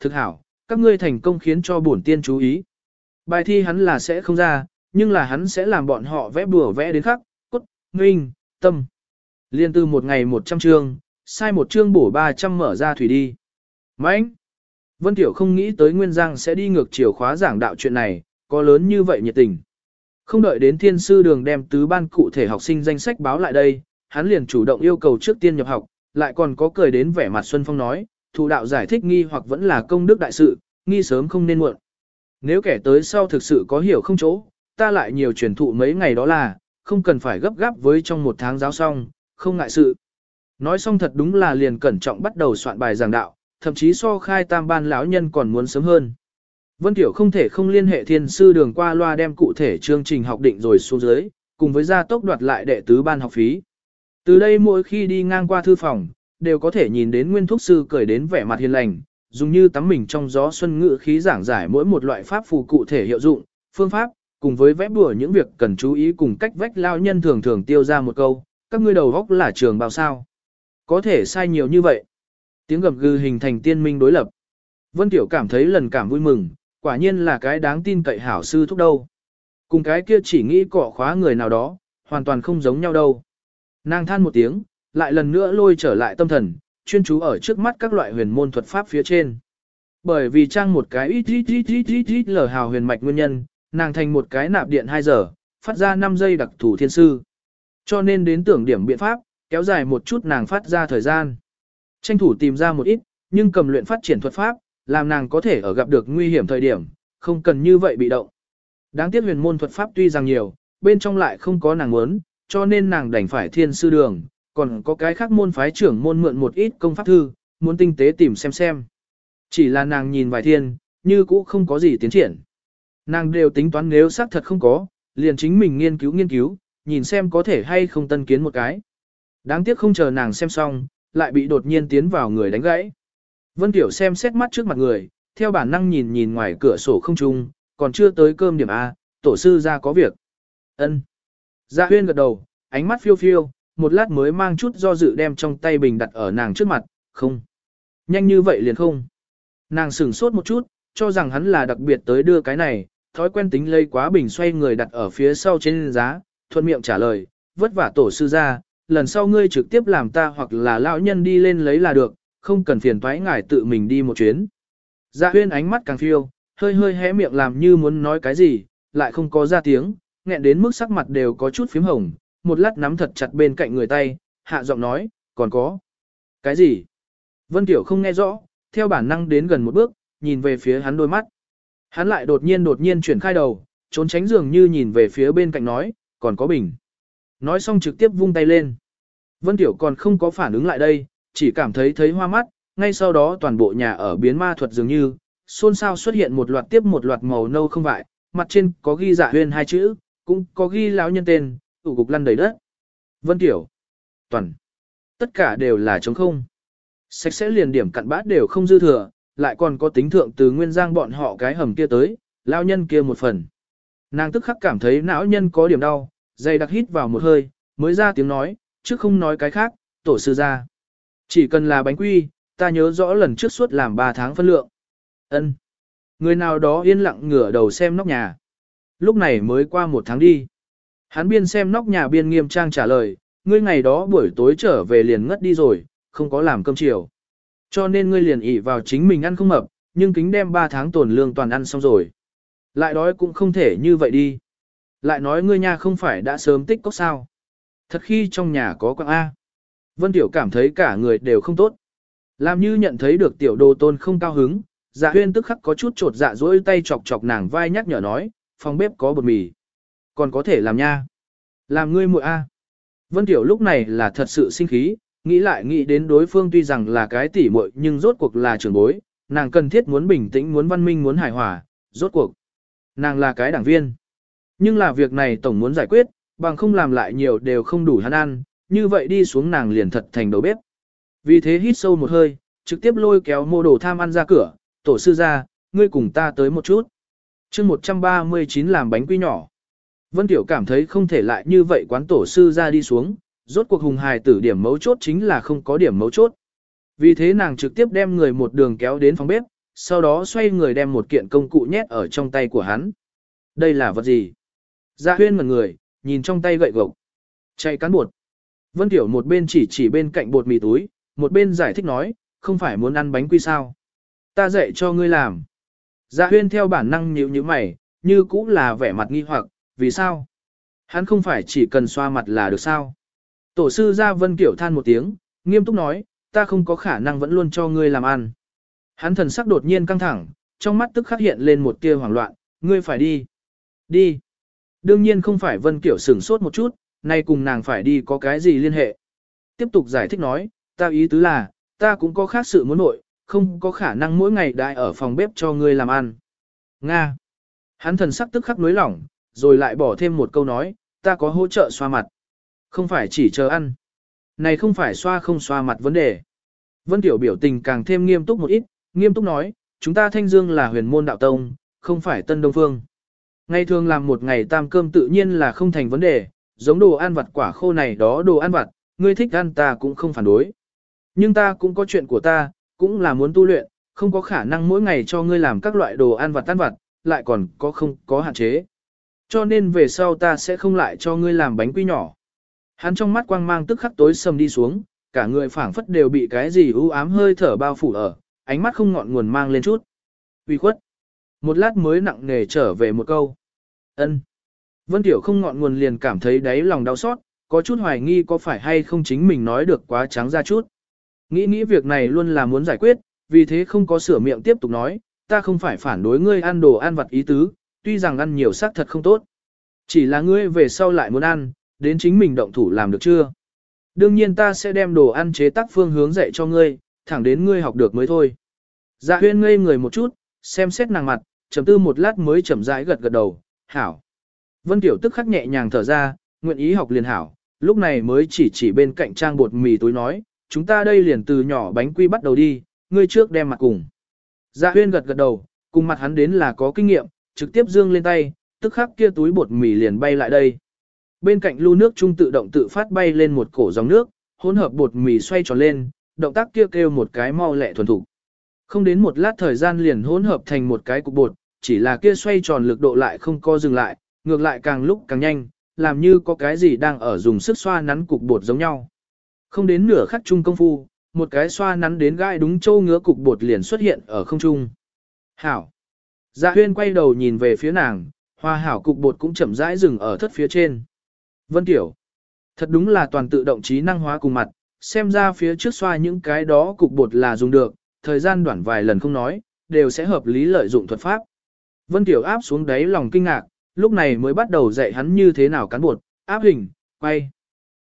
thực hảo, các ngươi thành công khiến cho bổn tiên chú ý. Bài thi hắn là sẽ không ra, nhưng là hắn sẽ làm bọn họ vẽ bùa vẽ đến khắc, cốt, nghinh, tâm. Liên từ một ngày 100 chương, sai một chương bổ 300 mở ra thủy đi. Mãnh! Vân Tiểu không nghĩ tới Nguyên Giang sẽ đi ngược chiều khóa giảng đạo chuyện này, có lớn như vậy nhiệt tình. Không đợi đến thiên sư đường đem tứ ban cụ thể học sinh danh sách báo lại đây, hắn liền chủ động yêu cầu trước tiên nhập học, lại còn có cười đến vẻ mặt Xuân Phong nói, thủ đạo giải thích nghi hoặc vẫn là công đức đại sự, nghi sớm không nên muộn. Nếu kẻ tới sau thực sự có hiểu không chỗ, ta lại nhiều truyền thụ mấy ngày đó là, không cần phải gấp gáp với trong một tháng giáo xong, không ngại sự. Nói xong thật đúng là liền cẩn trọng bắt đầu soạn bài giảng đạo, thậm chí so khai tam ban lão nhân còn muốn sớm hơn. Vân Tiểu không thể không liên hệ thiên sư đường qua loa đem cụ thể chương trình học định rồi xuống dưới, cùng với gia tốc đoạt lại đệ tứ ban học phí. Từ đây mỗi khi đi ngang qua thư phòng, đều có thể nhìn đến nguyên thuốc sư cười đến vẻ mặt hiền lành, dùng như tắm mình trong gió xuân ngự khí giảng giải mỗi một loại pháp phù cụ thể hiệu dụng, phương pháp, cùng với vẽ bùa những việc cần chú ý cùng cách vách lao nhân thường thường tiêu ra một câu, các ngươi đầu góc là trường bao sao. Có thể sai nhiều như vậy. Tiếng gầm gừ hình thành tiên minh đối lập. Vân Tiểu cảm thấy lần cảm vui mừng, quả nhiên là cái đáng tin cậy hảo sư thúc đâu. Cùng cái kia chỉ nghĩ cọ khóa người nào đó, hoàn toàn không giống nhau đâu. Nàng than một tiếng, lại lần nữa lôi trở lại tâm thần, chuyên chú ở trước mắt các loại huyền môn thuật pháp phía trên. Bởi vì trang một cái ít ít ít ít ít ít lở hào huyền mạch nguyên nhân, nàng thành một cái nạp điện 2 giờ, phát ra 5 giây đặc thủ thiên sư. Cho nên đến tưởng điểm biện pháp, kéo dài một chút nàng phát ra thời gian. Tranh thủ tìm ra một ít, nhưng cầm luyện phát triển thuật pháp, làm nàng có thể ở gặp được nguy hiểm thời điểm, không cần như vậy bị động. Đáng tiếc huyền môn thuật pháp tuy rằng nhiều, bên trong lại không có nàng muốn, cho nên nàng đành phải thiên sư đường, còn có cái khác môn phái trưởng môn mượn một ít công pháp thư, muốn tinh tế tìm xem xem. Chỉ là nàng nhìn vài thiên, như cũ không có gì tiến triển. Nàng đều tính toán nếu xác thật không có, liền chính mình nghiên cứu nghiên cứu, nhìn xem có thể hay không tân kiến một cái. Đáng tiếc không chờ nàng xem xong, lại bị đột nhiên tiến vào người đánh gãy. Vân Tiểu xem xét mắt trước mặt người, theo bản năng nhìn nhìn ngoài cửa sổ không trung, còn chưa tới cơm điểm A, tổ sư ra có việc. ân Dạ huyên gật đầu, ánh mắt phiêu phiêu, một lát mới mang chút do dự đem trong tay bình đặt ở nàng trước mặt, không. Nhanh như vậy liền không. Nàng sửng sốt một chút, cho rằng hắn là đặc biệt tới đưa cái này, thói quen tính lây quá bình xoay người đặt ở phía sau trên giá, thuận miệng trả lời, vất vả tổ sư ra, lần sau ngươi trực tiếp làm ta hoặc là lão nhân đi lên lấy là được, không cần phiền toái ngài tự mình đi một chuyến. Dạ huyên ánh mắt càng phiêu, hơi hơi hé miệng làm như muốn nói cái gì, lại không có ra tiếng, nghẹn đến mức sắc mặt đều có chút phím hồng, một lát nắm thật chặt bên cạnh người tay, hạ giọng nói, còn có. Cái gì? Vân Tiểu không nghe rõ, theo bản năng đến gần một bước, nhìn về phía hắn đôi mắt. Hắn lại đột nhiên đột nhiên chuyển khai đầu, trốn tránh dường như nhìn về phía bên cạnh nói, còn có bình. Nói xong trực tiếp vung tay lên. Vân Tiểu còn không có phản ứng lại đây, chỉ cảm thấy thấy hoa mắt, ngay sau đó toàn bộ nhà ở biến ma thuật dường như, xôn xao xuất hiện một loạt tiếp một loạt màu nâu không vại, mặt trên có ghi dạ huyên hai chữ, cũng có ghi lão nhân tên, tủ cục lăn đầy đất. Vân Tiểu, toàn, tất cả đều là trống không. Sạch sẽ liền điểm cặn bát đều không dư thừa, lại còn có tính thượng từ nguyên giang bọn họ cái hầm kia tới, lao nhân kia một phần. Nàng tức khắc cảm thấy não nhân có điểm đau, dây đặc hít vào một hơi, mới ra tiếng nói, chứ không nói cái khác, tổ sư ra. Chỉ cần là bánh quy, ta nhớ rõ lần trước suốt làm 3 tháng phân lượng. ân Người nào đó yên lặng ngửa đầu xem nóc nhà. Lúc này mới qua một tháng đi. Hắn biên xem nóc nhà biên nghiêm trang trả lời, ngươi ngày đó buổi tối trở về liền ngất đi rồi, không có làm cơm chiều. Cho nên ngươi liền ỉ vào chính mình ăn không mập, nhưng kính đem 3 tháng tổn lương toàn ăn xong rồi. Lại đói cũng không thể như vậy đi. Lại nói ngươi nhà không phải đã sớm tích cốc sao. Thật khi trong nhà có quạng A. Vân Tiểu cảm thấy cả người đều không tốt. Làm như nhận thấy được tiểu đồ tôn không cao hứng, dạ huyên tức khắc có chút trột dạ dỗi tay chọc chọc nàng vai nhắc nhở nói, phòng bếp có bột mì. Còn có thể làm nha. Làm ngươi muội A. Vân Tiểu lúc này là thật sự sinh khí, nghĩ lại nghĩ đến đối phương tuy rằng là cái tỉ muội nhưng rốt cuộc là trưởng bối, nàng cần thiết muốn bình tĩnh muốn văn minh muốn hài hòa, rốt cuộc. Nàng là cái đảng viên. Nhưng là việc này tổng muốn giải quyết, bằng không làm lại nhiều đều không đủ hắn ăn, như vậy đi xuống nàng liền thật thành đầu bếp. Vì thế hít sâu một hơi, trực tiếp lôi kéo mô đồ tham ăn ra cửa, tổ sư ra, ngươi cùng ta tới một chút. chương 139 làm bánh quy nhỏ. Vân Tiểu cảm thấy không thể lại như vậy quán tổ sư ra đi xuống, rốt cuộc hùng hài tử điểm mấu chốt chính là không có điểm mấu chốt. Vì thế nàng trực tiếp đem người một đường kéo đến phòng bếp, sau đó xoay người đem một kiện công cụ nhét ở trong tay của hắn. Đây là vật gì? Dạ huyên một người, nhìn trong tay gậy gộc. Chạy cán bột. Vân Tiểu một bên chỉ chỉ bên cạnh bột mì túi, một bên giải thích nói, không phải muốn ăn bánh quy sao. Ta dạy cho ngươi làm. Dạ huyên theo bản năng nhíu như mày, như cũng là vẻ mặt nghi hoặc, vì sao? Hắn không phải chỉ cần xoa mặt là được sao? Tổ sư ra Vân Kiểu than một tiếng, nghiêm túc nói, ta không có khả năng vẫn luôn cho ngươi làm ăn. Hắn thần sắc đột nhiên căng thẳng, trong mắt tức khắc hiện lên một tia hoảng loạn, ngươi phải đi. Đi. Đương nhiên không phải Vân Kiểu sửng sốt một chút, nay cùng nàng phải đi có cái gì liên hệ. Tiếp tục giải thích nói, ta ý tứ là, ta cũng có khác sự muốn nội, không có khả năng mỗi ngày đại ở phòng bếp cho ngươi làm ăn. Nga. Hắn thần sắc tức khắc nối lỏng, rồi lại bỏ thêm một câu nói, ta có hỗ trợ xoa mặt. Không phải chỉ chờ ăn. Này không phải xoa không xoa mặt vấn đề. Vân Tiểu biểu tình càng thêm nghiêm túc một ít, nghiêm túc nói, chúng ta Thanh Dương là huyền môn đạo tông, không phải Tân Đông Phương. Ngày thường làm một ngày tam cơm tự nhiên là không thành vấn đề, giống đồ ăn vặt quả khô này đó đồ ăn vặt, ngươi thích ăn ta cũng không phản đối. Nhưng ta cũng có chuyện của ta, cũng là muốn tu luyện, không có khả năng mỗi ngày cho ngươi làm các loại đồ ăn vặt tan vặt, lại còn có không có hạn chế. Cho nên về sau ta sẽ không lại cho ngươi làm bánh quy nhỏ. Hắn trong mắt quang mang tức khắc tối sầm đi xuống, cả người phảng phất đều bị cái gì u ám hơi thở bao phủ ở, ánh mắt không ngọn nguồn mang lên chút. Uy khuất. Một lát mới nặng nề trở về một câu. ân Vân Tiểu không ngọn nguồn liền cảm thấy đáy lòng đau xót, có chút hoài nghi có phải hay không chính mình nói được quá trắng ra chút. Nghĩ nghĩ việc này luôn là muốn giải quyết, vì thế không có sửa miệng tiếp tục nói, ta không phải phản đối ngươi ăn đồ ăn vặt ý tứ, tuy rằng ăn nhiều xác thật không tốt. Chỉ là ngươi về sau lại muốn ăn, đến chính mình động thủ làm được chưa? Đương nhiên ta sẽ đem đồ ăn chế tác phương hướng dạy cho ngươi, thẳng đến ngươi học được mới thôi. Dạ huyên ngây người một chút, xem xét nàng mặt, trầm tư một lát mới chậm rãi gật gật đầu, hảo. Vân Tiểu tức khắc nhẹ nhàng thở ra, nguyện ý học liền hảo, lúc này mới chỉ chỉ bên cạnh trang bột mì túi nói, chúng ta đây liền từ nhỏ bánh quy bắt đầu đi, ngươi trước đem mặt cùng. Dạ huyên gật gật đầu, cùng mặt hắn đến là có kinh nghiệm, trực tiếp dương lên tay, tức khắc kia túi bột mì liền bay lại đây. Bên cạnh lưu nước trung tự động tự phát bay lên một cổ dòng nước, hỗn hợp bột mì xoay tròn lên, động tác kia kêu một cái mau lẹ thuần thủ. Không đến một lát thời gian liền hỗn hợp thành một cái cục bột, chỉ là kia xoay tròn lực độ lại không co dừng lại, ngược lại càng lúc càng nhanh, làm như có cái gì đang ở dùng sức xoa nắn cục bột giống nhau. Không đến nửa khắc chung công phu, một cái xoa nắn đến gai đúng châu ngứa cục bột liền xuất hiện ở không trung. Hảo. Dạ huyên quay đầu nhìn về phía nàng, hoa hảo cục bột cũng chậm rãi dừng ở thất phía trên. Vân Tiểu. Thật đúng là toàn tự động trí năng hóa cùng mặt, xem ra phía trước xoa những cái đó cục bột là dùng được, thời gian đoạn vài lần không nói, đều sẽ hợp lý lợi dụng thuật pháp. Vân Tiểu áp xuống đáy lòng kinh ngạc, lúc này mới bắt đầu dạy hắn như thế nào cán bột, áp hình, quay.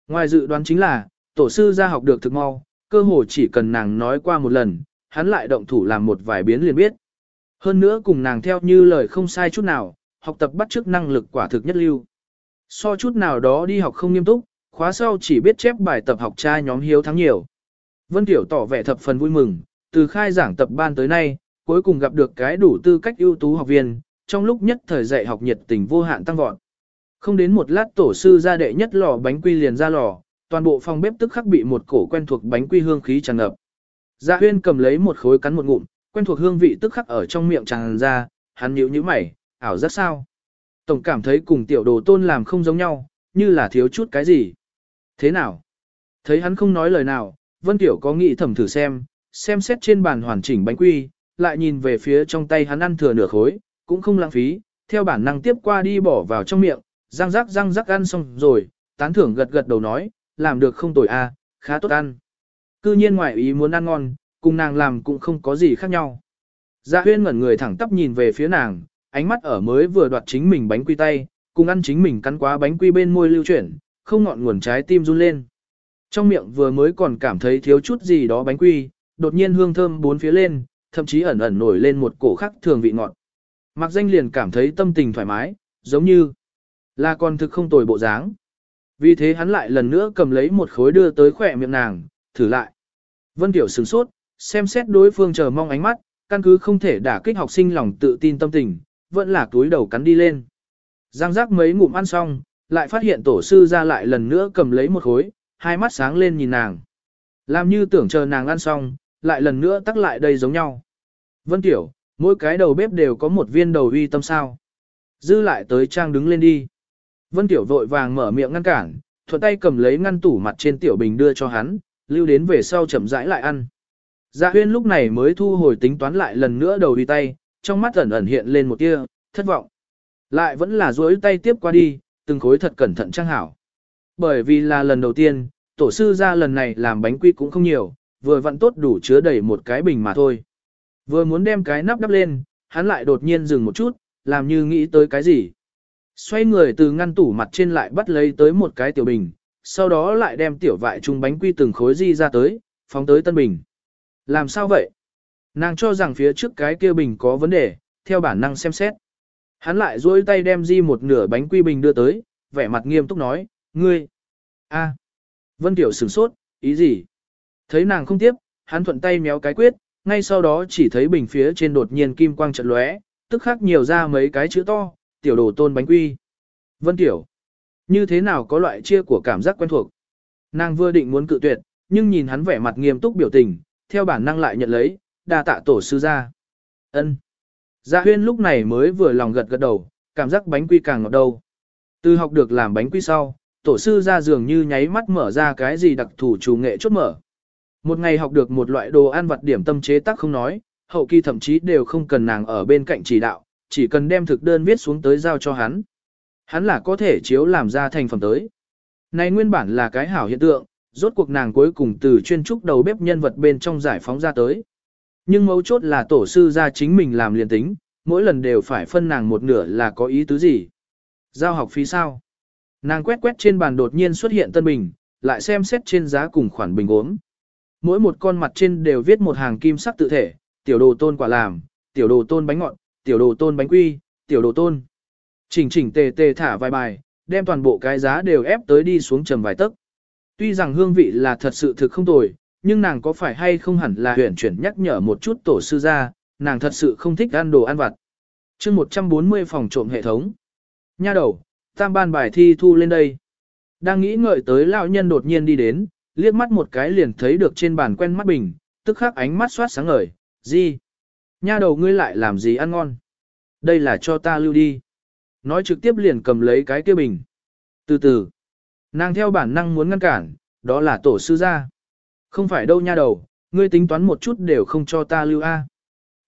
Ngoài dự đoán chính là, tổ sư ra học được thực mau, cơ hồ chỉ cần nàng nói qua một lần, hắn lại động thủ làm một vài biến liền biết. Hơn nữa cùng nàng theo như lời không sai chút nào, học tập bắt chước năng lực quả thực nhất lưu. So chút nào đó đi học không nghiêm túc, khóa sau chỉ biết chép bài tập học trai nhóm hiếu thắng nhiều. Vân Tiểu tỏ vẻ thập phần vui mừng, từ khai giảng tập ban tới nay, cuối cùng gặp được cái đủ tư cách ưu tú học viên, trong lúc nhất thời dạy học nhiệt tình vô hạn tăng vọt. Không đến một lát tổ sư ra đệ nhất lò bánh quy liền ra lò, toàn bộ phòng bếp tức khắc bị một cổ quen thuộc bánh quy hương khí tràn ngập. Dạ huyên cầm lấy một khối cắn một ngụm, quen thuộc hương vị tức khắc ở trong miệng tràn ra, hắn nhíu nhíu mày, ảo rất sao. Tổng cảm thấy cùng tiểu đồ tôn làm không giống nhau, như là thiếu chút cái gì. Thế nào? Thấy hắn không nói lời nào, Vân Tiểu có nghĩ thẩm thử xem, xem xét trên bàn hoàn chỉnh bánh quy, lại nhìn về phía trong tay hắn ăn thừa nửa khối, cũng không lãng phí, theo bản năng tiếp qua đi bỏ vào trong miệng, răng rắc răng rắc ăn xong rồi, tán thưởng gật gật đầu nói, làm được không tồi a, à, khá tốt ăn. Cư nhiên ngoại ý muốn ăn ngon, cùng nàng làm cũng không có gì khác nhau. Dạ huyên ngẩn người thẳng tắp nhìn về phía nàng, ánh mắt ở mới vừa đoạt chính mình bánh quy tay, cùng ăn chính mình cắn quá bánh quy bên môi lưu chuyển, không ngọn nguồn trái tim run lên. Trong miệng vừa mới còn cảm thấy thiếu chút gì đó bánh quy, đột nhiên hương thơm bốn phía lên, thậm chí ẩn ẩn nổi lên một cổ khắc thường vị ngọt. Mặc danh liền cảm thấy tâm tình thoải mái, giống như là con thực không tồi bộ dáng. Vì thế hắn lại lần nữa cầm lấy một khối đưa tới khỏe miệng nàng, thử lại. Vân Tiểu sửng sốt, xem xét đối phương chờ mong ánh mắt, căn cứ không thể đả kích học sinh lòng tự tin tâm tình, vẫn là túi đầu cắn đi lên. Giang giác mấy ngụm ăn xong, lại phát hiện tổ sư ra lại lần nữa cầm lấy một khối, hai mắt sáng lên nhìn nàng. Làm như tưởng chờ nàng ăn xong, lại lần nữa tắc lại đây giống nhau. Vân Tiểu, mỗi cái đầu bếp đều có một viên đầu uy tâm sao. Dư lại tới trang đứng lên đi. Vân Tiểu vội vàng mở miệng ngăn cản, thuận tay cầm lấy ngăn tủ mặt trên Tiểu Bình đưa cho hắn, lưu đến về sau chậm rãi lại ăn. Dạ huyên lúc này mới thu hồi tính toán lại lần nữa đầu đi tay, trong mắt ẩn ẩn hiện lên một tia, thất vọng. Lại vẫn là duỗi tay tiếp qua đi, từng khối thật cẩn thận trang hảo. Bởi vì là lần đầu tiên, tổ sư ra lần này làm bánh quy cũng không nhiều, vừa vặn tốt đủ chứa đầy một cái bình mà thôi. Vừa muốn đem cái nắp đắp lên, hắn lại đột nhiên dừng một chút, làm như nghĩ tới cái gì. Xoay người từ ngăn tủ mặt trên lại bắt lấy tới một cái tiểu bình, sau đó lại đem tiểu vại chung bánh quy từng khối di ra tới, phóng tới tân bình. Làm sao vậy? Nàng cho rằng phía trước cái kia bình có vấn đề, theo bản năng xem xét. Hắn lại duỗi tay đem di một nửa bánh quy bình đưa tới, vẻ mặt nghiêm túc nói, ngươi. a Vân Tiểu sửng sốt, ý gì? Thấy nàng không tiếp, hắn thuận tay méo cái quyết, ngay sau đó chỉ thấy bình phía trên đột nhiên kim quang trận lóe, tức khắc nhiều ra mấy cái chữ to, tiểu đồ tôn bánh quy. Vân Tiểu, như thế nào có loại chia của cảm giác quen thuộc? Nàng vừa định muốn cự tuyệt, nhưng nhìn hắn vẻ mặt nghiêm túc biểu tình, theo bản năng lại nhận lấy, đa tạ tổ sư ra. Ân. Dạ huyên lúc này mới vừa lòng gật gật đầu, cảm giác bánh quy càng ngọt đầu. Từ học được làm bánh quy sau, tổ sư ra dường như nháy mắt mở ra cái gì đặc thủ chủ nghệ chốt mở. Một ngày học được một loại đồ ăn vặt điểm tâm chế tác không nói, hậu kỳ thậm chí đều không cần nàng ở bên cạnh chỉ đạo, chỉ cần đem thực đơn viết xuống tới giao cho hắn. Hắn là có thể chiếu làm ra thành phẩm tới. Này nguyên bản là cái hảo hiện tượng, rốt cuộc nàng cuối cùng từ chuyên trúc đầu bếp nhân vật bên trong giải phóng ra tới. Nhưng mấu chốt là tổ sư ra chính mình làm liền tính, mỗi lần đều phải phân nàng một nửa là có ý tứ gì. Giao học phí sao? Nàng quét quét trên bàn đột nhiên xuất hiện tân bình, lại xem xét trên giá cùng khoản bình gốm. Mỗi một con mặt trên đều viết một hàng kim sắc tự thể, tiểu đồ tôn quả làm, tiểu đồ tôn bánh ngọt, tiểu đồ tôn bánh quy, tiểu đồ tôn. Chỉnh chỉnh tề tề thả vài bài, đem toàn bộ cái giá đều ép tới đi xuống trầm vài tấc. Tuy rằng hương vị là thật sự thực không tồi, nhưng nàng có phải hay không hẳn là huyền chuyển nhắc nhở một chút tổ sư ra, nàng thật sự không thích ăn đồ ăn vặt. chương 140 phòng trộm hệ thống. Nha đầu, tam ban bài thi thu lên đây. Đang nghĩ ngợi tới lão nhân đột nhiên đi đến, liếc mắt một cái liền thấy được trên bàn quen mắt bình, tức khắc ánh mắt soát sáng ngời, gì? Nha đầu ngươi lại làm gì ăn ngon? Đây là cho ta lưu đi. Nói trực tiếp liền cầm lấy cái kia bình. Từ từ, nàng theo bản năng muốn ngăn cản, đó là tổ sư gia. Không phải đâu nha đầu, ngươi tính toán một chút đều không cho ta lưu a.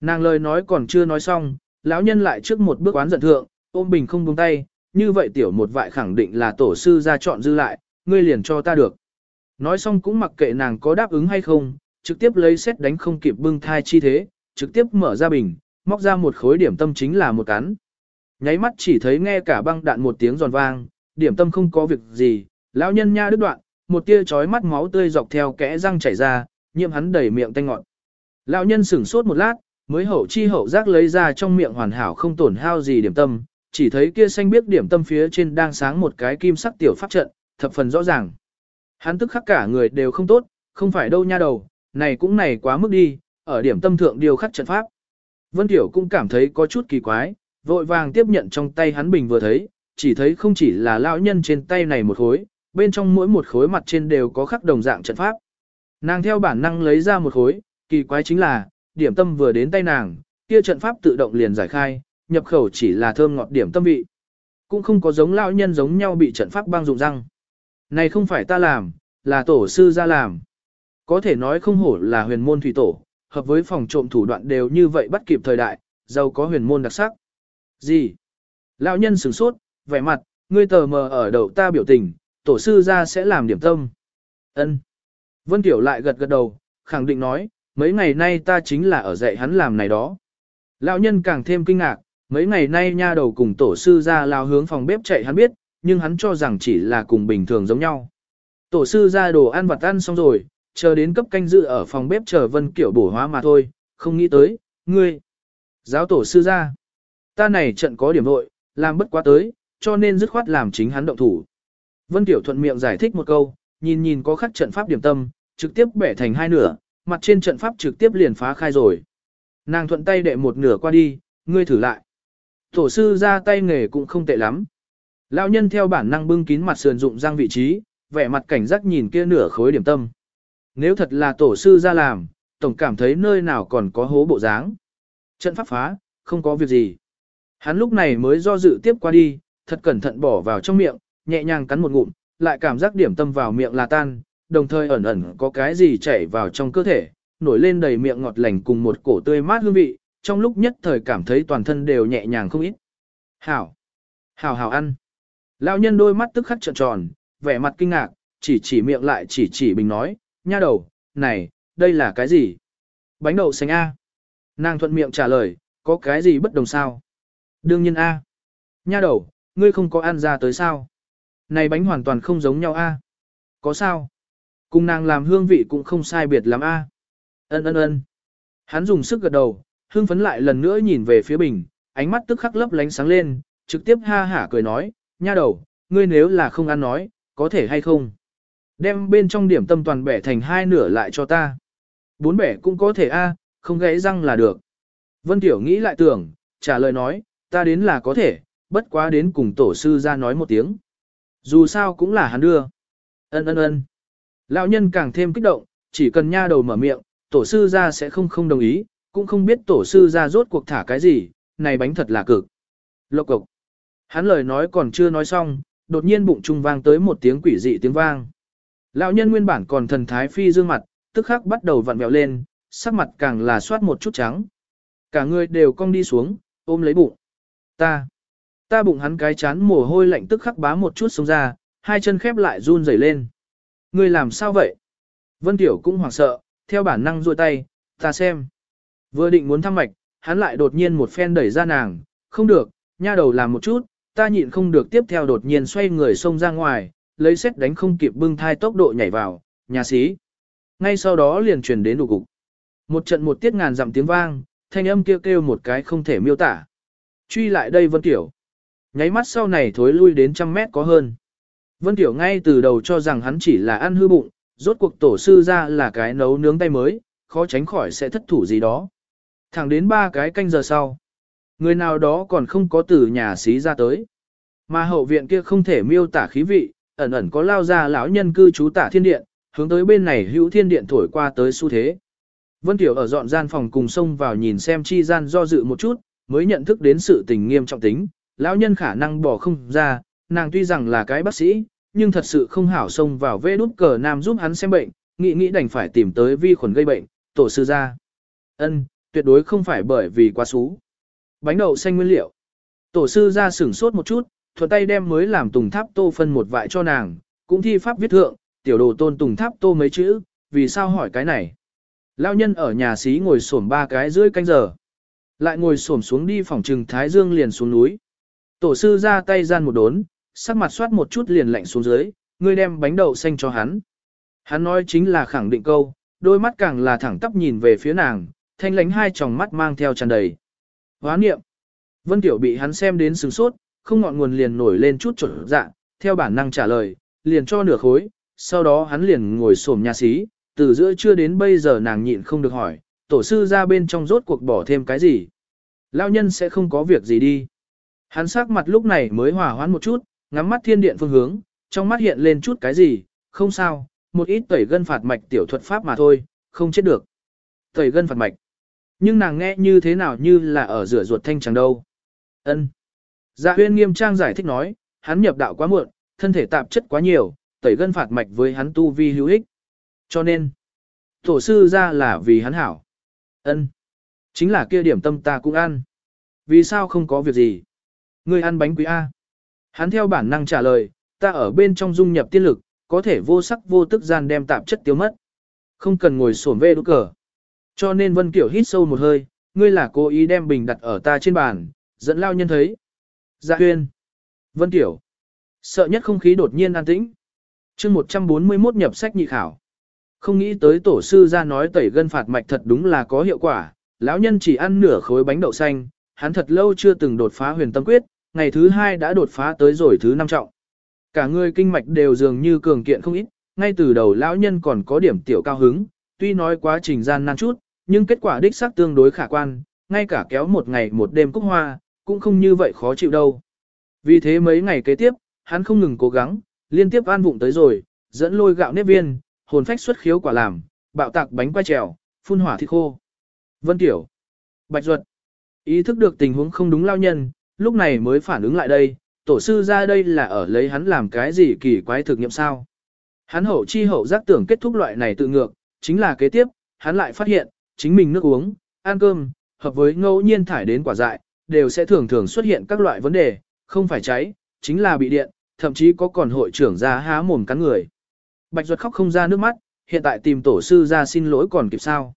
Nàng lời nói còn chưa nói xong, lão nhân lại trước một bước quán giận thượng, ôm bình không buông tay, như vậy tiểu một vại khẳng định là tổ sư gia chọn dư lại, ngươi liền cho ta được. Nói xong cũng mặc kệ nàng có đáp ứng hay không, trực tiếp lấy xét đánh không kịp bưng thai chi thế, trực tiếp mở ra bình, móc ra một khối điểm tâm chính là một cắn. Nháy mắt chỉ thấy nghe cả băng đạn một tiếng giòn vang, điểm tâm không có việc gì, lão nhân nha đứt đoạn, một tia chói mắt máu tươi dọc theo kẽ răng chảy ra, nhiễm hắn đầy miệng tanh ngọt. Lão nhân sửng sốt một lát, mới hậu chi hậu giác lấy ra trong miệng hoàn hảo không tổn hao gì điểm tâm, chỉ thấy kia xanh biết điểm tâm phía trên đang sáng một cái kim sắc tiểu pháp trận, thập phần rõ ràng. Hắn tức khắc cả người đều không tốt, không phải đâu nha đầu, này cũng này quá mức đi, ở điểm tâm thượng điều khắc trận pháp. Vân Tiểu cũng cảm thấy có chút kỳ quái, vội vàng tiếp nhận trong tay hắn bình vừa thấy, chỉ thấy không chỉ là lão nhân trên tay này một khối, bên trong mỗi một khối mặt trên đều có khắc đồng dạng trận pháp. Nàng theo bản năng lấy ra một khối, kỳ quái chính là, điểm tâm vừa đến tay nàng, kia trận pháp tự động liền giải khai, nhập khẩu chỉ là thơm ngọt điểm tâm vị. Cũng không có giống lão nhân giống nhau bị trận pháp băng dụng răng. Này không phải ta làm, là tổ sư ra làm. Có thể nói không hổ là huyền môn thủy tổ, hợp với phòng trộm thủ đoạn đều như vậy bắt kịp thời đại, giàu có huyền môn đặc sắc. Gì? Lão nhân sửng sốt, vẻ mặt, ngươi tờ mờ ở đầu ta biểu tình, tổ sư ra sẽ làm điểm tâm. Ân. Vân Tiểu lại gật gật đầu, khẳng định nói, mấy ngày nay ta chính là ở dạy hắn làm này đó. Lão nhân càng thêm kinh ngạc, mấy ngày nay nha đầu cùng tổ sư ra lao hướng phòng bếp chạy hắn biết, nhưng hắn cho rằng chỉ là cùng bình thường giống nhau. Tổ sư ra đồ ăn vặt ăn xong rồi, chờ đến cấp canh dự ở phòng bếp chờ Vân Kiểu bổ hóa mà thôi, không nghĩ tới, ngươi. Giáo tổ sư ra. Ta này trận có điểm nội, làm bất quá tới, cho nên dứt khoát làm chính hắn động thủ. Vân Tiểu thuận miệng giải thích một câu, nhìn nhìn có khắc trận pháp điểm tâm, trực tiếp bẻ thành hai nửa, mặt trên trận pháp trực tiếp liền phá khai rồi. Nàng thuận tay đệ một nửa qua đi, ngươi thử lại. Tổ sư ra tay nghề cũng không tệ lắm. Lão nhân theo bản năng bưng kín mặt sườn dụng răng vị trí, vẻ mặt cảnh giác nhìn kia nửa khối điểm tâm. Nếu thật là tổ sư ra làm, tổng cảm thấy nơi nào còn có hố bộ dáng. Trận pháp phá, không có việc gì. Hắn lúc này mới do dự tiếp qua đi, thật cẩn thận bỏ vào trong miệng, nhẹ nhàng cắn một ngụm, lại cảm giác điểm tâm vào miệng là tan, đồng thời ẩn ẩn có cái gì chảy vào trong cơ thể, nổi lên đầy miệng ngọt lành cùng một cổ tươi mát hương vị, trong lúc nhất thời cảm thấy toàn thân đều nhẹ nhàng không ít. Hảo! Hảo hảo ăn! Lão nhân đôi mắt tức khắc trợn tròn, vẻ mặt kinh ngạc, chỉ chỉ miệng lại chỉ chỉ bình nói, nha đầu, này, đây là cái gì? Bánh đậu xanh A. Nàng thuận miệng trả lời, có cái gì bất đồng sao? Đương nhiên A. Nha đầu, ngươi không có ăn ra tới sao? Này bánh hoàn toàn không giống nhau A. Có sao? Cùng nàng làm hương vị cũng không sai biệt lắm A. Ân ân ân. Hắn dùng sức gật đầu, hương phấn lại lần nữa nhìn về phía bình, ánh mắt tức khắc lấp lánh sáng lên, trực tiếp ha hả cười nói, nha đầu, ngươi nếu là không ăn nói, có thể hay không? Đem bên trong điểm tâm toàn bẻ thành hai nửa lại cho ta. Bốn bẻ cũng có thể a, không gãy răng là được. Vân Tiểu nghĩ lại tưởng, trả lời nói, ta đến là có thể, bất quá đến cùng tổ sư ra nói một tiếng. Dù sao cũng là hắn đưa. Ân ân ân. Lão nhân càng thêm kích động, chỉ cần nha đầu mở miệng, tổ sư ra sẽ không không đồng ý, cũng không biết tổ sư ra rốt cuộc thả cái gì, này bánh thật là cực. Lộc cộc. Hắn lời nói còn chưa nói xong, đột nhiên bụng trung vang tới một tiếng quỷ dị tiếng vang. Lão nhân nguyên bản còn thần thái phi dương mặt, tức khắc bắt đầu vặn vẹo lên, sắc mặt càng là soát một chút trắng. Cả người đều cong đi xuống, ôm lấy bụng. Ta, ta bụng hắn cái chán mồ hôi lạnh tức khắc bá một chút xuống ra, hai chân khép lại run rẩy lên. Ngươi làm sao vậy? Vân Tiểu cũng hoảng sợ, theo bản năng duỗi tay, ta xem. Vừa định muốn thăm mạch, hắn lại đột nhiên một phen đẩy ra nàng, không được, nha đầu làm một chút, ta nhịn không được tiếp theo đột nhiên xoay người xông ra ngoài, lấy xét đánh không kịp bưng thai tốc độ nhảy vào, nhà sĩ Ngay sau đó liền truyền đến đủ cục. Một trận một tiết ngàn dặm tiếng vang, thanh âm kêu kêu một cái không thể miêu tả. Truy lại đây Vân Tiểu. Nháy mắt sau này thối lui đến trăm mét có hơn. Vân Tiểu ngay từ đầu cho rằng hắn chỉ là ăn hư bụng, rốt cuộc tổ sư ra là cái nấu nướng tay mới, khó tránh khỏi sẽ thất thủ gì đó. Thẳng đến ba cái canh giờ sau. Người nào đó còn không có từ nhà xí ra tới. Mà hậu viện kia không thể miêu tả khí vị, ẩn ẩn có lao ra lão nhân cư trú tả thiên điện, hướng tới bên này hữu thiên điện thổi qua tới xu thế. Vân Tiểu ở dọn gian phòng cùng xông vào nhìn xem chi gian do dự một chút, mới nhận thức đến sự tình nghiêm trọng tính, lão nhân khả năng bỏ không ra, nàng tuy rằng là cái bác sĩ, nhưng thật sự không hảo xông vào vê đút cờ nam giúp hắn xem bệnh, nghĩ nghĩ đành phải tìm tới vi khuẩn gây bệnh, tổ sư ra. Ân, tuyệt đối không phải bởi vì quá xú. Bánh đậu xanh nguyên liệu. Tổ sư ra sửng sốt một chút, thuận tay đem mới làm tùng tháp tô phân một vại cho nàng, cũng thi pháp viết thượng, tiểu đồ tôn tùng tháp tô mấy chữ, vì sao hỏi cái này. Lao nhân ở nhà xí ngồi xổm ba cái rưỡi canh giờ. Lại ngồi xổm xuống đi phòng trừng Thái Dương liền xuống núi. Tổ sư ra tay gian một đốn, sắc mặt soát một chút liền lạnh xuống dưới, ngươi đem bánh đậu xanh cho hắn. Hắn nói chính là khẳng định câu, đôi mắt càng là thẳng tắp nhìn về phía nàng, thanh lánh hai tròng mắt mang theo tràn đầy. Hóa niệm. Vân Tiểu bị hắn xem đến sừng sốt, không ngọn nguồn liền nổi lên chút trộn dạ, theo bản năng trả lời, liền cho nửa khối, sau đó hắn liền ngồi xổm nhà xí, từ giữa trưa đến bây giờ nàng nhịn không được hỏi, tổ sư ra bên trong rốt cuộc bỏ thêm cái gì. Lao nhân sẽ không có việc gì đi. Hắn sắc mặt lúc này mới hòa hoãn một chút, ngắm mắt thiên điện phương hướng, trong mắt hiện lên chút cái gì, không sao, một ít tẩy gân phạt mạch tiểu thuật pháp mà thôi, không chết được. Tẩy gân phạt mạch. Nhưng nàng nghe như thế nào như là ở rửa ruột thanh chẳng đâu. ân Dạ huyên nghiêm trang giải thích nói, hắn nhập đạo quá muộn, thân thể tạp chất quá nhiều, tẩy gân phạt mạch với hắn tu vi hữu ích. Cho nên, tổ sư ra là vì hắn hảo. ân Chính là kia điểm tâm ta cũng ăn. Vì sao không có việc gì? Ngươi ăn bánh quý A. Hắn theo bản năng trả lời, ta ở bên trong dung nhập tiên lực, có thể vô sắc vô tức gian đem tạp chất tiêu mất. Không cần ngồi sổn về đúc cờ. Cho nên Vân Kiểu hít sâu một hơi, ngươi là cố ý đem bình đặt ở ta trên bàn, dẫn lao nhân thấy. Dạ huyên. Vân Kiểu. Sợ nhất không khí đột nhiên an tĩnh. chương 141 nhập sách nhị khảo. Không nghĩ tới tổ sư ra nói tẩy gân phạt mạch thật đúng là có hiệu quả, lão nhân chỉ ăn nửa khối bánh đậu xanh, hắn thật lâu chưa từng đột phá huyền tâm quyết, ngày thứ hai đã đột phá tới rồi thứ năm trọng. Cả người kinh mạch đều dường như cường kiện không ít, ngay từ đầu lão nhân còn có điểm tiểu cao hứng, tuy nói quá trình gian nan chút, nhưng kết quả đích xác tương đối khả quan, ngay cả kéo một ngày một đêm cúc hoa, cũng không như vậy khó chịu đâu. Vì thế mấy ngày kế tiếp, hắn không ngừng cố gắng, liên tiếp an vụng tới rồi, dẫn lôi gạo nếp viên, hồn phách xuất khiếu quả làm, bạo tạc bánh quay trèo, phun hỏa thịt khô. Vân Tiểu, Bạch Duật, Ý thức được tình huống không đúng lao nhân, lúc này mới phản ứng lại đây, tổ sư ra đây là ở lấy hắn làm cái gì kỳ quái thực nghiệm sao. Hắn hậu chi hậu giác tưởng kết thúc loại này tự ngược, chính là kế tiếp, hắn lại phát hiện, chính mình nước uống, ăn cơm, hợp với ngẫu nhiên thải đến quả dại, đều sẽ thường thường xuất hiện các loại vấn đề, không phải cháy, chính là bị điện, thậm chí có còn hội trưởng ra há mồm cắn người. Bạch Duật khóc không ra nước mắt, hiện tại tìm tổ sư ra xin lỗi còn kịp sao.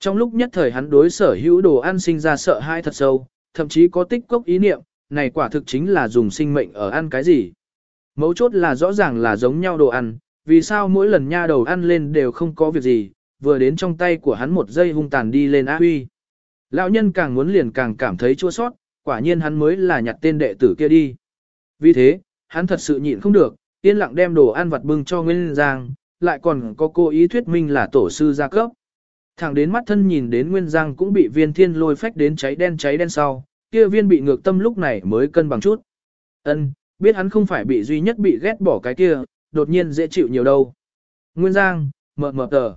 Trong lúc nhất thời hắn đối sở hữu đồ ăn sinh ra sợ hãi thật sâu, thậm chí có tích cốc ý niệm, này quả thực chính là dùng sinh mệnh ở ăn cái gì. Mấu chốt là rõ ràng là giống nhau đồ ăn, vì sao mỗi lần nha đầu ăn lên đều không có việc gì, vừa đến trong tay của hắn một giây hung tàn đi lên á huy. Lão nhân càng muốn liền càng cảm thấy chua sót, quả nhiên hắn mới là nhặt tên đệ tử kia đi. Vì thế, hắn thật sự nhịn không được, yên lặng đem đồ ăn vặt bưng cho Nguyên Giang, lại còn có cố ý thuyết minh là tổ sư gia cấp. Thẳng đến mắt thân nhìn đến Nguyên Giang cũng bị viên thiên lôi phách đến cháy đen cháy đen sau, kia viên bị ngược tâm lúc này mới cân bằng chút. Ân, biết hắn không phải bị duy nhất bị ghét bỏ cái kia, đột nhiên dễ chịu nhiều đâu. Nguyên Giang, mờ mờ tờ.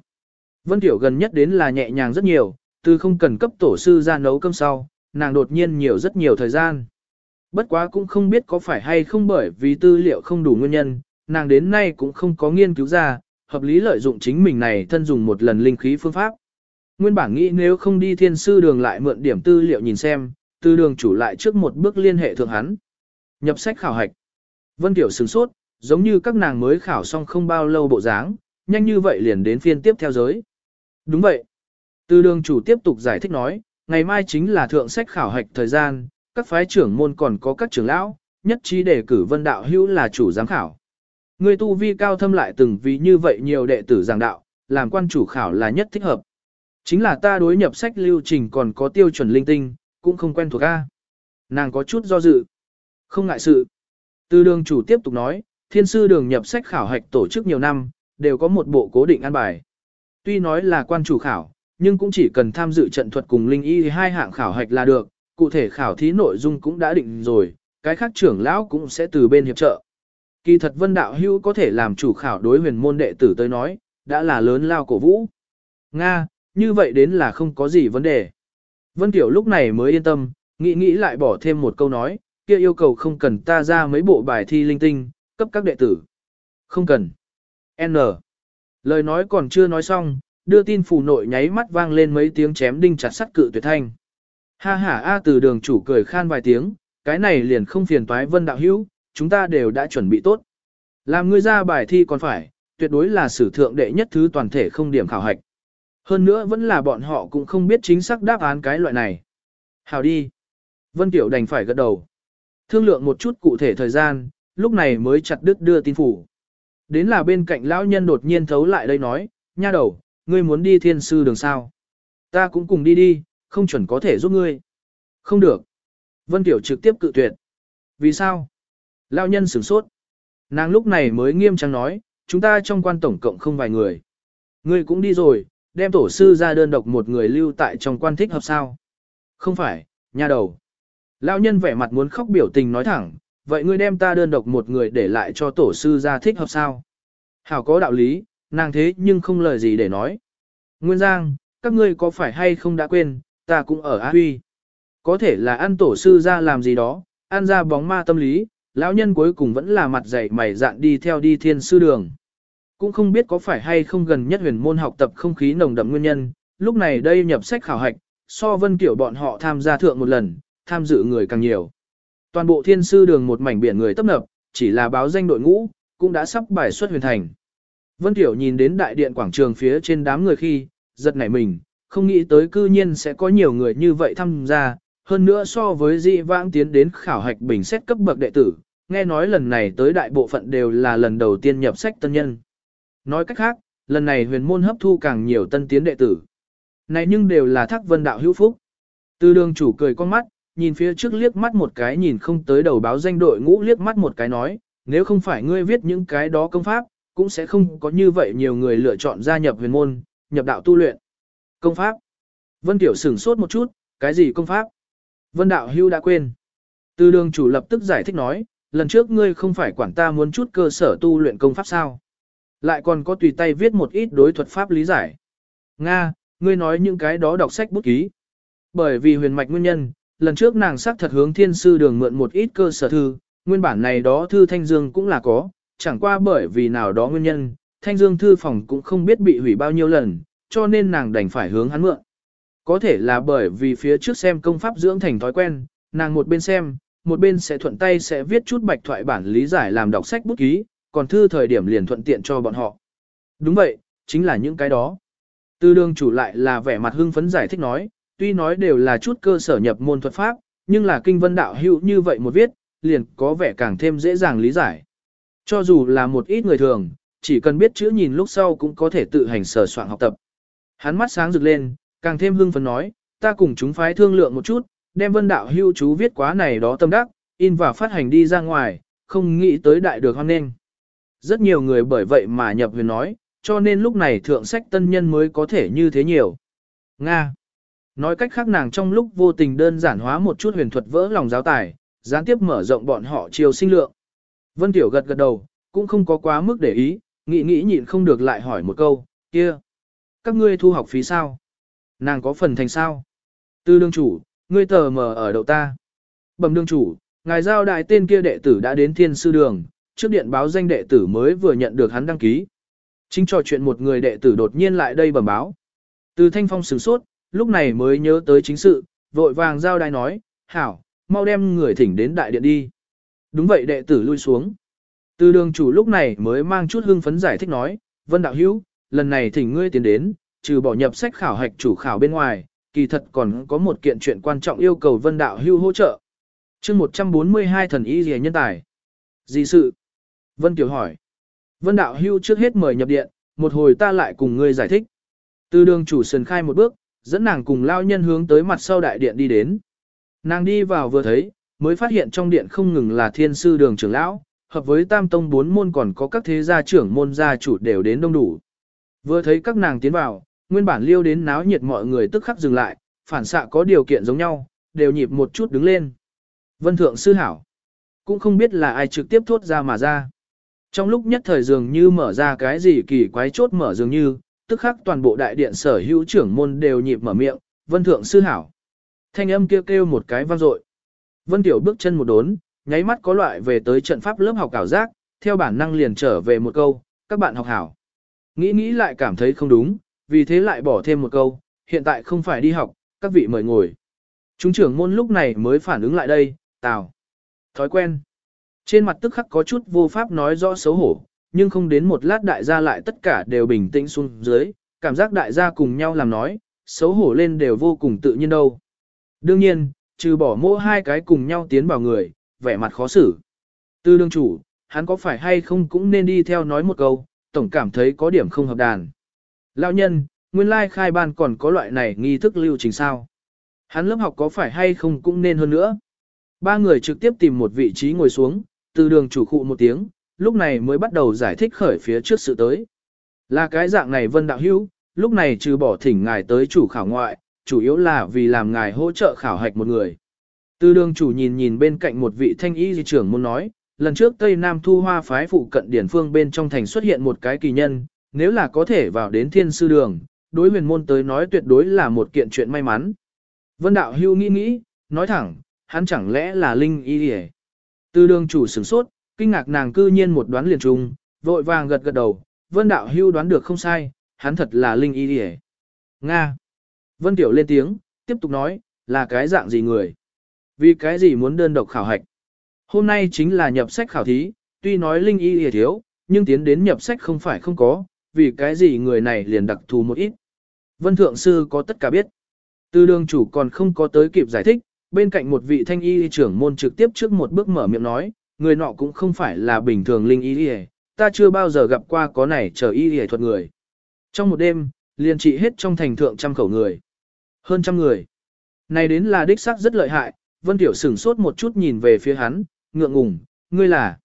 Vân Tiểu gần nhất đến là nhẹ nhàng rất nhiều, từ không cần cấp tổ sư ra nấu cơm sau, nàng đột nhiên nhiều rất nhiều thời gian. Bất quá cũng không biết có phải hay không bởi vì tư liệu không đủ nguyên nhân, nàng đến nay cũng không có nghiên cứu ra, hợp lý lợi dụng chính mình này thân dùng một lần linh khí phương pháp. Nguyên bản nghĩ nếu không đi thiên sư đường lại mượn điểm tư liệu nhìn xem, Tư đường chủ lại trước một bước liên hệ thượng hắn. Nhập sách khảo hạch. Vân Tiểu sửng sốt, giống như các nàng mới khảo xong không bao lâu bộ dáng, nhanh như vậy liền đến phiên tiếp theo giới. Đúng vậy. Tư đường chủ tiếp tục giải thích nói, ngày mai chính là thượng sách khảo hạch thời gian, các phái trưởng môn còn có các trưởng lão, nhất trí đề cử vân đạo hữu là chủ giám khảo. Người tu vi cao thâm lại từng vì như vậy nhiều đệ tử giảng đạo, làm quan chủ khảo là nhất thích hợp. Chính là ta đối nhập sách lưu trình còn có tiêu chuẩn linh tinh, cũng không quen thuộc A. Nàng có chút do dự. Không ngại sự. Từ đường chủ tiếp tục nói, thiên sư đường nhập sách khảo hạch tổ chức nhiều năm, đều có một bộ cố định an bài. Tuy nói là quan chủ khảo, nhưng cũng chỉ cần tham dự trận thuật cùng linh y hai hạng khảo hạch là được, cụ thể khảo thí nội dung cũng đã định rồi, cái khác trưởng lão cũng sẽ từ bên hiệp trợ. Kỳ thật vân đạo hưu có thể làm chủ khảo đối huyền môn đệ tử tới nói, đã là lớn lao cổ vũ. Nga, như vậy đến là không có gì vấn đề. Vân Tiểu lúc này mới yên tâm, nghĩ nghĩ lại bỏ thêm một câu nói, kia yêu cầu không cần ta ra mấy bộ bài thi linh tinh, cấp các đệ tử. Không cần. N. Lời nói còn chưa nói xong, đưa tin phủ nội nháy mắt vang lên mấy tiếng chém đinh chặt sắt cự tuyệt thanh. Ha ha a từ đường chủ cười khan vài tiếng, cái này liền không phiền toái vân đạo hữu, chúng ta đều đã chuẩn bị tốt. Làm ngươi ra bài thi còn phải, tuyệt đối là sử thượng đệ nhất thứ toàn thể không điểm khảo hạch. Hơn nữa vẫn là bọn họ cũng không biết chính xác đáp án cái loại này. Hào đi. Vân Tiểu đành phải gật đầu. Thương lượng một chút cụ thể thời gian, lúc này mới chặt đứt đưa tin phủ. Đến là bên cạnh lão nhân đột nhiên thấu lại đây nói, nha đầu, ngươi muốn đi thiên sư đường sao. Ta cũng cùng đi đi, không chuẩn có thể giúp ngươi. Không được. Vân Tiểu trực tiếp cự tuyệt. Vì sao? Lão nhân sửng sốt. Nàng lúc này mới nghiêm trang nói, chúng ta trong quan tổng cộng không vài người. Ngươi cũng đi rồi, đem tổ sư ra đơn độc một người lưu tại trong quan thích hợp sao? Không phải, nhà đầu. Lão nhân vẻ mặt muốn khóc biểu tình nói thẳng, vậy ngươi đem ta đơn độc một người để lại cho tổ sư ra thích hợp sao? Hảo có đạo lý, nàng thế nhưng không lời gì để nói. Nguyên Giang, các ngươi có phải hay không đã quên, ta cũng ở Á Huy. Có thể là ăn tổ sư ra làm gì đó, ăn ra bóng ma tâm lý, lão nhân cuối cùng vẫn là mặt dày mày dạn đi theo đi thiên sư đường. Cũng không biết có phải hay không gần nhất huyền môn học tập không khí nồng đậm nguyên nhân, lúc này đây nhập sách khảo hạch, so vân kiểu bọn họ tham gia thượng một lần, tham dự người càng nhiều. Toàn bộ thiên sư đường một mảnh biển người tấp nập, chỉ là báo danh đội ngũ, cũng đã sắp bài xuất huyền thành. Vân Tiểu nhìn đến đại điện quảng trường phía trên đám người khi, giật nảy mình, không nghĩ tới cư nhiên sẽ có nhiều người như vậy tham gia, hơn nữa so với dị vãng tiến đến khảo hạch bình xét cấp bậc đệ tử, nghe nói lần này tới đại bộ phận đều là lần đầu tiên nhập sách tân nhân. Nói cách khác, lần này huyền môn hấp thu càng nhiều tân tiến đệ tử. Này nhưng đều là thác vân đạo hữu phúc. Từ đường chủ cười con mắt, nhìn phía trước liếc mắt một cái nhìn không tới đầu báo danh đội ngũ liếc mắt một cái nói, nếu không phải ngươi viết những cái đó công pháp, cũng sẽ không có như vậy nhiều người lựa chọn gia nhập huyền môn, nhập đạo tu luyện. Công pháp. Vân Tiểu sửng sốt một chút, cái gì công pháp? Vân Đạo Hưu đã quên. Từ đường chủ lập tức giải thích nói, lần trước ngươi không phải quản ta muốn chút cơ sở tu luyện công pháp sao? Lại còn có tùy tay viết một ít đối thuật pháp lý giải. Nga, ngươi nói những cái đó đọc sách bút ký. Bởi vì huyền mạch nguyên nhân, lần trước nàng xác thật hướng thiên sư đường mượn một ít cơ sở thư, nguyên bản này đó thư Thanh Dương cũng là có, chẳng qua bởi vì nào đó nguyên nhân, Thanh Dương thư phòng cũng không biết bị hủy bao nhiêu lần, cho nên nàng đành phải hướng hắn mượn. Có thể là bởi vì phía trước xem công pháp dưỡng thành thói quen, nàng một bên xem, một bên sẽ thuận tay sẽ viết chút bạch thoại bản lý giải làm đọc sách bút ký, còn thư thời điểm liền thuận tiện cho bọn họ. Đúng vậy, chính là những cái đó. Tư đương chủ lại là vẻ mặt hưng phấn giải thích nói, tuy nói đều là chút cơ sở nhập môn thuật pháp, nhưng là kinh vân đạo hữu như vậy một viết, liền có vẻ càng thêm dễ dàng lý giải. Cho dù là một ít người thường, chỉ cần biết chữ nhìn lúc sau cũng có thể tự hành sở soạn học tập. Hắn mắt sáng rực lên, càng thêm hưng phấn nói, ta cùng chúng phái thương lượng một chút, đem vân đạo hưu chú viết quá này đó tâm đắc, in và phát hành đi ra ngoài, không nghĩ tới đại được hoan nghênh. Rất nhiều người bởi vậy mà nhập huyền nói, cho nên lúc này thượng sách tân nhân mới có thể như thế nhiều. Nga Nói cách khác nàng trong lúc vô tình đơn giản hóa một chút huyền thuật vỡ lòng giáo tài, gián tiếp mở rộng bọn họ chiều sinh lượng. Vân Tiểu gật gật đầu, cũng không có quá mức để ý, nghĩ nghĩ nhịn không được lại hỏi một câu, kia, các ngươi thu học phí sao? Nàng có phần thành sao? Tư đương chủ, ngươi tờ mờ ở đậu ta. Bẩm đương chủ, ngài giao đại tên kia đệ tử đã đến thiên sư đường, trước điện báo danh đệ tử mới vừa nhận được hắn đăng ký. Chính trò chuyện một người đệ tử đột nhiên lại đây bẩm báo. Từ thanh phong sửng sốt, lúc này mới nhớ tới chính sự, vội vàng giao đai nói, hảo, mau đem người thỉnh đến đại điện đi. Đúng vậy đệ tử lui xuống. Từ đường chủ lúc này mới mang chút hưng phấn giải thích nói, Vân Đạo Hữu lần này thỉnh ngươi tiến đến, trừ bỏ nhập sách khảo hạch chủ khảo bên ngoài, kỳ thật còn có một kiện chuyện quan trọng yêu cầu Vân Đạo Hữu hỗ trợ. chương 142 thần y rìa nhân tài. Dị sự? Vân Kiều hỏi. Vân Đạo hưu trước hết mời nhập điện, một hồi ta lại cùng ngươi giải thích. Từ đường chủ sườn khai một bước, dẫn nàng cùng lao nhân hướng tới mặt sau đại điện đi đến. Nàng đi vào vừa thấy, mới phát hiện trong điện không ngừng là thiên sư đường trưởng lão, hợp với tam tông bốn môn còn có các thế gia trưởng môn gia chủ đều đến đông đủ. Vừa thấy các nàng tiến vào, nguyên bản liêu đến náo nhiệt mọi người tức khắc dừng lại, phản xạ có điều kiện giống nhau, đều nhịp một chút đứng lên. Vân thượng sư hảo, cũng không biết là ai trực tiếp thốt ra mà ra. Trong lúc nhất thời dường như mở ra cái gì kỳ quái chốt mở dường như, tức khắc toàn bộ đại điện sở hữu trưởng môn đều nhịp mở miệng, vân thượng sư hảo. Thanh âm kêu kêu một cái vang dội. Vân Tiểu bước chân một đốn, nháy mắt có loại về tới trận pháp lớp học ảo giác, theo bản năng liền trở về một câu, các bạn học hảo. Nghĩ nghĩ lại cảm thấy không đúng, vì thế lại bỏ thêm một câu, hiện tại không phải đi học, các vị mời ngồi. Chúng trưởng môn lúc này mới phản ứng lại đây, tào. Thói quen. Trên mặt tức khắc có chút vô pháp nói rõ xấu hổ, nhưng không đến một lát đại gia lại tất cả đều bình tĩnh xuống dưới, cảm giác đại gia cùng nhau làm nói, xấu hổ lên đều vô cùng tự nhiên đâu. Đương nhiên, trừ bỏ mô hai cái cùng nhau tiến vào người, vẻ mặt khó xử. Tư đương chủ, hắn có phải hay không cũng nên đi theo nói một câu, tổng cảm thấy có điểm không hợp đàn. Lão nhân, nguyên lai khai ban còn có loại này nghi thức lưu trình sao. Hắn lớp học có phải hay không cũng nên hơn nữa. Ba người trực tiếp tìm một vị trí ngồi xuống, từ đường chủ khụ một tiếng, lúc này mới bắt đầu giải thích khởi phía trước sự tới. Là cái dạng này vân đạo hữu, lúc này trừ bỏ thỉnh ngài tới chủ khảo ngoại, chủ yếu là vì làm ngài hỗ trợ khảo hạch một người. Từ đường chủ nhìn nhìn bên cạnh một vị thanh y di trưởng muốn nói, lần trước Tây Nam thu hoa phái phụ cận điển phương bên trong thành xuất hiện một cái kỳ nhân, nếu là có thể vào đến thiên sư đường, đối huyền môn tới nói tuyệt đối là một kiện chuyện may mắn. Vân đạo hưu nghĩ nghĩ, nói thẳng, hắn chẳng lẽ là linh y hề. Từ đường chủ sửng sốt, kinh ngạc nàng cư nhiên một đoán liền trùng, vội vàng gật gật đầu, vân đạo hưu đoán được không sai, hắn thật là linh y đi Nga. Vân Tiểu lên tiếng, tiếp tục nói, là cái dạng gì người? Vì cái gì muốn đơn độc khảo hạch? Hôm nay chính là nhập sách khảo thí, tuy nói linh y hề thiếu, nhưng tiến đến nhập sách không phải không có, vì cái gì người này liền đặc thù một ít. Vân Thượng Sư có tất cả biết. Từ đường chủ còn không có tới kịp giải thích, bên cạnh một vị thanh y trưởng môn trực tiếp trước một bước mở miệng nói, người nọ cũng không phải là bình thường linh y hề, ta chưa bao giờ gặp qua có này chờ y hề thuật người. Trong một đêm, liền trị hết trong thành thượng trăm khẩu người. Hơn trăm người. Này đến là đích xác rất lợi hại, Vân Tiểu sửng sốt một chút nhìn về phía hắn, ngượng ngùng, ngươi là.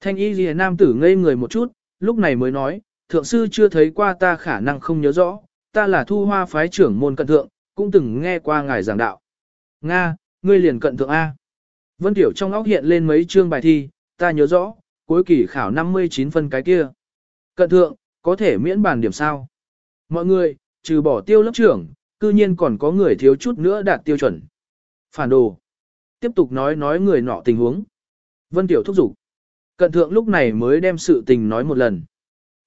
Thanh y ghi nam tử ngây người một chút, lúc này mới nói, thượng sư chưa thấy qua ta khả năng không nhớ rõ, ta là thu hoa phái trưởng môn cận thượng, cũng từng nghe qua ngài giảng đạo. Nga, ngươi liền cận thượng A. Vân Tiểu trong óc hiện lên mấy chương bài thi, ta nhớ rõ, cuối kỳ khảo 59 phân cái kia. Cận thượng, có thể miễn bàn điểm sao? Mọi người, trừ bỏ tiêu lớp trưởng, cư nhiên còn có người thiếu chút nữa đạt tiêu chuẩn. Phản đồ. Tiếp tục nói nói người nọ tình huống. Vân Tiểu thúc giục. Cận thượng lúc này mới đem sự tình nói một lần.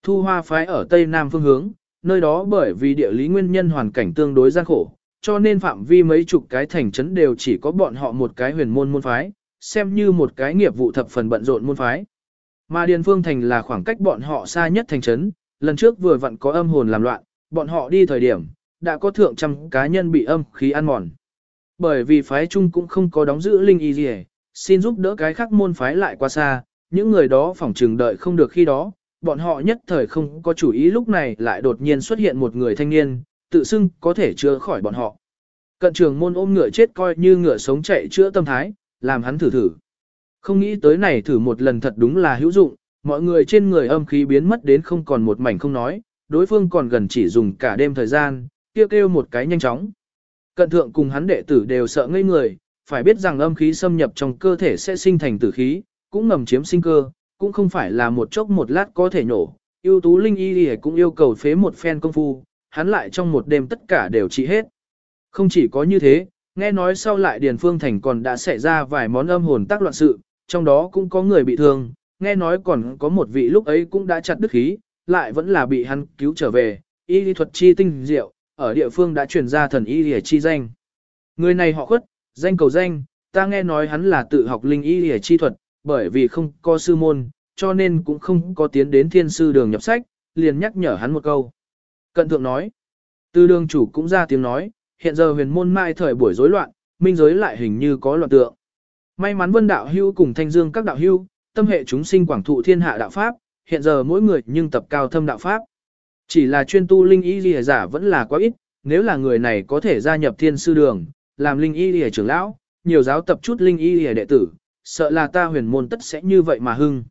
Thu hoa phái ở tây nam phương hướng, nơi đó bởi vì địa lý nguyên nhân hoàn cảnh tương đối gian khổ, cho nên phạm vi mấy chục cái thành trấn đều chỉ có bọn họ một cái huyền môn môn phái, xem như một cái nghiệp vụ thập phần bận rộn môn phái. Mà Điền Phương Thành là khoảng cách bọn họ xa nhất thành trấn, lần trước vừa vặn có âm hồn làm loạn, bọn họ đi thời điểm, đã có thượng trăm cá nhân bị âm khí ăn mòn. Bởi vì phái chung cũng không có đóng giữ linh y gì xin giúp đỡ cái khác môn phái lại qua xa, những người đó phỏng trừng đợi không được khi đó, bọn họ nhất thời không có chủ ý lúc này lại đột nhiên xuất hiện một người thanh niên, tự xưng có thể chữa khỏi bọn họ. Cận trường môn ôm ngựa chết coi như ngựa sống chạy chữa tâm thái, làm hắn thử thử. Không nghĩ tới này thử một lần thật đúng là hữu dụng, mọi người trên người âm khí biến mất đến không còn một mảnh không nói, đối phương còn gần chỉ dùng cả đêm thời gian, kêu kêu một cái nhanh chóng. Cận thượng cùng hắn đệ tử đều sợ ngây người, phải biết rằng âm khí xâm nhập trong cơ thể sẽ sinh thành tử khí, cũng ngầm chiếm sinh cơ, cũng không phải là một chốc một lát có thể nhổ. ưu tú linh y cũng yêu cầu phế một phen công phu, hắn lại trong một đêm tất cả đều trị hết. Không chỉ có như thế, nghe nói sau lại Điền Phương Thành còn đã xảy ra vài món âm hồn tác loạn sự, trong đó cũng có người bị thương, nghe nói còn có một vị lúc ấy cũng đã chặt đứt khí, lại vẫn là bị hắn cứu trở về, y lý thuật chi tinh diệu, ở địa phương đã truyền ra thần y lý chi danh. Người này họ khuất, danh cầu danh, ta nghe nói hắn là tự học linh y lý chi thuật, bởi vì không có sư môn, cho nên cũng không có tiến đến thiên sư đường nhập sách, liền nhắc nhở hắn một câu. Cận thượng nói, từ đường chủ cũng ra tiếng nói, hiện giờ huyền môn mai thời buổi rối loạn, minh giới lại hình như có loạn tượng. May mắn vân đạo hưu cùng thanh dương các đạo hưu, tâm hệ chúng sinh quảng thụ thiên hạ đạo pháp, hiện giờ mỗi người nhưng tập cao thâm đạo pháp. Chỉ là chuyên tu linh y lìa giả vẫn là quá ít, nếu là người này có thể gia nhập thiên sư đường, làm linh y lìa trưởng lão, nhiều giáo tập chút linh y lìa đệ tử, sợ là ta huyền môn tất sẽ như vậy mà hưng.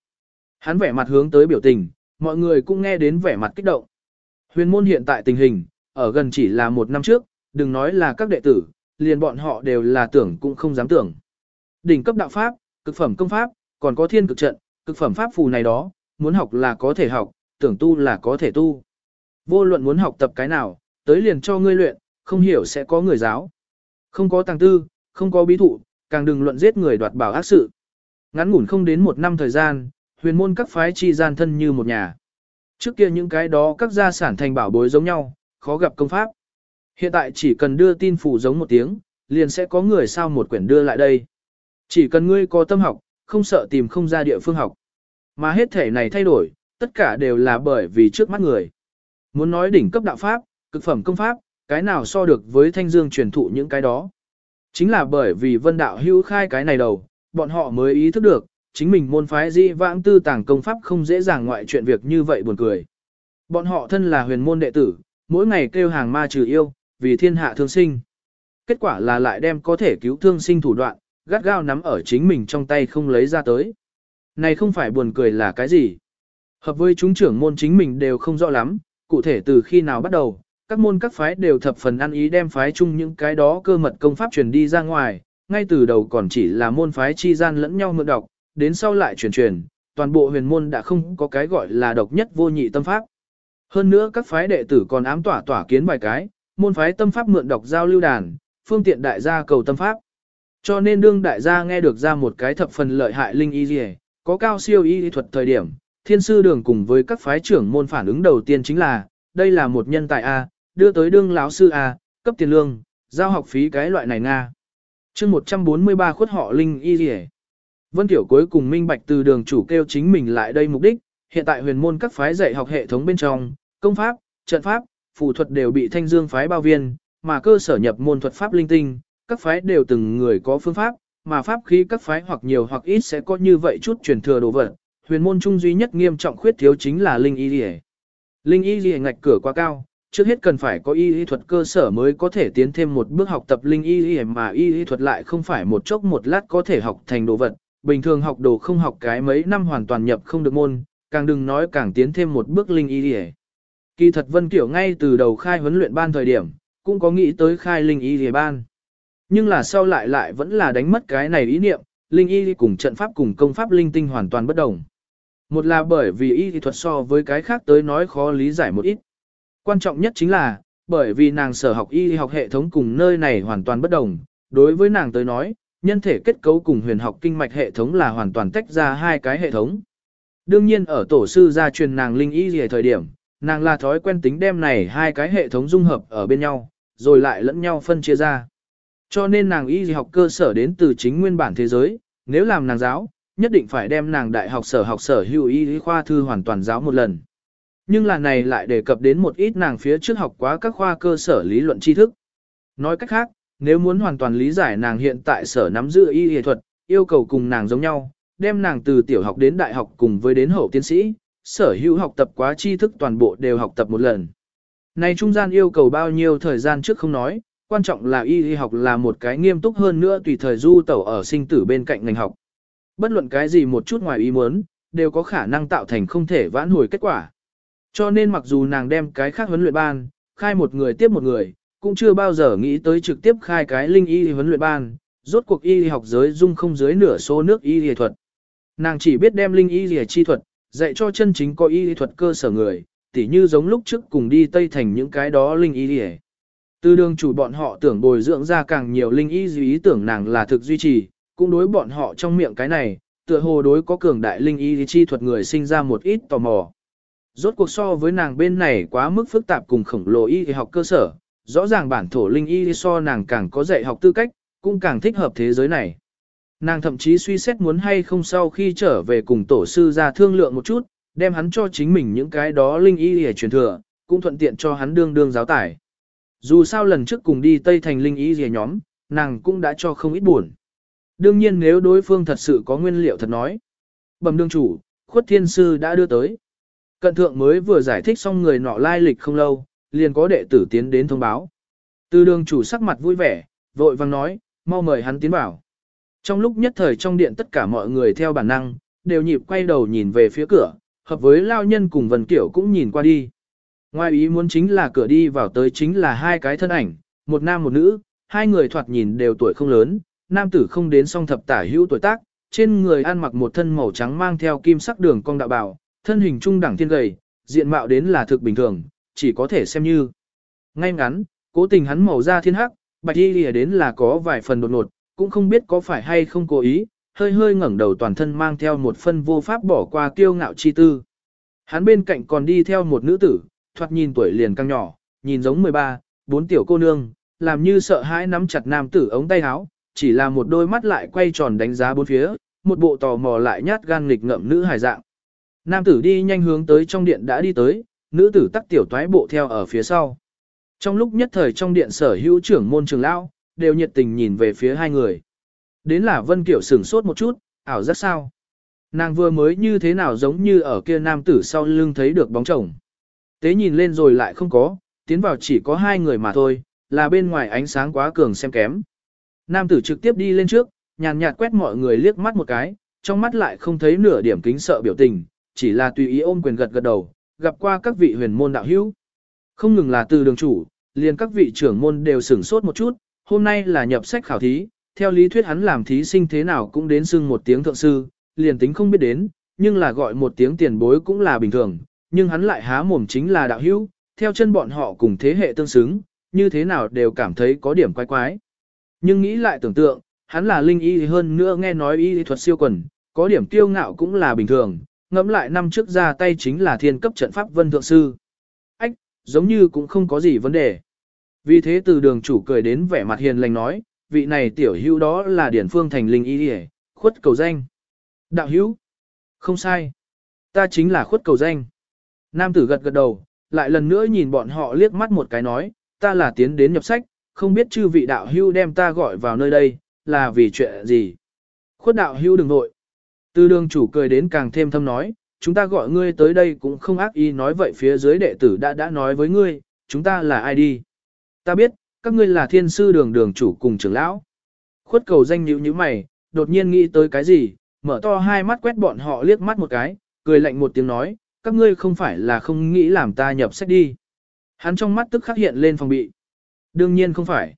Hắn vẻ mặt hướng tới biểu tình, mọi người cũng nghe đến vẻ mặt kích động. Huyền môn hiện tại tình hình, ở gần chỉ là một năm trước, đừng nói là các đệ tử, liền bọn họ đều là tưởng cũng không dám tưởng. Đỉnh cấp đạo pháp, cực phẩm công pháp, còn có thiên cực trận, cực phẩm pháp phù này đó, muốn học là có thể học, tưởng tu là có thể tu. Vô luận muốn học tập cái nào, tới liền cho ngươi luyện, không hiểu sẽ có người giáo. Không có tàng tư, không có bí thụ, càng đừng luận giết người đoạt bảo ác sự. Ngắn ngủn không đến một năm thời gian, huyền môn các phái chi gian thân như một nhà. Trước kia những cái đó các gia sản thành bảo bối giống nhau, khó gặp công pháp. Hiện tại chỉ cần đưa tin phủ giống một tiếng, liền sẽ có người sao một quyển đưa lại đây. Chỉ cần ngươi có tâm học, không sợ tìm không ra địa phương học. Mà hết thể này thay đổi, tất cả đều là bởi vì trước mắt người. Muốn nói đỉnh cấp đạo pháp, cực phẩm công pháp, cái nào so được với thanh dương truyền thụ những cái đó. Chính là bởi vì vân đạo hưu khai cái này đầu, bọn họ mới ý thức được, chính mình môn phái di vãng tư tàng công pháp không dễ dàng ngoại chuyện việc như vậy buồn cười. Bọn họ thân là huyền môn đệ tử, mỗi ngày kêu hàng ma trừ yêu, vì thiên hạ thương sinh. Kết quả là lại đem có thể cứu thương sinh thủ đoạn, gắt gao nắm ở chính mình trong tay không lấy ra tới. Này không phải buồn cười là cái gì? Hợp với chúng trưởng môn chính mình đều không rõ lắm, cụ thể từ khi nào bắt đầu, các môn các phái đều thập phần ăn ý đem phái chung những cái đó cơ mật công pháp truyền đi ra ngoài, ngay từ đầu còn chỉ là môn phái chi gian lẫn nhau mượn đọc, đến sau lại truyền truyền, toàn bộ huyền môn đã không có cái gọi là độc nhất vô nhị tâm pháp. Hơn nữa các phái đệ tử còn ám tỏa tỏa kiến vài cái, môn phái tâm pháp mượn đọc giao lưu đàn, phương tiện đại gia cầu tâm pháp. Cho nên đương đại gia nghe được ra một cái thập phần lợi hại linh y gì, có cao siêu y thuật thời điểm, thiên sư đường cùng với các phái trưởng môn phản ứng đầu tiên chính là, đây là một nhân tài A, đưa tới đương lão sư A, cấp tiền lương, giao học phí cái loại này Nga. chương 143 khuất họ linh y gì Vân Tiểu cuối cùng minh bạch từ đường chủ kêu chính mình lại đây mục đích, hiện tại huyền môn các phái dạy học hệ thống bên trong, công pháp, trận pháp, phù thuật đều bị thanh dương phái bao viên, mà cơ sở nhập môn thuật pháp linh tinh, các phái đều từng người có phương pháp, mà pháp khí các phái hoặc nhiều hoặc ít sẽ có như vậy chút truyền thừa đồ vật. Huyền môn trung duy nhất nghiêm trọng khuyết thiếu chính là linh y liễu. Linh y liễu ngạch cửa quá cao, trước hết cần phải có y y thuật cơ sở mới có thể tiến thêm một bước học tập linh y liễu mà y y thuật lại không phải một chốc một lát có thể học thành đồ vật. Bình thường học đồ không học cái mấy năm hoàn toàn nhập không được môn, càng đừng nói càng tiến thêm một bước linh y liễu. Kỳ thật Vân Kiểu ngay từ đầu khai huấn luyện ban thời điểm, cũng có nghĩ tới khai linh y liễu ban. Nhưng là sau lại lại vẫn là đánh mất cái này ý niệm, linh y cùng trận pháp cùng công pháp linh tinh hoàn toàn bất đồng. Một là bởi vì y thuật so với cái khác tới nói khó lý giải một ít. Quan trọng nhất chính là, bởi vì nàng sở học y học hệ thống cùng nơi này hoàn toàn bất đồng, Đối với nàng tới nói, nhân thể kết cấu cùng huyền học kinh mạch hệ thống là hoàn toàn tách ra hai cái hệ thống. Đương nhiên ở tổ sư gia truyền nàng linh y gì thời điểm, nàng là thói quen tính đem này hai cái hệ thống dung hợp ở bên nhau, rồi lại lẫn nhau phân chia ra. Cho nên nàng y học cơ sở đến từ chính nguyên bản thế giới, nếu làm nàng giáo, nhất định phải đem nàng đại học sở học sở hữu y khoa thư hoàn toàn giáo một lần. Nhưng là này lại đề cập đến một ít nàng phía trước học quá các khoa cơ sở lý luận tri thức. Nói cách khác, nếu muốn hoàn toàn lý giải nàng hiện tại sở nắm giữ y y thuật, yêu cầu cùng nàng giống nhau, đem nàng từ tiểu học đến đại học cùng với đến hậu tiến sĩ, sở hữu học tập quá tri thức toàn bộ đều học tập một lần. Này trung gian yêu cầu bao nhiêu thời gian trước không nói, quan trọng là y y học là một cái nghiêm túc hơn nữa tùy thời du tẩu ở sinh tử bên cạnh ngành học. Bất luận cái gì một chút ngoài ý muốn, đều có khả năng tạo thành không thể vãn hồi kết quả. Cho nên mặc dù nàng đem cái khác huấn luyện ban, khai một người tiếp một người, cũng chưa bao giờ nghĩ tới trực tiếp khai cái linh y huấn luyện ban, rốt cuộc y học giới dung không dưới nửa số nước y y thuật. Nàng chỉ biết đem linh y y chi thuật, dạy cho chân chính có y y thuật cơ sở người, tỉ như giống lúc trước cùng đi Tây Thành những cái đó linh y y. Từ đường chủ bọn họ tưởng bồi dưỡng ra càng nhiều linh y ý tưởng nàng là thực duy trì, cũng đối bọn họ trong miệng cái này, tựa hồ đối có cường đại linh y chi thuật người sinh ra một ít tò mò. Rốt cuộc so với nàng bên này quá mức phức tạp cùng khổng lồ y học cơ sở, rõ ràng bản thổ linh y so nàng càng có dạy học tư cách, cũng càng thích hợp thế giới này. Nàng thậm chí suy xét muốn hay không sau khi trở về cùng tổ sư ra thương lượng một chút, đem hắn cho chính mình những cái đó linh y để truyền thừa, cũng thuận tiện cho hắn đương đương giáo tải. Dù sao lần trước cùng đi Tây Thành linh y rìa nhóm, nàng cũng đã cho không ít buồn. Đương nhiên nếu đối phương thật sự có nguyên liệu thật nói. Bẩm đương chủ, khuất thiên sư đã đưa tới. Cận thượng mới vừa giải thích xong người nọ lai lịch không lâu, liền có đệ tử tiến đến thông báo. Từ đường chủ sắc mặt vui vẻ, vội vang nói, mau mời hắn tiến vào. Trong lúc nhất thời trong điện tất cả mọi người theo bản năng, đều nhịp quay đầu nhìn về phía cửa, hợp với lao nhân cùng Vân Kiểu cũng nhìn qua đi. Ngoài ý muốn chính là cửa đi vào tới chính là hai cái thân ảnh, một nam một nữ, hai người thoạt nhìn đều tuổi không lớn, nam tử không đến song thập tả hữu tuổi tác, trên người ăn mặc một thân màu trắng mang theo kim sắc đường cong đạo bào, thân hình trung đẳng thiên gầy, diện mạo đến là thực bình thường, chỉ có thể xem như. Ngay ngắn, cố tình hắn màu da thiên hắc, bạch y lìa đến là có vài phần đột ngột, cũng không biết có phải hay không cố ý, hơi hơi ngẩng đầu toàn thân mang theo một phân vô pháp bỏ qua kiêu ngạo chi tư. Hắn bên cạnh còn đi theo một nữ tử, thoạt nhìn tuổi liền căng nhỏ, nhìn giống 13, bốn tiểu cô nương, làm như sợ hãi nắm chặt nam tử ống tay áo, chỉ là một đôi mắt lại quay tròn đánh giá bốn phía, một bộ tò mò lại nhát gan nghịch ngậm nữ hài dạng. Nam tử đi nhanh hướng tới trong điện đã đi tới, nữ tử tắc tiểu toái bộ theo ở phía sau. Trong lúc nhất thời trong điện sở hữu trưởng môn trường lão đều nhiệt tình nhìn về phía hai người. Đến là Vân Kiểu sửng sốt một chút, ảo rất sao. Nàng vừa mới như thế nào giống như ở kia nam tử sau lưng thấy được bóng chồng. Tế nhìn lên rồi lại không có, tiến vào chỉ có hai người mà thôi, là bên ngoài ánh sáng quá cường xem kém. Nam tử trực tiếp đi lên trước, nhàn nhạt quét mọi người liếc mắt một cái, trong mắt lại không thấy nửa điểm kính sợ biểu tình, chỉ là tùy ý ôm quyền gật gật đầu, gặp qua các vị huyền môn đạo hữu. Không ngừng là từ đường chủ, liền các vị trưởng môn đều sửng sốt một chút, hôm nay là nhập sách khảo thí, theo lý thuyết hắn làm thí sinh thế nào cũng đến xưng một tiếng thượng sư, liền tính không biết đến, nhưng là gọi một tiếng tiền bối cũng là bình thường, nhưng hắn lại há mồm chính là đạo hữu, theo chân bọn họ cùng thế hệ tương xứng, như thế nào đều cảm thấy có điểm quái quái. Nhưng nghĩ lại tưởng tượng, hắn là linh y hơn nữa nghe nói y thuật siêu quần, có điểm kiêu ngạo cũng là bình thường, ngẫm lại năm trước ra tay chính là thiên cấp trận pháp vân thượng sư. Ách, giống như cũng không có gì vấn đề. Vì thế từ đường chủ cười đến vẻ mặt hiền lành nói, vị này tiểu hữu đó là điển phương thành linh y đi khuất cầu danh. Đạo hữu, không sai, ta chính là khuất cầu danh. Nam tử gật gật đầu, lại lần nữa nhìn bọn họ liếc mắt một cái nói, ta là tiến đến nhập sách, không biết chư vị đạo hữu đem ta gọi vào nơi đây, là vì chuyện gì. Khuất đạo hữu đừng nội. Từ đường chủ cười đến càng thêm thâm nói, chúng ta gọi ngươi tới đây cũng không ác ý nói vậy phía dưới đệ tử đã đã nói với ngươi, chúng ta là ai đi. Ta biết, các ngươi là thiên sư đường đường chủ cùng trưởng lão. Khuất cầu danh nhữ như mày, đột nhiên nghĩ tới cái gì, mở to hai mắt quét bọn họ liếc mắt một cái, cười lạnh một tiếng nói, các ngươi không phải là không nghĩ làm ta nhập sách đi. Hắn trong mắt tức khắc hiện lên phòng bị. Đương nhiên không phải.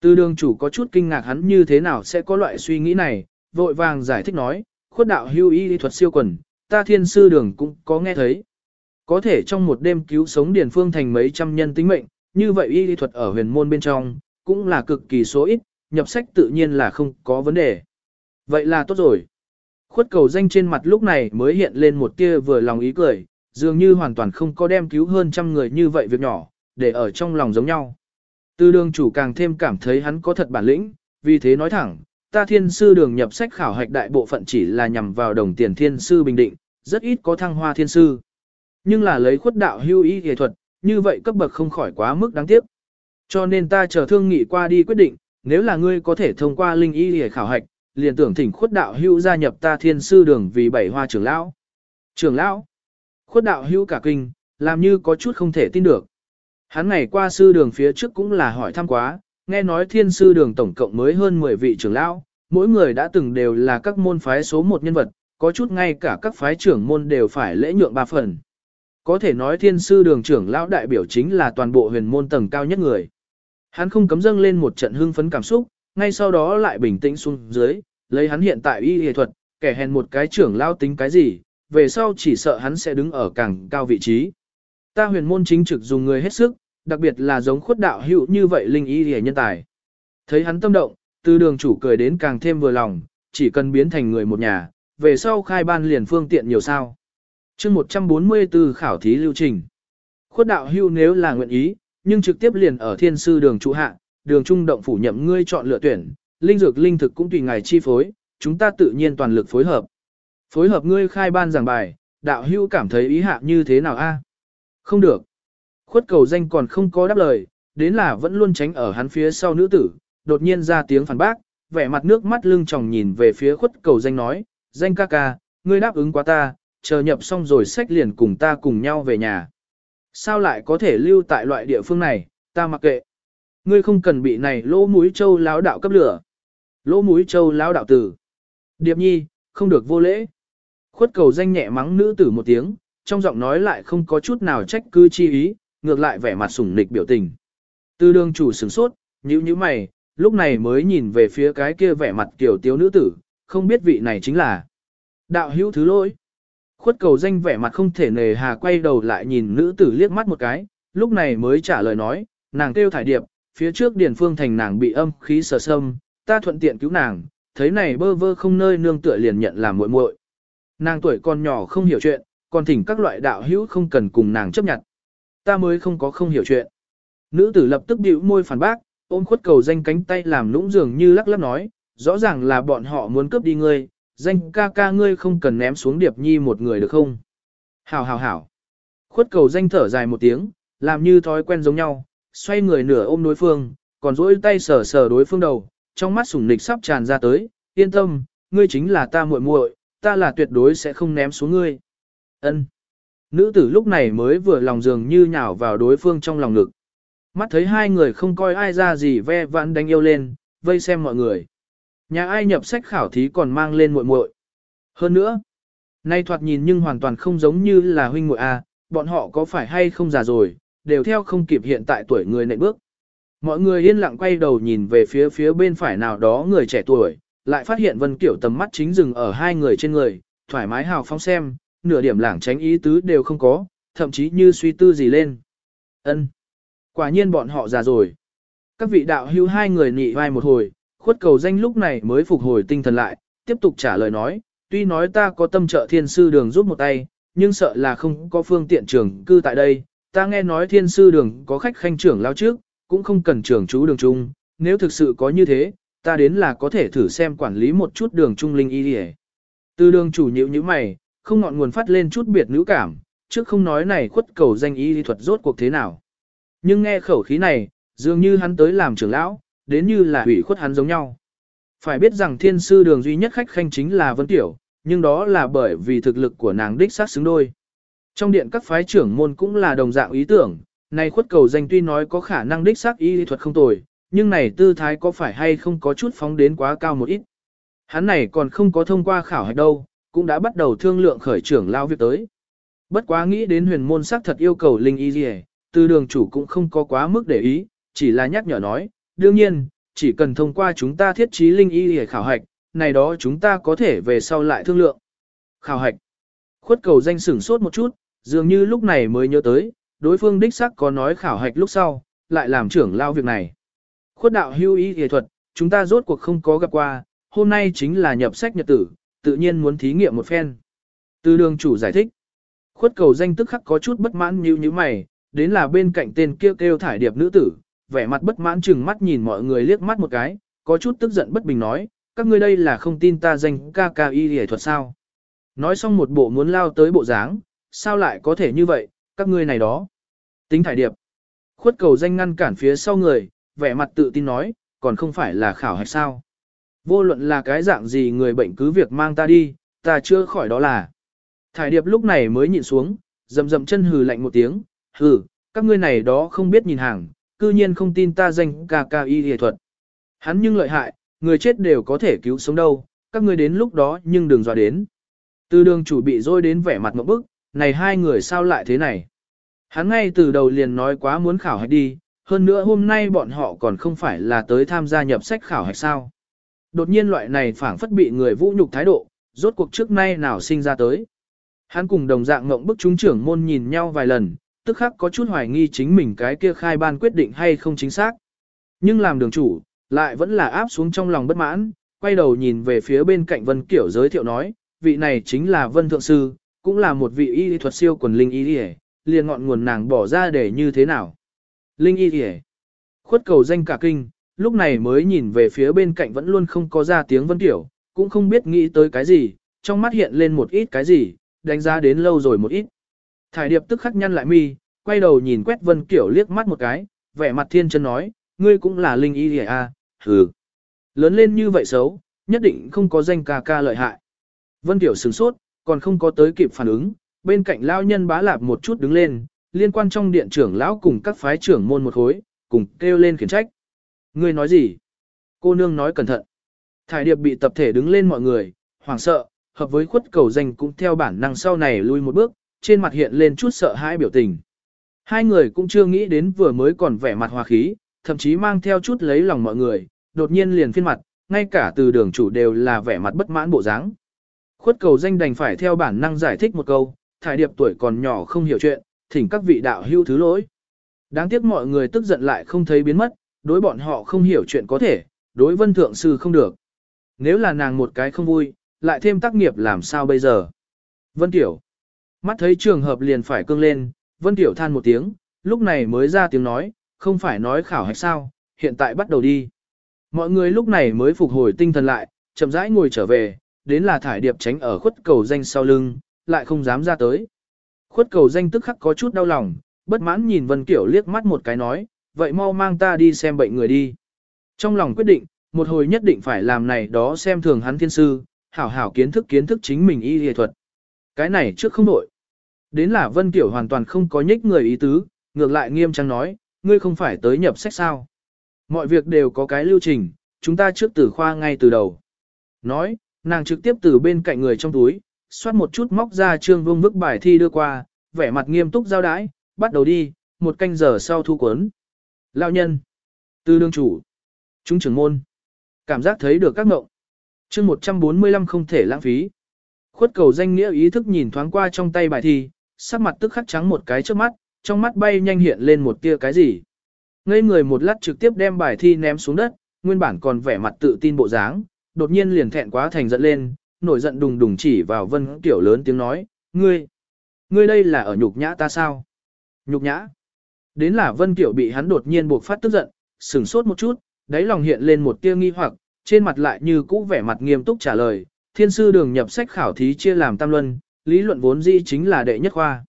Từ đường chủ có chút kinh ngạc hắn như thế nào sẽ có loại suy nghĩ này, vội vàng giải thích nói, khuất đạo hưu y thuật siêu quần, ta thiên sư đường cũng có nghe thấy. Có thể trong một đêm cứu sống Điền phương thành mấy trăm nhân tính mệnh, như vậy y thuật ở huyền môn bên trong, cũng là cực kỳ số ít, nhập sách tự nhiên là không có vấn đề. Vậy là tốt rồi. Khuất cầu danh trên mặt lúc này mới hiện lên một tia vừa lòng ý cười, dường như hoàn toàn không có đem cứu hơn trăm người như vậy việc nhỏ, để ở trong lòng giống nhau. Từ đường chủ càng thêm cảm thấy hắn có thật bản lĩnh, vì thế nói thẳng, ta thiên sư đường nhập sách khảo hạch đại bộ phận chỉ là nhằm vào đồng tiền thiên sư bình định, rất ít có thăng hoa thiên sư. Nhưng là lấy khuất đạo hưu ý nghệ thuật, như vậy cấp bậc không khỏi quá mức đáng tiếc. Cho nên ta chờ thương nghị qua đi quyết định, nếu là ngươi có thể thông qua linh y để khảo hạch, liền tưởng thỉnh khuất đạo hưu gia nhập ta thiên sư đường vì bảy hoa trưởng lão. Trưởng lão, khuất đạo hưu cả kinh, làm như có chút không thể tin được. Hắn ngày qua sư đường phía trước cũng là hỏi thăm quá, nghe nói thiên sư đường tổng cộng mới hơn 10 vị trưởng lão, mỗi người đã từng đều là các môn phái số một nhân vật, có chút ngay cả các phái trưởng môn đều phải lễ nhượng ba phần. Có thể nói thiên sư đường trưởng lão đại biểu chính là toàn bộ huyền môn tầng cao nhất người. Hắn không cấm dâng lên một trận hưng phấn cảm xúc, ngay sau đó lại bình tĩnh xuống dưới, lấy hắn hiện tại y y thuật, kẻ hèn một cái trưởng lão tính cái gì, về sau chỉ sợ hắn sẽ đứng ở càng cao vị trí. Ta huyền môn chính trực dùng người hết sức, đặc biệt là giống khuất đạo hữu như vậy linh y hề nhân tài. Thấy hắn tâm động, từ đường chủ cười đến càng thêm vừa lòng, chỉ cần biến thành người một nhà, về sau khai ban liền phương tiện nhiều sao. chương 144 khảo thí lưu trình. Khuất đạo hữu nếu là nguyện ý, nhưng trực tiếp liền ở thiên sư đường chủ hạ, đường trung động phủ nhậm ngươi chọn lựa tuyển, linh dược linh thực cũng tùy ngài chi phối, chúng ta tự nhiên toàn lực phối hợp. Phối hợp ngươi khai ban giảng bài, đạo hữu cảm thấy ý hạ như thế nào a? Không được. Khuất cầu danh còn không có đáp lời, đến là vẫn luôn tránh ở hắn phía sau nữ tử, đột nhiên ra tiếng phản bác, vẻ mặt nước mắt lưng tròng nhìn về phía khuất cầu danh nói, danh ca ca, ngươi đáp ứng quá ta, chờ nhập xong rồi sách liền cùng ta cùng nhau về nhà. Sao lại có thể lưu tại loại địa phương này, ta mặc kệ. Ngươi không cần bị này lỗ mũi châu láo đạo cấp lửa. Lỗ mũi châu láo đạo tử. Điệp nhi, không được vô lễ. Khuất cầu danh nhẹ mắng nữ tử một tiếng, trong giọng nói lại không có chút nào trách cứ chi ý, ngược lại vẻ mặt sủng nịch biểu tình. tư đường chủ sửng sốt, nhíu nhíu mày, lúc này mới nhìn về phía cái kia vẻ mặt kiểu tiếu nữ tử, không biết vị này chính là. Đạo hữu thứ lỗi. Khuất cầu danh vẻ mặt không thể nề hà quay đầu lại nhìn nữ tử liếc mắt một cái, lúc này mới trả lời nói, nàng kêu thải điệp, phía trước điển phương thành nàng bị âm khí sờ sâm, ta thuận tiện cứu nàng, thấy này bơ vơ không nơi nương tựa liền nhận làm muội muội. Nàng tuổi còn nhỏ không hiểu chuyện, còn thỉnh các loại đạo hữu không cần cùng nàng chấp nhận. Ta mới không có không hiểu chuyện. Nữ tử lập tức bĩu môi phản bác, ôm khuất cầu danh cánh tay làm nũng dường như lắc lắc nói, rõ ràng là bọn họ muốn cướp đi ngươi, danh ca ca ngươi không cần ném xuống điệp nhi một người được không? Hảo hảo hảo. Khuất cầu danh thở dài một tiếng, làm như thói quen giống nhau, xoay người nửa ôm đối phương, còn duỗi tay sờ sờ đối phương đầu, trong mắt sủng nịch sắp tràn ra tới, yên tâm, ngươi chính là ta muội muội, ta là tuyệt đối sẽ không ném xuống ngươi. Ân. Nữ tử lúc này mới vừa lòng dường như nhào vào đối phương trong lòng ngực. Mắt thấy hai người không coi ai ra gì ve vãn đánh yêu lên, vây xem mọi người. Nhà ai nhập sách khảo thí còn mang lên muội muội. Hơn nữa, nay thoạt nhìn nhưng hoàn toàn không giống như là huynh muội a, bọn họ có phải hay không già rồi, đều theo không kịp hiện tại tuổi người nệ bước. Mọi người yên lặng quay đầu nhìn về phía phía bên phải nào đó người trẻ tuổi, lại phát hiện Vân Kiểu tầm mắt chính dừng ở hai người trên người, thoải mái hào phóng xem, nửa điểm lảng tránh ý tứ đều không có, thậm chí như suy tư gì lên. Ân, Quả nhiên bọn họ già rồi. Các vị đạo hưu hai người nị vai một hồi, khuất cầu danh lúc này mới phục hồi tinh thần lại, tiếp tục trả lời nói, tuy nói ta có tâm trợ thiên sư đường giúp một tay, nhưng sợ là không có phương tiện trưởng cư tại đây, ta nghe nói thiên sư đường có khách khanh trưởng lao trước, cũng không cần trưởng chú đường trung, nếu thực sự có như thế, ta đến là có thể thử xem quản lý một chút đường trung linh y đi Từ đường chủ nhịu như mày, không ngọn nguồn phát lên chút biệt nữ cảm, trước không nói này khuất cầu danh y thuật rốt cuộc thế nào. Nhưng nghe khẩu khí này, dường như hắn tới làm trưởng lão, đến như là ủy khuất hắn giống nhau. Phải biết rằng thiên sư đường duy nhất khách khanh chính là Vân Tiểu, nhưng đó là bởi vì thực lực của nàng đích sát xứng đôi. Trong điện các phái trưởng môn cũng là đồng dạng ý tưởng, này khuất cầu danh tuy nói có khả năng đích xác y thuật không tồi, nhưng này tư thái có phải hay không có chút phóng đến quá cao một ít. Hắn này còn không có thông qua khảo hạch đâu, cũng đã bắt đầu thương lượng khởi trưởng lao việc tới. Bất quá nghĩ đến huyền môn sắc thật yêu cầu linh y gì từ đường chủ cũng không có quá mức để ý, chỉ là nhắc nhở nói, đương nhiên, chỉ cần thông qua chúng ta thiết trí linh y để khảo hạch, này đó chúng ta có thể về sau lại thương lượng. Khảo hạch. Khuất cầu danh sửng sốt một chút, dường như lúc này mới nhớ tới, đối phương đích sắc có nói khảo hạch lúc sau, lại làm trưởng lao việc này. Khuất đạo hưu y y thuật, chúng ta rốt cuộc không có gặp qua, hôm nay chính là nhập sách nhật tử, tự nhiên muốn thí nghiệm một phen. Từ đường chủ giải thích, khuất cầu danh tức khắc có chút bất mãn như như mày, đến là bên cạnh tên kêu kêu thải điệp nữ tử, vẻ mặt bất mãn chừng mắt nhìn mọi người liếc mắt một cái, có chút tức giận bất bình nói, các ngươi đây là không tin ta danh ca ca y lìa thuật sao. Nói xong một bộ muốn lao tới bộ dáng, sao lại có thể như vậy, các ngươi này đó. Tính thải điệp. Khuất cầu danh ngăn cản phía sau người, vẻ mặt tự tin nói, còn không phải là khảo hạch sao. Vô luận là cái dạng gì người bệnh cứ việc mang ta đi, ta chưa khỏi đó là. Thải điệp lúc này mới nhịn xuống, dầm dầm chân hừ lạnh một tiếng, hừ, các ngươi này đó không biết nhìn hàng, cư nhiên không tin ta danh ca ca y y thuật. Hắn nhưng lợi hại, người chết đều có thể cứu sống đâu, các ngươi đến lúc đó nhưng đừng dọa đến. Từ đường chủ bị rôi đến vẻ mặt ngậm bức, này hai người sao lại thế này. Hắn ngay từ đầu liền nói quá muốn khảo hạch đi, hơn nữa hôm nay bọn họ còn không phải là tới tham gia nhập sách khảo hạch sao. Đột nhiên loại này phảng phất bị người vũ nhục thái độ, rốt cuộc trước nay nào sinh ra tới. Hắn cùng đồng dạng ngộng bức chúng trưởng môn nhìn nhau vài lần, tức khắc có chút hoài nghi chính mình cái kia khai ban quyết định hay không chính xác. Nhưng làm đường chủ, lại vẫn là áp xuống trong lòng bất mãn, quay đầu nhìn về phía bên cạnh Vân Kiểu giới thiệu nói, vị này chính là Vân Thượng Sư, cũng là một vị y thuật siêu quần linh y y liền ngọn nguồn nàng bỏ ra để như thế nào. Linh y y khuất cầu danh cả kinh, lúc này mới nhìn về phía bên cạnh vẫn luôn không có ra tiếng Vân Kiểu, cũng không biết nghĩ tới cái gì, trong mắt hiện lên một ít cái gì, đánh giá đến lâu rồi một ít. Thải điệp tức khắc nhăn lại mi, quay đầu nhìn quét Vân Kiểu liếc mắt một cái, vẻ mặt thiên chân nói, ngươi cũng là linh y à, hừ. Lớn lên như vậy xấu, nhất định không có danh ca ca lợi hại. Vân Kiểu sửng sốt, còn không có tới kịp phản ứng, bên cạnh lão nhân bá lạp một chút đứng lên, liên quan trong điện trưởng lão cùng các phái trưởng môn một khối, cùng kêu lên khiển trách. Ngươi nói gì? Cô nương nói cẩn thận. Thải điệp bị tập thể đứng lên mọi người, hoảng sợ, hợp với khuất cầu danh cũng theo bản năng sau này lui một bước, trên mặt hiện lên chút sợ hãi biểu tình. Hai người cũng chưa nghĩ đến vừa mới còn vẻ mặt hòa khí, thậm chí mang theo chút lấy lòng mọi người, đột nhiên liền phiên mặt, ngay cả từ đường chủ đều là vẻ mặt bất mãn bộ dáng. Khuất cầu danh đành phải theo bản năng giải thích một câu, thải điệp tuổi còn nhỏ không hiểu chuyện, thỉnh các vị đạo hưu thứ lỗi. Đáng tiếc mọi người tức giận lại không thấy biến mất, đối bọn họ không hiểu chuyện có thể, đối vân thượng sư không được. Nếu là nàng một cái không vui, lại thêm tác nghiệp làm sao bây giờ? Vân Tiểu. Mắt thấy trường hợp liền phải cương lên, Vân Tiểu than một tiếng, lúc này mới ra tiếng nói, không phải nói khảo hạch sao, hiện tại bắt đầu đi. Mọi người lúc này mới phục hồi tinh thần lại, chậm rãi ngồi trở về, đến là thải điệp tránh ở khuất cầu danh sau lưng, lại không dám ra tới. Khuất cầu danh tức khắc có chút đau lòng, bất mãn nhìn Vân Kiểu liếc mắt một cái nói, vậy mau mang ta đi xem bệnh người đi. Trong lòng quyết định, một hồi nhất định phải làm này đó xem thường hắn thiên sư, hảo hảo kiến thức kiến thức chính mình y y thuật. Cái này trước không đổi. Đến là Vân Kiểu hoàn toàn không có nhích người ý tứ, ngược lại nghiêm trang nói, ngươi không phải tới nhập sách sao. Mọi việc đều có cái lưu trình, chúng ta trước từ khoa ngay từ đầu. Nói, nàng trực tiếp từ bên cạnh người trong túi, xoát một chút móc ra trương vương vức bài thi đưa qua, vẻ mặt nghiêm túc giao đái, bắt đầu đi, một canh giờ sau thu cuốn. Lão nhân, tư đương chủ, chúng trưởng môn, cảm giác thấy được các ngộng. chương 145 không thể lãng phí. Khuất cầu danh nghĩa ý thức nhìn thoáng qua trong tay bài thi, sắc mặt tức khắc trắng một cái trước mắt, trong mắt bay nhanh hiện lên một tia cái gì. Ngây người một lát trực tiếp đem bài thi ném xuống đất, nguyên bản còn vẻ mặt tự tin bộ dáng, đột nhiên liền thẹn quá thành giận lên, nổi giận đùng đùng chỉ vào Vân Tiểu lớn tiếng nói, ngươi, ngươi đây là ở nhục nhã ta sao? Nhục nhã. Đến là Vân Tiểu bị hắn đột nhiên buộc phát tức giận, sửng sốt một chút, đáy lòng hiện lên một tia nghi hoặc, trên mặt lại như cũ vẻ mặt nghiêm túc trả lời, thiên sư đường nhập sách khảo thí chia làm tam luân, lý luận vốn dĩ chính là đệ nhất khoa.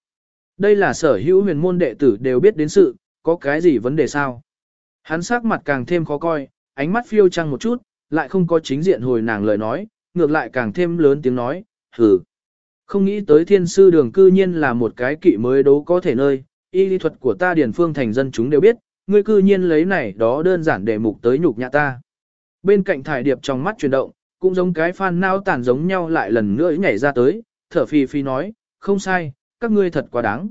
Đây là sở hữu huyền môn đệ tử đều biết đến sự, có cái gì vấn đề sao? Hắn sắc mặt càng thêm khó coi, ánh mắt phiêu trăng một chút, lại không có chính diện hồi nàng lời nói, ngược lại càng thêm lớn tiếng nói, hừ. Không nghĩ tới thiên sư đường cư nhiên là một cái kỵ mới đấu có thể nơi, y lý thuật của ta điền phương thành dân chúng đều biết, ngươi cư nhiên lấy này đó đơn giản để mục tới nhục nhã ta. Bên cạnh thải điệp trong mắt chuyển động, cũng giống cái phan nao tản giống nhau lại lần nữa nhảy ra tới, thở phì phì nói, không sai, các ngươi thật quá đáng.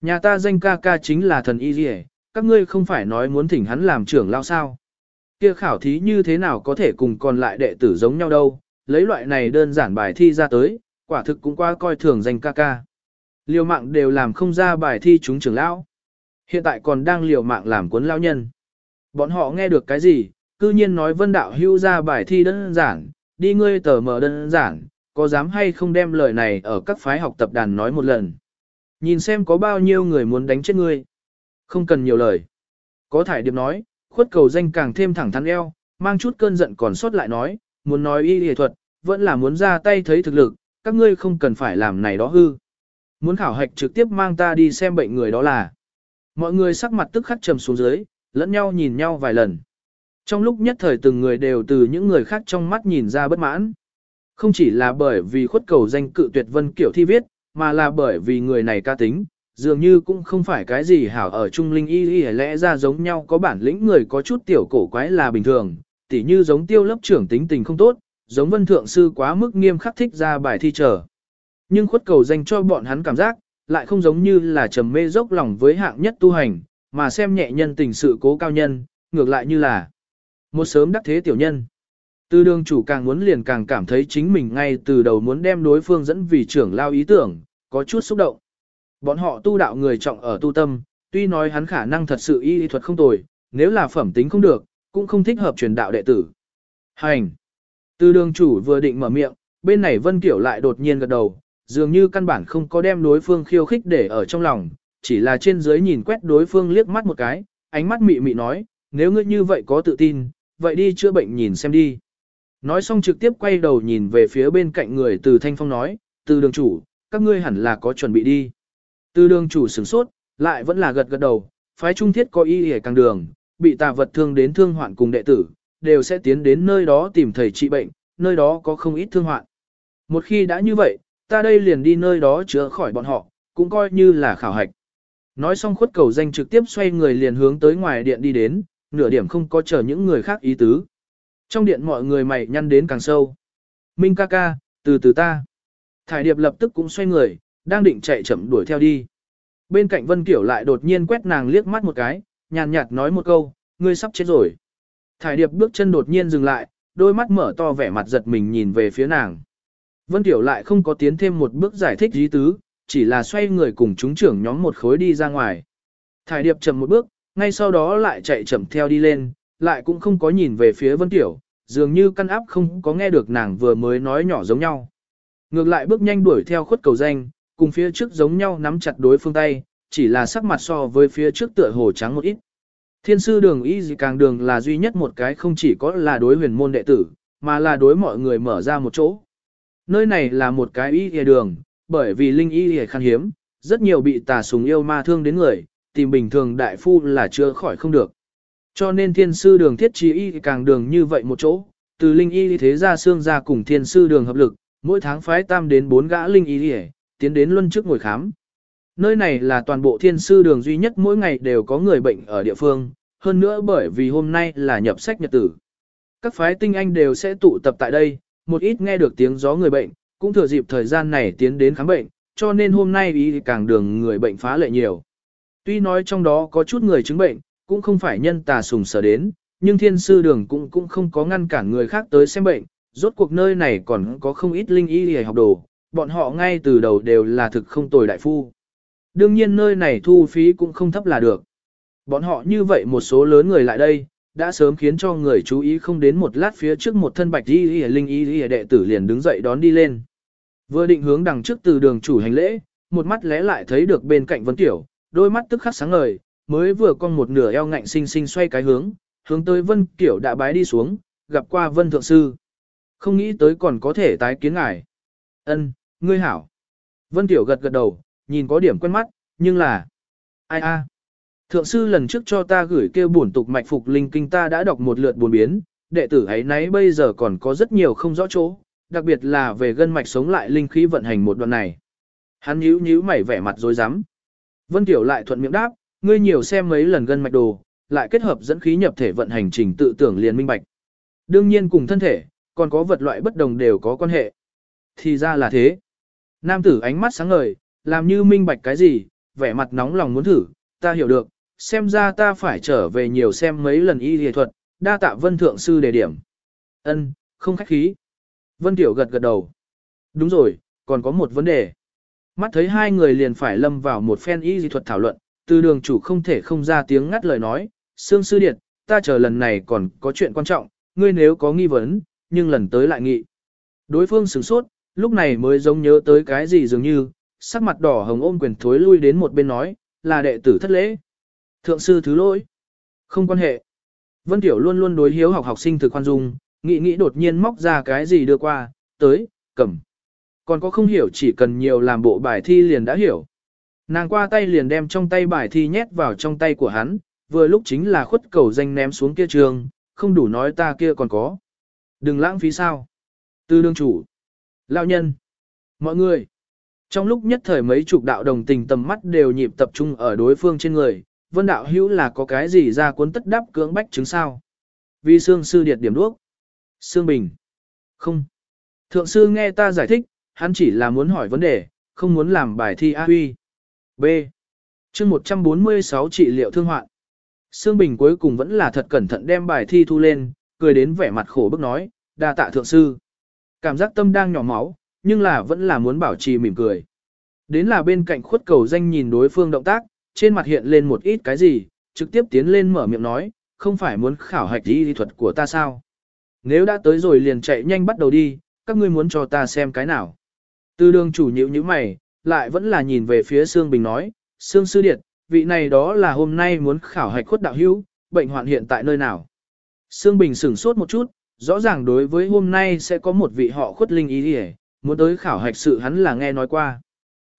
Nhà ta danh ca ca chính là thần y dì các ngươi không phải nói muốn thỉnh hắn làm trưởng lao sao. Kia khảo thí như thế nào có thể cùng còn lại đệ tử giống nhau đâu, lấy loại này đơn giản bài thi ra tới, quả thực cũng qua coi thường danh ca ca. Liều mạng đều làm không ra bài thi chúng trưởng lão. Hiện tại còn đang liều mạng làm cuốn lão nhân. Bọn họ nghe được cái gì, cư cư nhiên nói vân đạo hưu ra bài thi đơn giản, đi ngươi tờ mở đơn giản, có dám hay không đem lời này ở các phái học tập đàn nói một lần. Nhìn xem có bao nhiêu người muốn đánh chết ngươi. Không cần nhiều lời. Có thải điệp nói, khuất cầu danh càng thêm thẳng thắn eo, mang chút cơn giận còn sót lại nói, muốn nói y y thuật, vẫn là muốn ra tay thấy thực lực, các ngươi không cần phải làm này đó hư. Muốn khảo hạch trực tiếp mang ta đi xem bệnh người đó là. Mọi người sắc mặt tức khắc trầm xuống dưới, lẫn nhau nhìn nhau vài lần. Trong lúc nhất thời từng người đều từ những người khác trong mắt nhìn ra bất mãn. Không chỉ là bởi vì khuất cầu danh cự tuyệt vân kiểu thi viết, mà là bởi vì người này ca tính, dường như cũng không phải cái gì hảo ở trung linh y y lẽ ra giống nhau có bản lĩnh người có chút tiểu cổ quái là bình thường, tỉ như giống tiêu lớp trưởng tính tình không tốt, giống vân thượng sư quá mức nghiêm khắc thích ra bài thi trở. Nhưng khuất cầu dành cho bọn hắn cảm giác, lại không giống như là trầm mê dốc lòng với hạng nhất tu hành, mà xem nhẹ nhân tình sự cố cao nhân, ngược lại như là một sớm đắc thế tiểu nhân. Từ đường chủ càng muốn liền càng cảm thấy chính mình ngay từ đầu muốn đem đối phương dẫn vì trưởng lao ý tưởng, có chút xúc động. Bọn họ tu đạo người trọng ở tu tâm, tuy nói hắn khả năng thật sự y lý thuật không tồi, nếu là phẩm tính không được, cũng không thích hợp truyền đạo đệ tử. Hành! Từ đường chủ vừa định mở miệng, bên này Vân Kiểu lại đột nhiên gật đầu, dường như căn bản không có đem đối phương khiêu khích để ở trong lòng, chỉ là trên dưới nhìn quét đối phương liếc mắt một cái, ánh mắt mị mị nói, nếu ngươi như vậy có tự tin, vậy đi chữa bệnh nhìn xem đi. Nói xong trực tiếp quay đầu nhìn về phía bên cạnh người từ thanh phong nói, từ đường chủ, các ngươi hẳn là có chuẩn bị đi. Từ đường chủ sửng sốt, lại vẫn là gật gật đầu, phái trung thiết có y hề càng đường, bị tà vật thương đến thương hoạn cùng đệ tử, đều sẽ tiến đến nơi đó tìm thầy trị bệnh, nơi đó có không ít thương hoạn. Một khi đã như vậy, ta đây liền đi nơi đó chữa khỏi bọn họ, cũng coi như là khảo hạch. Nói xong khuất cầu danh trực tiếp xoay người liền hướng tới ngoài điện đi đến, nửa điểm không có chờ những người khác ý tứ. Trong điện mọi người mày nhăn đến càng sâu. Minh ca ca, từ từ ta. Thải điệp lập tức cũng xoay người, đang định chạy chậm đuổi theo đi. Bên cạnh Vân Kiểu lại đột nhiên quét nàng liếc mắt một cái, nhàn nhạt nói một câu, ngươi sắp chết rồi. Thải điệp bước chân đột nhiên dừng lại, đôi mắt mở to vẻ mặt giật mình nhìn về phía nàng. Vân Tiểu lại không có tiến thêm một bước giải thích lý tứ, chỉ là xoay người cùng chúng trưởng nhóm một khối đi ra ngoài. Thải điệp chậm một bước, ngay sau đó lại chạy chậm theo đi lên, lại cũng không có nhìn về phía Vân Tiểu, dường như căn áp không có nghe được nàng vừa mới nói nhỏ giống nhau. Ngược lại bước nhanh đuổi theo khuất cầu danh, cùng phía trước giống nhau nắm chặt đối phương tay, chỉ là sắc mặt so với phía trước tựa hồ trắng một ít. Thiên sư đường y gì càng đường là duy nhất một cái không chỉ có là đối huyền môn đệ tử, mà là đối mọi người mở ra một chỗ. Nơi này là một cái y hề đường, bởi vì linh y hề khan hiếm, rất nhiều bị tà súng yêu ma thương đến người, tìm bình thường đại phu là chưa khỏi không được. Cho nên thiên sư đường thiết trí y càng đường như vậy một chỗ, từ linh y thế ra xương ra cùng thiên sư đường hợp lực, mỗi tháng phái tam đến bốn gã linh y tiến đến luân trước ngồi khám. Nơi này là toàn bộ thiên sư đường duy nhất mỗi ngày đều có người bệnh ở địa phương, hơn nữa bởi vì hôm nay là nhập sách nhật tử. Các phái tinh anh đều sẽ tụ tập tại đây, một ít nghe được tiếng gió người bệnh, cũng thừa dịp thời gian này tiến đến khám bệnh, cho nên hôm nay y càng đường người bệnh phá lệ nhiều. Tuy nói trong đó có chút người chứng bệnh, cũng không phải nhân tà sùng sở đến, nhưng thiên sư đường cũng cũng không có ngăn cản người khác tới xem bệnh, rốt cuộc nơi này còn có không ít linh y để học đồ, bọn họ ngay từ đầu đều là thực không tồi đại phu. Đương nhiên nơi này thu phí cũng không thấp là được. Bọn họ như vậy một số lớn người lại đây, đã sớm khiến cho người chú ý không đến một lát phía trước một thân bạch y y linh y y đệ tử liền đứng dậy đón đi lên. Vừa định hướng đằng trước từ đường chủ hành lễ, một mắt lẽ lại thấy được bên cạnh Vân Tiểu, đôi mắt tức khắc sáng ngời, mới vừa con một nửa eo ngạnh sinh sinh xoay cái hướng, hướng tới Vân Kiểu đã bái đi xuống, gặp qua Vân Thượng Sư. Không nghĩ tới còn có thể tái kiến ngài. Ân, ngươi hảo. Vân Tiểu gật gật đầu, nhìn có điểm quen mắt, nhưng là... Ai a? Thượng sư lần trước cho ta gửi kêu bổn tục mạch phục linh kinh ta đã đọc một lượt buồn biến, đệ tử ấy nấy bây giờ còn có rất nhiều không rõ chỗ, đặc biệt là về gân mạch sống lại linh khí vận hành một đoạn này. Hắn nhíu nhíu mày vẻ mặt rối rắm. Vân Tiểu lại thuận miệng đáp, ngươi nhiều xem mấy lần gân mạch đồ, lại kết hợp dẫn khí nhập thể vận hành trình tự tưởng liền minh bạch. Đương nhiên cùng thân thể, còn có vật loại bất đồng đều có quan hệ. Thì ra là thế. Nam tử ánh mắt sáng ngời, làm như minh bạch cái gì, vẻ mặt nóng lòng muốn thử, ta hiểu được, xem ra ta phải trở về nhiều xem mấy lần y y thuật, đa tạ vân thượng sư đề điểm. Ân, không khách khí. Vân Tiểu gật gật đầu. Đúng rồi, còn có một vấn đề. Mắt thấy hai người liền phải lâm vào một phen y dị thuật thảo luận, từ đường chủ không thể không ra tiếng ngắt lời nói, Sương Sư Điệt, ta chờ lần này còn có chuyện quan trọng, ngươi nếu có nghi vấn, nhưng lần tới lại nghị. Đối phương sửng sốt, lúc này mới giống nhớ tới cái gì dường như, sắc mặt đỏ hồng ôm quyền thối lui đến một bên nói, là đệ tử thất lễ. Thượng sư thứ lỗi. Không quan hệ. Vân Tiểu luôn luôn đối hiếu học học sinh thực khoan dung, nghĩ nghĩ đột nhiên móc ra cái gì đưa qua, tới, cầm. Còn có không hiểu chỉ cần nhiều làm bộ bài thi liền đã hiểu. Nàng qua tay liền đem trong tay bài thi nhét vào trong tay của hắn, vừa lúc chính là khuất cầu danh ném xuống kia trường, không đủ nói ta kia còn có. Đừng lãng phí sao. Tư đương chủ. Lão nhân. Mọi người. Trong lúc nhất thời mấy chục đạo đồng tình tầm mắt đều nhịp tập trung ở đối phương trên người, vân đạo hữu là có cái gì ra cuốn tất đáp cưỡng bách chứng sao. Vì xương sư điệt điểm đuốc. xương Bình. Không. Thượng sư nghe ta giải thích, hắn chỉ là muốn hỏi vấn đề, không muốn làm bài thi A huy. B. chương 146 trị liệu thương hoạn. Sương Bình cuối cùng vẫn là thật cẩn thận đem bài thi thu lên, cười đến vẻ mặt khổ bức nói, đa tạ thượng sư. Cảm giác tâm đang nhỏ máu, nhưng là vẫn là muốn bảo trì mỉm cười. Đến là bên cạnh khuất cầu danh nhìn đối phương động tác, trên mặt hiện lên một ít cái gì, trực tiếp tiến lên mở miệng nói, không phải muốn khảo hạch y thuật của ta sao. Nếu đã tới rồi liền chạy nhanh bắt đầu đi, các ngươi muốn cho ta xem cái nào. Từ đường chủ nhữ như mày, lại vẫn là nhìn về phía Sương Bình nói, Sương Sư Điệt, vị này đó là hôm nay muốn khảo hạch khuất đạo hữu, bệnh hoạn hiện tại nơi nào. Sương Bình sửng sốt một chút, rõ ràng đối với hôm nay sẽ có một vị họ khuất linh ý đi muốn tới khảo hạch sự hắn là nghe nói qua.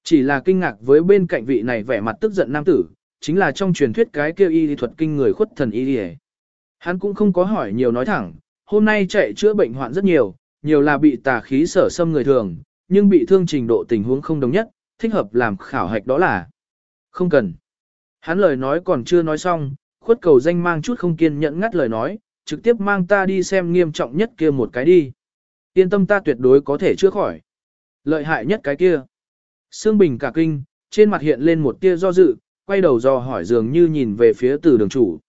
Chỉ là kinh ngạc với bên cạnh vị này vẻ mặt tức giận nam tử, chính là trong truyền thuyết cái kêu y thuật kinh người khuất thần y đi Hắn cũng không có hỏi nhiều nói thẳng, hôm nay chạy chữa bệnh hoạn rất nhiều, nhiều là bị tà khí sở xâm người thường, nhưng bị thương trình độ tình huống không đồng nhất, thích hợp làm khảo hạch đó là không cần. Hắn lời nói còn chưa nói xong, khuất cầu danh mang chút không kiên nhẫn ngắt lời nói, trực tiếp mang ta đi xem nghiêm trọng nhất kia một cái đi. Yên tâm ta tuyệt đối có thể chữa khỏi. Lợi hại nhất cái kia. Sương Bình cả kinh, trên mặt hiện lên một tia do dự, quay đầu dò hỏi dường như nhìn về phía từ đường chủ.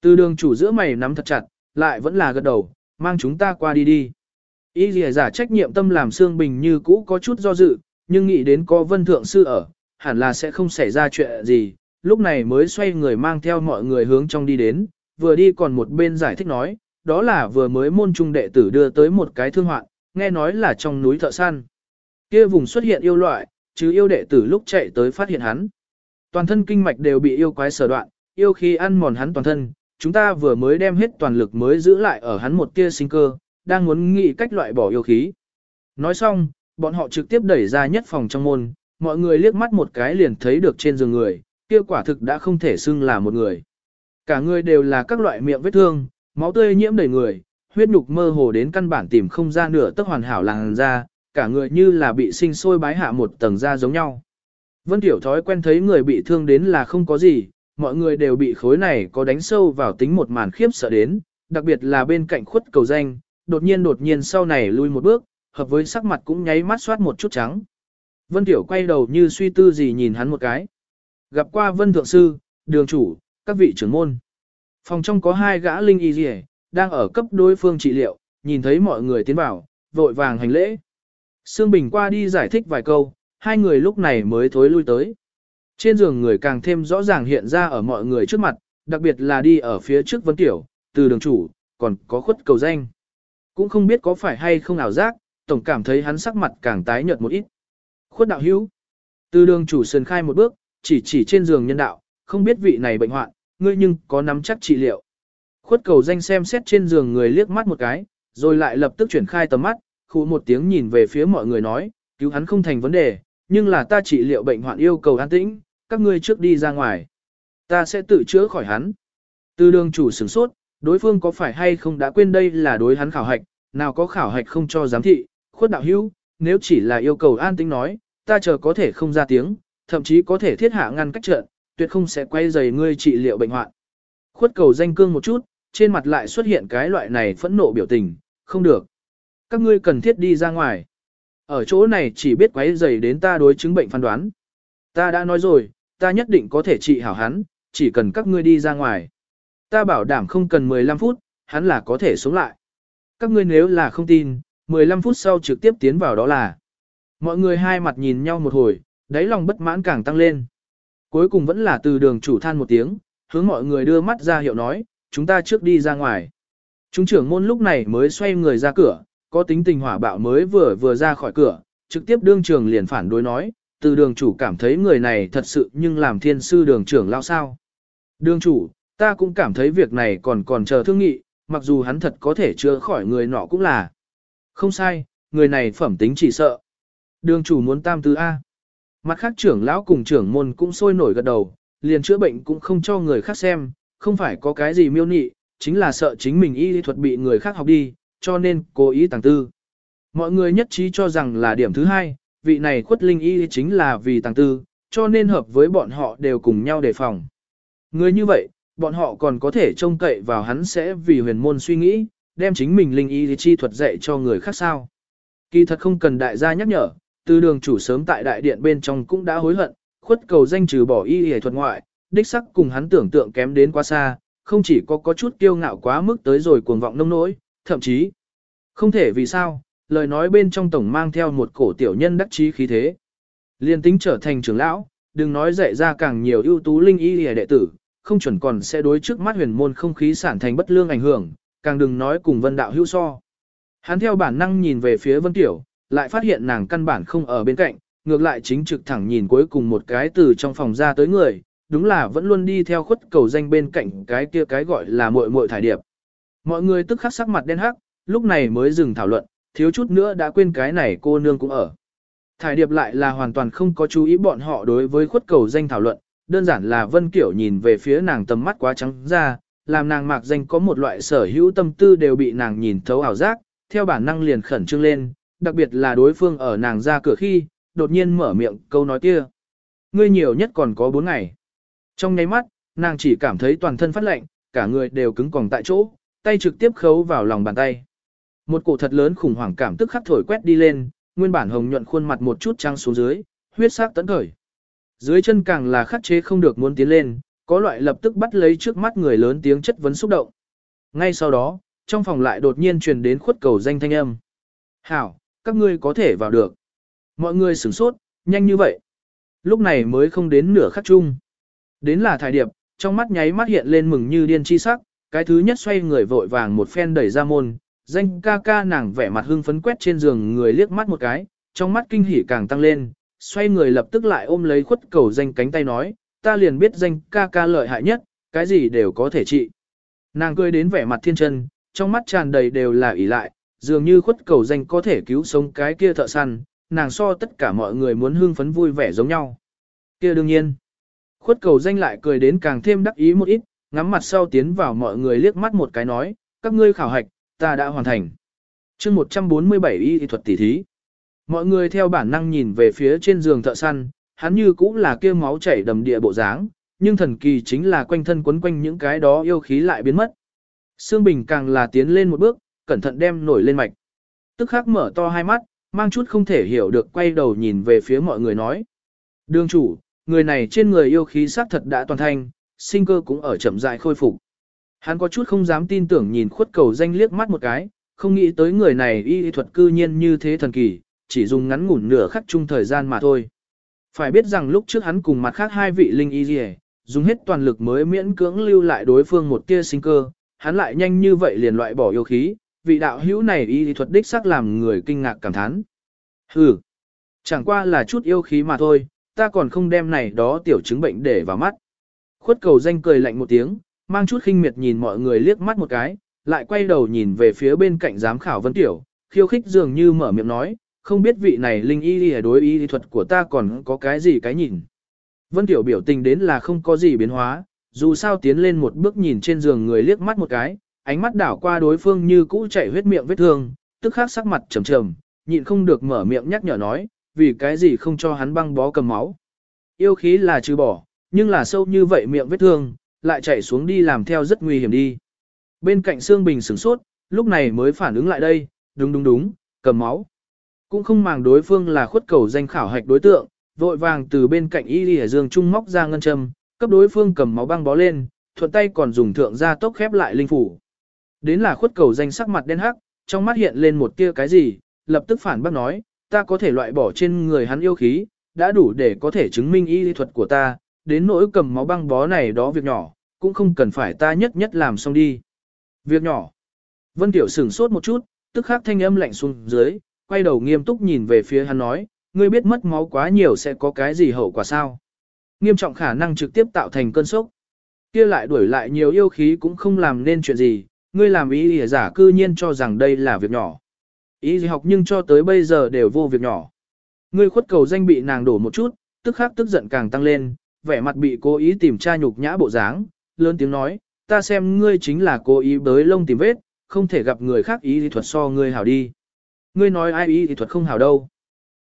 Từ đường chủ giữa mày nắm thật chặt, lại vẫn là gật đầu, mang chúng ta qua đi đi. Ý lìa giả trách nhiệm tâm làm Sương Bình như cũ có chút do dự, nhưng nghĩ đến có vân thượng sư ở, hẳn là sẽ không xảy ra chuyện gì, lúc này mới xoay người mang theo mọi người hướng trong đi đến, vừa đi còn một bên giải thích nói, đó là vừa mới môn trung đệ tử đưa tới một cái thương hoạn, nghe nói là trong núi thợ săn. Kia vùng xuất hiện yêu loại, chứ yêu đệ tử lúc chạy tới phát hiện hắn. Toàn thân kinh mạch đều bị yêu quái sở đoạn, yêu khi ăn mòn hắn toàn thân, chúng ta vừa mới đem hết toàn lực mới giữ lại ở hắn một tia sinh cơ, đang muốn nghĩ cách loại bỏ yêu khí. Nói xong, bọn họ trực tiếp đẩy ra nhất phòng trong môn, mọi người liếc mắt một cái liền thấy được trên giường người, kia quả thực đã không thể xưng là một người. Cả người đều là các loại miệng vết thương, máu tươi nhiễm đầy người, huyết nhục mơ hồ đến căn bản tìm không ra nửa tấc hoàn hảo làng ra cả người như là bị sinh sôi bái hạ một tầng da giống nhau. Vân Tiểu thói quen thấy người bị thương đến là không có gì, mọi người đều bị khối này có đánh sâu vào tính một màn khiếp sợ đến, đặc biệt là bên cạnh khuất cầu danh, đột nhiên đột nhiên sau này lui một bước, hợp với sắc mặt cũng nháy mắt soát một chút trắng. Vân Tiểu quay đầu như suy tư gì nhìn hắn một cái. Gặp qua Vân Thượng Sư, đường chủ, các vị trưởng môn. Phòng trong có hai gã linh y rìa, đang ở cấp đối phương trị liệu, nhìn thấy mọi người tiến vào, vội vàng hành lễ. Sương Bình qua đi giải thích vài câu, hai người lúc này mới thối lui tới. Trên giường người càng thêm rõ ràng hiện ra ở mọi người trước mặt, đặc biệt là đi ở phía trước Vân Tiểu, từ đường chủ, còn có khuất cầu danh. Cũng không biết có phải hay không ảo giác, tổng cảm thấy hắn sắc mặt càng tái nhợt một ít. Khuất đạo hữu. Từ đường chủ sườn khai một bước, chỉ chỉ trên giường nhân đạo, không biết vị này bệnh hoạn, ngươi nhưng có nắm chắc trị liệu. Khuất cầu danh xem xét trên giường người liếc mắt một cái, rồi lại lập tức chuyển khai tầm mắt, khu một tiếng nhìn về phía mọi người nói, cứu hắn không thành vấn đề, nhưng là ta trị liệu bệnh hoạn yêu cầu an tĩnh, các ngươi trước đi ra ngoài. Ta sẽ tự chữa khỏi hắn. Từ đường chủ sửng sốt, đối phương có phải hay không đã quên đây là đối hắn khảo hạch, nào có khảo hạch không cho giám thị, khuất đạo hữu, nếu chỉ là yêu cầu an tĩnh nói, ta chờ có thể không ra tiếng, thậm chí có thể thiết hạ ngăn cách trận, tuyệt không sẽ quay dày ngươi trị liệu bệnh hoạn. Khuất cầu danh cương một chút, trên mặt lại xuất hiện cái loại này phẫn nộ biểu tình, không được. Các ngươi cần thiết đi ra ngoài. Ở chỗ này chỉ biết quấy rầy đến ta đối chứng bệnh phán đoán. Ta đã nói rồi, ta nhất định có thể trị hảo hắn, chỉ cần các ngươi đi ra ngoài. Ta bảo đảm không cần 15 phút, hắn là có thể sống lại. Các ngươi nếu là không tin, 15 phút sau trực tiếp tiến vào đó là. Mọi người hai mặt nhìn nhau một hồi, đáy lòng bất mãn càng tăng lên. Cuối cùng vẫn là từ đường chủ than một tiếng, hướng mọi người đưa mắt ra hiệu nói, chúng ta trước đi ra ngoài. Chúng trưởng môn lúc này mới xoay người ra cửa, có tính tình hỏa bạo mới vừa vừa ra khỏi cửa, trực tiếp đương trường liền phản đối nói, từ đường chủ cảm thấy người này thật sự nhưng làm thiên sư đường trưởng lao sao. Đường chủ, ta cũng cảm thấy việc này còn còn chờ thương nghị, mặc dù hắn thật có thể chữa khỏi người nọ cũng là. Không sai, người này phẩm tính chỉ sợ. Đường chủ muốn tam tứ A. Mặt khác trưởng lão cùng trưởng môn cũng sôi nổi gật đầu, liền chữa bệnh cũng không cho người khác xem, không phải có cái gì miêu nị, chính là sợ chính mình y thuật bị người khác học đi, cho nên cố ý tàng tư. Mọi người nhất trí cho rằng là điểm thứ hai, vị này khuất linh y chính là vì tàng tư, cho nên hợp với bọn họ đều cùng nhau đề phòng. Người như vậy, bọn họ còn có thể trông cậy vào hắn sẽ vì huyền môn suy nghĩ, đem chính mình linh y chi thuật dạy cho người khác sao. Kỳ thật không cần đại gia nhắc nhở, từ đường chủ sớm tại đại điện bên trong cũng đã hối hận, khuất cầu danh trừ bỏ y y thuật ngoại, đích sắc cùng hắn tưởng tượng kém đến quá xa, không chỉ có có chút kiêu ngạo quá mức tới rồi cuồng vọng nông nỗi, thậm chí không thể vì sao, lời nói bên trong tổng mang theo một cổ tiểu nhân đắc chí khí thế. Liên tính trở thành trưởng lão, đừng nói dạy ra càng nhiều ưu tú linh y y đệ tử, không chuẩn còn sẽ đối trước mắt huyền môn không khí sản thành bất lương ảnh hưởng, càng đừng nói cùng vân đạo hữu so. Hắn theo bản năng nhìn về phía vân tiểu, lại phát hiện nàng căn bản không ở bên cạnh, ngược lại chính trực thẳng nhìn cuối cùng một cái từ trong phòng ra tới người, đúng là vẫn luôn đi theo khuất cầu danh bên cạnh cái kia cái gọi là muội muội thải điệp. Mọi người tức khắc sắc mặt đen hắc, lúc này mới dừng thảo luận, thiếu chút nữa đã quên cái này cô nương cũng ở. Thải điệp lại là hoàn toàn không có chú ý bọn họ đối với khuất cầu danh thảo luận, đơn giản là Vân Kiểu nhìn về phía nàng tầm mắt quá trắng ra, làm nàng mạc danh có một loại sở hữu tâm tư đều bị nàng nhìn thấu ảo giác, theo bản năng liền khẩn trương lên, đặc biệt là đối phương ở nàng ra cửa khi, đột nhiên mở miệng câu nói kia. Ngươi nhiều nhất còn có 4 ngày. Trong nháy mắt, nàng chỉ cảm thấy toàn thân phát lạnh, cả người đều cứng còng tại chỗ, tay trực tiếp khấu vào lòng bàn tay. Một cổ thật lớn khủng hoảng cảm tức khắc thổi quét đi lên, nguyên bản hồng nhuận khuôn mặt một chút trắng xuống dưới, huyết sắc tấn khởi. Dưới chân càng là khắc chế không được muốn tiến lên, có loại lập tức bắt lấy trước mắt người lớn tiếng chất vấn xúc động. Ngay sau đó, trong phòng lại đột nhiên truyền đến khuất cầu danh thanh âm. Hảo, các ngươi có thể vào được. Mọi người sửng sốt, nhanh như vậy. Lúc này mới không đến nửa khắc chung. Đến là thải điệp, trong mắt nháy mắt hiện lên mừng như điên chi sắc, cái thứ nhất xoay người vội vàng một phen đẩy ra môn, danh ca ca nàng vẻ mặt hưng phấn quét trên giường người liếc mắt một cái, trong mắt kinh hỉ càng tăng lên, xoay người lập tức lại ôm lấy khuất cầu danh cánh tay nói, ta liền biết danh ca ca lợi hại nhất, cái gì đều có thể trị. Nàng cười đến vẻ mặt thiên chân, trong mắt tràn đầy đều là ỷ lại, dường như khuất cầu danh có thể cứu sống cái kia thợ săn, nàng so tất cả mọi người muốn hưng phấn vui vẻ giống nhau. Kia đương nhiên. Khuất cầu danh lại cười đến càng thêm đắc ý một ít, ngắm mặt sau tiến vào mọi người liếc mắt một cái nói, các ngươi khảo hạch, ta đã hoàn thành. chương 147 y thuật tỉ thí. Mọi người theo bản năng nhìn về phía trên giường thợ săn, hắn như cũng là kia máu chảy đầm địa bộ dáng, nhưng thần kỳ chính là quanh thân quấn quanh những cái đó yêu khí lại biến mất. Sương Bình càng là tiến lên một bước, cẩn thận đem nổi lên mạch. Tức khắc mở to hai mắt, mang chút không thể hiểu được quay đầu nhìn về phía mọi người nói. Đường chủ, người này trên người yêu khí xác thật đã toàn thanh, sinh cơ cũng ở chậm rãi khôi phục. Hắn có chút không dám tin tưởng nhìn khuất cầu danh liếc mắt một cái, không nghĩ tới người này y thuật cư nhiên như thế thần kỳ, chỉ dùng ngắn ngủn nửa khắc chung thời gian mà thôi. Phải biết rằng lúc trước hắn cùng mặt khác hai vị linh y gì, dùng hết toàn lực mới miễn cưỡng lưu lại đối phương một tia sinh cơ, hắn lại nhanh như vậy liền loại bỏ yêu khí, vị đạo hữu này y thuật đích xác làm người kinh ngạc cảm thán. Hừ, chẳng qua là chút yêu khí mà thôi, ta còn không đem này đó tiểu chứng bệnh để vào mắt. Khuất cầu danh cười lạnh một tiếng, mang chút khinh miệt nhìn mọi người liếc mắt một cái, lại quay đầu nhìn về phía bên cạnh giám khảo Vân Tiểu, khiêu khích dường như mở miệng nói, không biết vị này linh y lìa đối y thuật của ta còn có cái gì cái nhìn. Vân Tiểu biểu tình đến là không có gì biến hóa, dù sao tiến lên một bước nhìn trên giường người liếc mắt một cái, ánh mắt đảo qua đối phương như cũ chảy huyết miệng vết thương, tức khắc sắc mặt trầm trầm, nhịn không được mở miệng nhắc nhở nói, vì cái gì không cho hắn băng bó cầm máu. Yêu khí là trừ bỏ, nhưng là sâu như vậy miệng vết thương, lại chạy xuống đi làm theo rất nguy hiểm đi. Bên cạnh Sương Bình sửng sốt, lúc này mới phản ứng lại đây, đúng đúng đúng, cầm máu. Cũng không màng đối phương là khuất cầu danh khảo hạch đối tượng, vội vàng từ bên cạnh y Lì dương trung móc ra ngân châm, cấp đối phương cầm máu băng bó lên, thuận tay còn dùng thượng ra tốc khép lại linh phủ. Đến là khuất cầu danh sắc mặt đen hắc, trong mắt hiện lên một tia cái gì, lập tức phản bác nói, ta có thể loại bỏ trên người hắn yêu khí, đã đủ để có thể chứng minh y lý thuật của ta, đến nỗi cầm máu băng bó này đó việc nhỏ, cũng không cần phải ta nhất nhất làm xong đi. Việc nhỏ. Vân Tiểu sửng sốt một chút, tức khắc thanh âm lạnh xuống dưới, quay đầu nghiêm túc nhìn về phía hắn nói, ngươi biết mất máu quá nhiều sẽ có cái gì hậu quả sao? Nghiêm trọng khả năng trực tiếp tạo thành cơn sốc. Kia lại đuổi lại nhiều yêu khí cũng không làm nên chuyện gì, ngươi làm ý lìa giả cư nhiên cho rằng đây là việc nhỏ. Ý gì học nhưng cho tới bây giờ đều vô việc nhỏ. Ngươi khuất cầu danh bị nàng đổ một chút, tức khắc tức giận càng tăng lên, vẻ mặt bị cố ý tìm tra nhục nhã bộ dáng, lớn tiếng nói, ta xem ngươi chính là cố ý bới lông tìm vết, không thể gặp người khác ý thì thuật so ngươi hảo đi. Ngươi nói ai ý thì thuật không hảo đâu.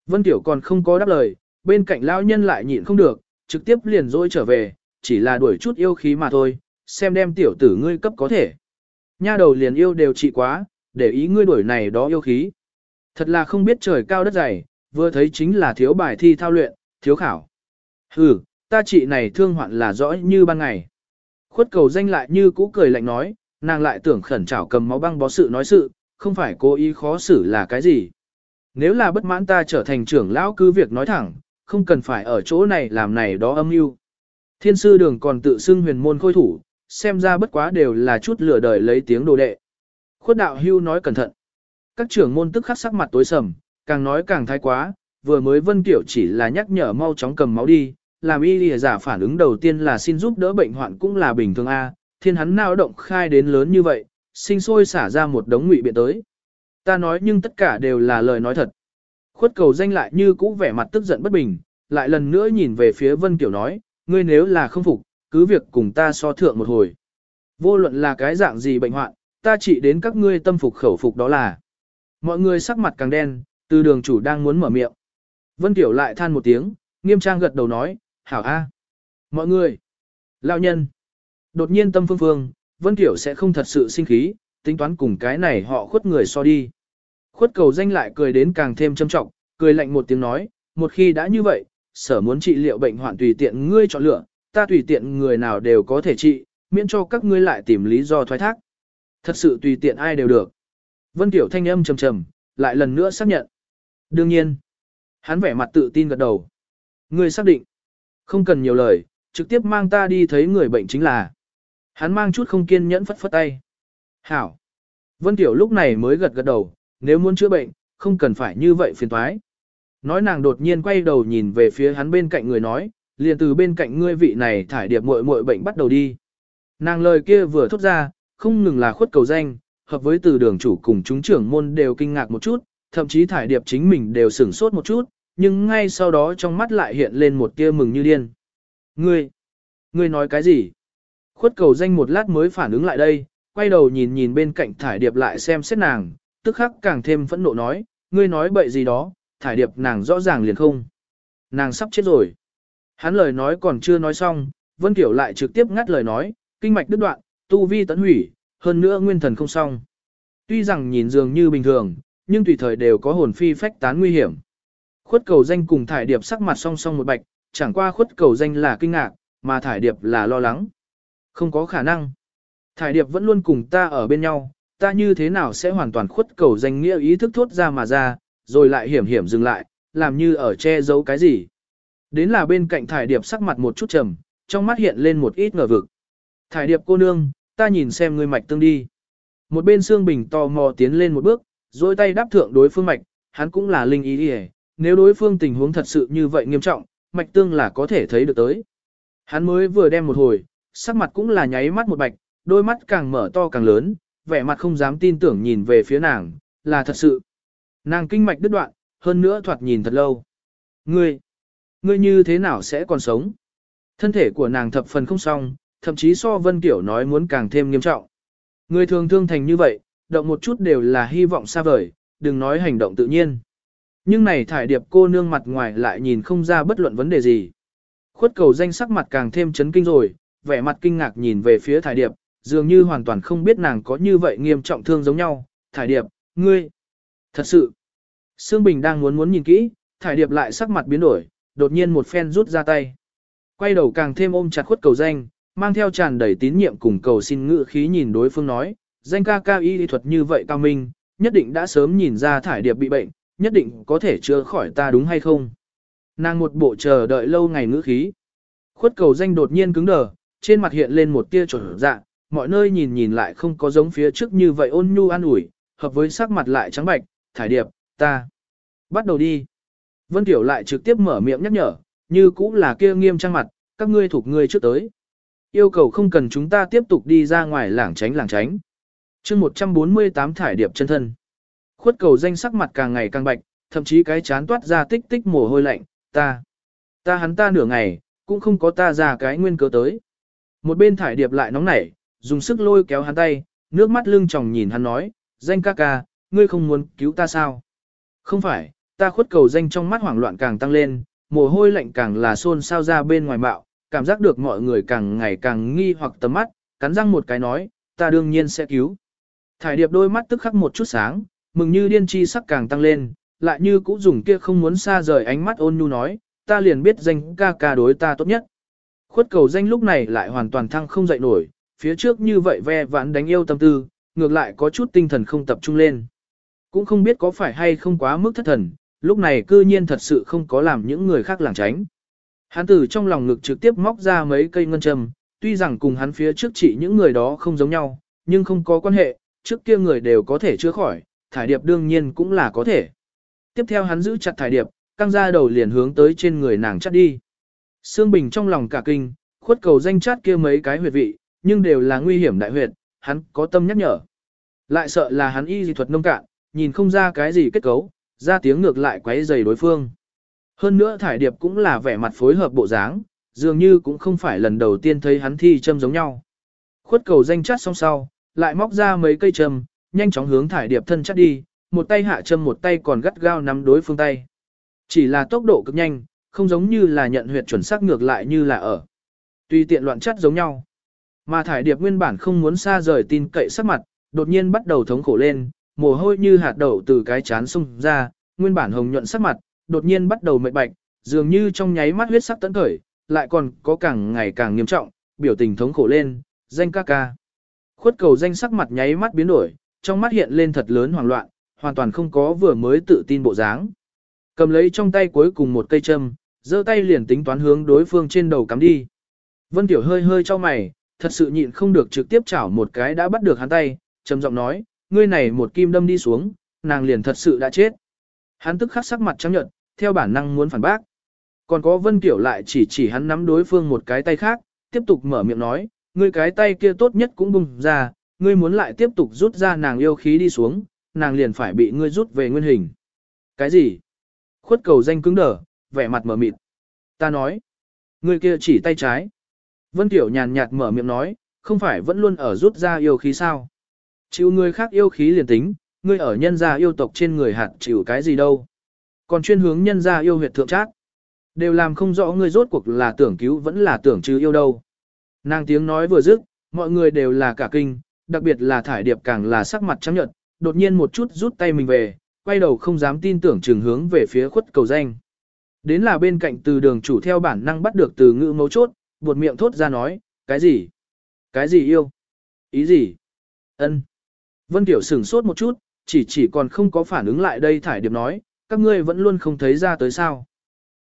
Vân Tiểu còn không có đáp lời, bên cạnh lão nhân lại nhịn không được, trực tiếp liền dỗi trở về, chỉ là đuổi chút yêu khí mà thôi, xem đem tiểu tử ngươi cấp có thể. Nha đầu liền yêu đều trị quá, để ý ngươi đuổi này đó yêu khí. Thật là không biết trời cao đất dày, vừa thấy chính là thiếu bài thi thao luyện, thiếu khảo. Hừ, ta chị này thương hoạn là rõ như ban ngày. Khuất cầu danh lại như cũ cười lạnh nói, nàng lại tưởng khẩn trảo cầm máu băng bó sự nói sự, không phải cố ý khó xử là cái gì. Nếu là bất mãn ta trở thành trưởng lão cứ việc nói thẳng, không cần phải ở chỗ này làm này đó âm mưu. Thiên sư đường còn tự xưng huyền môn khôi thủ, xem ra bất quá đều là chút lửa đời lấy tiếng đồ đệ. Khuất đạo hưu nói cẩn thận. Các trưởng môn tức khắc sắc mặt tối sầm, càng nói càng thái quá, vừa mới vân kiểu chỉ là nhắc nhở mau chóng cầm máu đi, làm y lìa giả phản ứng đầu tiên là xin giúp đỡ bệnh hoạn cũng là bình thường A, thiên hắn nao động khai đến lớn như vậy, sinh sôi xả ra một đống ngụy biện tới. Ta nói nhưng tất cả đều là lời nói thật. Khuất cầu danh lại như cũ vẻ mặt tức giận bất bình, lại lần nữa nhìn về phía Vân Tiểu nói, ngươi nếu là không phục, cứ việc cùng ta so thượng một hồi. Vô luận là cái dạng gì bệnh hoạn, ta chỉ đến các ngươi tâm phục khẩu phục đó là. Mọi người sắc mặt càng đen, từ đường chủ đang muốn mở miệng. Vân Tiểu lại than một tiếng, nghiêm trang gật đầu nói, hảo a, Mọi người, lão nhân, đột nhiên tâm phương phương, Vân Tiểu sẽ không thật sự sinh khí, tính toán cùng cái này họ khuất người so đi. Khuất cầu danh lại cười đến càng thêm châm trọng, cười lạnh một tiếng nói, một khi đã như vậy, sở muốn trị liệu bệnh hoạn tùy tiện ngươi chọn lựa, ta tùy tiện người nào đều có thể trị, miễn cho các ngươi lại tìm lý do thoái thác. Thật sự tùy tiện ai đều được. Vân Tiểu thanh âm trầm trầm, lại lần nữa xác nhận. Đương nhiên, hắn vẻ mặt tự tin gật đầu. Ngươi xác định, không cần nhiều lời, trực tiếp mang ta đi thấy người bệnh chính là. Hắn mang chút không kiên nhẫn phất phất tay. Hảo. Vân Tiểu lúc này mới gật gật đầu, nếu muốn chữa bệnh, không cần phải như vậy phiền toái. Nói nàng đột nhiên quay đầu nhìn về phía hắn bên cạnh người nói, liền từ bên cạnh ngươi vị này thải điệp muội muội bệnh bắt đầu đi. Nàng lời kia vừa thốt ra, không ngừng là khuất cầu danh, hợp với từ đường chủ cùng chúng trưởng môn đều kinh ngạc một chút, thậm chí thải điệp chính mình đều sửng sốt một chút, nhưng ngay sau đó trong mắt lại hiện lên một tia mừng như điên. Ngươi, ngươi nói cái gì? Khuất cầu danh một lát mới phản ứng lại đây, quay đầu nhìn nhìn bên cạnh thải điệp lại xem xét nàng, tức khắc càng thêm phẫn nộ nói, ngươi nói bậy gì đó, thải điệp nàng rõ ràng liền không. Nàng sắp chết rồi. Hắn lời nói còn chưa nói xong, Vân Tiểu lại trực tiếp ngắt lời nói, kinh mạch đứt đoạn, tu vi tấn hủy, hơn nữa nguyên thần không xong. Tuy rằng nhìn dường như bình thường, nhưng tùy thời đều có hồn phi phách tán nguy hiểm. Khuất cầu danh cùng thải điệp sắc mặt song song một bạch, chẳng qua khuất cầu danh là kinh ngạc, mà thải điệp là lo lắng. Không có khả năng. Thải điệp vẫn luôn cùng ta ở bên nhau, ta như thế nào sẽ hoàn toàn khuất cầu danh nghĩa ý thức thốt ra mà ra, rồi lại hiểm hiểm dừng lại, làm như ở che giấu cái gì. Đến là bên cạnh thải điệp sắc mặt một chút trầm, trong mắt hiện lên một ít ngờ vực. Thải điệp cô nương, ta nhìn xem ngươi mạch tương đi. Một bên xương bình tò mò tiến lên một bước, rồi tay đáp thượng đối phương mạch, hắn cũng là linh ý đi nếu đối phương tình huống thật sự như vậy nghiêm trọng, mạch tương là có thể thấy được tới. Hắn mới vừa đem một hồi, sắc mặt cũng là nháy mắt một bạch, đôi mắt càng mở to càng lớn, vẻ mặt không dám tin tưởng nhìn về phía nàng, là thật sự. Nàng kinh mạch đứt đoạn, hơn nữa thoạt nhìn thật lâu. Ngươi, ngươi như thế nào sẽ còn sống? Thân thể của nàng thập phần không xong, thậm chí so Vân Kiểu nói muốn càng thêm nghiêm trọng. Người thường thương thành như vậy, động một chút đều là hy vọng xa vời, đừng nói hành động tự nhiên. Nhưng này thải điệp cô nương mặt ngoài lại nhìn không ra bất luận vấn đề gì. Khuất cầu danh sắc mặt càng thêm chấn kinh rồi, vẻ mặt kinh ngạc nhìn về phía thải điệp, dường như hoàn toàn không biết nàng có như vậy nghiêm trọng thương giống nhau. Thải điệp, ngươi, thật sự. Sương Bình đang muốn muốn nhìn kỹ, thải điệp lại sắc mặt biến đổi, đột nhiên một phen rút ra tay. Quay đầu càng thêm ôm chặt khuất cầu danh, mang theo tràn đầy tín nhiệm cùng cầu xin ngự khí nhìn đối phương nói, danh ca ca y thuật như vậy cao minh, nhất định đã sớm nhìn ra thải điệp bị bệnh, nhất định có thể chữa khỏi ta đúng hay không. Nàng một bộ chờ đợi lâu ngày ngữ khí. Khuất cầu danh đột nhiên cứng đờ, trên mặt hiện lên một tia trở dạ, mọi nơi nhìn nhìn lại không có giống phía trước như vậy ôn nhu an ủi, hợp với sắc mặt lại trắng bạch, thải điệp, ta. Bắt đầu đi. Vân Tiểu lại trực tiếp mở miệng nhắc nhở, như cũng là kia nghiêm trang mặt, các ngươi thuộc ngươi trước tới. Yêu cầu không cần chúng ta tiếp tục đi ra ngoài lảng tránh lảng tránh. chương 148 thải điệp chân thân. Khuất cầu danh sắc mặt càng ngày càng bạch, thậm chí cái chán toát ra tích tích mồ hôi lạnh, ta. Ta hắn ta nửa ngày, cũng không có ta ra cái nguyên cớ tới. Một bên thải điệp lại nóng nảy, dùng sức lôi kéo hắn tay, nước mắt lưng tròng nhìn hắn nói, danh ca ca, ngươi không muốn cứu ta sao? Không phải, ta khuất cầu danh trong mắt hoảng loạn càng tăng lên, mồ hôi lạnh càng là xôn sao ra bên ngoài bạo, cảm giác được mọi người càng ngày càng nghi hoặc tầm mắt, cắn răng một cái nói, ta đương nhiên sẽ cứu. Thải điệp đôi mắt tức khắc một chút sáng, mừng như điên chi sắc càng tăng lên, lại như cũ dùng kia không muốn xa rời ánh mắt ôn nhu nói, ta liền biết danh ca ca đối ta tốt nhất. Khuất cầu danh lúc này lại hoàn toàn thăng không dậy nổi, phía trước như vậy ve vãn đánh yêu tâm tư, ngược lại có chút tinh thần không tập trung lên. Cũng không biết có phải hay không quá mức thất thần, lúc này cư nhiên thật sự không có làm những người khác làng tránh. Hắn từ trong lòng ngực trực tiếp móc ra mấy cây ngân châm, tuy rằng cùng hắn phía trước chỉ những người đó không giống nhau, nhưng không có quan hệ, trước kia người đều có thể chữa khỏi, thải điệp đương nhiên cũng là có thể. Tiếp theo hắn giữ chặt thải điệp, căng ra đầu liền hướng tới trên người nàng chắt đi. Sương Bình trong lòng cả kinh, khuất cầu danh chát kia mấy cái huyệt vị, nhưng đều là nguy hiểm đại huyệt, hắn có tâm nhắc nhở. Lại sợ là hắn y dị thuật nông cạn, nhìn không ra cái gì kết cấu, ra tiếng ngược lại quấy dày đối phương. Hơn nữa thải điệp cũng là vẻ mặt phối hợp bộ dáng, dường như cũng không phải lần đầu tiên thấy hắn thi châm giống nhau. Khuất cầu danh chát xong sau, lại móc ra mấy cây châm, nhanh chóng hướng thải điệp thân chắt đi, một tay hạ châm một tay còn gắt gao nắm đối phương tay. Chỉ là tốc độ cực nhanh, không giống như là nhận huyệt chuẩn xác ngược lại như là ở. Tuy tiện loạn chất giống nhau. Mà thải điệp nguyên bản không muốn xa rời tin cậy sắc mặt, đột nhiên bắt đầu thống khổ lên, mồ hôi như hạt đậu từ cái chán sung ra, nguyên bản hồng nhuận sắc mặt, đột nhiên bắt đầu mệt bạch, dường như trong nháy mắt huyết sắc tấn khởi, lại còn có càng ngày càng nghiêm trọng, biểu tình thống khổ lên, danh ca ca. Khuất cầu danh sắc mặt nháy mắt biến đổi, trong mắt hiện lên thật lớn hoảng loạn, hoàn toàn không có vừa mới tự tin bộ dáng. Cầm lấy trong tay cuối cùng một cây châm, giơ tay liền tính toán hướng đối phương trên đầu cắm đi. Vân Tiểu hơi hơi cho mày, thật sự nhịn không được trực tiếp chảo một cái đã bắt được hắn tay, trầm giọng nói, ngươi này một kim đâm đi xuống, nàng liền thật sự đã chết. Hắn tức khắc sắc mặt trắng nhợt, theo bản năng muốn phản bác. Còn có Vân Tiểu lại chỉ chỉ hắn nắm đối phương một cái tay khác, tiếp tục mở miệng nói, ngươi cái tay kia tốt nhất cũng bung ra, ngươi muốn lại tiếp tục rút ra nàng yêu khí đi xuống, nàng liền phải bị ngươi rút về nguyên hình. Cái gì? Khuất cầu danh cứng đờ, vẻ mặt mở mịt. Ta nói, ngươi kia chỉ tay trái. Vân Tiểu nhàn nhạt mở miệng nói, không phải vẫn luôn ở rút ra yêu khí sao? Chịu người khác yêu khí liền tính, ngươi ở nhân gia yêu tộc trên người hạt chịu cái gì đâu. Còn chuyên hướng nhân gia yêu huyệt thượng trác. Đều làm không rõ ngươi rốt cuộc là tưởng cứu vẫn là tưởng trừ yêu đâu. Nàng tiếng nói vừa dứt, mọi người đều là cả kinh, đặc biệt là thải điệp càng là sắc mặt trắng nhợt, đột nhiên một chút rút tay mình về, quay đầu không dám tin tưởng trường hướng về phía khuất cầu danh. Đến là bên cạnh từ đường chủ theo bản năng bắt được từ ngữ mấu chốt, buột miệng thốt ra nói, cái gì? Cái gì yêu? Ý gì? ân Vân Tiểu sửng sốt một chút, chỉ chỉ còn không có phản ứng lại đây thải điệp nói, các ngươi vẫn luôn không thấy ra tới sao.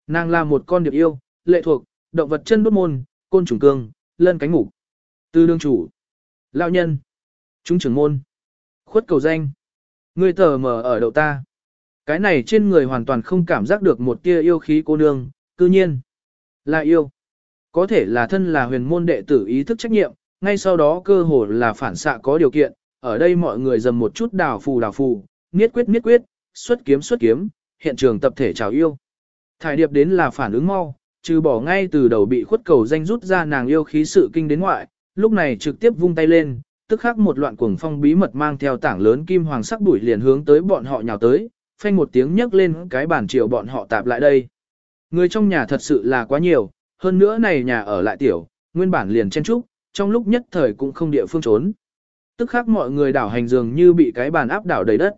Nàng là một con điệp yêu, lệ thuộc, động vật chân đốt môn, côn trùng cương, lân cánh ngủ. Từ đường chủ, lão nhân, chúng trưởng môn, khuất cầu danh. Ngươi tờ mờ ở đầu ta. Cái này trên người hoàn toàn không cảm giác được một tia yêu khí cô nương, cư nhiên. Là yêu. Có thể là thân là huyền môn đệ tử ý thức trách nhiệm, ngay sau đó cơ hồ là phản xạ có điều kiện, ở đây mọi người dầm một chút đào phù đào phù, niết quyết niết quyết, xuất kiếm xuất kiếm, hiện trường tập thể chào yêu. Thải điệp đến là phản ứng mau, trừ bỏ ngay từ đầu bị khuất cầu danh rút ra nàng yêu khí sự kinh đến ngoại, lúc này trực tiếp vung tay lên, tức khắc một loạn cuồng phong bí mật mang theo tảng lớn kim hoàng sắc bụi liền hướng tới bọn họ nhào tới, phanh một tiếng nhấc lên cái bàn chiều bọn họ tạp lại đây. Người trong nhà thật sự là quá nhiều, hơn nữa này nhà ở lại tiểu, nguyên bản liền chen trúc, trong lúc nhất thời cũng không địa phương trốn. Tức khắc mọi người đảo hành dường như bị cái bàn áp đảo đầy đất.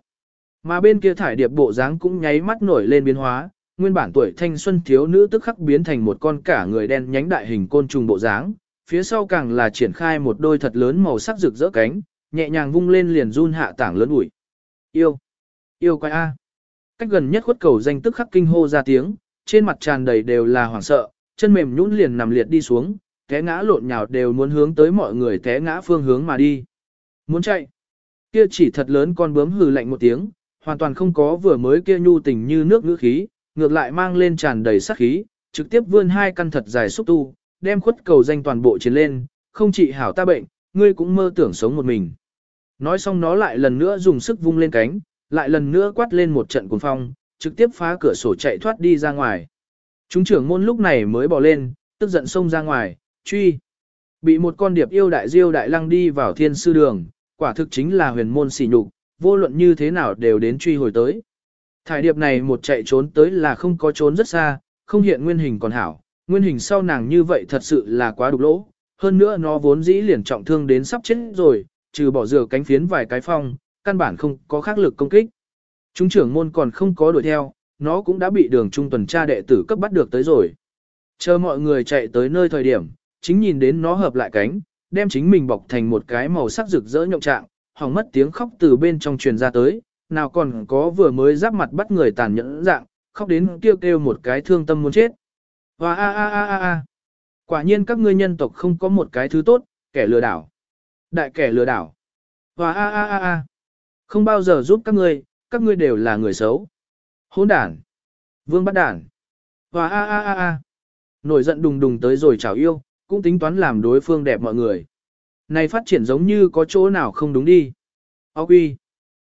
Mà bên kia thải điệp bộ dáng cũng nháy mắt nổi lên biến hóa, nguyên bản tuổi thanh xuân thiếu nữ tức khắc biến thành một con cả người đen nhánh đại hình côn trùng bộ dáng, phía sau càng là triển khai một đôi thật lớn màu sắc rực rỡ cánh, nhẹ nhàng vung lên liền run hạ tảng lớn ủi. Yêu! Yêu quái A! Cách gần nhất khuất cầu danh tức khắc kinh hô ra tiếng, trên mặt tràn đầy đều là hoảng sợ, chân mềm nhũn liền nằm liệt đi xuống, té ngã lộn nhào đều muốn hướng tới mọi người té ngã phương hướng mà đi. Muốn chạy. Kia chỉ thật lớn con bướm hừ lạnh một tiếng, hoàn toàn không có vừa mới kia nhu tình như nước ngữ khí, ngược lại mang lên tràn đầy sát khí, trực tiếp vươn hai căn thật dài xúc tu, đem khuất cầu danh toàn bộ chiến lên, không chỉ hảo ta bệnh, ngươi cũng mơ tưởng sống một mình. Nói xong nó lại lần nữa dùng sức vung lên cánh, lại lần nữa quát lên một trận cuồng phong, trực tiếp phá cửa sổ chạy thoát đi ra ngoài. Chúng trưởng môn lúc này mới bỏ lên, tức giận xông ra ngoài, truy. Bị một con điệp yêu đại diêu đại lăng đi vào thiên sư đường, quả thực chính là huyền môn xỉ nhục, vô luận như thế nào đều đến truy hồi tới. Thải điệp này một chạy trốn tới là không có trốn rất xa, không hiện nguyên hình còn hảo, nguyên hình sau nàng như vậy thật sự là quá đục lỗ, hơn nữa nó vốn dĩ liền trọng thương đến sắp chết rồi, trừ bỏ rửa cánh phiến vài cái phong, căn bản không có khắc lực công kích. Chúng trưởng môn còn không có đuổi theo, nó cũng đã bị đường trung tuần tra đệ tử cấp bắt được tới rồi. Chờ mọi người chạy tới nơi thời điểm, chính nhìn đến nó hợp lại cánh, đem chính mình bọc thành một cái màu sắc rực rỡ nhộng trạng, hỏng mất tiếng khóc từ bên trong truyền ra tới, nào còn có vừa mới giáp mặt bắt người tàn nhẫn dạng, khóc đến kêu kêu một cái thương tâm muốn chết. Hoa a a a a a. Quả nhiên các ngươi nhân tộc không có một cái thứ tốt, kẻ lừa đảo. Đại kẻ lừa đảo. Hoa a a a a. Không bao giờ giúp các ngươi, các ngươi đều là người xấu. Hỗn đản. Vương bắt đản. Hoa a a a a. Nổi giận đùng đùng tới rồi chào yêu, cũng tính toán làm đối phương đẹp mọi người. Này phát triển giống như có chỗ nào không đúng đi. Ok, quy.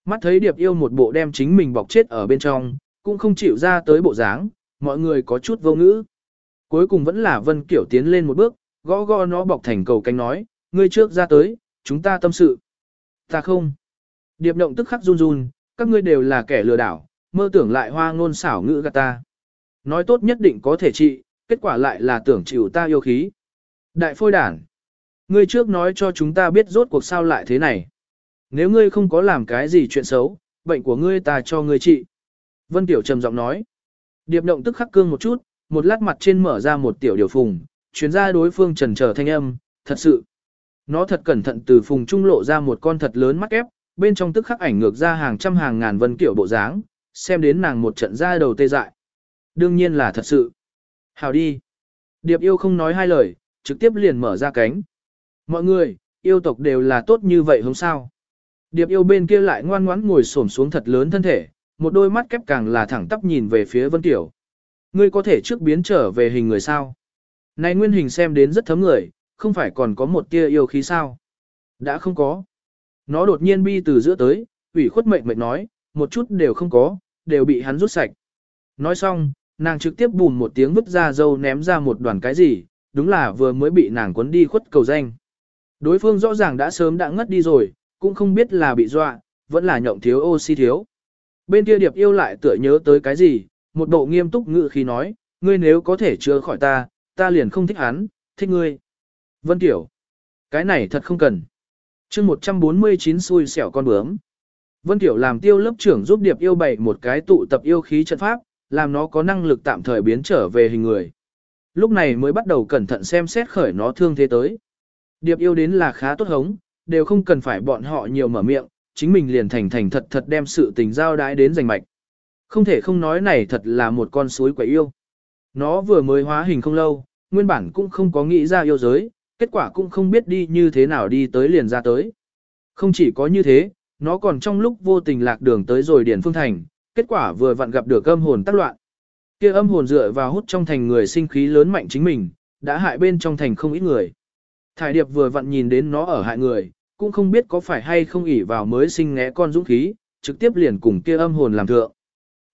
Mắt thấy điệp yêu một bộ đem chính mình bọc chết ở bên trong, cũng không chịu ra tới bộ dáng, mọi người có chút vô ngữ. Cuối cùng vẫn là Vân Kiểu tiến lên một bước, gõ gõ nó bọc thành cầu cánh nói, ngươi trước ra tới, chúng ta tâm sự. Ta không. Điệp động tức khắc run run, các ngươi đều là kẻ lừa đảo, mơ tưởng lại hoa ngôn xảo ngữ gạt ta. Nói tốt nhất định có thể trị, kết quả lại là tưởng chịu ta yêu khí. Đại phôi đản. Ngươi trước nói cho chúng ta biết rốt cuộc sao lại thế này. Nếu ngươi không có làm cái gì chuyện xấu, bệnh của ngươi ta cho ngươi trị. Vân Tiểu trầm giọng nói. Điệp động tức khắc cương một chút, một lát mặt trên mở ra một tiểu điều phùng, chuyến ra đối phương trần trở thanh âm, thật sự. Nó thật cẩn thận từ phùng trung lộ ra một con thật lớn mắt ép, bên trong tức khắc ảnh ngược ra hàng trăm hàng ngàn vân kiểu bộ dáng, xem đến nàng một trận ra đầu tê dại. Đương nhiên là thật sự. Hào đi. Điệp yêu không nói hai lời, trực tiếp liền mở ra cánh. Mọi người, yêu tộc đều là tốt như vậy không sao. Điệp yêu bên kia lại ngoan ngoãn ngồi xổm xuống thật lớn thân thể, một đôi mắt kép càng là thẳng tắp nhìn về phía Vân Tiểu. Ngươi có thể trước biến trở về hình người sao? Này nguyên hình xem đến rất thấm người, không phải còn có một tia yêu khí sao? Đã không có. Nó đột nhiên bi từ giữa tới, ủy khuất mệnh mệnh nói, một chút đều không có, đều bị hắn rút sạch. Nói xong, nàng trực tiếp bùn một tiếng vứt ra dâu ném ra một đoàn cái gì, đúng là vừa mới bị nàng cuốn đi khuất cầu danh. Đối phương rõ ràng đã sớm đã ngất đi rồi, cũng không biết là bị dọa, vẫn là nhộng thiếu oxy thiếu. Bên kia điệp yêu lại tựa nhớ tới cái gì, một bộ nghiêm túc ngự khi nói, ngươi nếu có thể chữa khỏi ta, ta liền không thích hắn, thích ngươi. Vân Tiểu, cái này thật không cần. chương 149 xui xẻo con bướm. Vân Tiểu làm tiêu lớp trưởng giúp điệp yêu bày một cái tụ tập yêu khí trận pháp, làm nó có năng lực tạm thời biến trở về hình người. Lúc này mới bắt đầu cẩn thận xem xét khởi nó thương thế tới. Điệp yêu đến là khá tốt hống, đều không cần phải bọn họ nhiều mở miệng, chính mình liền thành thành thật thật đem sự tình giao đái đến giành mạch. Không thể không nói này thật là một con suối quậy yêu. Nó vừa mới hóa hình không lâu, nguyên bản cũng không có nghĩ ra yêu giới, kết quả cũng không biết đi như thế nào đi tới liền ra tới. Không chỉ có như thế, nó còn trong lúc vô tình lạc đường tới rồi Điển Phương Thành, kết quả vừa vặn gặp được âm hồn tác loạn. Kia âm hồn dựa vào hút trong thành người sinh khí lớn mạnh chính mình, đã hại bên trong thành không ít người. Thải điệp vừa vặn nhìn đến nó ở hại người, cũng không biết có phải hay không ỉ vào mới sinh ngẽ con dũng khí, trực tiếp liền cùng kia âm hồn làm thượng.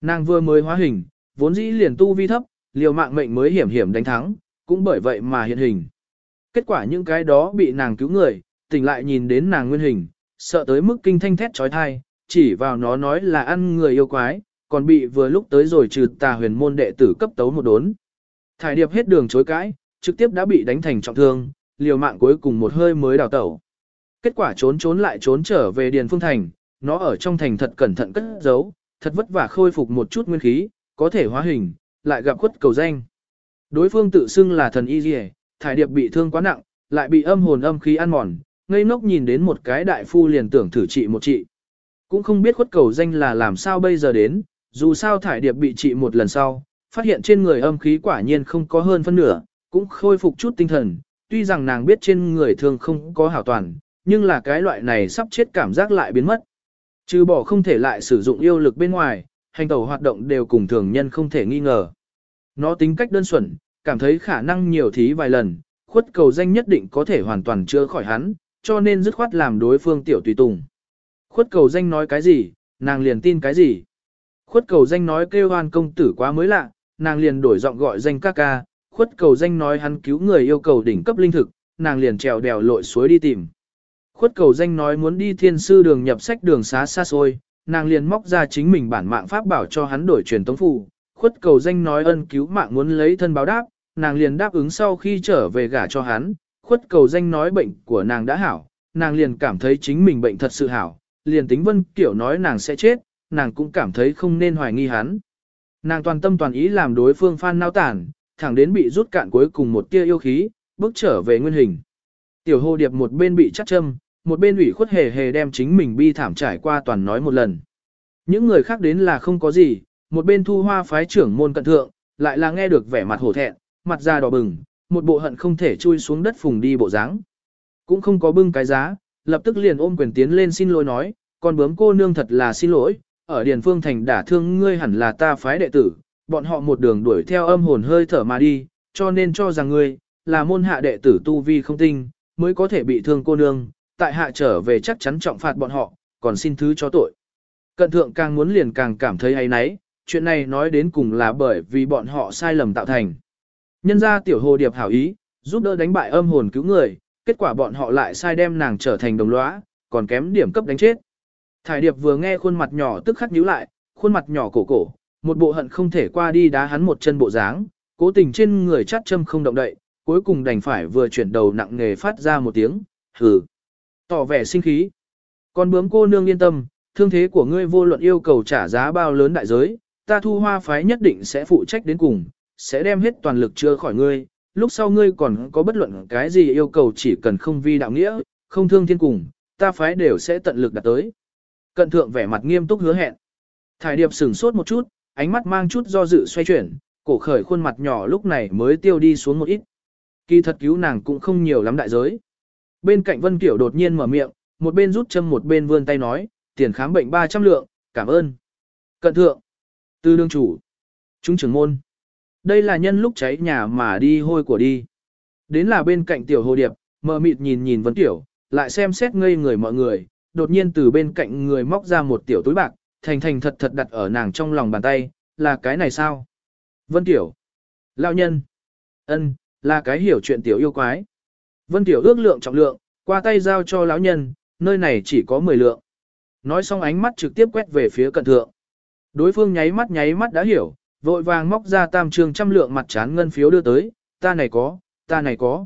Nàng vừa mới hóa hình, vốn dĩ liền tu vi thấp, liều mạng mệnh mới hiểm hiểm đánh thắng, cũng bởi vậy mà hiện hình. Kết quả những cái đó bị nàng cứu người, tỉnh lại nhìn đến nàng nguyên hình, sợ tới mức kinh thanh thét trói thai, chỉ vào nó nói là ăn người yêu quái, còn bị vừa lúc tới rồi trừ tà huyền môn đệ tử cấp tấu một đốn. Thải điệp hết đường chối cãi, trực tiếp đã bị đánh thành trọng thương, liều mạng cuối cùng một hơi mới đào tẩu. Kết quả trốn trốn lại trốn trở về Điền Phương Thành, nó ở trong thành thật cẩn thận cất giấu, thật vất vả khôi phục một chút nguyên khí, có thể hóa hình, lại gặp khuất cầu danh. Đối phương tự xưng là thần y dì thải điệp bị thương quá nặng, lại bị âm hồn âm khí ăn mòn, ngây ngốc nhìn đến một cái đại phu liền tưởng thử trị một trị. Cũng không biết khuất cầu danh là làm sao bây giờ đến, dù sao thải điệp bị trị một lần sau, phát hiện trên người âm khí quả nhiên không có hơn phân nửa, cũng khôi phục chút tinh thần, tuy rằng nàng biết trên người thường không có hảo toàn, nhưng là cái loại này sắp chết cảm giác lại biến mất. Trừ bỏ không thể lại sử dụng yêu lực bên ngoài, hành tẩu hoạt động đều cùng thường nhân không thể nghi ngờ. Nó tính cách đơn thuần, cảm thấy khả năng nhiều thí vài lần, khuất cầu danh nhất định có thể hoàn toàn chữa khỏi hắn, cho nên dứt khoát làm đối phương tiểu tùy tùng. Khuất cầu danh nói cái gì, nàng liền tin cái gì. Khuất cầu danh nói kêu hoan công tử quá mới lạ, nàng liền đổi giọng gọi danh ca ca, khuất cầu danh nói hắn cứu người yêu cầu đỉnh cấp linh thực, nàng liền trèo đèo lội suối đi tìm. Khuất cầu danh nói muốn đi thiên sư đường nhập sách đường xá xa xôi, nàng liền móc ra chính mình bản mạng pháp bảo cho hắn đổi truyền tống phù. Khuất cầu danh nói ân cứu mạng muốn lấy thân báo đáp, nàng liền đáp ứng sau khi trở về gả cho hắn. Khuất cầu danh nói bệnh của nàng đã hảo, nàng liền cảm thấy chính mình bệnh thật sự hảo, liền tính vân kiểu nói nàng sẽ chết, nàng cũng cảm thấy không nên hoài nghi hắn. Nàng toàn tâm toàn ý làm đối phương phan nao tản, thẳng đến bị rút cạn cuối cùng một tia yêu khí, bước trở về nguyên hình. Tiểu hồ điệp một bên bị chắc châm, một bên ủy khuất hề hề đem chính mình bi thảm trải qua toàn nói một lần. Những người khác đến là không có gì, một bên thu hoa phái trưởng môn cận thượng, lại là nghe được vẻ mặt hổ thẹn, mặt da đỏ bừng, một bộ hận không thể chui xuống đất phùng đi bộ dáng. Cũng không có bưng cái giá, lập tức liền ôm quyền tiến lên xin lỗi nói, con bướm cô nương thật là xin lỗi, ở Điền Phương Thành đả thương ngươi hẳn là ta phái đệ tử, bọn họ một đường đuổi theo âm hồn hơi thở mà đi, cho nên cho rằng ngươi, là môn hạ đệ tử tu vi không tinh, mới có thể bị thương cô nương, tại hạ trở về chắc chắn trọng phạt bọn họ, còn xin thứ cho tội. Cận thượng càng muốn liền càng cảm thấy hay náy, chuyện này nói đến cùng là bởi vì bọn họ sai lầm tạo thành. Nhân ra tiểu hồ điệp hảo ý, giúp đỡ đánh bại âm hồn cứu người, kết quả bọn họ lại sai đem nàng trở thành đồng lõa, còn kém điểm cấp đánh chết. Thải điệp vừa nghe khuôn mặt nhỏ tức khắc nhíu lại, khuôn mặt nhỏ cổ cổ, một bộ hận không thể qua đi đá hắn một chân bộ dáng, cố tình trên người chắt châm không động đậy, cuối cùng đành phải vừa chuyển đầu nặng nghề phát ra một tiếng, hừ. Tỏ vẻ sinh khí. Còn bướm cô nương yên tâm, thương thế của ngươi vô luận yêu cầu trả giá bao lớn đại giới, ta thu hoa phái nhất định sẽ phụ trách đến cùng, sẽ đem hết toàn lực chữa khỏi ngươi, lúc sau ngươi còn có bất luận cái gì yêu cầu chỉ cần không vi đạo nghĩa, không thương thiên cùng, ta phái đều sẽ tận lực đạt tới. Cận thượng vẻ mặt nghiêm túc hứa hẹn. Thải điệp sửng sốt một chút, ánh mắt mang chút do dự xoay chuyển, cổ khởi khuôn mặt nhỏ lúc này mới tiêu đi xuống một ít. Kỳ thật cứu nàng cũng không nhiều lắm đại giới. Bên cạnh Vân Kiểu đột nhiên mở miệng, một bên rút châm một bên vươn tay nói, tiền khám bệnh 300 lượng, cảm ơn. Cận thượng, tư đương chủ, chúng trưởng môn. Đây là nhân lúc cháy nhà mà đi hôi của đi. Đến là bên cạnh tiểu hồ điệp, mờ mịt nhìn nhìn Vân Kiểu, lại xem xét ngây người mọi người, đột nhiên từ bên cạnh người móc ra một tiểu túi bạc, thành thành thật thật đặt ở nàng trong lòng bàn tay, là cái này sao? Vân Tiểu. Lão nhân. ân, là cái hiểu chuyện tiểu yêu quái. Vân Tiểu ước lượng trọng lượng, qua tay giao cho lão nhân, nơi này chỉ có 10 lượng. Nói xong ánh mắt trực tiếp quét về phía cận thượng. Đối phương nháy mắt nháy mắt đã hiểu, vội vàng móc ra tam trường trăm lượng mặt chán ngân phiếu đưa tới, ta này có, ta này có.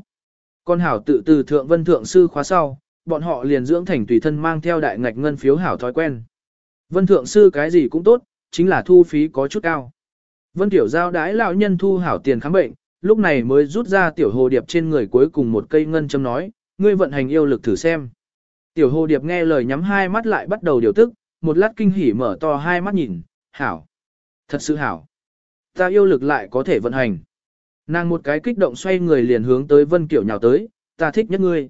Con hảo tự từ thượng vân thượng sư khóa sau, bọn họ liền dưỡng thành tùy thân mang theo đại ngạch ngân phiếu hảo thói quen. Vân thượng sư cái gì cũng tốt, chính là thu phí có chút cao. Vân tiểu giao đái lão nhân thu hảo tiền khám bệnh, lúc này mới rút ra tiểu hồ điệp trên người cuối cùng một cây ngân châm nói, ngươi vận hành yêu lực thử xem. Tiểu hồ điệp nghe lời nhắm hai mắt lại bắt đầu điều tức, một lát kinh hỉ mở to hai mắt nhìn, hảo. Thật sự hảo. Ta yêu lực lại có thể vận hành. Nàng một cái kích động xoay người liền hướng tới Vân Kiểu nhào tới, ta thích nhất ngươi.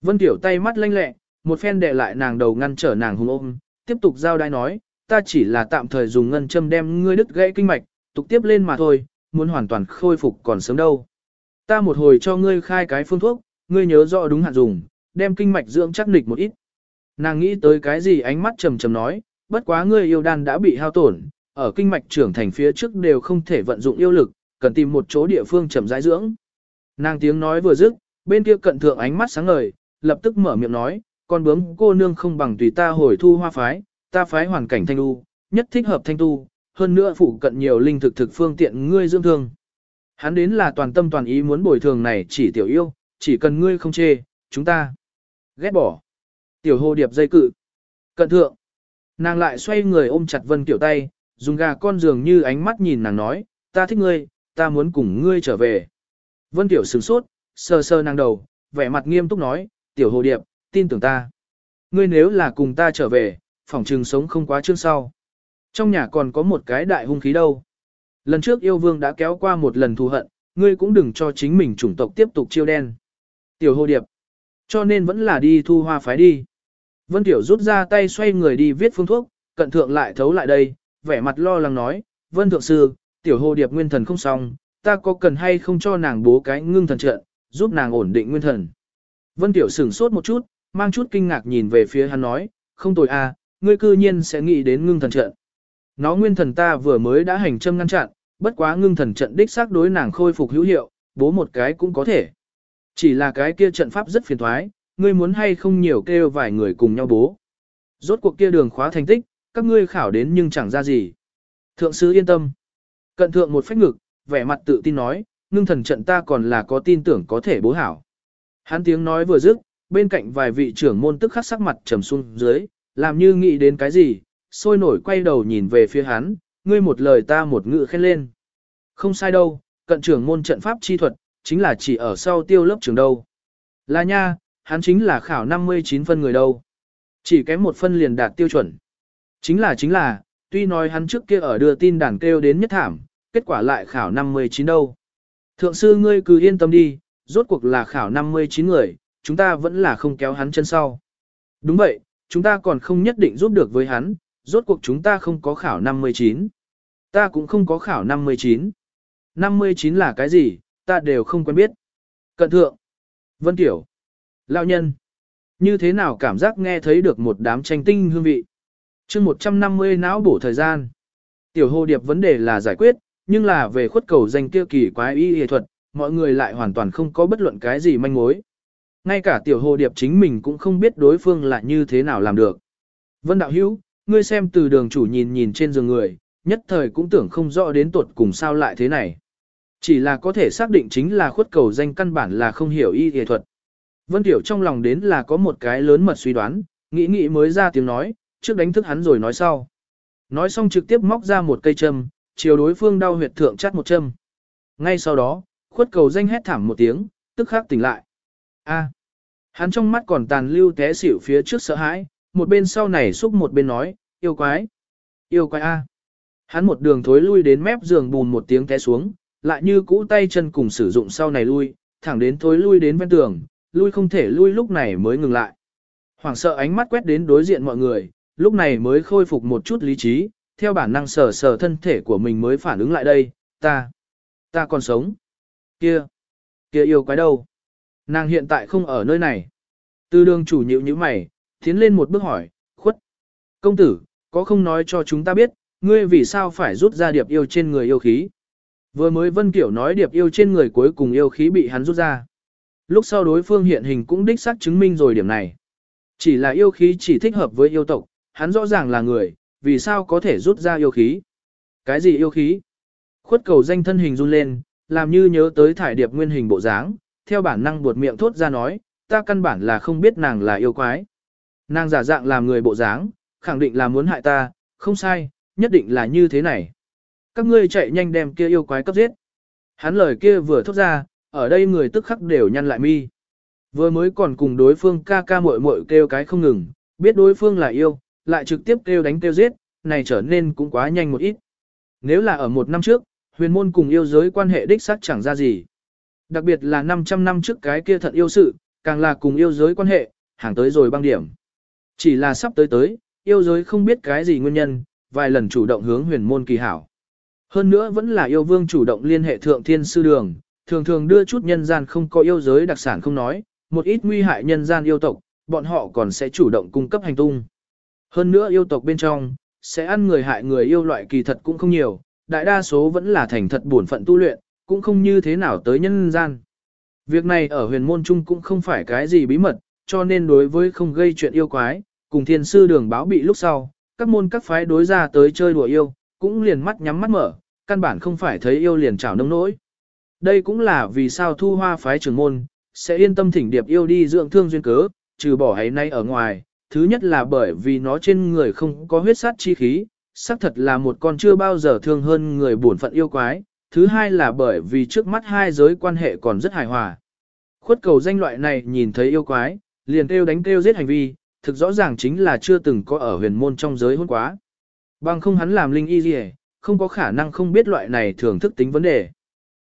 Vân Kiểu tay mắt lanh lẹ, một phen đè lại nàng đầu ngăn trở nàng hùng ôm, tiếp tục giao đai nói, ta chỉ là tạm thời dùng ngân châm đem ngươi đứt gãy kinh mạch, tục tiếp lên mà thôi, muốn hoàn toàn khôi phục còn sớm đâu. Ta một hồi cho ngươi khai cái phương thuốc, ngươi nhớ rõ đúng hạn dùng, đem kinh mạch dưỡng chắc nịch một ít. Nàng nghĩ tới cái gì ánh mắt trầm trầm nói, bất quá ngươi yêu đan đã bị hao tổn, ở kinh mạch trưởng thành phía trước đều không thể vận dụng yêu lực, cần tìm một chỗ địa phương trầm rãi dưỡng. Nàng tiếng nói vừa dứt, bên kia cận thượng ánh mắt sáng ngời, lập tức mở miệng nói, con bướm cô nương không bằng tùy ta hồi thu hoa phái, ta phái hoàn cảnh thanh tu, nhất thích hợp thanh tu, hơn nữa phụ cận nhiều linh thực thực phương tiện ngươi dưỡng thương. Hắn đến là toàn tâm toàn ý muốn bồi thường này chỉ tiểu yêu, chỉ cần ngươi không chê, chúng ta ghét bỏ. Tiểu hồ điệp dây cự. Cận thượng. Nàng lại xoay người ôm chặt vân tiểu tay, dùng gà con dường như ánh mắt nhìn nàng nói, ta thích ngươi, ta muốn cùng ngươi trở về. Vân tiểu sửng sốt, sờ sờ nàng đầu, vẻ mặt nghiêm túc nói, tiểu hồ điệp, tin tưởng ta. Ngươi nếu là cùng ta trở về, phỏng trừng sống không quá chương sau. Trong nhà còn có một cái đại hung khí đâu. Lần trước yêu vương đã kéo qua một lần thù hận, ngươi cũng đừng cho chính mình chủng tộc tiếp tục chiêu đen. Tiểu hô điệp. Cho nên vẫn là đi thu hoa phái đi. Vân Tiểu rút ra tay xoay người đi viết phương thuốc, cận thượng lại thấu lại đây, vẻ mặt lo lắng nói, Vân Thượng Sư, Tiểu hồ điệp nguyên thần không xong, ta có cần hay không cho nàng bố cái ngưng thần trận, giúp nàng ổn định nguyên thần. Vân Tiểu sửng sốt một chút, mang chút kinh ngạc nhìn về phía hắn nói, không tồi à, ngươi cư nhiên sẽ nghĩ đến ngưng thần trận. Nó nguyên thần ta vừa mới đã hành châm ngăn chặn, bất quá ngưng thần trận đích xác đối nàng khôi phục hữu hiệu, bố một cái cũng có thể. Chỉ là cái kia trận pháp rất phiền thoái, ngươi muốn hay không nhiều kêu vài người cùng nhau bố. Rốt cuộc kia đường khóa thành tích, các ngươi khảo đến nhưng chẳng ra gì. Thượng sứ yên tâm. Cận thượng một phách ngực, vẻ mặt tự tin nói, ngưng thần trận ta còn là có tin tưởng có thể bố hảo. Hắn tiếng nói vừa dứt, bên cạnh vài vị trưởng môn tức khắc sắc mặt trầm xuống dưới, làm như nghĩ đến cái gì, sôi nổi quay đầu nhìn về phía hắn, ngươi một lời ta một ngữ khen lên. Không sai đâu, cận trưởng môn trận pháp chi thuật, chính là chỉ ở sau tiêu lớp trường đâu. Là nha, hắn chính là khảo 59 phân người đâu. Chỉ kém một phân liền đạt tiêu chuẩn. Chính là chính là, tuy nói hắn trước kia ở đưa tin đàn kêu đến nhất thảm, kết quả lại khảo 59 đâu. Thượng sư ngươi cứ yên tâm đi, rốt cuộc là khảo 59 người, chúng ta vẫn là không kéo hắn chân sau. Đúng vậy, chúng ta còn không nhất định giúp được với hắn, rốt cuộc chúng ta không có khảo 59. Ta cũng không có khảo 59. 59 là cái gì, ta đều không quen biết. Cận thượng. Vân Tiểu. Lão nhân. Như thế nào cảm giác nghe thấy được một đám tranh tinh hương vị. chương 150 não bổ thời gian. Tiểu hồ điệp vấn đề là giải quyết, nhưng là về khuất cầu danh kia kỳ quái y y thuật, mọi người lại hoàn toàn không có bất luận cái gì manh mối. Ngay cả tiểu hồ điệp chính mình cũng không biết đối phương là như thế nào làm được. Vân đạo hữu, ngươi xem từ đường chủ nhìn nhìn trên giường người, nhất thời cũng tưởng không rõ đến tuột cùng sao lại thế này. Chỉ là có thể xác định chính là khuất cầu danh căn bản là không hiểu y y thuật. Vân Tiểu trong lòng đến là có một cái lớn mật suy đoán, nghĩ nghĩ mới ra tiếng nói, trước đánh thức hắn rồi nói sau. Nói xong trực tiếp móc ra một cây châm, chiều đối phương đau huyệt thượng chắt một châm. Ngay sau đó, khuất cầu danh hét thảm một tiếng, tức khắc tỉnh lại. A. Hắn trong mắt còn tàn lưu té xỉu phía trước sợ hãi, một bên sau này xúc một bên nói, yêu quái. Yêu quái A. Hắn một đường thối lui đến mép giường bùn một tiếng té xuống, lại như cũ tay chân cùng sử dụng sau này lui, thẳng đến thối lui đến ven tường, lui không thể lui lúc này mới ngừng lại. Hoảng sợ ánh mắt quét đến đối diện mọi người, lúc này mới khôi phục một chút lý trí, theo bản năng sờ sờ thân thể của mình mới phản ứng lại đây, ta, ta còn sống. Kia, kia yêu quái đâu? Nàng hiện tại không ở nơi này. tư đường chủ nhịu như mày, tiến lên một bước hỏi, khuất. Công tử, có không nói cho chúng ta biết, ngươi vì sao phải rút ra điệp yêu trên người yêu khí? Vừa mới Vân Kiểu nói điệp yêu trên người cuối cùng yêu khí bị hắn rút ra. Lúc sau đối phương hiện hình cũng đích xác chứng minh rồi điểm này. Chỉ là yêu khí chỉ thích hợp với yêu tộc, hắn rõ ràng là người, vì sao có thể rút ra yêu khí? Cái gì yêu khí? Khuất cầu danh thân hình run lên, làm như nhớ tới thải điệp nguyên hình bộ dáng, theo bản năng buột miệng thốt ra nói, ta căn bản là không biết nàng là yêu quái. Nàng giả dạng làm người bộ dáng, khẳng định là muốn hại ta, không sai, nhất định là như thế này. Các ngươi chạy nhanh đem kia yêu quái cấp giết. Hắn lời kia vừa thốt ra, ở đây người tức khắc đều nhăn lại mi. Vừa mới còn cùng đối phương ca ca muội muội kêu cái không ngừng, biết đối phương là yêu, lại trực tiếp kêu đánh kêu giết, này trở nên cũng quá nhanh một ít. Nếu là ở một năm trước, huyền môn cùng yêu giới quan hệ đích xác chẳng ra gì. Đặc biệt là 500 năm trước cái kia thận yêu sự, càng là cùng yêu giới quan hệ, hàng tới rồi băng điểm. Chỉ là sắp tới tới, yêu giới không biết cái gì nguyên nhân, vài lần chủ động hướng huyền môn kỳ hảo. Hơn nữa vẫn là yêu vương chủ động liên hệ thượng thiên sư đường, thường thường đưa chút nhân gian không có yêu giới đặc sản không nói, một ít nguy hại nhân gian yêu tộc, bọn họ còn sẽ chủ động cung cấp hành tung. Hơn nữa yêu tộc bên trong, sẽ ăn người hại người yêu loại kỳ thật cũng không nhiều, đại đa số vẫn là thành thật buồn phận tu luyện, cũng không như thế nào tới nhân gian. Việc này ở huyền môn chung cũng không phải cái gì bí mật, cho nên đối với không gây chuyện yêu quái, cùng thiên sư đường báo bị lúc sau, các môn các phái đối ra tới chơi đùa yêu, cũng liền mắt nhắm mắt mở, căn bản không phải thấy yêu liền chảo nông nỗi. Đây cũng là vì sao thu hoa phái trưởng môn, sẽ yên tâm thỉnh điệp yêu đi dưỡng thương duyên cớ, trừ bỏ hay nay ở ngoài, thứ nhất là bởi vì nó trên người không có huyết sát chi khí, xác thật là một con chưa bao giờ thương hơn người buồn phận yêu quái, thứ hai là bởi vì trước mắt hai giới quan hệ còn rất hài hòa. Khuất cầu danh loại này nhìn thấy yêu quái, liền kêu đánh kêu giết hành vi, thực rõ ràng chính là chưa từng có ở huyền môn trong giới hôn quá. Bằng không hắn làm linh y gì không có khả năng không biết loại này thường thức tính vấn đề.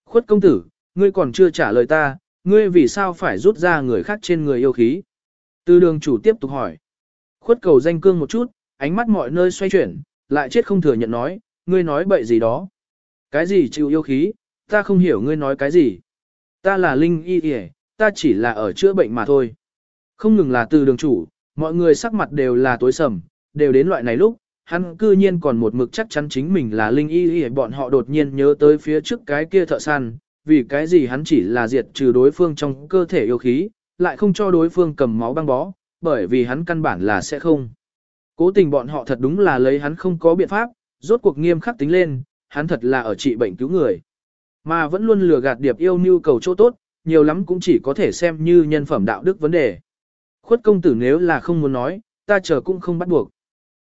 Khuất công tử, ngươi còn chưa trả lời ta, Ngươi vì sao phải rút ra người khác trên người yêu khí? Từ đường chủ tiếp tục hỏi. Khuất cầu danh cương một chút, ánh mắt mọi nơi xoay chuyển, lại chết không thừa nhận nói, ngươi nói bậy gì đó. Cái gì chịu yêu khí, ta không hiểu ngươi nói cái gì. Ta là linh y y, ta chỉ là ở chữa bệnh mà thôi. Không ngừng là từ đường chủ, mọi người sắc mặt đều là tối sầm, đều đến loại này lúc, hắn cư nhiên còn một mực chắc chắn chính mình là linh y y bọn họ đột nhiên nhớ tới phía trước cái kia thợ săn, vì cái gì hắn chỉ là diệt trừ đối phương trong cơ thể yêu khí, lại không cho đối phương cầm máu băng bó, bởi vì hắn căn bản là sẽ không. Cố tình bọn họ thật đúng là lấy hắn không có biện pháp, rốt cuộc nghiêm khắc tính lên, hắn thật là ở trị bệnh cứu người. Mà vẫn luôn lừa gạt điệp yêu nhu cầu chỗ tốt, nhiều lắm cũng chỉ có thể xem như nhân phẩm đạo đức vấn đề. Khuất công tử nếu là không muốn nói, ta chờ cũng không bắt buộc.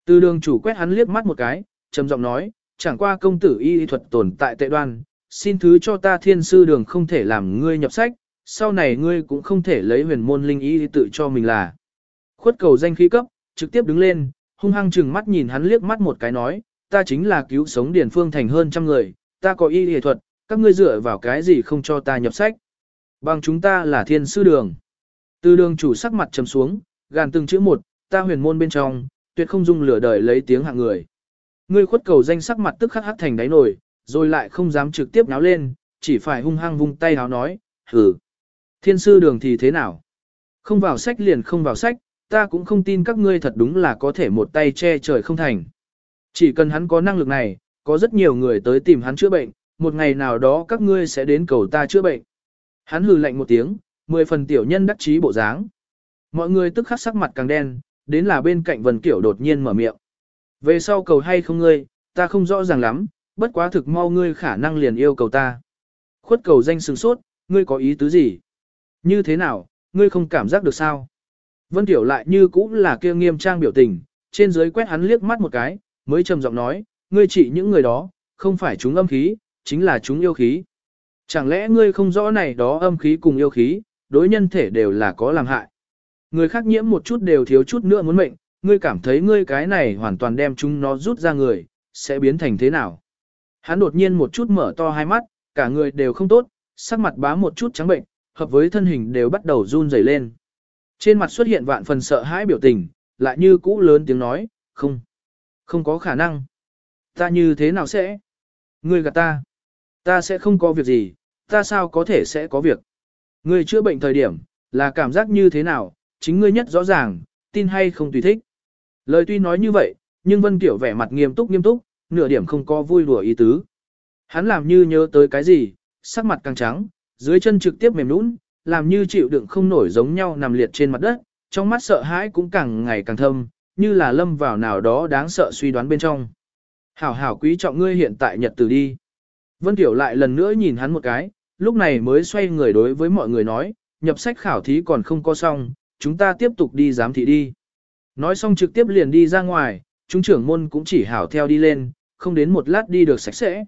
Từ đường chủ quét hắn liếc mắt một cái, trầm giọng nói, chẳng qua công tử y thuật tồn tại tệ đoan, xin thứ cho ta thiên sư đường không thể làm ngươi nhập sách, sau này ngươi cũng không thể lấy huyền môn linh y tự cho mình là. Khuất cầu danh khí cấp, trực tiếp đứng lên, hung hăng chừng mắt nhìn hắn liếc mắt một cái nói, ta chính là cứu sống điển Phương Thành hơn trăm người, ta có y y thuật, các ngươi dựa vào cái gì không cho ta nhập sách. Bằng chúng ta là thiên sư đường. Từ đường chủ sắc mặt trầm xuống, gàn từng chữ một, ta huyền môn bên trong, tuyệt không dung lửa đời lấy tiếng hạng người. Ngươi khuất cầu danh sắc mặt tức khắc hắc thành đáy nổi, rồi lại không dám trực tiếp náo lên, chỉ phải hung hăng vung tay háo nói, hừ, Thiên sư đường thì thế nào? Không vào sách liền không vào sách, ta cũng không tin các ngươi thật đúng là có thể một tay che trời không thành. Chỉ cần hắn có năng lực này, có rất nhiều người tới tìm hắn chữa bệnh, một ngày nào đó các ngươi sẽ đến cầu ta chữa bệnh. Hắn hừ lạnh một tiếng, mười phần tiểu nhân đắc chí bộ dáng. Mọi người tức khắc sắc mặt càng đen, đến là bên cạnh Vân Kiểu đột nhiên mở miệng. Về sau cầu hay không ngươi, ta không rõ ràng lắm, bất quá thực mau ngươi khả năng liền yêu cầu ta. Khuất cầu danh sừng sốt, ngươi có ý tứ gì? Như thế nào, ngươi không cảm giác được sao? Vân Tiểu lại như cũng là kia nghiêm trang biểu tình, trên dưới quét hắn liếc mắt một cái, mới trầm giọng nói, ngươi chỉ những người đó, không phải chúng âm khí, chính là chúng yêu khí. Chẳng lẽ ngươi không rõ này đó âm khí cùng yêu khí, đối nhân thể đều là có làm hại. Người khác nhiễm một chút đều thiếu chút nữa muốn mệnh, ngươi cảm thấy ngươi cái này hoàn toàn đem chúng nó rút ra người, sẽ biến thành thế nào? Hắn đột nhiên một chút mở to hai mắt, cả người đều không tốt, sắc mặt bá một chút trắng bệnh, hợp với thân hình đều bắt đầu run rẩy lên. Trên mặt xuất hiện vạn phần sợ hãi biểu tình, lại như cũ lớn tiếng nói, không, không có khả năng. Ta như thế nào sẽ? Ngươi gạt ta. Ta sẽ không có việc gì, ta sao có thể sẽ có việc. Ngươi chữa bệnh thời điểm, là cảm giác như thế nào, chính ngươi nhất rõ ràng, tin hay không tùy thích. Lời tuy nói như vậy, nhưng Vân Tiểu vẻ mặt nghiêm túc nghiêm túc, nửa điểm không có vui đùa ý tứ. Hắn làm như nhớ tới cái gì, sắc mặt càng trắng, dưới chân trực tiếp mềm nũng, làm như chịu đựng không nổi giống nhau nằm liệt trên mặt đất, trong mắt sợ hãi cũng càng ngày càng thâm, như là lâm vào nào đó đáng sợ suy đoán bên trong. Hảo hảo quý trọng ngươi hiện tại nhật từ đi. Vân Tiểu lại lần nữa nhìn hắn một cái, lúc này mới xoay người đối với mọi người nói, nhập sách khảo thí còn không có xong, chúng ta tiếp tục đi giám thị đi. Nói xong trực tiếp liền đi ra ngoài, chúng trưởng môn cũng chỉ hảo theo đi lên, không đến một lát đi được sạch sẽ.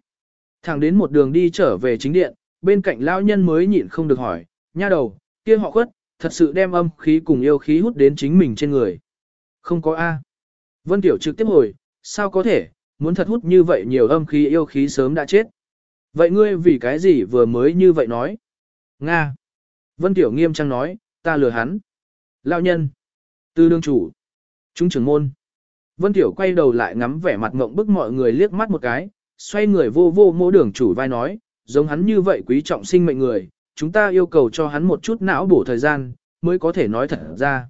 Thẳng đến một đường đi trở về chính điện, bên cạnh lão nhân mới nhịn không được hỏi, nha đầu, kia họ khuất, thật sự đem âm khí cùng yêu khí hút đến chính mình trên người. Không có A. Vân Tiểu trực tiếp hồi, sao có thể, muốn thật hút như vậy nhiều âm khí yêu khí sớm đã chết. Vậy ngươi vì cái gì vừa mới như vậy nói? Nga. Vân Tiểu nghiêm trang nói, ta lừa hắn. Lão nhân. Tư đương chủ. Chúng trưởng môn. Vân Tiểu quay đầu lại ngắm vẻ mặt ngộng bức mọi người liếc mắt một cái, xoay người vô vô mô đường chủ vai nói, giống hắn như vậy quý trọng sinh mệnh người, chúng ta yêu cầu cho hắn một chút não bổ thời gian, mới có thể nói thật ra.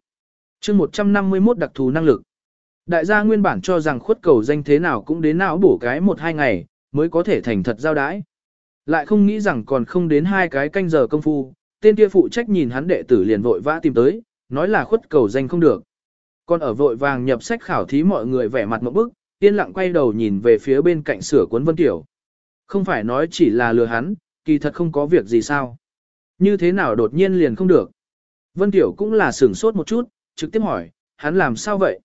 chương 151 đặc thù năng lực. Đại gia nguyên bản cho rằng khuất cầu danh thế nào cũng đến não bổ cái một hai ngày, mới có thể thành thật giao đái. Lại không nghĩ rằng còn không đến hai cái canh giờ công phu, tên kia phụ trách nhìn hắn đệ tử liền vội vã tìm tới, nói là khuất cầu danh không được. Còn ở vội vàng nhập sách khảo thí mọi người vẻ mặt một bức, yên lặng quay đầu nhìn về phía bên cạnh sửa cuốn Vân Tiểu. Không phải nói chỉ là lừa hắn, kỳ thật không có việc gì sao. Như thế nào đột nhiên liền không được. Vân Tiểu cũng là sửng sốt một chút, trực tiếp hỏi, hắn làm sao vậy?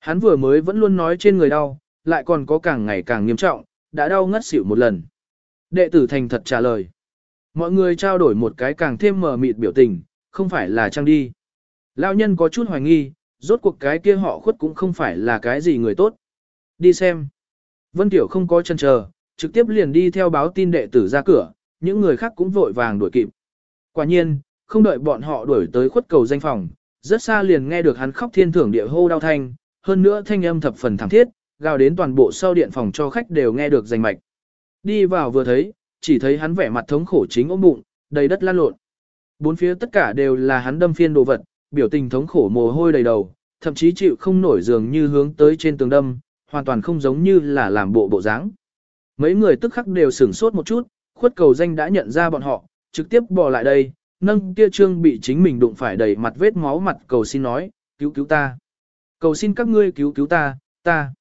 Hắn vừa mới vẫn luôn nói trên người đau, lại còn có càng ngày càng nghiêm trọng, đã đau ngất xỉu một lần. Đệ tử thành thật trả lời. Mọi người trao đổi một cái càng thêm mờ mịt biểu tình, không phải là trang đi. Lão nhân có chút hoài nghi, rốt cuộc cái kia họ khuất cũng không phải là cái gì người tốt. Đi xem. Vân Tiểu không có chân chờ, trực tiếp liền đi theo báo tin đệ tử ra cửa, những người khác cũng vội vàng đuổi kịp. Quả nhiên, không đợi bọn họ đuổi tới khuất cầu danh phòng, rất xa liền nghe được hắn khóc thiên thưởng địa hô đau thanh, hơn nữa thanh âm thập phần thẳng thiết, gào đến toàn bộ sau điện phòng cho khách đều nghe được rành mạch. Đi vào vừa thấy, chỉ thấy hắn vẻ mặt thống khổ chính ôm bụng, đầy đất lan lộn. Bốn phía tất cả đều là hắn đâm phiên đồ vật, biểu tình thống khổ mồ hôi đầy đầu, thậm chí chịu không nổi dường như hướng tới trên tường đâm, hoàn toàn không giống như là làm bộ bộ dáng. Mấy người tức khắc đều sửng sốt một chút, khuất cầu danh đã nhận ra bọn họ, trực tiếp bỏ lại đây, nâng kia trương bị chính mình đụng phải đầy mặt vết máu mặt cầu xin nói, cứu cứu ta. Cầu xin các ngươi cứu cứu ta, ta.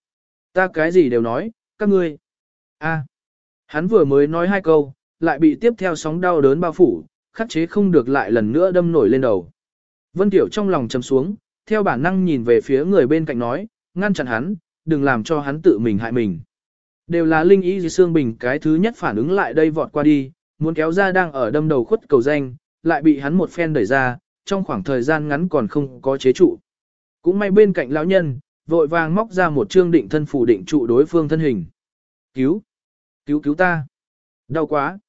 Ta cái gì đều nói, các ngươi. a hắn vừa mới nói hai câu, lại bị tiếp theo sóng đau đớn bao phủ, khắc chế không được lại lần nữa đâm nổi lên đầu. Vân Tiểu trong lòng chầm xuống, theo bản năng nhìn về phía người bên cạnh nói, ngăn chặn hắn, đừng làm cho hắn tự mình hại mình. Đều là linh ý Dì xương bình cái thứ nhất phản ứng lại đây vọt qua đi, muốn kéo ra đang ở đâm đầu khuất cầu danh, lại bị hắn một phen đẩy ra, trong khoảng thời gian ngắn còn không có chế trụ. Cũng may bên cạnh lão nhân, vội vàng móc ra một trương định thân phủ định trụ đối phương thân hình. Cứu! Cứu cứu ta! Đau quá!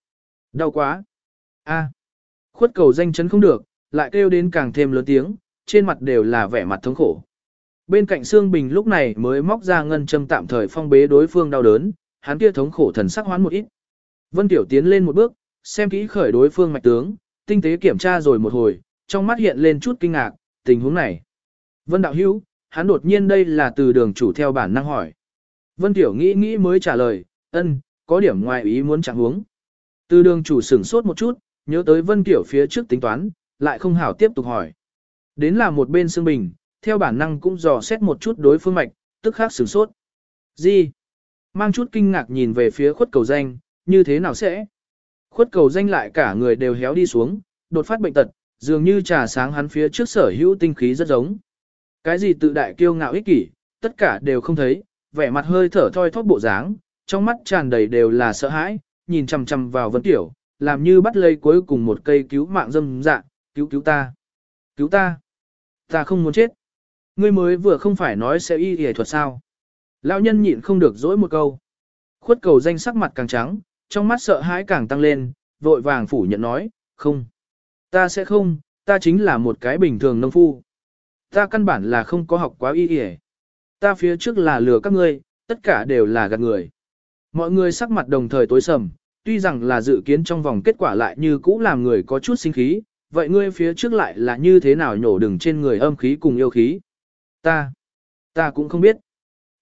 Đau quá! a Khuất cầu danh chấn không được, lại kêu đến càng thêm lớn tiếng, trên mặt đều là vẻ mặt thống khổ. Bên cạnh Sương Bình lúc này mới móc ra ngân châm tạm thời phong bế đối phương đau đớn, hắn kia thống khổ thần sắc hoán một ít. Vân Tiểu tiến lên một bước, xem kỹ khởi đối phương mạch tướng, tinh tế kiểm tra rồi một hồi, trong mắt hiện lên chút kinh ngạc, tình huống này. Vân Đạo Hữu, hắn đột nhiên đây là từ đường chủ theo bản năng hỏi. Vân Tiểu nghĩ nghĩ mới trả lời, ân, có điểm ngoài ý muốn chẳng huống. Từ đường chủ sửng sốt một chút, nhớ tới Vân Kiểu phía trước tính toán, lại không hảo tiếp tục hỏi. Đến là một bên xương bình, theo bản năng cũng dò xét một chút đối phương mạch, tức khắc sửng sốt. Gì? Mang chút kinh ngạc nhìn về phía khuất cầu danh, như thế nào sẽ? Khuất cầu danh lại cả người đều héo đi xuống, đột phát bệnh tật, dường như trà sáng hắn phía trước sở hữu tinh khí rất giống. Cái gì tự đại kiêu ngạo ích kỷ, tất cả đều không thấy, vẻ mặt hơi thở thoi thóp bộ dáng, trong mắt tràn đầy đều là sợ hãi, nhìn chằm chằm vào Vân Tiểu, làm như bắt lấy cuối cùng một cây cứu mạng dâm dạ, cứu cứu ta, cứu ta, ta không muốn chết. Ngươi mới vừa không phải nói sẽ y y thuật sao. Lão nhân nhịn không được dỗi một câu. Khuất cầu danh sắc mặt càng trắng, trong mắt sợ hãi càng tăng lên, vội vàng phủ nhận nói, không. Ta sẽ không, ta chính là một cái bình thường nông phu. Ta căn bản là không có học quá y y Ta phía trước là lừa các ngươi, tất cả đều là gạt người. Mọi người sắc mặt đồng thời tối sầm, tuy rằng là dự kiến trong vòng kết quả lại như cũ làm người có chút sinh khí, vậy ngươi phía trước lại là như thế nào nhổ đừng trên người âm khí cùng yêu khí. Ta, ta cũng không biết.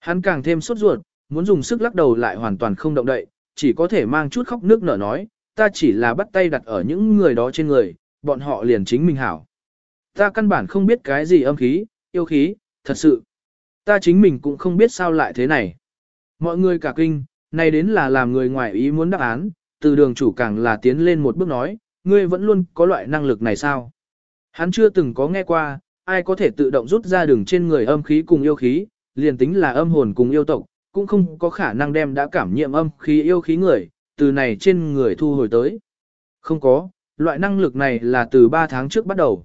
Hắn càng thêm sốt ruột, muốn dùng sức lắc đầu lại hoàn toàn không động đậy, chỉ có thể mang chút khóc nước nở nói, ta chỉ là bắt tay đặt ở những người đó trên người, bọn họ liền chính mình hảo. Ta căn bản không biết cái gì âm khí, yêu khí, thật sự. Ta chính mình cũng không biết sao lại thế này. Mọi người cả kinh, này đến là làm người ngoài ý muốn đáp án, từ đường chủ càng là tiến lên một bước nói, ngươi vẫn luôn có loại năng lực này sao? Hắn chưa từng có nghe qua, ai có thể tự động rút ra đường trên người âm khí cùng yêu khí, liền tính là âm hồn cùng yêu tộc, cũng không có khả năng đem đã cảm nhiệm âm khí yêu khí người, từ này trên người thu hồi tới. Không có, loại năng lực này là từ 3 tháng trước bắt đầu.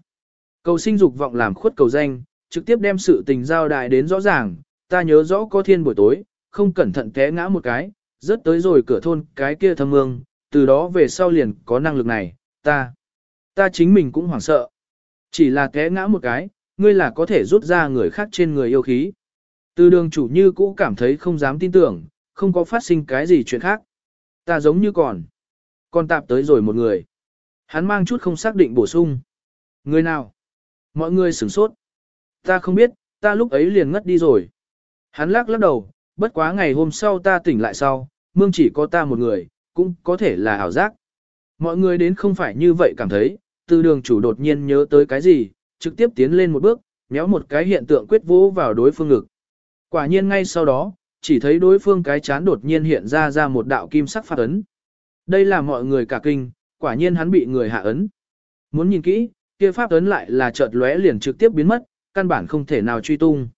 Cầu sinh dục vọng làm khuất cầu danh, trực tiếp đem sự tình giao đại đến rõ ràng, ta nhớ rõ có thiên buổi tối, không cẩn thận té ngã một cái, rớt tới rồi cửa thôn cái kia thâm mương, từ đó về sau liền có năng lực này, ta, ta chính mình cũng hoảng sợ. Chỉ là té ngã một cái, ngươi là có thể rút ra người khác trên người yêu khí. Từ đường chủ như cũ cảm thấy không dám tin tưởng, không có phát sinh cái gì chuyện khác. Ta giống như còn. Còn tạp tới rồi một người. Hắn mang chút không xác định bổ sung. Người nào? Mọi người sửng sốt. Ta không biết, ta lúc ấy liền ngất đi rồi. Hắn lắc lắc đầu, bất quá ngày hôm sau ta tỉnh lại sau, mương chỉ có ta một người, cũng có thể là ảo giác. Mọi người đến không phải như vậy cảm thấy, từ đường chủ đột nhiên nhớ tới cái gì, trực tiếp tiến lên một bước, méo một cái hiện tượng quyết vũ vào đối phương ngực. Quả nhiên ngay sau đó, chỉ thấy đối phương cái chán đột nhiên hiện ra ra một đạo kim sắc phát ấn. Đây là mọi người cả kinh, quả nhiên hắn bị người hạ ấn. Muốn nhìn kỹ, kia pháp ấn lại là chợt lóe liền trực tiếp biến mất, căn bản không thể nào truy tung.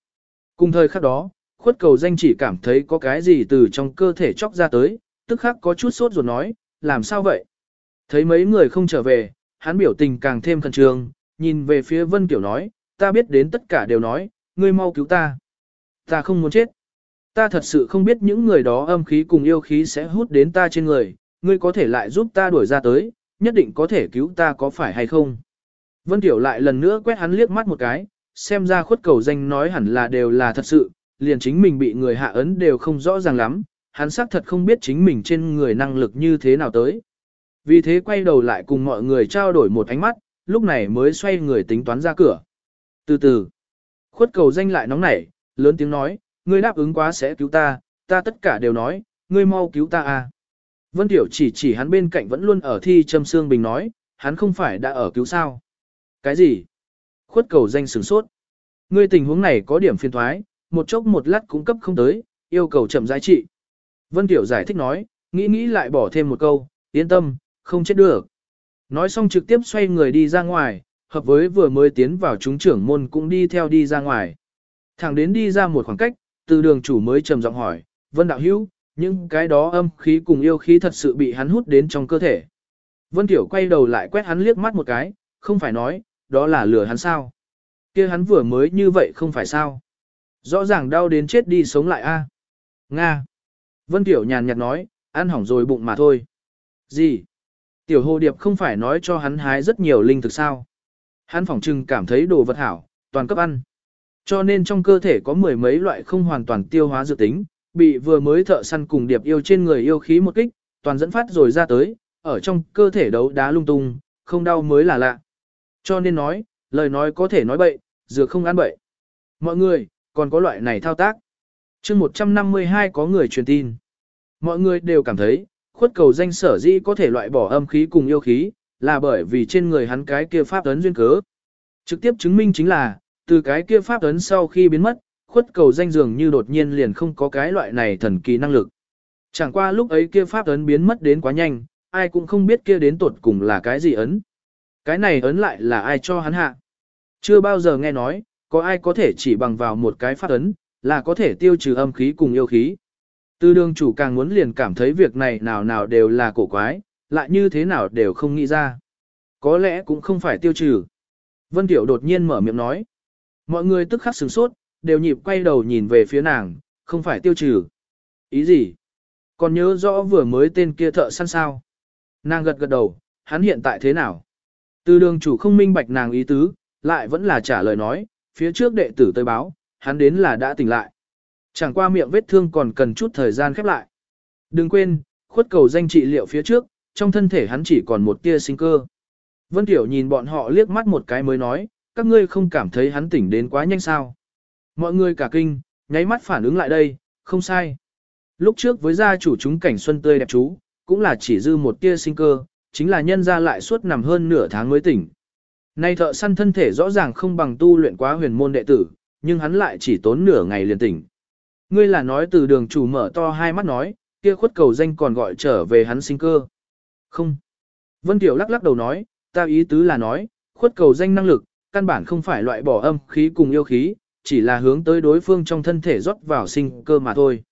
Cùng thời khắc đó, khuất cầu danh chỉ cảm thấy có cái gì từ trong cơ thể chóc ra tới, tức khắc có chút sốt ruột nói, làm sao vậy? Thấy mấy người không trở về, hắn biểu tình càng thêm khẩn trương, nhìn về phía Vân Kiểu nói, ta biết đến tất cả đều nói, ngươi mau cứu ta. Ta không muốn chết. Ta thật sự không biết những người đó âm khí cùng yêu khí sẽ hút đến ta trên người, ngươi có thể lại giúp ta đuổi ra tới, nhất định có thể cứu ta có phải hay không. Vân Tiểu lại lần nữa quét hắn liếc mắt một cái, xem ra khuất cầu danh nói hẳn là đều là thật sự, liền chính mình bị người hạ ấn đều không rõ ràng lắm, hắn xác thật không biết chính mình trên người năng lực như thế nào tới. Vì thế quay đầu lại cùng mọi người trao đổi một ánh mắt, lúc này mới xoay người tính toán ra cửa. Từ từ, khuất cầu danh lại nóng nảy, lớn tiếng nói, ngươi đáp ứng quá sẽ cứu ta, ta tất cả đều nói, ngươi mau cứu ta à. Vân Tiểu chỉ chỉ hắn bên cạnh vẫn luôn ở thi châm xương bình nói, hắn không phải đã ở cứu sao. Cái gì? Khuất cầu danh sửng sốt. Ngươi tình huống này có điểm phiền thoái, một chốc một lát cũng cấp không tới, yêu cầu chậm giá trị. Vân Tiểu giải thích nói, nghĩ nghĩ lại bỏ thêm một câu, yên tâm, không chết được. Nói xong trực tiếp xoay người đi ra ngoài, hợp với vừa mới tiến vào chúng trưởng môn cũng đi theo đi ra ngoài. Thẳng đến đi ra một khoảng cách, từ đường chủ mới trầm giọng hỏi, Vân Đạo Hữu những cái đó âm khí cùng yêu khí thật sự bị hắn hút đến trong cơ thể. Vân Tiểu quay đầu lại quét hắn liếc mắt một cái, không phải nói, đó là lừa hắn sao. kia hắn vừa mới như vậy không phải sao. Rõ ràng đau đến chết đi sống lại a. Nga. Vân Tiểu nhàn nhạt nói, ăn hỏng rồi bụng mà thôi. Gì? Tiểu hồ điệp không phải nói cho hắn hái rất nhiều linh thực sao. Hắn phỏng trừng cảm thấy đồ vật hảo, toàn cấp ăn. Cho nên trong cơ thể có mười mấy loại không hoàn toàn tiêu hóa dự tính, bị vừa mới thợ săn cùng điệp yêu trên người yêu khí một kích, toàn dẫn phát rồi ra tới, ở trong cơ thể đấu đá lung tung, không đau mới là lạ. Cho nên nói, lời nói có thể nói bậy, dược không ăn bậy. Mọi người, còn có loại này thao tác. chương 152 có người truyền tin. Mọi người đều cảm thấy, khuất cầu danh sở dĩ có thể loại bỏ âm khí cùng yêu khí, là bởi vì trên người hắn cái kia pháp ấn duyên cớ. Trực tiếp chứng minh chính là, từ cái kia pháp ấn sau khi biến mất, khuất cầu danh dường như đột nhiên liền không có cái loại này thần kỳ năng lực. Chẳng qua lúc ấy kia pháp ấn biến mất đến quá nhanh, ai cũng không biết kia đến tột cùng là cái gì ấn. Cái này ấn lại là ai cho hắn hạ. Chưa bao giờ nghe nói, có ai có thể chỉ bằng vào một cái phát ấn, là có thể tiêu trừ âm khí cùng yêu khí. Tư đường chủ càng muốn liền cảm thấy việc này nào nào đều là cổ quái, lại như thế nào đều không nghĩ ra. Có lẽ cũng không phải tiêu trừ. Vân Tiểu đột nhiên mở miệng nói. Mọi người tức khắc sửng sốt, đều nhịp quay đầu nhìn về phía nàng, không phải tiêu trừ. Ý gì? Còn nhớ rõ vừa mới tên kia thợ săn sao? Nàng gật gật đầu, hắn hiện tại thế nào? Từ đường chủ không minh bạch nàng ý tứ, lại vẫn là trả lời nói, phía trước đệ tử tới báo, hắn đến là đã tỉnh lại. Chẳng qua miệng vết thương còn cần chút thời gian khép lại. Đừng quên, khuất cầu danh trị liệu phía trước, trong thân thể hắn chỉ còn một tia sinh cơ. Vân Tiểu nhìn bọn họ liếc mắt một cái mới nói, các ngươi không cảm thấy hắn tỉnh đến quá nhanh sao. Mọi người cả kinh, nháy mắt phản ứng lại đây, không sai. Lúc trước với gia chủ chúng cảnh xuân tươi đẹp chú, cũng là chỉ dư một tia sinh cơ, chính là nhân ra lại suốt nằm hơn nửa tháng mới tỉnh. Nay thợ săn thân thể rõ ràng không bằng tu luyện quá huyền môn đệ tử, nhưng hắn lại chỉ tốn nửa ngày liền tỉnh. Ngươi là nói từ đường chủ mở to hai mắt nói, kia khuất cầu danh còn gọi trở về hắn sinh cơ. Không. Vân Tiểu lắc lắc đầu nói, ta ý tứ là nói, khuất cầu danh năng lực, căn bản không phải loại bỏ âm khí cùng yêu khí, chỉ là hướng tới đối phương trong thân thể rót vào sinh cơ mà thôi.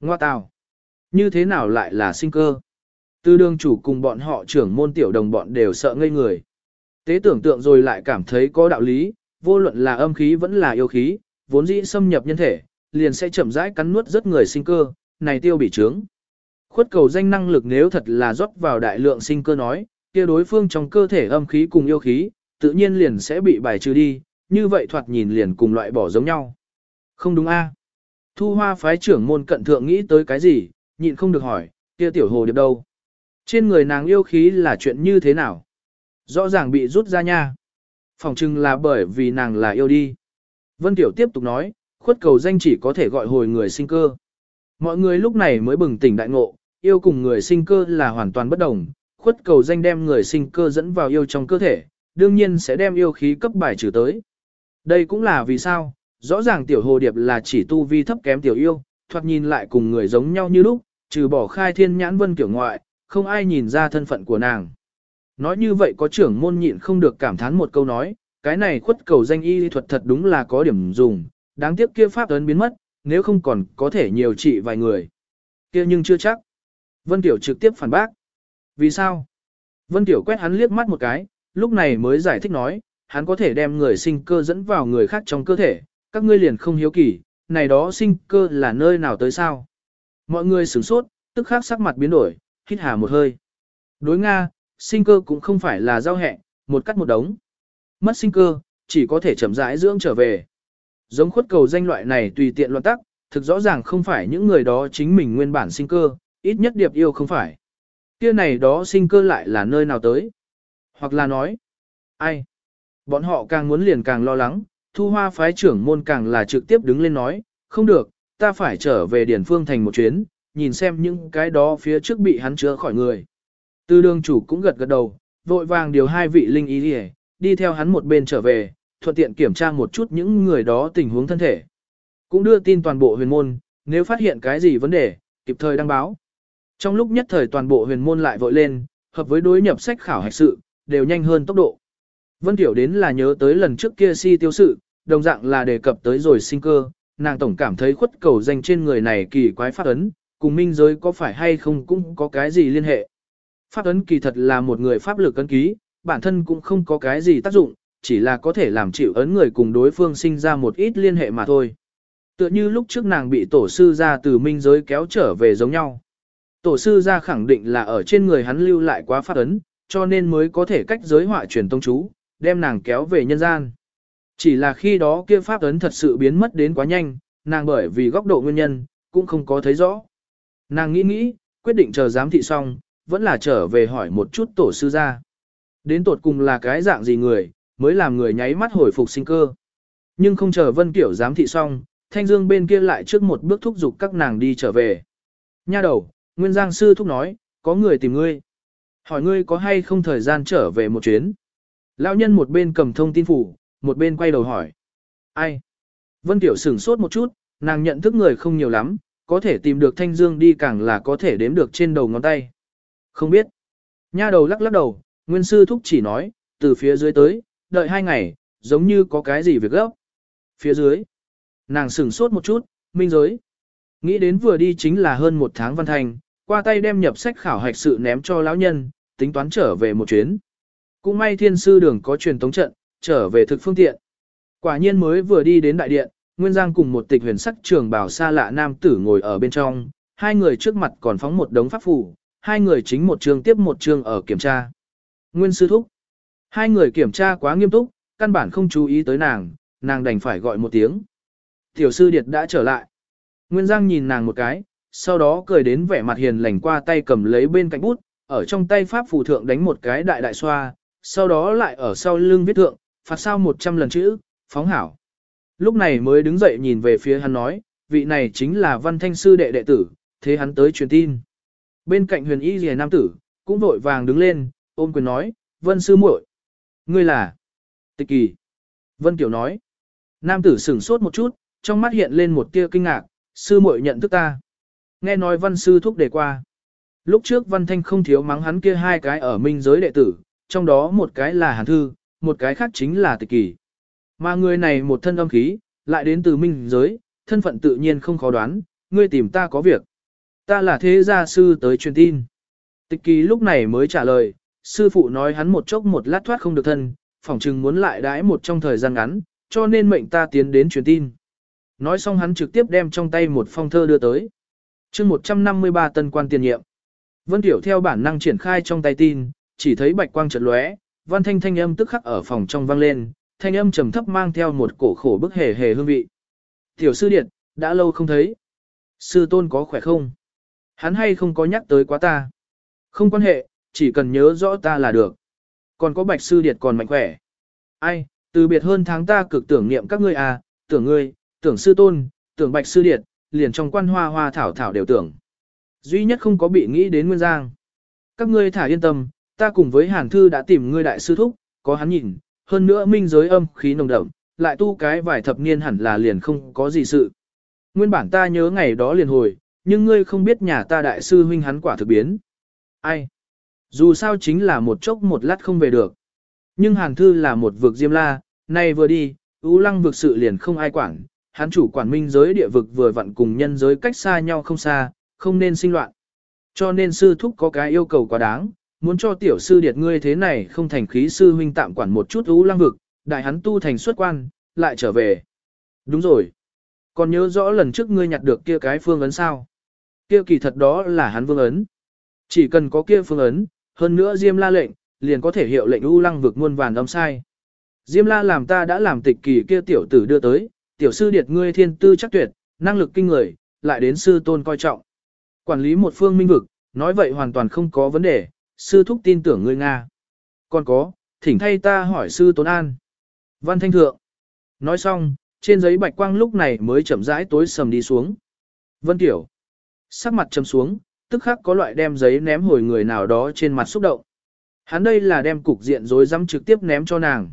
Ngoa tào. Như thế nào lại là sinh cơ? Từ đường chủ cùng bọn họ trưởng môn tiểu đồng bọn đều sợ ngây người. Tế tưởng tượng rồi lại cảm thấy có đạo lý, vô luận là âm khí vẫn là yêu khí, vốn dĩ xâm nhập nhân thể, liền sẽ chậm rãi cắn nuốt rất người sinh cơ, này tiêu bị trướng. Khuất cầu danh năng lực nếu thật là rót vào đại lượng sinh cơ nói, kia đối phương trong cơ thể âm khí cùng yêu khí, tự nhiên liền sẽ bị bài trừ đi, như vậy thoạt nhìn liền cùng loại bỏ giống nhau. Không đúng a? Thu hoa phái trưởng môn cận thượng nghĩ tới cái gì, nhịn không được hỏi, kia tiểu hồ điệp đâu? Trên người nàng yêu khí là chuyện như thế nào? Rõ ràng bị rút ra nha. Phòng chừng là bởi vì nàng là yêu đi. Vân Tiểu tiếp tục nói, khuất cầu danh chỉ có thể gọi hồi người sinh cơ. Mọi người lúc này mới bừng tỉnh đại ngộ, yêu cùng người sinh cơ là hoàn toàn bất đồng. Khuất cầu danh đem người sinh cơ dẫn vào yêu trong cơ thể, đương nhiên sẽ đem yêu khí cấp bài trừ tới. Đây cũng là vì sao, rõ ràng tiểu hồ điệp là chỉ tu vi thấp kém tiểu yêu, thoạt nhìn lại cùng người giống nhau như lúc, trừ bỏ khai thiên nhãn vân kiểu ngoại, không ai nhìn ra thân phận của nàng. Nói như vậy có trưởng môn nhịn không được cảm thán một câu nói, cái này khuất cầu danh y thuật thật đúng là có điểm dùng, đáng tiếc kia pháp ấn biến mất, nếu không còn có thể nhiều trị vài người. kia nhưng chưa chắc. Vân Tiểu trực tiếp phản bác. Vì sao? Vân Tiểu quét hắn liếc mắt một cái, lúc này mới giải thích nói, hắn có thể đem người sinh cơ dẫn vào người khác trong cơ thể, các ngươi liền không hiếu kỳ, này đó sinh cơ là nơi nào tới sao? Mọi người sửng sốt, tức khắc sắc mặt biến đổi, hít hà một hơi. Đối Nga, sinh cơ cũng không phải là giao hẹ, một cắt một đống. mất sinh cơ, chỉ có thể chậm rãi dưỡng trở về. Giống khuất cầu danh loại này tùy tiện loạn tắc, thực rõ ràng không phải những người đó chính mình nguyên bản sinh cơ, ít nhất điệp yêu không phải. Kia này đó sinh cơ lại là nơi nào tới? Hoặc là nói, ai? Bọn họ càng muốn liền càng lo lắng, thu hoa phái trưởng môn càng là trực tiếp đứng lên nói, không được, ta phải trở về Điển Phương thành một chuyến, nhìn xem những cái đó phía trước bị hắn chữa khỏi người. Từ đường chủ cũng gật gật đầu, vội vàng điều hai vị linh ý đi, đi theo hắn một bên trở về, thuận tiện kiểm tra một chút những người đó tình huống thân thể. Cũng đưa tin toàn bộ huyền môn, nếu phát hiện cái gì vấn đề, kịp thời đăng báo. Trong lúc nhất thời toàn bộ huyền môn lại vội lên, hợp với đối nhập sách khảo hạch sự, đều nhanh hơn tốc độ. Vân Tiểu đến là nhớ tới lần trước kia si tiêu sự, đồng dạng là đề cập tới rồi sinh cơ, nàng tổng cảm thấy khuất cầu danh trên người này kỳ quái phát ấn, cùng minh giới có phải hay không cũng có cái gì liên hệ. Pháp ấn kỳ thật là một người pháp lực ấn ký, bản thân cũng không có cái gì tác dụng, chỉ là có thể làm chịu ấn người cùng đối phương sinh ra một ít liên hệ mà thôi. Tựa như lúc trước nàng bị tổ sư ra từ minh giới kéo trở về giống nhau. Tổ sư ra khẳng định là ở trên người hắn lưu lại quá pháp ấn, cho nên mới có thể cách giới họa truyền tông chú, đem nàng kéo về nhân gian. Chỉ là khi đó kia pháp ấn thật sự biến mất đến quá nhanh, nàng bởi vì góc độ nguyên nhân, cũng không có thấy rõ. Nàng nghĩ nghĩ, quyết định chờ giám thị xong, vẫn là trở về hỏi một chút tổ sư ra. Đến tột cùng là cái dạng gì người, mới làm người nháy mắt hồi phục sinh cơ. Nhưng không chờ Vân Kiểu giám thị xong, Thanh Dương bên kia lại trước một bước thúc giục các nàng đi trở về. Nha đầu, Nguyên Giang Sư thúc nói, có người tìm ngươi. Hỏi ngươi có hay không thời gian trở về một chuyến. Lão nhân một bên cầm thông tin phủ, một bên quay đầu hỏi. Ai? Vân Tiểu sửng sốt một chút, nàng nhận thức người không nhiều lắm, có thể tìm được Thanh Dương đi càng là có thể đếm được trên đầu ngón tay. Không biết. Nha đầu lắc lắc đầu, Nguyên Sư thúc chỉ nói, từ phía dưới tới, đợi hai ngày, giống như có cái gì việc gấp. Phía dưới. Nàng sửng sốt một chút, minh giới. Nghĩ đến vừa đi chính là hơn một tháng văn thành, qua tay đem nhập sách khảo hạch sự ném cho lão nhân, tính toán trở về một chuyến. Cũng may thiên sư đường có truyền tống trận, trở về thực phương tiện. Quả nhiên mới vừa đi đến đại điện, Nguyên Giang cùng một tịch huyền sắc trường bảo xa lạ nam tử ngồi ở bên trong, hai người trước mặt còn phóng một đống pháp phù, hai người chính một trường tiếp một trường ở kiểm tra. Nguyên sư thúc. Hai người kiểm tra quá nghiêm túc, căn bản không chú ý tới nàng, nàng đành phải gọi một tiếng. Tiểu sư điệt đã trở lại. Nguyên Giang nhìn nàng một cái, sau đó cười đến vẻ mặt hiền lành qua tay cầm lấy bên cạnh bút, ở trong tay pháp phù thượng đánh một cái đại đại xoa, sau đó lại ở sau lưng viết thượng, phạt sao 100 lần chữ, phóng hảo. Lúc này mới đứng dậy nhìn về phía hắn nói, vị này chính là văn thanh sư đệ đệ tử, thế hắn tới truyền tin. Bên cạnh huyền y rìa nam tử, cũng vội vàng đứng lên, ôm quyền nói, vân sư muội, Ngươi là tịch kỳ. Vân Tiểu nói, nam tử sửng sốt một chút, trong mắt hiện lên một tia kinh ngạc, sư muội nhận thức ta. Nghe nói văn sư thúc đề qua. Lúc trước văn thanh không thiếu mắng hắn kia hai cái ở minh giới đệ tử, trong đó một cái là hàn thư, một cái khác chính là tịch kỳ. Mà người này một thân âm khí, lại đến từ minh giới, thân phận tự nhiên không khó đoán, ngươi tìm ta có việc. Ta là thế gia sư tới truyền tin. Tịch kỳ lúc này mới trả lời, sư phụ nói hắn một chốc một lát thoát không được thân, phỏng chừng muốn lại đãi một trong thời gian ngắn, cho nên mệnh ta tiến đến truyền tin. Nói xong hắn trực tiếp đem trong tay một phong thơ đưa tới. chương 153 tân quan tiền nhiệm. Vân Tiểu theo bản năng triển khai trong tay tin, chỉ thấy bạch quang chợt lóe, văn thanh thanh âm tức khắc ở phòng trong vang lên, thanh âm trầm thấp mang theo một cổ khổ bức hề hề hương vị. Tiểu sư điện, đã lâu không thấy. Sư tôn có khỏe không? Hắn hay không có nhắc tới quá ta? Không quan hệ, chỉ cần nhớ rõ ta là được. Còn có bạch sư điệt còn mạnh khỏe. Ai, từ biệt hơn tháng ta cực tưởng niệm các ngươi à, tưởng ngươi, tưởng sư tôn, tưởng bạch sư điệt, liền trong quan hoa hoa thảo thảo đều tưởng. Duy nhất không có bị nghĩ đến Nguyên Giang. Các ngươi thả yên tâm, ta cùng với Hàn Thư đã tìm ngươi đại sư thúc, có hắn nhìn, hơn nữa minh giới âm khí nồng đậm, lại tu cái vài thập niên hẳn là liền không có gì sự. Nguyên bản ta nhớ ngày đó liền hồi, nhưng ngươi không biết nhà ta đại sư huynh hắn quả thực biến. Ai? Dù sao chính là một chốc một lát không về được. Nhưng Hàn Thư là một vực diêm la, nay vừa đi, ú lăng vực sự liền không ai quản, hắn chủ quản minh giới địa vực vừa vặn cùng nhân giới cách xa nhau không xa, không nên sinh loạn. Cho nên sư thúc có cái yêu cầu quá đáng, muốn cho tiểu sư điệt ngươi thế này không thành khí sư huynh tạm quản một chút ú lăng vực, đại hắn tu thành xuất quan, lại trở về. Đúng rồi. Còn nhớ rõ lần trước ngươi nhặt được kia cái phương ấn sao? Kia kỳ thật đó là hắn vương ấn. Chỉ cần có kia phương ấn, hơn nữa Diêm la lệnh, liền có thể hiệu lệnh U Lăng vực muôn vàn âm sai. Diêm la làm ta đã làm tịch kỳ kia tiểu tử đưa tới, tiểu sư điệt ngươi thiên tư chắc tuyệt, năng lực kinh người, lại đến sư tôn coi trọng. Quản lý một phương minh vực, nói vậy hoàn toàn không có vấn đề, sư thúc tin tưởng ngươi Nga. Còn có, thỉnh thay ta hỏi sư tôn an. Văn thanh thượng. Nói xong, trên giấy bạch quang lúc này mới chậm rãi tối sầm đi xuống. Vân Tiểu. Sắc mặt chầm xuống, tức khắc có loại đem giấy ném hồi người nào đó trên mặt xúc động. Hắn đây là đem cục diện rối rắm trực tiếp ném cho nàng.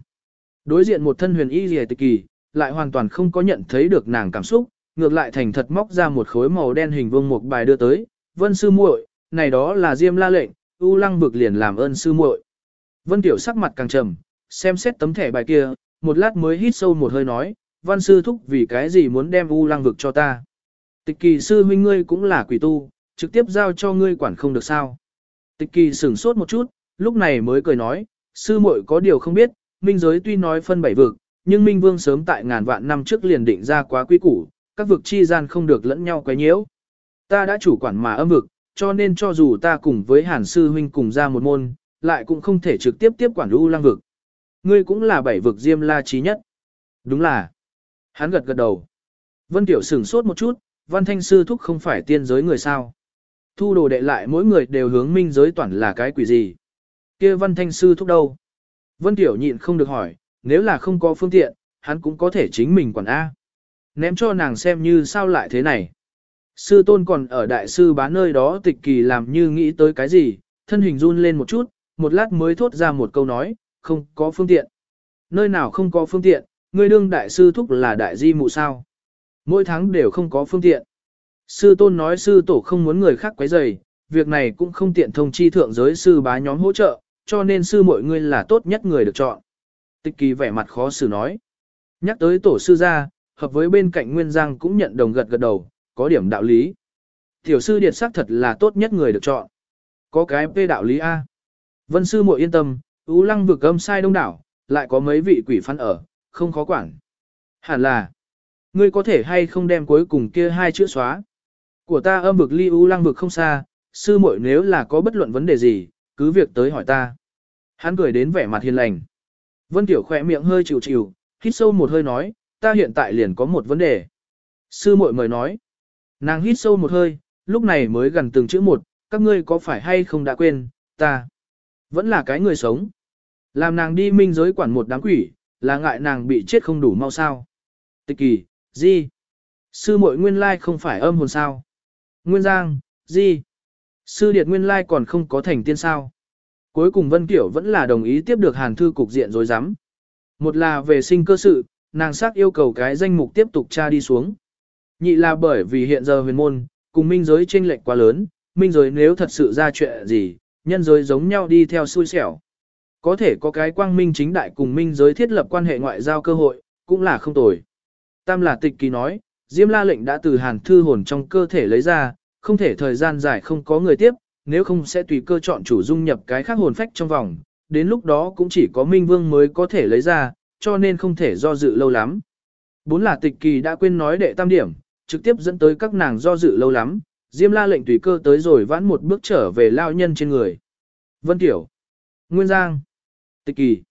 Đối diện một thân huyền y rìa tịch kỳ, lại hoàn toàn không có nhận thấy được nàng cảm xúc, ngược lại thành thật móc ra một khối màu đen hình vuông một bài đưa tới, "Vân sư muội, này đó là Diêm La lệnh, U Lăng vực liền làm ơn sư muội." Vân Tiểu sắc mặt càng trầm, xem xét tấm thẻ bài kia, một lát mới hít sâu một hơi nói, "Văn sư thúc vì cái gì muốn đem U Lăng vực cho ta?" Tịch kỳ sư huynh ngươi cũng là quỷ tu, trực tiếp giao cho ngươi quản không được sao. Tịch kỳ sửng sốt một chút, lúc này mới cười nói, sư muội có điều không biết, minh giới tuy nói phân bảy vực, nhưng minh vương sớm tại ngàn vạn năm trước liền định ra quá quy củ, các vực chi gian không được lẫn nhau quấy nhiễu. Ta đã chủ quản mà âm vực, cho nên cho dù ta cùng với hàn sư huynh cùng ra một môn, lại cũng không thể trực tiếp tiếp quản lưu lang vực. Ngươi cũng là bảy vực diêm la trí nhất. Đúng là. Hắn gật gật đầu. Vân Tiểu sửng sốt một chút, văn thanh sư thúc không phải tiên giới người sao. Thu đồ đệ lại mỗi người đều hướng minh giới toàn là cái quỷ gì. kia văn thanh sư thúc đâu? Vân Tiểu nhịn không được hỏi, nếu là không có phương tiện, hắn cũng có thể chính mình quản A. Ném cho nàng xem như sao lại thế này. Sư tôn còn ở đại sư bán nơi đó tịch kỳ làm như nghĩ tới cái gì, thân hình run lên một chút, một lát mới thốt ra một câu nói, không có phương tiện. Nơi nào không có phương tiện, người đương đại sư thúc là đại di mụ sao. Mỗi tháng đều không có phương tiện. Sư tôn nói sư tổ không muốn người khác quấy rầy, việc này cũng không tiện thông chi thượng giới sư bá nhóm hỗ trợ, cho nên sư mọi người là tốt nhất người được chọn. Tịch kỳ vẻ mặt khó xử nói. Nhắc tới tổ sư ra, hợp với bên cạnh Nguyên Giang cũng nhận đồng gật gật đầu, có điểm đạo lý. Tiểu sư điệt sắc thật là tốt nhất người được chọn. Có cái phê đạo lý A. Vân sư muội yên tâm, Ú lăng vực âm sai đông đảo, lại có mấy vị quỷ phán ở, không khó quản. Hẳn là, ngươi có thể hay không đem cuối cùng kia hai chữ xóa. Của ta âm vực ly u lăng vực không xa, sư muội nếu là có bất luận vấn đề gì, cứ việc tới hỏi ta. Hắn cười đến vẻ mặt hiền lành. Vân Tiểu khỏe miệng hơi chịu chịu, hít sâu một hơi nói, ta hiện tại liền có một vấn đề. Sư muội mời nói. Nàng hít sâu một hơi, lúc này mới gần từng chữ một, các ngươi có phải hay không đã quên, ta vẫn là cái người sống. Làm nàng đi minh giới quản một đám quỷ, là ngại nàng bị chết không đủ mau sao. Tịch kỳ, gì? Sư muội nguyên lai không phải âm hồn sao? Nguyên giang, gì? Sư điệt nguyên lai còn không có thành tiên sao? Cuối cùng Vân Kiểu vẫn là đồng ý tiếp được hàn thư cục diện rồi dám. Một là về sinh cơ sự, nàng xác yêu cầu cái danh mục tiếp tục tra đi xuống. Nhị là bởi vì hiện giờ huyền môn, cùng minh giới chênh lệch quá lớn, minh giới nếu thật sự ra chuyện gì, nhân giới giống nhau đi theo xui xẻo. Có thể có cái quang minh chính đại cùng minh giới thiết lập quan hệ ngoại giao cơ hội, cũng là không tồi. Tam là tịch kỳ nói, Diêm la lệnh đã từ hàn thư hồn trong cơ thể lấy ra, không thể thời gian dài không có người tiếp, nếu không sẽ tùy cơ chọn chủ dung nhập cái khác hồn phách trong vòng, đến lúc đó cũng chỉ có Minh Vương mới có thể lấy ra, cho nên không thể do dự lâu lắm. Bốn là tịch kỳ đã quên nói đệ tam điểm, trực tiếp dẫn tới các nàng do dự lâu lắm, Diêm la lệnh tùy cơ tới rồi vãn một bước trở về lao nhân trên người. Vân Tiểu, Nguyên Giang, tịch kỳ.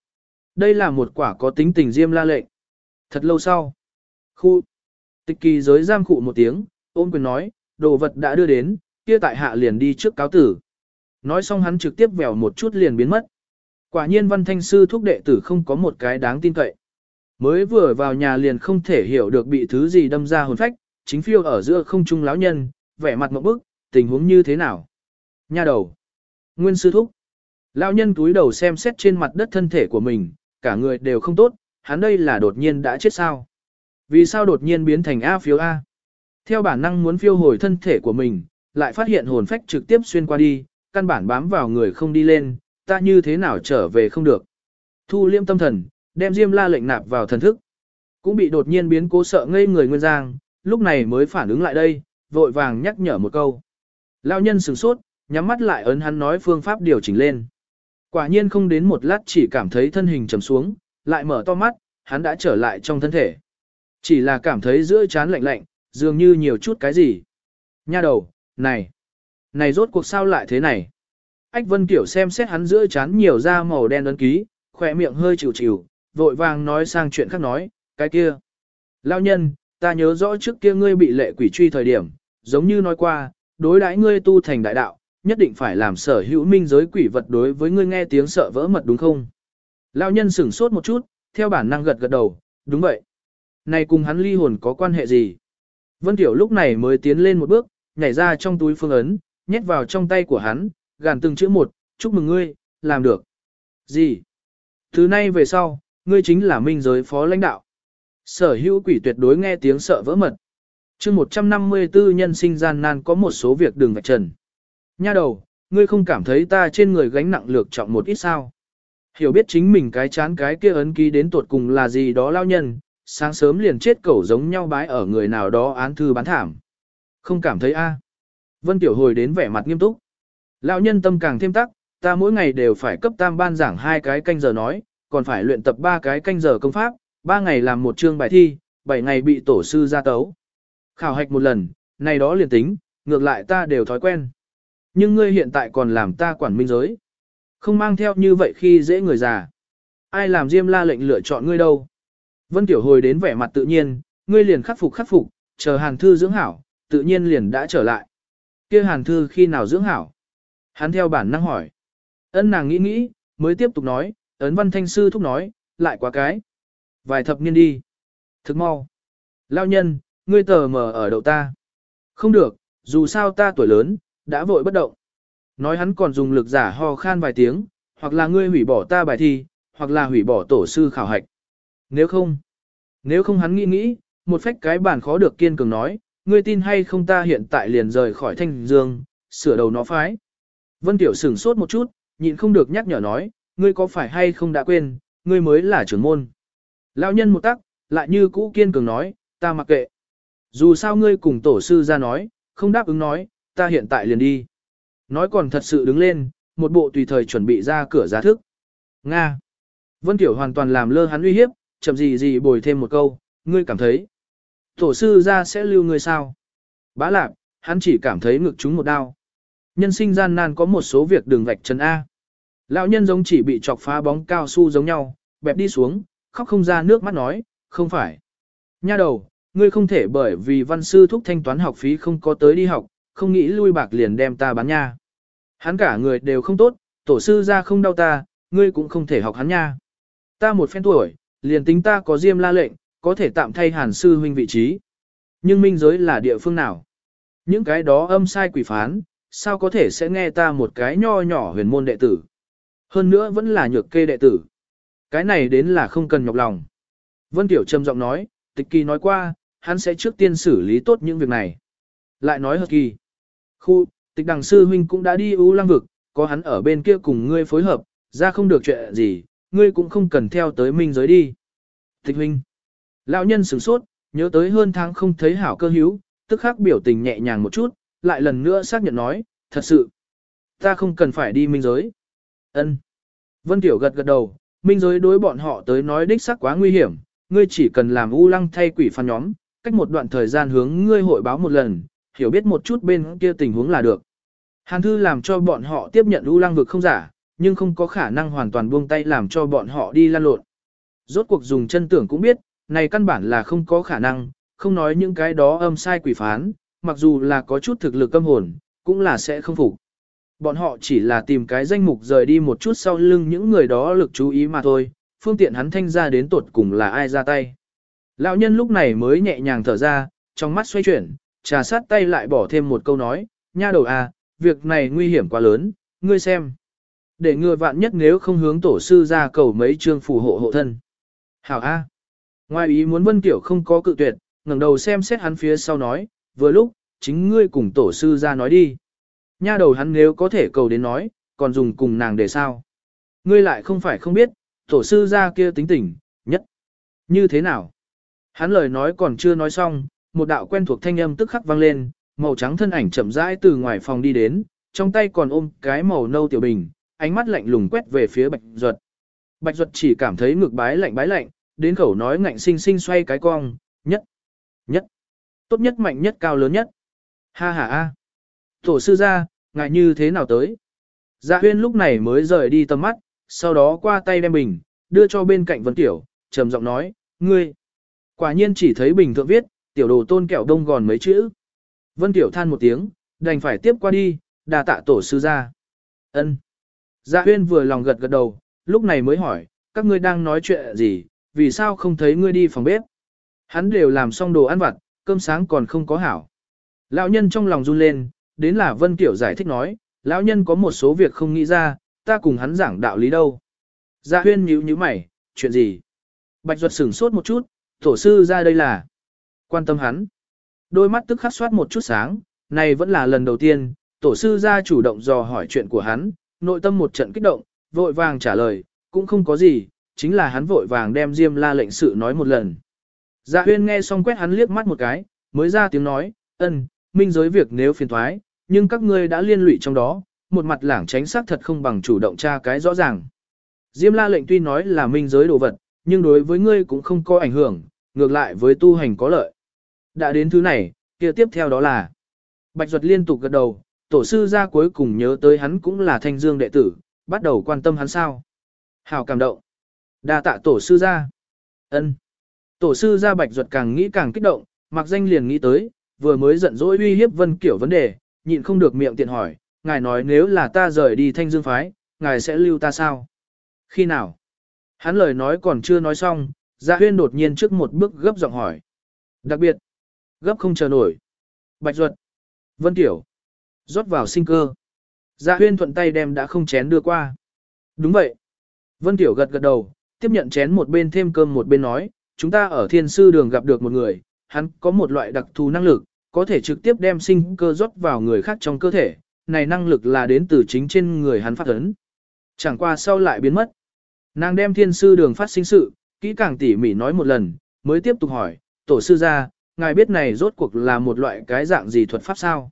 Đây là một quả có tính tình Diêm la lệnh. Thật lâu sau, khu, tịch kỳ giới giam cụ một tiếng, ôm quyền nói, đồ vật đã đưa đến, kia tại hạ liền đi trước cáo tử. Nói xong hắn trực tiếp vèo một chút liền biến mất. Quả nhiên văn thanh sư thúc đệ tử không có một cái đáng tin cậy. Mới vừa vào nhà liền không thể hiểu được bị thứ gì đâm ra hồn phách, chính phiêu ở giữa không trung lão nhân, vẻ mặt một bức, tình huống như thế nào. Nha đầu. Nguyên sư thúc. Lão nhân túi đầu xem xét trên mặt đất thân thể của mình, cả người đều không tốt, hắn đây là đột nhiên đã chết sao. Vì sao đột nhiên biến thành A phiếu A? Theo bản năng muốn phiêu hồi thân thể của mình, lại phát hiện hồn phách trực tiếp xuyên qua đi, căn bản bám vào người không đi lên, ta như thế nào trở về không được. Thu liêm tâm thần, đem Diêm La lệnh nạp vào thần thức. Cũng bị đột nhiên biến cố sợ ngây người Nguyên Giang, lúc này mới phản ứng lại đây, vội vàng nhắc nhở một câu. Lão nhân sửng sốt, nhắm mắt lại ấn hắn nói phương pháp điều chỉnh lên. Quả nhiên không đến một lát chỉ cảm thấy thân hình trầm xuống, lại mở to mắt, hắn đã trở lại trong thân thể. Chỉ là cảm thấy giữa chán lạnh lạnh, dường như nhiều chút cái gì. Nha đầu, này, này rốt cuộc sao lại thế này? Ách Vân Kiểu xem xét hắn giữa chán nhiều da màu đen ấn ký, khỏe miệng hơi chịu chịu, vội vàng nói sang chuyện khác nói, cái kia. Lão nhân, ta nhớ rõ trước kia ngươi bị lệ quỷ truy thời điểm, giống như nói qua, đối đãi ngươi tu thành đại đạo, nhất định phải làm sở hữu minh giới quỷ vật đối với ngươi nghe tiếng sợ vỡ mật đúng không? Lão nhân sửng sốt một chút, theo bản năng gật gật đầu, đúng vậy. Này cùng hắn ly hồn có quan hệ gì? Vân Tiểu lúc này mới tiến lên một bước, nhảy ra trong túi phương ấn, nhét vào trong tay của hắn, gàn từng chữ một, chúc mừng ngươi, làm được. Gì? Thứ nay về sau, ngươi chính là minh giới phó lãnh đạo. Sở hữu quỷ tuyệt đối nghe tiếng sợ vỡ mật. chương 154 nhân sinh gian nan có một số việc đường vạch trần. Nha đầu, ngươi không cảm thấy ta trên người gánh nặng lược trọng một ít sao? Hiểu biết chính mình cái chán cái kia ấn ký đến tuột cùng là gì đó lao nhân, sáng sớm liền chết cẩu giống nhau bái ở người nào đó án thư bán thảm. Không cảm thấy a? Vân Tiểu hồi đến vẻ mặt nghiêm túc. Lão nhân tâm càng thêm tắc, ta mỗi ngày đều phải cấp tam ban giảng hai cái canh giờ nói, còn phải luyện tập ba cái canh giờ công pháp, ba ngày làm một chương bài thi, bảy ngày bị tổ sư ra tấu. Khảo hạch một lần, này đó liền tính, ngược lại ta đều thói quen. Nhưng ngươi hiện tại còn làm ta quản minh giới. Không mang theo như vậy khi dễ người già. Ai làm Diêm la lệnh lựa chọn ngươi đâu. Vân Tiểu hồi đến vẻ mặt tự nhiên, ngươi liền khắc phục khắc phục, chờ hàn thư dưỡng hảo, tự nhiên liền đã trở lại. kia hàn thư khi nào dưỡng hảo? Hắn theo bản năng hỏi. Ân nàng nghĩ nghĩ, mới tiếp tục nói, ấn văn thanh sư thúc nói, lại quá cái. Vài thập niên đi. Thức mau. Lao nhân, ngươi tờ mờ ở đậu ta. Không được, dù sao ta tuổi lớn, đã vội bất động. Nói hắn còn dùng lực giả ho khan vài tiếng, hoặc là ngươi hủy bỏ ta bài thi, hoặc là hủy bỏ tổ sư khảo hạch. Nếu không, nếu không hắn nghĩ nghĩ, một phách cái bản khó được kiên cường nói, ngươi tin hay không ta hiện tại liền rời khỏi thanh dương, sửa đầu nó phái. Vân Tiểu sửng sốt một chút, nhịn không được nhắc nhở nói, ngươi có phải hay không đã quên, ngươi mới là trưởng môn. Lão nhân một tắc, lại như cũ kiên cường nói, ta mặc kệ. Dù sao ngươi cùng tổ sư ra nói, không đáp ứng nói, ta hiện tại liền đi. Nói còn thật sự đứng lên, một bộ tùy thời chuẩn bị ra cửa giá thức. Nga. Vân Tiểu hoàn toàn làm lơ hắn uy hiếp, chậm gì gì bồi thêm một câu, ngươi cảm thấy. Tổ sư ra sẽ lưu ngươi sao? Bá lạc, hắn chỉ cảm thấy ngực chúng một đau. Nhân sinh gian nan có một số việc đường vạch chân A. Lão nhân giống chỉ bị chọc phá bóng cao su giống nhau, bẹp đi xuống, khóc không ra nước mắt nói, không phải. Nha đầu, ngươi không thể bởi vì văn sư thúc thanh toán học phí không có tới đi học, không nghĩ lui bạc liền đem ta bán nha. Hắn cả người đều không tốt, tổ sư ra không đau ta, ngươi cũng không thể học hắn nha. Ta một phen tuổi, liền tính ta có diêm la lệnh, có thể tạm thay hàn sư huynh vị trí. Nhưng minh giới là địa phương nào? Những cái đó âm sai quỷ phán, sao có thể sẽ nghe ta một cái nho nhỏ huyền môn đệ tử? Hơn nữa vẫn là nhược kê đệ tử. Cái này đến là không cần nhọc lòng. Vân Tiểu trầm giọng nói, tịch kỳ nói qua, hắn sẽ trước tiên xử lý tốt những việc này. Lại nói hợp kỳ. Khu, tịch đằng sư huynh cũng đã đi ưu lăng vực, có hắn ở bên kia cùng ngươi phối hợp, ra không được chuyện gì, ngươi cũng không cần theo tới minh giới đi. Tịch huynh. Lão nhân sửng sốt, nhớ tới hơn tháng không thấy hảo cơ hữu, tức khắc biểu tình nhẹ nhàng một chút, lại lần nữa xác nhận nói, thật sự. Ta không cần phải đi minh giới. Ân. Vân Tiểu gật gật đầu, minh giới đối bọn họ tới nói đích xác quá nguy hiểm, ngươi chỉ cần làm u lăng thay quỷ phản nhóm, cách một đoạn thời gian hướng ngươi hội báo một lần, hiểu biết một chút bên kia tình huống là được. Hàn thư làm cho bọn họ tiếp nhận u lăng vực không giả, nhưng không có khả năng hoàn toàn buông tay làm cho bọn họ đi lan lộn. Rốt cuộc dùng chân tưởng cũng biết, này căn bản là không có khả năng, không nói những cái đó âm sai quỷ phán, mặc dù là có chút thực lực âm hồn, cũng là sẽ không phục. Bọn họ chỉ là tìm cái danh mục rời đi một chút sau lưng những người đó lực chú ý mà thôi, phương tiện hắn thanh ra đến tột cùng là ai ra tay. Lão nhân lúc này mới nhẹ nhàng thở ra, trong mắt xoay chuyển, trà sát tay lại bỏ thêm một câu nói, nha đầu à, việc này nguy hiểm quá lớn, ngươi xem. Để ngừa vạn nhất nếu không hướng tổ sư ra cầu mấy chương phù hộ hộ thân. Hảo A. Ngoài ý muốn Vân Tiểu không có cự tuyệt, ngẩng đầu xem xét hắn phía sau nói, vừa lúc, chính ngươi cùng tổ sư ra nói đi. Nha đầu hắn nếu có thể cầu đến nói, còn dùng cùng nàng để sao. Ngươi lại không phải không biết, tổ sư ra kia tính tình, nhất. Như thế nào? Hắn lời nói còn chưa nói xong, một đạo quen thuộc thanh âm tức khắc vang lên, màu trắng thân ảnh chậm rãi từ ngoài phòng đi đến, trong tay còn ôm cái màu nâu tiểu bình, ánh mắt lạnh lùng quét về phía Bạch Duật. Bạch Duật chỉ cảm thấy ngực bái lạnh bái lạnh, đến khẩu nói ngạnh sinh sinh xoay cái cong, nhất, nhất, tốt nhất mạnh nhất cao lớn nhất. Ha ha a. Tổ sư gia, ngại như thế nào tới? Dạ huyên lúc này mới rời đi tầm mắt, sau đó qua tay đem bình, đưa cho bên cạnh Vân Tiểu, trầm giọng nói, ngươi. Quả nhiên chỉ thấy bình thượng viết, tiểu đồ tôn kẹo đông gòn mấy chữ. Vân Tiểu than một tiếng, đành phải tiếp qua đi, đà tạ tổ sư gia. ân Dạ huyên vừa lòng gật gật đầu, lúc này mới hỏi, các ngươi đang nói chuyện gì, vì sao không thấy ngươi đi phòng bếp. Hắn đều làm xong đồ ăn vặt, cơm sáng còn không có hảo. Lão nhân trong lòng run lên, đến là Vân Tiểu giải thích nói, lão nhân có một số việc không nghĩ ra, ta cùng hắn giảng đạo lý đâu. Dạ huyên nhíu nhíu mày, chuyện gì? Bạch Duật sửng sốt một chút, tổ sư ra đây là quan tâm hắn. Đôi mắt tức khắc soát một chút sáng, này vẫn là lần đầu tiên, tổ sư ra chủ động dò hỏi chuyện của hắn, nội tâm một trận kích động, vội vàng trả lời, cũng không có gì, chính là hắn vội vàng đem Diêm La lệnh sự nói một lần. Dạ huyên nghe xong quét hắn liếc mắt một cái, mới ra tiếng nói, ân, minh giới việc nếu phiền thoái, nhưng các ngươi đã liên lụy trong đó, một mặt lảng tránh xác thật không bằng chủ động tra cái rõ ràng. Diêm la lệnh tuy nói là minh giới đồ vật, nhưng đối với ngươi cũng không có ảnh hưởng, ngược lại với tu hành có lợi. Đã đến thứ này, kia tiếp theo đó là Bạch Duật liên tục gật đầu, tổ sư ra cuối cùng nhớ tới hắn cũng là thanh dương đệ tử, bắt đầu quan tâm hắn sao. Hào cảm động. đa tạ tổ sư ra. ân Tổ sư ra Bạch ruột càng nghĩ càng kích động, mặc danh liền nghĩ tới, vừa mới giận dỗi uy hiếp vân kiểu vấn đề, nhịn không được miệng tiện hỏi, ngài nói nếu là ta rời đi thanh dương phái, ngài sẽ lưu ta sao? Khi nào? Hắn lời nói còn chưa nói xong, dạ huyên đột nhiên trước một bước gấp giọng hỏi. Đặc biệt, gấp không chờ nổi. Bạch ruột, vân tiểu, rót vào sinh cơ. Dạ huyên thuận tay đem đã không chén đưa qua. Đúng vậy. Vân tiểu gật gật đầu, tiếp nhận chén một bên thêm cơm một bên nói, chúng ta ở thiên sư đường gặp được một người, hắn có một loại đặc thù năng lực, có thể trực tiếp đem sinh cơ rót vào người khác trong cơ thể, này năng lực là đến từ chính trên người hắn phát ấn. Chẳng qua sau lại biến mất. Nàng đem thiên sư đường phát sinh sự, kỹ càng tỉ mỉ nói một lần, mới tiếp tục hỏi, tổ sư ra, ngài biết này rốt cuộc là một loại cái dạng gì thuật pháp sao?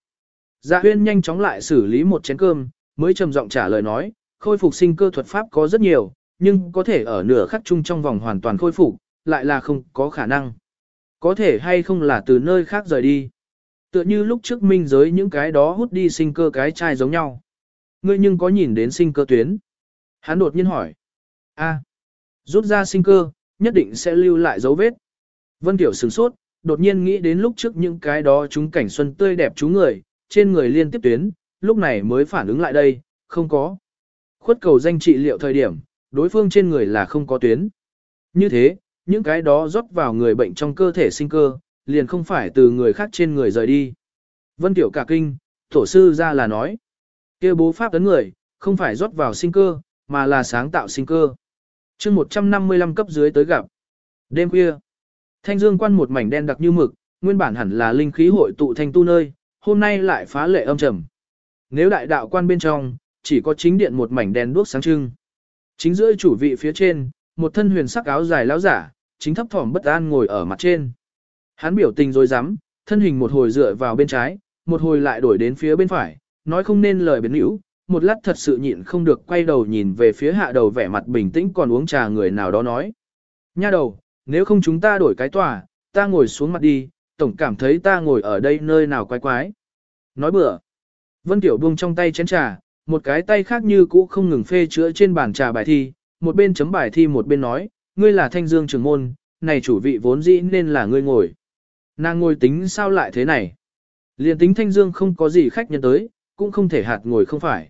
Dạ huyên nhanh chóng lại xử lý một chén cơm, mới trầm giọng trả lời nói, khôi phục sinh cơ thuật pháp có rất nhiều, nhưng có thể ở nửa khắc chung trong vòng hoàn toàn khôi phục, lại là không có khả năng. Có thể hay không là từ nơi khác rời đi. Tựa như lúc trước minh giới những cái đó hút đi sinh cơ cái chai giống nhau. Ngươi nhưng có nhìn đến sinh cơ tuyến? Hắn đột nhiên hỏi. a rút ra sinh cơ, nhất định sẽ lưu lại dấu vết. Vân Tiểu sửng sốt, đột nhiên nghĩ đến lúc trước những cái đó chúng cảnh xuân tươi đẹp chú người, trên người liên tiếp tuyến, lúc này mới phản ứng lại đây, không có. Khuất cầu danh trị liệu thời điểm, đối phương trên người là không có tuyến. Như thế, những cái đó rót vào người bệnh trong cơ thể sinh cơ, liền không phải từ người khác trên người rời đi. Vân Tiểu cả kinh, tổ sư ra là nói. kia bố pháp tấn người, không phải rót vào sinh cơ, mà là sáng tạo sinh cơ. chương 155 cấp dưới tới gặp. Đêm khuya, thanh dương quan một mảnh đen đặc như mực, nguyên bản hẳn là linh khí hội tụ thành tu nơi, hôm nay lại phá lệ âm trầm. Nếu đại đạo quan bên trong, chỉ có chính điện một mảnh đèn đuốc sáng trưng. Chính giữa chủ vị phía trên, một thân huyền sắc áo dài lão giả, chính thấp thỏm bất an ngồi ở mặt trên. Hắn biểu tình rồi dám, thân hình một hồi dựa vào bên trái, một hồi lại đổi đến phía bên phải, nói không nên lời biến hữu, một lát thật sự nhịn không được quay đầu nhìn về phía hạ đầu vẻ mặt bình tĩnh còn uống trà người nào đó nói. Nha đầu, nếu không chúng ta đổi cái tòa, ta ngồi xuống mặt đi, tổng cảm thấy ta ngồi ở đây nơi nào quái quái. Nói bừa. Vân Tiểu buông trong tay chén trà, một cái tay khác như cũ không ngừng phê chữa trên bàn trà bài thi, một bên chấm bài thi một bên nói, ngươi là thanh dương trưởng môn, này chủ vị vốn dĩ nên là ngươi ngồi. Nàng ngồi tính sao lại thế này? Liên tính thanh dương không có gì khách nhân tới, cũng không thể hạt ngồi không phải.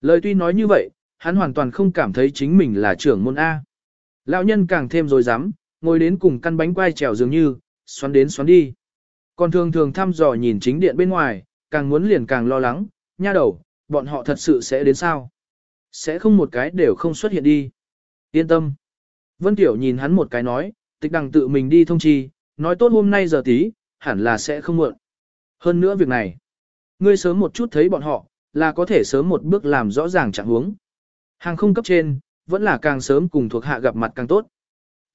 Lời tuy nói như vậy, hắn hoàn toàn không cảm thấy chính mình là trưởng môn A. Lão nhân càng thêm rồi dám, ngồi đến cùng căn bánh quai trèo dường như, xoắn đến xoắn đi. Còn thường thường thăm dò nhìn chính điện bên ngoài, càng muốn liền càng lo lắng, nha đầu, bọn họ thật sự sẽ đến sao? Sẽ không một cái đều không xuất hiện đi. Yên tâm. Vân Tiểu nhìn hắn một cái nói, tịch đằng tự mình đi thông chi, nói tốt hôm nay giờ tí, hẳn là sẽ không muộn. Hơn nữa việc này, ngươi sớm một chút thấy bọn họ, là có thể sớm một bước làm rõ ràng trạng huống. Hàng không cấp trên, vẫn là càng sớm cùng thuộc hạ gặp mặt càng tốt.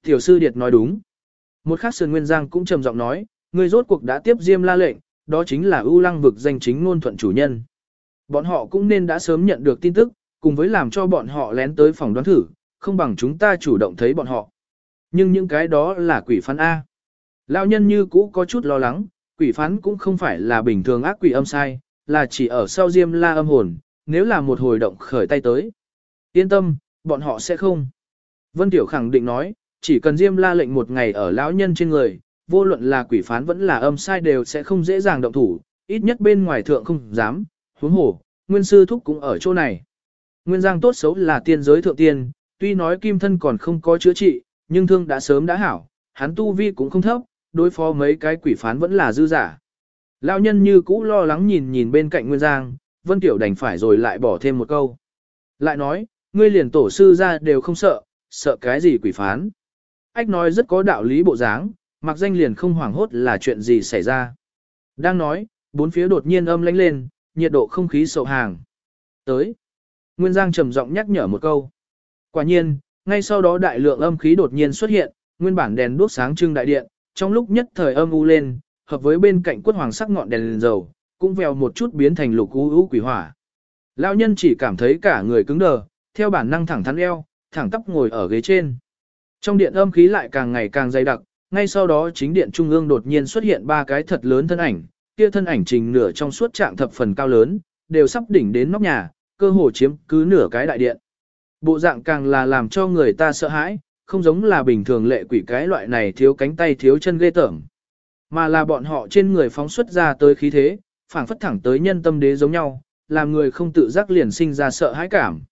Tiểu sư Điệt nói đúng. Một khắc sườn Nguyên Giang cũng trầm giọng nói, Người rốt cuộc đã tiếp diêm la lệnh, đó chính là ưu lăng vực danh chính ngôn thuận chủ nhân. Bọn họ cũng nên đã sớm nhận được tin tức, cùng với làm cho bọn họ lén tới phòng đoán thử, không bằng chúng ta chủ động thấy bọn họ. Nhưng những cái đó là quỷ phán A. Lão nhân như cũ có chút lo lắng, quỷ phán cũng không phải là bình thường ác quỷ âm sai, là chỉ ở sau diêm la âm hồn, nếu là một hồi động khởi tay tới. Yên tâm, bọn họ sẽ không. Vân Tiểu khẳng định nói, chỉ cần Diêm La lệnh một ngày ở lão nhân trên người, vô luận là quỷ phán vẫn là âm sai đều sẽ không dễ dàng động thủ, ít nhất bên ngoài thượng không dám, huống hồ, nguyên sư thúc cũng ở chỗ này. Nguyên giang tốt xấu là tiên giới thượng tiên, tuy nói kim thân còn không có chữa trị, nhưng thương đã sớm đã hảo, hắn tu vi cũng không thấp, đối phó mấy cái quỷ phán vẫn là dư giả. Lão nhân như cũ lo lắng nhìn nhìn bên cạnh Nguyên Giang, Vân Tiểu đành phải rồi lại bỏ thêm một câu. Lại nói, ngươi liền tổ sư ra đều không sợ, sợ cái gì quỷ phán. Ách nói rất có đạo lý bộ dáng, mặc danh liền không hoảng hốt là chuyện gì xảy ra. Đang nói, bốn phía đột nhiên âm lánh lên, nhiệt độ không khí sậu hàng. Tới. Nguyên Giang trầm giọng nhắc nhở một câu. Quả nhiên, ngay sau đó đại lượng âm khí đột nhiên xuất hiện, nguyên bản đèn đuốc sáng trưng đại điện, trong lúc nhất thời âm u lên, hợp với bên cạnh quất hoàng sắc ngọn đèn, đèn dầu, cũng vèo một chút biến thành lục u u quỷ hỏa. Lão nhân chỉ cảm thấy cả người cứng đờ, theo bản năng thẳng thắn eo, thẳng tắp ngồi ở ghế trên. Trong điện âm khí lại càng ngày càng dày đặc, ngay sau đó chính điện trung ương đột nhiên xuất hiện ba cái thật lớn thân ảnh, kia thân ảnh trình nửa trong suốt trạng thập phần cao lớn, đều sắp đỉnh đến nóc nhà, cơ hồ chiếm cứ nửa cái đại điện. Bộ dạng càng là làm cho người ta sợ hãi, không giống là bình thường lệ quỷ cái loại này thiếu cánh tay thiếu chân ghê tởm. Mà là bọn họ trên người phóng xuất ra tới khí thế, phảng phất thẳng tới nhân tâm đế giống nhau, làm người không tự giác liền sinh ra sợ hãi cảm.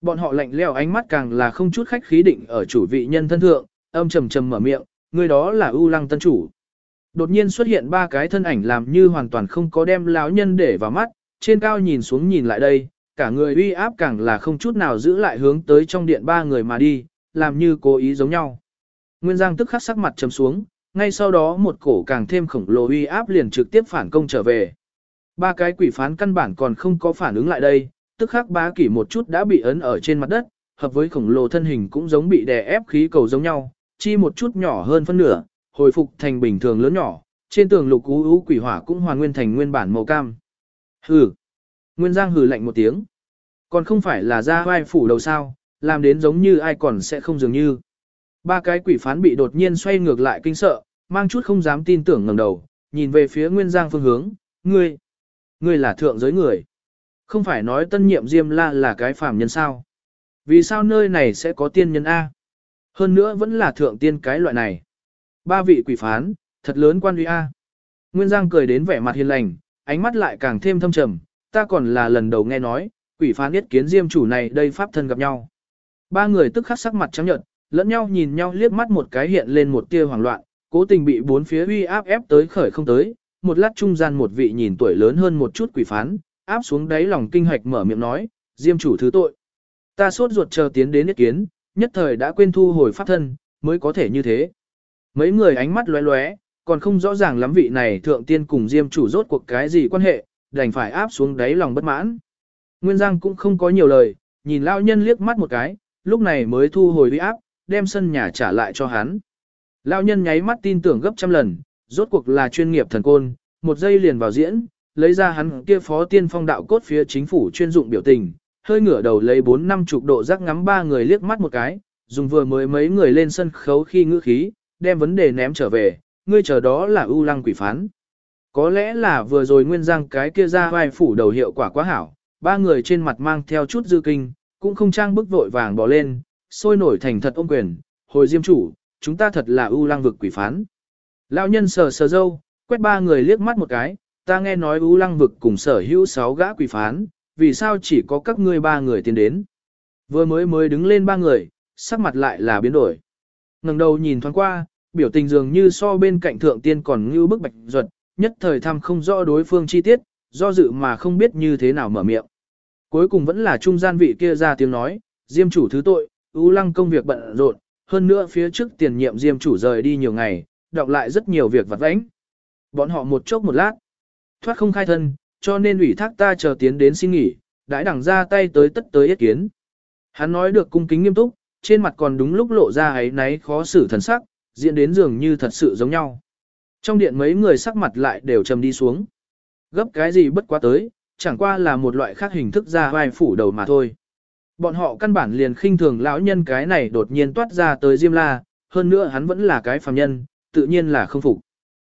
Bọn họ lạnh lẽo ánh mắt càng là không chút khách khí định ở chủ vị nhân thân thượng, âm trầm trầm mở miệng, người đó là ưu lăng tân chủ. Đột nhiên xuất hiện ba cái thân ảnh làm như hoàn toàn không có đem lão nhân để vào mắt, trên cao nhìn xuống nhìn lại đây, cả người uy áp càng là không chút nào giữ lại hướng tới trong điện ba người mà đi, làm như cố ý giống nhau. Nguyên Giang tức khắc sắc mặt trầm xuống, ngay sau đó một cổ càng thêm khổng lồ uy áp liền trực tiếp phản công trở về. Ba cái quỷ phán căn bản còn không có phản ứng lại đây, tức khắc bá kỷ một chút đã bị ấn ở trên mặt đất, hợp với khổng lồ thân hình cũng giống bị đè ép khí cầu giống nhau, chi một chút nhỏ hơn phân nửa, hồi phục thành bình thường lớn nhỏ, trên tường lục ú ú quỷ hỏa cũng hoàn nguyên thành nguyên bản màu cam. Hừ. Nguyên Giang hừ lạnh một tiếng. Còn không phải là ra vai phủ đầu sao, làm đến giống như ai còn sẽ không dường như. Ba cái quỷ phán bị đột nhiên xoay ngược lại kinh sợ, mang chút không dám tin tưởng ngẩng đầu, nhìn về phía Nguyên Giang phương hướng, ngươi, ngươi là thượng giới người. Không phải nói tân nhiệm Diêm La là cái phàm nhân sao. Vì sao nơi này sẽ có tiên nhân A? Hơn nữa vẫn là thượng tiên cái loại này. Ba vị quỷ phán, thật lớn quan uy A. Nguyên Giang cười đến vẻ mặt hiền lành, ánh mắt lại càng thêm thâm trầm, ta còn là lần đầu nghe nói, quỷ phán biết kiến Diêm chủ này đây pháp thân gặp nhau. Ba người tức khắc sắc mặt trắng nhợt, lẫn nhau nhìn nhau liếc mắt một cái hiện lên một tia hoảng loạn, cố tình bị bốn phía uy áp ép tới khởi không tới. Một lát trung gian một vị nhìn tuổi lớn hơn một chút quỷ phán, áp xuống đáy lòng kinh hạch mở miệng nói, Diêm chủ thứ tội. Ta sốt ruột chờ tiến đến yết kiến, nhất thời đã quên thu hồi pháp thân, mới có thể như thế. Mấy người ánh mắt lóe lóe, còn không rõ ràng lắm vị này thượng tiên cùng Diêm chủ rốt cuộc cái gì quan hệ, đành phải áp xuống đáy lòng bất mãn. Nguyên Giang cũng không có nhiều lời, nhìn lão nhân liếc mắt một cái, lúc này mới thu hồi uy áp, đem sân nhà trả lại cho hắn. Lão nhân nháy mắt tin tưởng gấp trăm lần, rốt cuộc là chuyên nghiệp thần côn, một giây liền vào diễn, lấy ra hắn kia phó tiên phong đạo cốt phía chính phủ chuyên dụng biểu tình, hơi ngửa đầu lấy bốn năm chục độ rắc ngắm ba người liếc mắt một cái, dùng vừa mới mấy người lên sân khấu khi ngữ khí, đem vấn đề ném trở về, ngươi chờ đó là ưu lăng quỷ phán. Có lẽ là vừa rồi nguyên giang cái kia ra vai phủ đầu hiệu quả quá hảo, ba người trên mặt mang theo chút dư kinh, cũng không trang bức vội vàng bỏ lên, sôi nổi thành thật ôm quyền, hồi diêm chủ, chúng ta thật là ưu lang vực quỷ phán. Lão nhân sờ sờ dâu, quét ba người liếc mắt một cái, ta nghe nói ưu lăng vực cùng sở hữu sáu gã quỷ phán, vì sao chỉ có các ngươi ba người tiến đến. Vừa mới mới đứng lên ba người, sắc mặt lại là biến đổi. ngẩng đầu nhìn thoáng qua, biểu tình dường như so bên cạnh thượng tiên còn như bức bạch ruột, nhất thời thăm không rõ đối phương chi tiết, do dự mà không biết như thế nào mở miệng. Cuối cùng vẫn là trung gian vị kia ra tiếng nói, Diêm chủ thứ tội, ưu lăng công việc bận rộn, hơn nữa phía trước tiền nhiệm Diêm chủ rời đi nhiều ngày, đọc lại rất nhiều việc vặt vãnh. Bọn họ một chốc một lát, thoát không khai thân, cho nên ủy thác ta chờ tiến đến xin nghỉ, đãi đẳng ra tay tới tất tới ý kiến. Hắn nói được cung kính nghiêm túc, trên mặt còn đúng lúc lộ ra ấy náy khó xử thần sắc, diễn đến dường như thật sự giống nhau. Trong điện mấy người sắc mặt lại đều trầm đi xuống. Gấp cái gì bất quá tới, chẳng qua là một loại khác hình thức ra vai phủ đầu mà thôi. Bọn họ căn bản liền khinh thường lão nhân cái này đột nhiên toát ra tới Diêm La, hơn nữa hắn vẫn là cái phàm nhân, tự nhiên là không phục.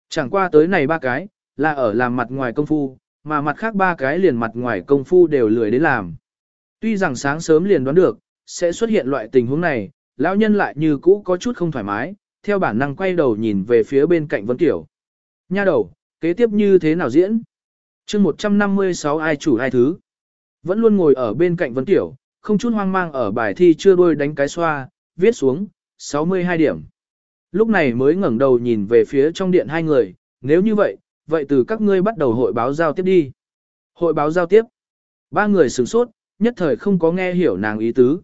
Chẳng qua tới này ba cái, là ở làm mặt ngoài công phu, mà mặt khác ba cái liền mặt ngoài công phu đều lười đến làm. Tuy rằng sáng sớm liền đoán được, sẽ xuất hiện loại tình huống này, lão nhân lại như cũ có chút không thoải mái, theo bản năng quay đầu nhìn về phía bên cạnh Vân Tiểu. Nha đầu, kế tiếp như thế nào diễn? chương 156 ai chủ ai thứ. Vẫn luôn ngồi ở bên cạnh Vân Tiểu, không chút hoang mang ở bài thi chưa đôi đánh cái xoa, viết xuống, 62 điểm. Lúc này mới ngẩng đầu nhìn về phía trong điện hai người, nếu như vậy, vậy từ các ngươi bắt đầu hội báo giao tiếp đi. Hội báo giao tiếp. Ba người sửng sốt, nhất thời không có nghe hiểu nàng ý tứ.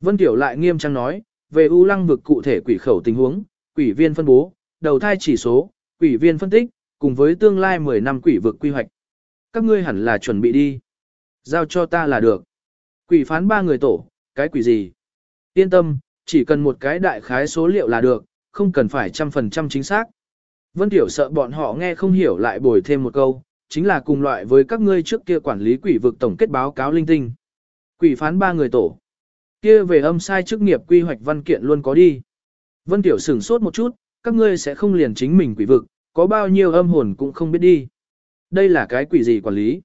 Vân Tiểu lại nghiêm trang nói, về U lăng vực cụ thể quỷ khẩu tình huống, quỷ viên phân bố, đầu thai chỉ số, quỷ viên phân tích, cùng với tương lai 10 năm quỷ vực quy hoạch. Các ngươi hẳn là chuẩn bị đi. Giao cho ta là được. Quỷ phán ba người tổ, cái quỷ gì? Yên tâm, chỉ cần một cái đại khái số liệu là được, không cần phải trăm phần trăm chính xác. Vân Tiểu sợ bọn họ nghe không hiểu lại bồi thêm một câu, chính là cùng loại với các ngươi trước kia quản lý quỷ vực tổng kết báo cáo linh tinh. Quỷ phán ba người tổ. Kia về âm sai chức nghiệp quy hoạch văn kiện luôn có đi. Vân Tiểu sửng sốt một chút, các ngươi sẽ không liền chính mình quỷ vực, có bao nhiêu âm hồn cũng không biết đi. Đây là cái quỷ gì quản lý?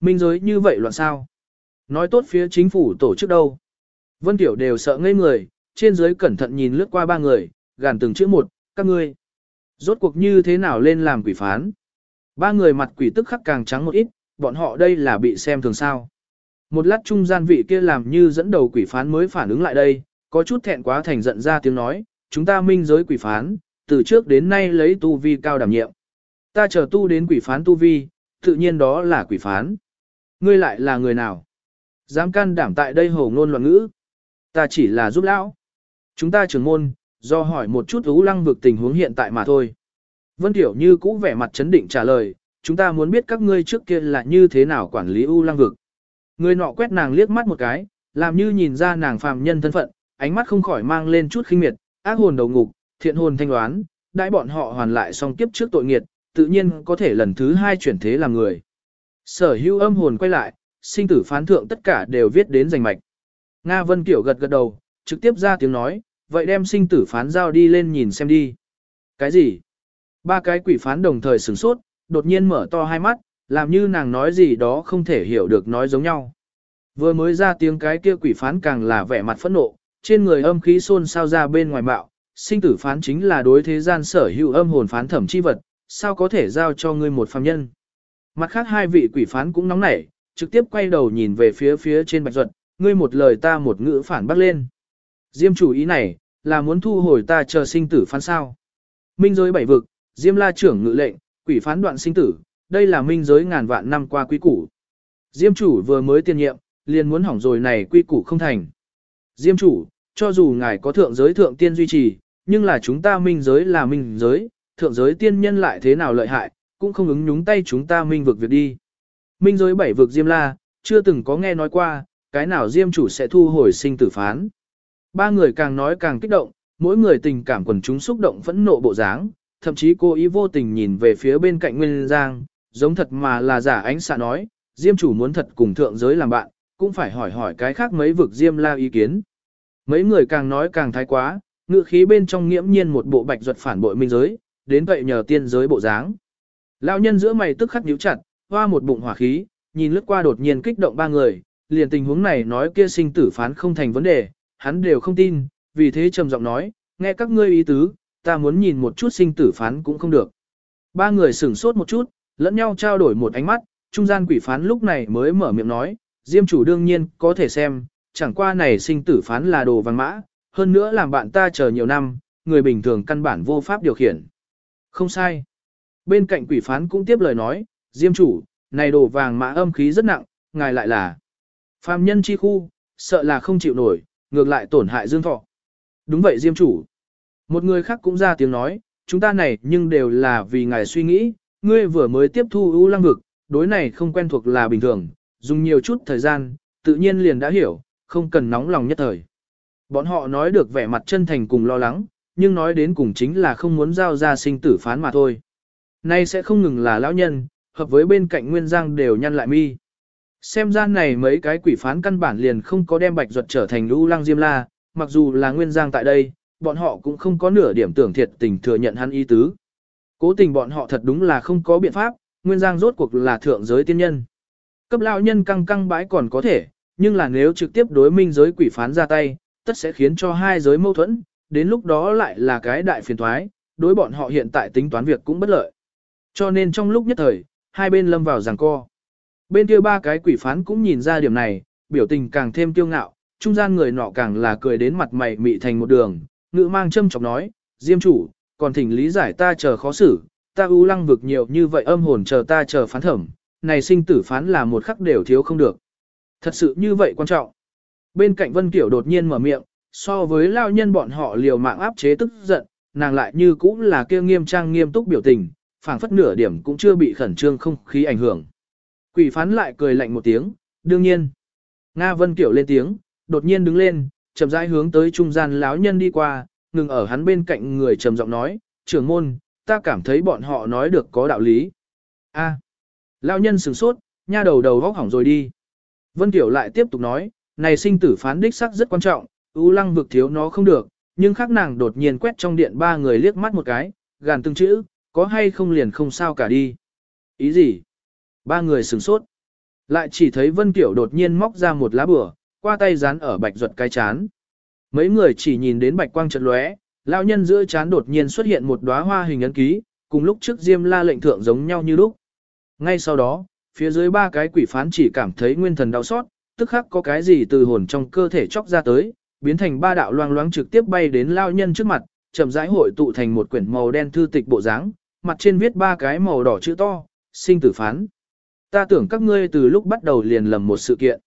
Minh giới như vậy loạn sao? Nói tốt phía chính phủ tổ chức đâu? Vân Tiểu đều sợ ngây người, trên dưới cẩn thận nhìn lướt qua ba người, gàn từng chữ một, các ngươi. Rốt cuộc như thế nào lên làm quỷ phán? Ba người mặt quỷ tức khắc càng trắng một ít, bọn họ đây là bị xem thường sao. Một lát trung gian vị kia làm như dẫn đầu quỷ phán mới phản ứng lại đây, có chút thẹn quá thành giận ra tiếng nói, chúng ta minh giới quỷ phán, từ trước đến nay lấy tu vi cao đảm nhiệm. Ta chờ tu đến quỷ phán tu vi, tự nhiên đó là quỷ phán. Ngươi lại là người nào? Dám can đảm tại đây hồ ngôn loạn ngữ. Ta chỉ là giúp lão. Chúng ta trưởng môn, do hỏi một chút ú lăng vực tình huống hiện tại mà thôi. Vân Tiểu như cũ vẻ mặt chấn định trả lời, chúng ta muốn biết các ngươi trước kia là như thế nào quản lý u lăng vực. Người nọ quét nàng liếc mắt một cái, làm như nhìn ra nàng phàm nhân thân phận, ánh mắt không khỏi mang lên chút khinh miệt, ác hồn đầu ngục, thiện hồn thanh đoán, đãi bọn họ hoàn lại xong kiếp trước tội nghiệt, tự nhiên có thể lần thứ hai chuyển thế làm người. Sở hữu âm hồn quay lại, sinh tử phán thượng tất cả đều viết đến danh mạch. Nga Vân Kiểu gật gật đầu, trực tiếp ra tiếng nói, vậy đem sinh tử phán giao đi lên nhìn xem đi. Cái gì? Ba cái quỷ phán đồng thời sửng sốt, đột nhiên mở to hai mắt, làm như nàng nói gì đó không thể hiểu được nói giống nhau. Vừa mới ra tiếng cái kia quỷ phán càng là vẻ mặt phẫn nộ, trên người âm khí xôn sao ra bên ngoài bạo, sinh tử phán chính là đối thế gian sở hữu âm hồn phán thẩm chi vật, sao có thể giao cho ngươi một phàm nhân. Mặt khác hai vị quỷ phán cũng nóng nảy, trực tiếp quay đầu nhìn về phía phía trên bạch ruột ngươi một lời ta một ngữ phản bắt lên. Diêm chủ ý này, là muốn thu hồi ta chờ sinh tử phán sao. Minh giới bảy vực, Diêm la trưởng ngự lệnh, quỷ phán đoạn sinh tử, đây là minh giới ngàn vạn năm qua quy củ. Diêm chủ vừa mới tiên nhiệm, liền muốn hỏng rồi này quy củ không thành. Diêm chủ, cho dù ngài có thượng giới thượng tiên duy trì, nhưng là chúng ta minh giới là minh giới, thượng giới tiên nhân lại thế nào lợi hại, cũng không ứng nhúng tay chúng ta minh vực việc đi. Minh giới bảy vực Diêm La, chưa từng có nghe nói qua, cái nào Diêm chủ sẽ thu hồi sinh tử phán. Ba người càng nói càng kích động, mỗi người tình cảm quần chúng xúc động phẫn nộ bộ dáng, thậm chí cô ý vô tình nhìn về phía bên cạnh Nguyên Giang, giống thật mà là giả ánh xạ nói, Diêm chủ muốn thật cùng thượng giới làm bạn, cũng phải hỏi hỏi cái khác mấy vực Diêm La ý kiến. Mấy người càng nói càng thái quá, ngựa khí bên trong nghiễm nhiên một bộ bạch duật phản bội minh giới, đến vậy nhờ tiên giới bộ dáng. Lão nhân giữa mày tức khắc nhíu chặt, hoa một bụng hỏa khí, nhìn lướt qua đột nhiên kích động ba người, liền tình huống này nói kia sinh tử phán không thành vấn đề, hắn đều không tin, vì thế trầm giọng nói, nghe các ngươi ý tứ, ta muốn nhìn một chút sinh tử phán cũng không được. Ba người sửng sốt một chút, lẫn nhau trao đổi một ánh mắt, trung gian quỷ phán lúc này mới mở miệng nói, Diêm chủ đương nhiên có thể xem, chẳng qua này sinh tử phán là đồ vàng mã, hơn nữa làm bạn ta chờ nhiều năm, người bình thường căn bản vô pháp điều khiển. Không sai. Bên cạnh quỷ phán cũng tiếp lời nói, Diêm chủ, này đồ vàng mã âm khí rất nặng, ngài lại là phàm nhân chi khu, sợ là không chịu nổi, ngược lại tổn hại dương thọ. Đúng vậy Diêm chủ. Một người khác cũng ra tiếng nói, chúng ta này nhưng đều là vì ngài suy nghĩ, ngươi vừa mới tiếp thu ưu lăng vực, đối này không quen thuộc là bình thường, dùng nhiều chút thời gian, tự nhiên liền đã hiểu, không cần nóng lòng nhất thời. Bọn họ nói được vẻ mặt chân thành cùng lo lắng, nhưng nói đến cùng chính là không muốn giao ra sinh tử phán mà thôi. Nay sẽ không ngừng là lão nhân, hợp với bên cạnh Nguyên Giang đều nhăn lại mi. Xem ra này mấy cái quỷ phán căn bản liền không có đem bạch ruột trở thành lũ lăng diêm la, mặc dù là Nguyên Giang tại đây, bọn họ cũng không có nửa điểm tưởng thiệt tình thừa nhận hắn ý tứ. Cố tình bọn họ thật đúng là không có biện pháp, Nguyên Giang rốt cuộc là thượng giới tiên nhân. Cấp lão nhân căng căng bãi còn có thể, nhưng là nếu trực tiếp đối minh giới quỷ phán ra tay, tất sẽ khiến cho hai giới mâu thuẫn, đến lúc đó lại là cái đại phiền thoái, đối bọn họ hiện tại tính toán việc cũng bất lợi. Cho nên trong lúc nhất thời, hai bên lâm vào giằng co. Bên kia ba cái quỷ phán cũng nhìn ra điểm này, biểu tình càng thêm kiêu ngạo, trung gian người nọ càng là cười đến mặt mày mị thành một đường, ngữ mang châm chọc nói, Diêm chủ, còn thỉnh lý giải ta chờ khó xử, ta ưu lăng vực nhiều như vậy âm hồn chờ ta chờ phán thẩm, này sinh tử phán là một khắc đều thiếu không được. Thật sự như vậy quan trọng. Bên cạnh Vân Kiểu đột nhiên mở miệng, so với lao nhân bọn họ liều mạng áp chế tức giận, nàng lại như cũng là kia nghiêm trang nghiêm túc biểu tình, phảng phất nửa điểm cũng chưa bị khẩn trương không khí ảnh hưởng. Quỷ phán lại cười lạnh một tiếng, đương nhiên. Nga Vân Kiểu lên tiếng, đột nhiên đứng lên, chậm rãi hướng tới trung gian lão nhân đi qua, ngừng ở hắn bên cạnh người trầm giọng nói, trưởng môn, ta cảm thấy bọn họ nói được có đạo lý. A. Lão nhân sửng sốt, nha đầu đầu vóc hỏng rồi đi. Vân Kiểu lại tiếp tục nói, này sinh tử phán đích sắc rất quan trọng, ưu lăng vực thiếu nó không được, nhưng khác nàng đột nhiên quét trong điện ba người liếc mắt một cái, gàn từng chữ, có hay không liền không sao cả đi. Ý gì? Ba người sửng sốt. Lại chỉ thấy Vân Kiểu đột nhiên móc ra một lá bửa, qua tay dán ở bạch ruột cái chán. Mấy người chỉ nhìn đến bạch quang chợt lóe, lão nhân giữa chán đột nhiên xuất hiện một đóa hoa hình ấn ký, cùng lúc trước Diêm La lệnh thượng giống nhau như lúc. Ngay sau đó, phía dưới ba cái quỷ phán chỉ cảm thấy nguyên thần đau xót, tức khắc có cái gì từ hồn trong cơ thể chóc ra tới, biến thành ba đạo loang loáng trực tiếp bay đến lao nhân trước mặt, chậm rãi hội tụ thành một quyển màu đen thư tịch bộ dáng, mặt trên viết ba cái màu đỏ chữ to, sinh tử phán. Ta tưởng các ngươi từ lúc bắt đầu liền lầm một sự kiện.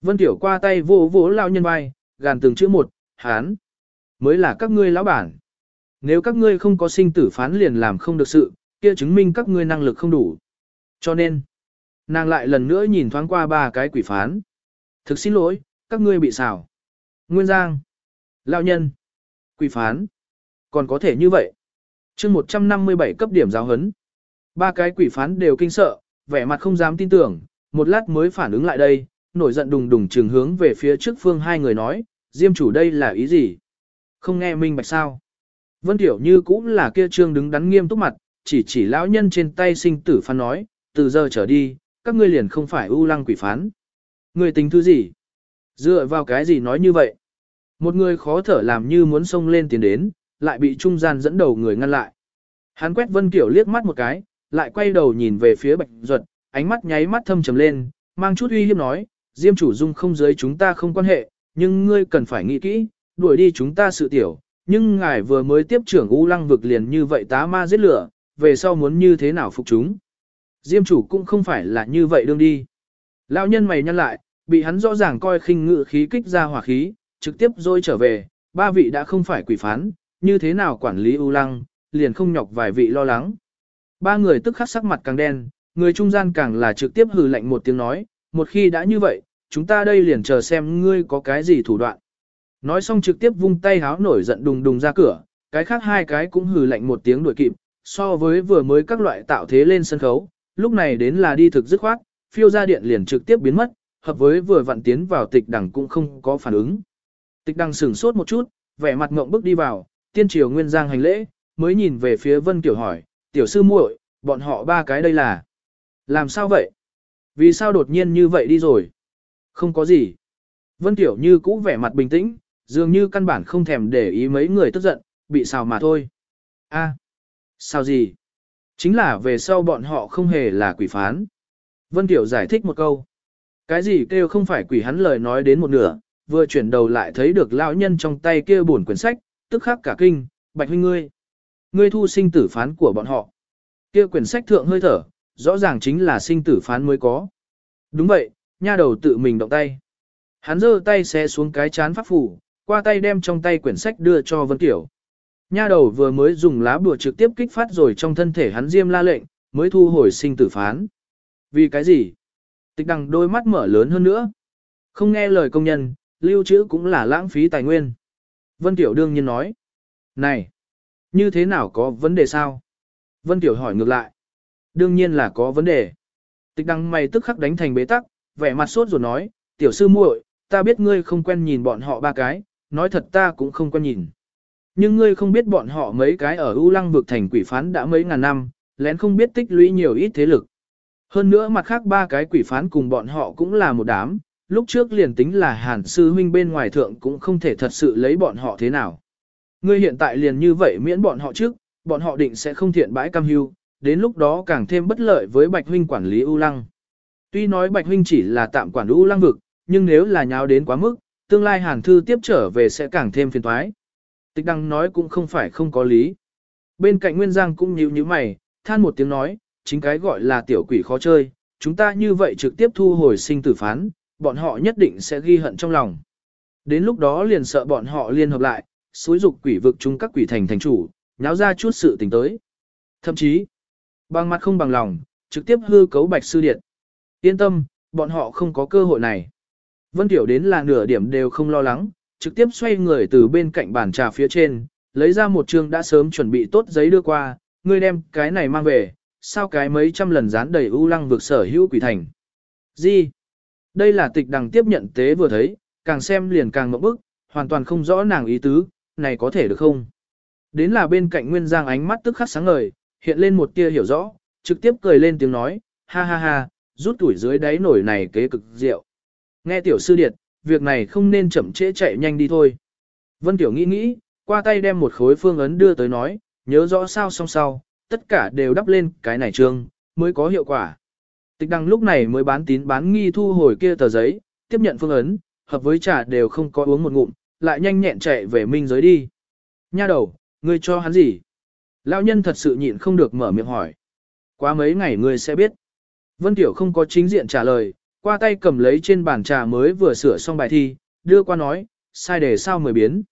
Vân Tiểu qua tay vô vỗ lao nhân vai, gàn từng chữ một, hán. Mới là các ngươi lão bản. Nếu các ngươi không có sinh tử phán liền làm không được sự, kia chứng minh các ngươi năng lực không đủ. Cho nên, nàng lại lần nữa nhìn thoáng qua ba cái quỷ phán. Thực xin lỗi, các ngươi bị xảo. Nguyên Giang, lão nhân, quỷ phán. Còn có thể như vậy. chương 157 cấp điểm giáo hấn. Ba cái quỷ phán đều kinh sợ, vẻ mặt không dám tin tưởng, một lát mới phản ứng lại đây, nổi giận đùng đùng trường hướng về phía trước phương hai người nói, Diêm chủ đây là ý gì? Không nghe minh bạch sao? Vân Tiểu như cũng là kia trương đứng đắn nghiêm túc mặt, chỉ chỉ lão nhân trên tay sinh tử phán nói, từ giờ trở đi, các ngươi liền không phải ưu lăng quỷ phán. Người tính thứ gì? Dựa vào cái gì nói như vậy? Một người khó thở làm như muốn xông lên tiến đến, lại bị trung gian dẫn đầu người ngăn lại. Hắn quét Vân Kiểu liếc mắt một cái, lại quay đầu nhìn về phía Bạch Duật, ánh mắt nháy mắt thâm trầm lên, mang chút uy hiếp nói, Diêm chủ dung không giới chúng ta không quan hệ, nhưng ngươi cần phải nghĩ kỹ, đuổi đi chúng ta sự tiểu, nhưng ngài vừa mới tiếp trưởng U Lăng vực liền như vậy tá ma giết lửa, về sau muốn như thế nào phục chúng. Diêm chủ cũng không phải là như vậy đương đi. Lão nhân mày nhăn lại, bị hắn rõ ràng coi khinh ngự khí kích ra hỏa khí, trực tiếp rồi trở về, ba vị đã không phải quỷ phán, như thế nào quản lý U Lăng, liền không nhọc vài vị lo lắng. Ba người tức khắc sắc mặt càng đen, người trung gian càng là trực tiếp hừ lạnh một tiếng nói, một khi đã như vậy, chúng ta đây liền chờ xem ngươi có cái gì thủ đoạn. Nói xong trực tiếp vung tay háo nổi giận đùng đùng ra cửa, cái khác hai cái cũng hừ lạnh một tiếng đuổi kịp, so với vừa mới các loại tạo thế lên sân khấu, lúc này đến là đi thực dứt khoát, phiêu ra điện liền trực tiếp biến mất, hợp với vừa vặn tiến vào tịch đằng cũng không có phản ứng. Tịch đằng sửng sốt một chút, vẻ mặt ngộng bước đi vào, tiên triều nguyên giang hành lễ, mới nhìn về phía vân tiểu hỏi, tiểu sư muội, bọn họ ba cái đây là. Làm sao vậy? Vì sao đột nhiên như vậy đi rồi? Không có gì. Vân Tiểu như cũ vẻ mặt bình tĩnh, dường như căn bản không thèm để ý mấy người tức giận, bị xào mà thôi. A, sao gì? Chính là về sau bọn họ không hề là quỷ phán. Vân Tiểu giải thích một câu. Cái gì kêu không phải quỷ hắn lời nói đến một nửa, vừa chuyển đầu lại thấy được lão nhân trong tay kia buồn quyển sách, tức khắc cả kinh, bạch huynh ngươi. Ngươi thu sinh tử phán của bọn họ. Kia quyển sách thượng hơi thở, rõ ràng chính là sinh tử phán mới có. Đúng vậy, nha đầu tự mình động tay. Hắn giơ tay xé xuống cái chán pháp phủ, qua tay đem trong tay quyển sách đưa cho Vân Tiểu. Nha đầu vừa mới dùng lá bùa trực tiếp kích phát rồi trong thân thể hắn diêm la lệnh, mới thu hồi sinh tử phán. Vì cái gì? Tịch đằng đôi mắt mở lớn hơn nữa. Không nghe lời công nhân, lưu trữ cũng là lãng phí tài nguyên. Vân Tiểu đương nhiên nói. Này! Như thế nào có vấn đề sao? Vân Tiểu hỏi ngược lại. Đương nhiên là có vấn đề. Tịch đăng mày tức khắc đánh thành bế tắc, vẻ mặt sốt rồi nói, tiểu sư muội, ta biết ngươi không quen nhìn bọn họ ba cái, nói thật ta cũng không quen nhìn. Nhưng ngươi không biết bọn họ mấy cái ở U Lăng vực thành quỷ phán đã mấy ngàn năm, lén không biết tích lũy nhiều ít thế lực. Hơn nữa mặt khác ba cái quỷ phán cùng bọn họ cũng là một đám, lúc trước liền tính là hàn sư huynh bên ngoài thượng cũng không thể thật sự lấy bọn họ thế nào. Ngươi hiện tại liền như vậy miễn bọn họ trước, bọn họ định sẽ không thiện bãi cam hưu, đến lúc đó càng thêm bất lợi với Bạch Huynh quản lý U Lăng. Tuy nói Bạch Huynh chỉ là tạm quản U Lăng vực, nhưng nếu là nháo đến quá mức, tương lai Hàn Thư tiếp trở về sẽ càng thêm phiền toái. Tịch Đăng nói cũng không phải không có lý. Bên cạnh Nguyên Giang cũng nhíu nhíu mày, than một tiếng nói, chính cái gọi là tiểu quỷ khó chơi, chúng ta như vậy trực tiếp thu hồi sinh tử phán, bọn họ nhất định sẽ ghi hận trong lòng. Đến lúc đó liền sợ bọn họ liên hợp lại, xúi dục quỷ vực chúng các quỷ thành thành chủ, nháo ra chút sự tình tới. Thậm chí, bằng mặt không bằng lòng, trực tiếp hư cấu bạch sư điện. Yên tâm, bọn họ không có cơ hội này. Vân Tiểu đến là nửa điểm đều không lo lắng, trực tiếp xoay người từ bên cạnh bàn trà phía trên, lấy ra một chương đã sớm chuẩn bị tốt giấy đưa qua, ngươi đem cái này mang về, sao cái mấy trăm lần dán đầy u lăng vực sở hữu quỷ thành. Gì? Đây là tịch đằng tiếp nhận tế vừa thấy, càng xem liền càng ngậm bức, hoàn toàn không rõ nàng ý tứ, này có thể được không? Đến là bên cạnh Nguyên Giang ánh mắt tức khắc sáng ngời, hiện lên một tia hiểu rõ, trực tiếp cười lên tiếng nói, ha ha ha, rút tuổi dưới đáy nổi này kế cực diệu. Nghe tiểu sư điệt, việc này không nên chậm trễ chạy nhanh đi thôi. Vân Tiểu nghĩ nghĩ, qua tay đem một khối phương ấn đưa tới nói, nhớ rõ sao song sau, tất cả đều đắp lên cái này trương, mới có hiệu quả. Tịch đăng lúc này mới bán tín bán nghi thu hồi kia tờ giấy, tiếp nhận phương ấn, hợp với trà đều không có uống một ngụm, lại nhanh nhẹn chạy về minh giới đi. Nha đầu, ngươi cho hắn gì? Lão nhân thật sự nhịn không được mở miệng hỏi. Quá mấy ngày ngươi sẽ biết. Vân Tiểu không có chính diện trả lời, qua tay cầm lấy trên bàn trà mới vừa sửa xong bài thi, đưa qua nói, sai đề sao mười biến.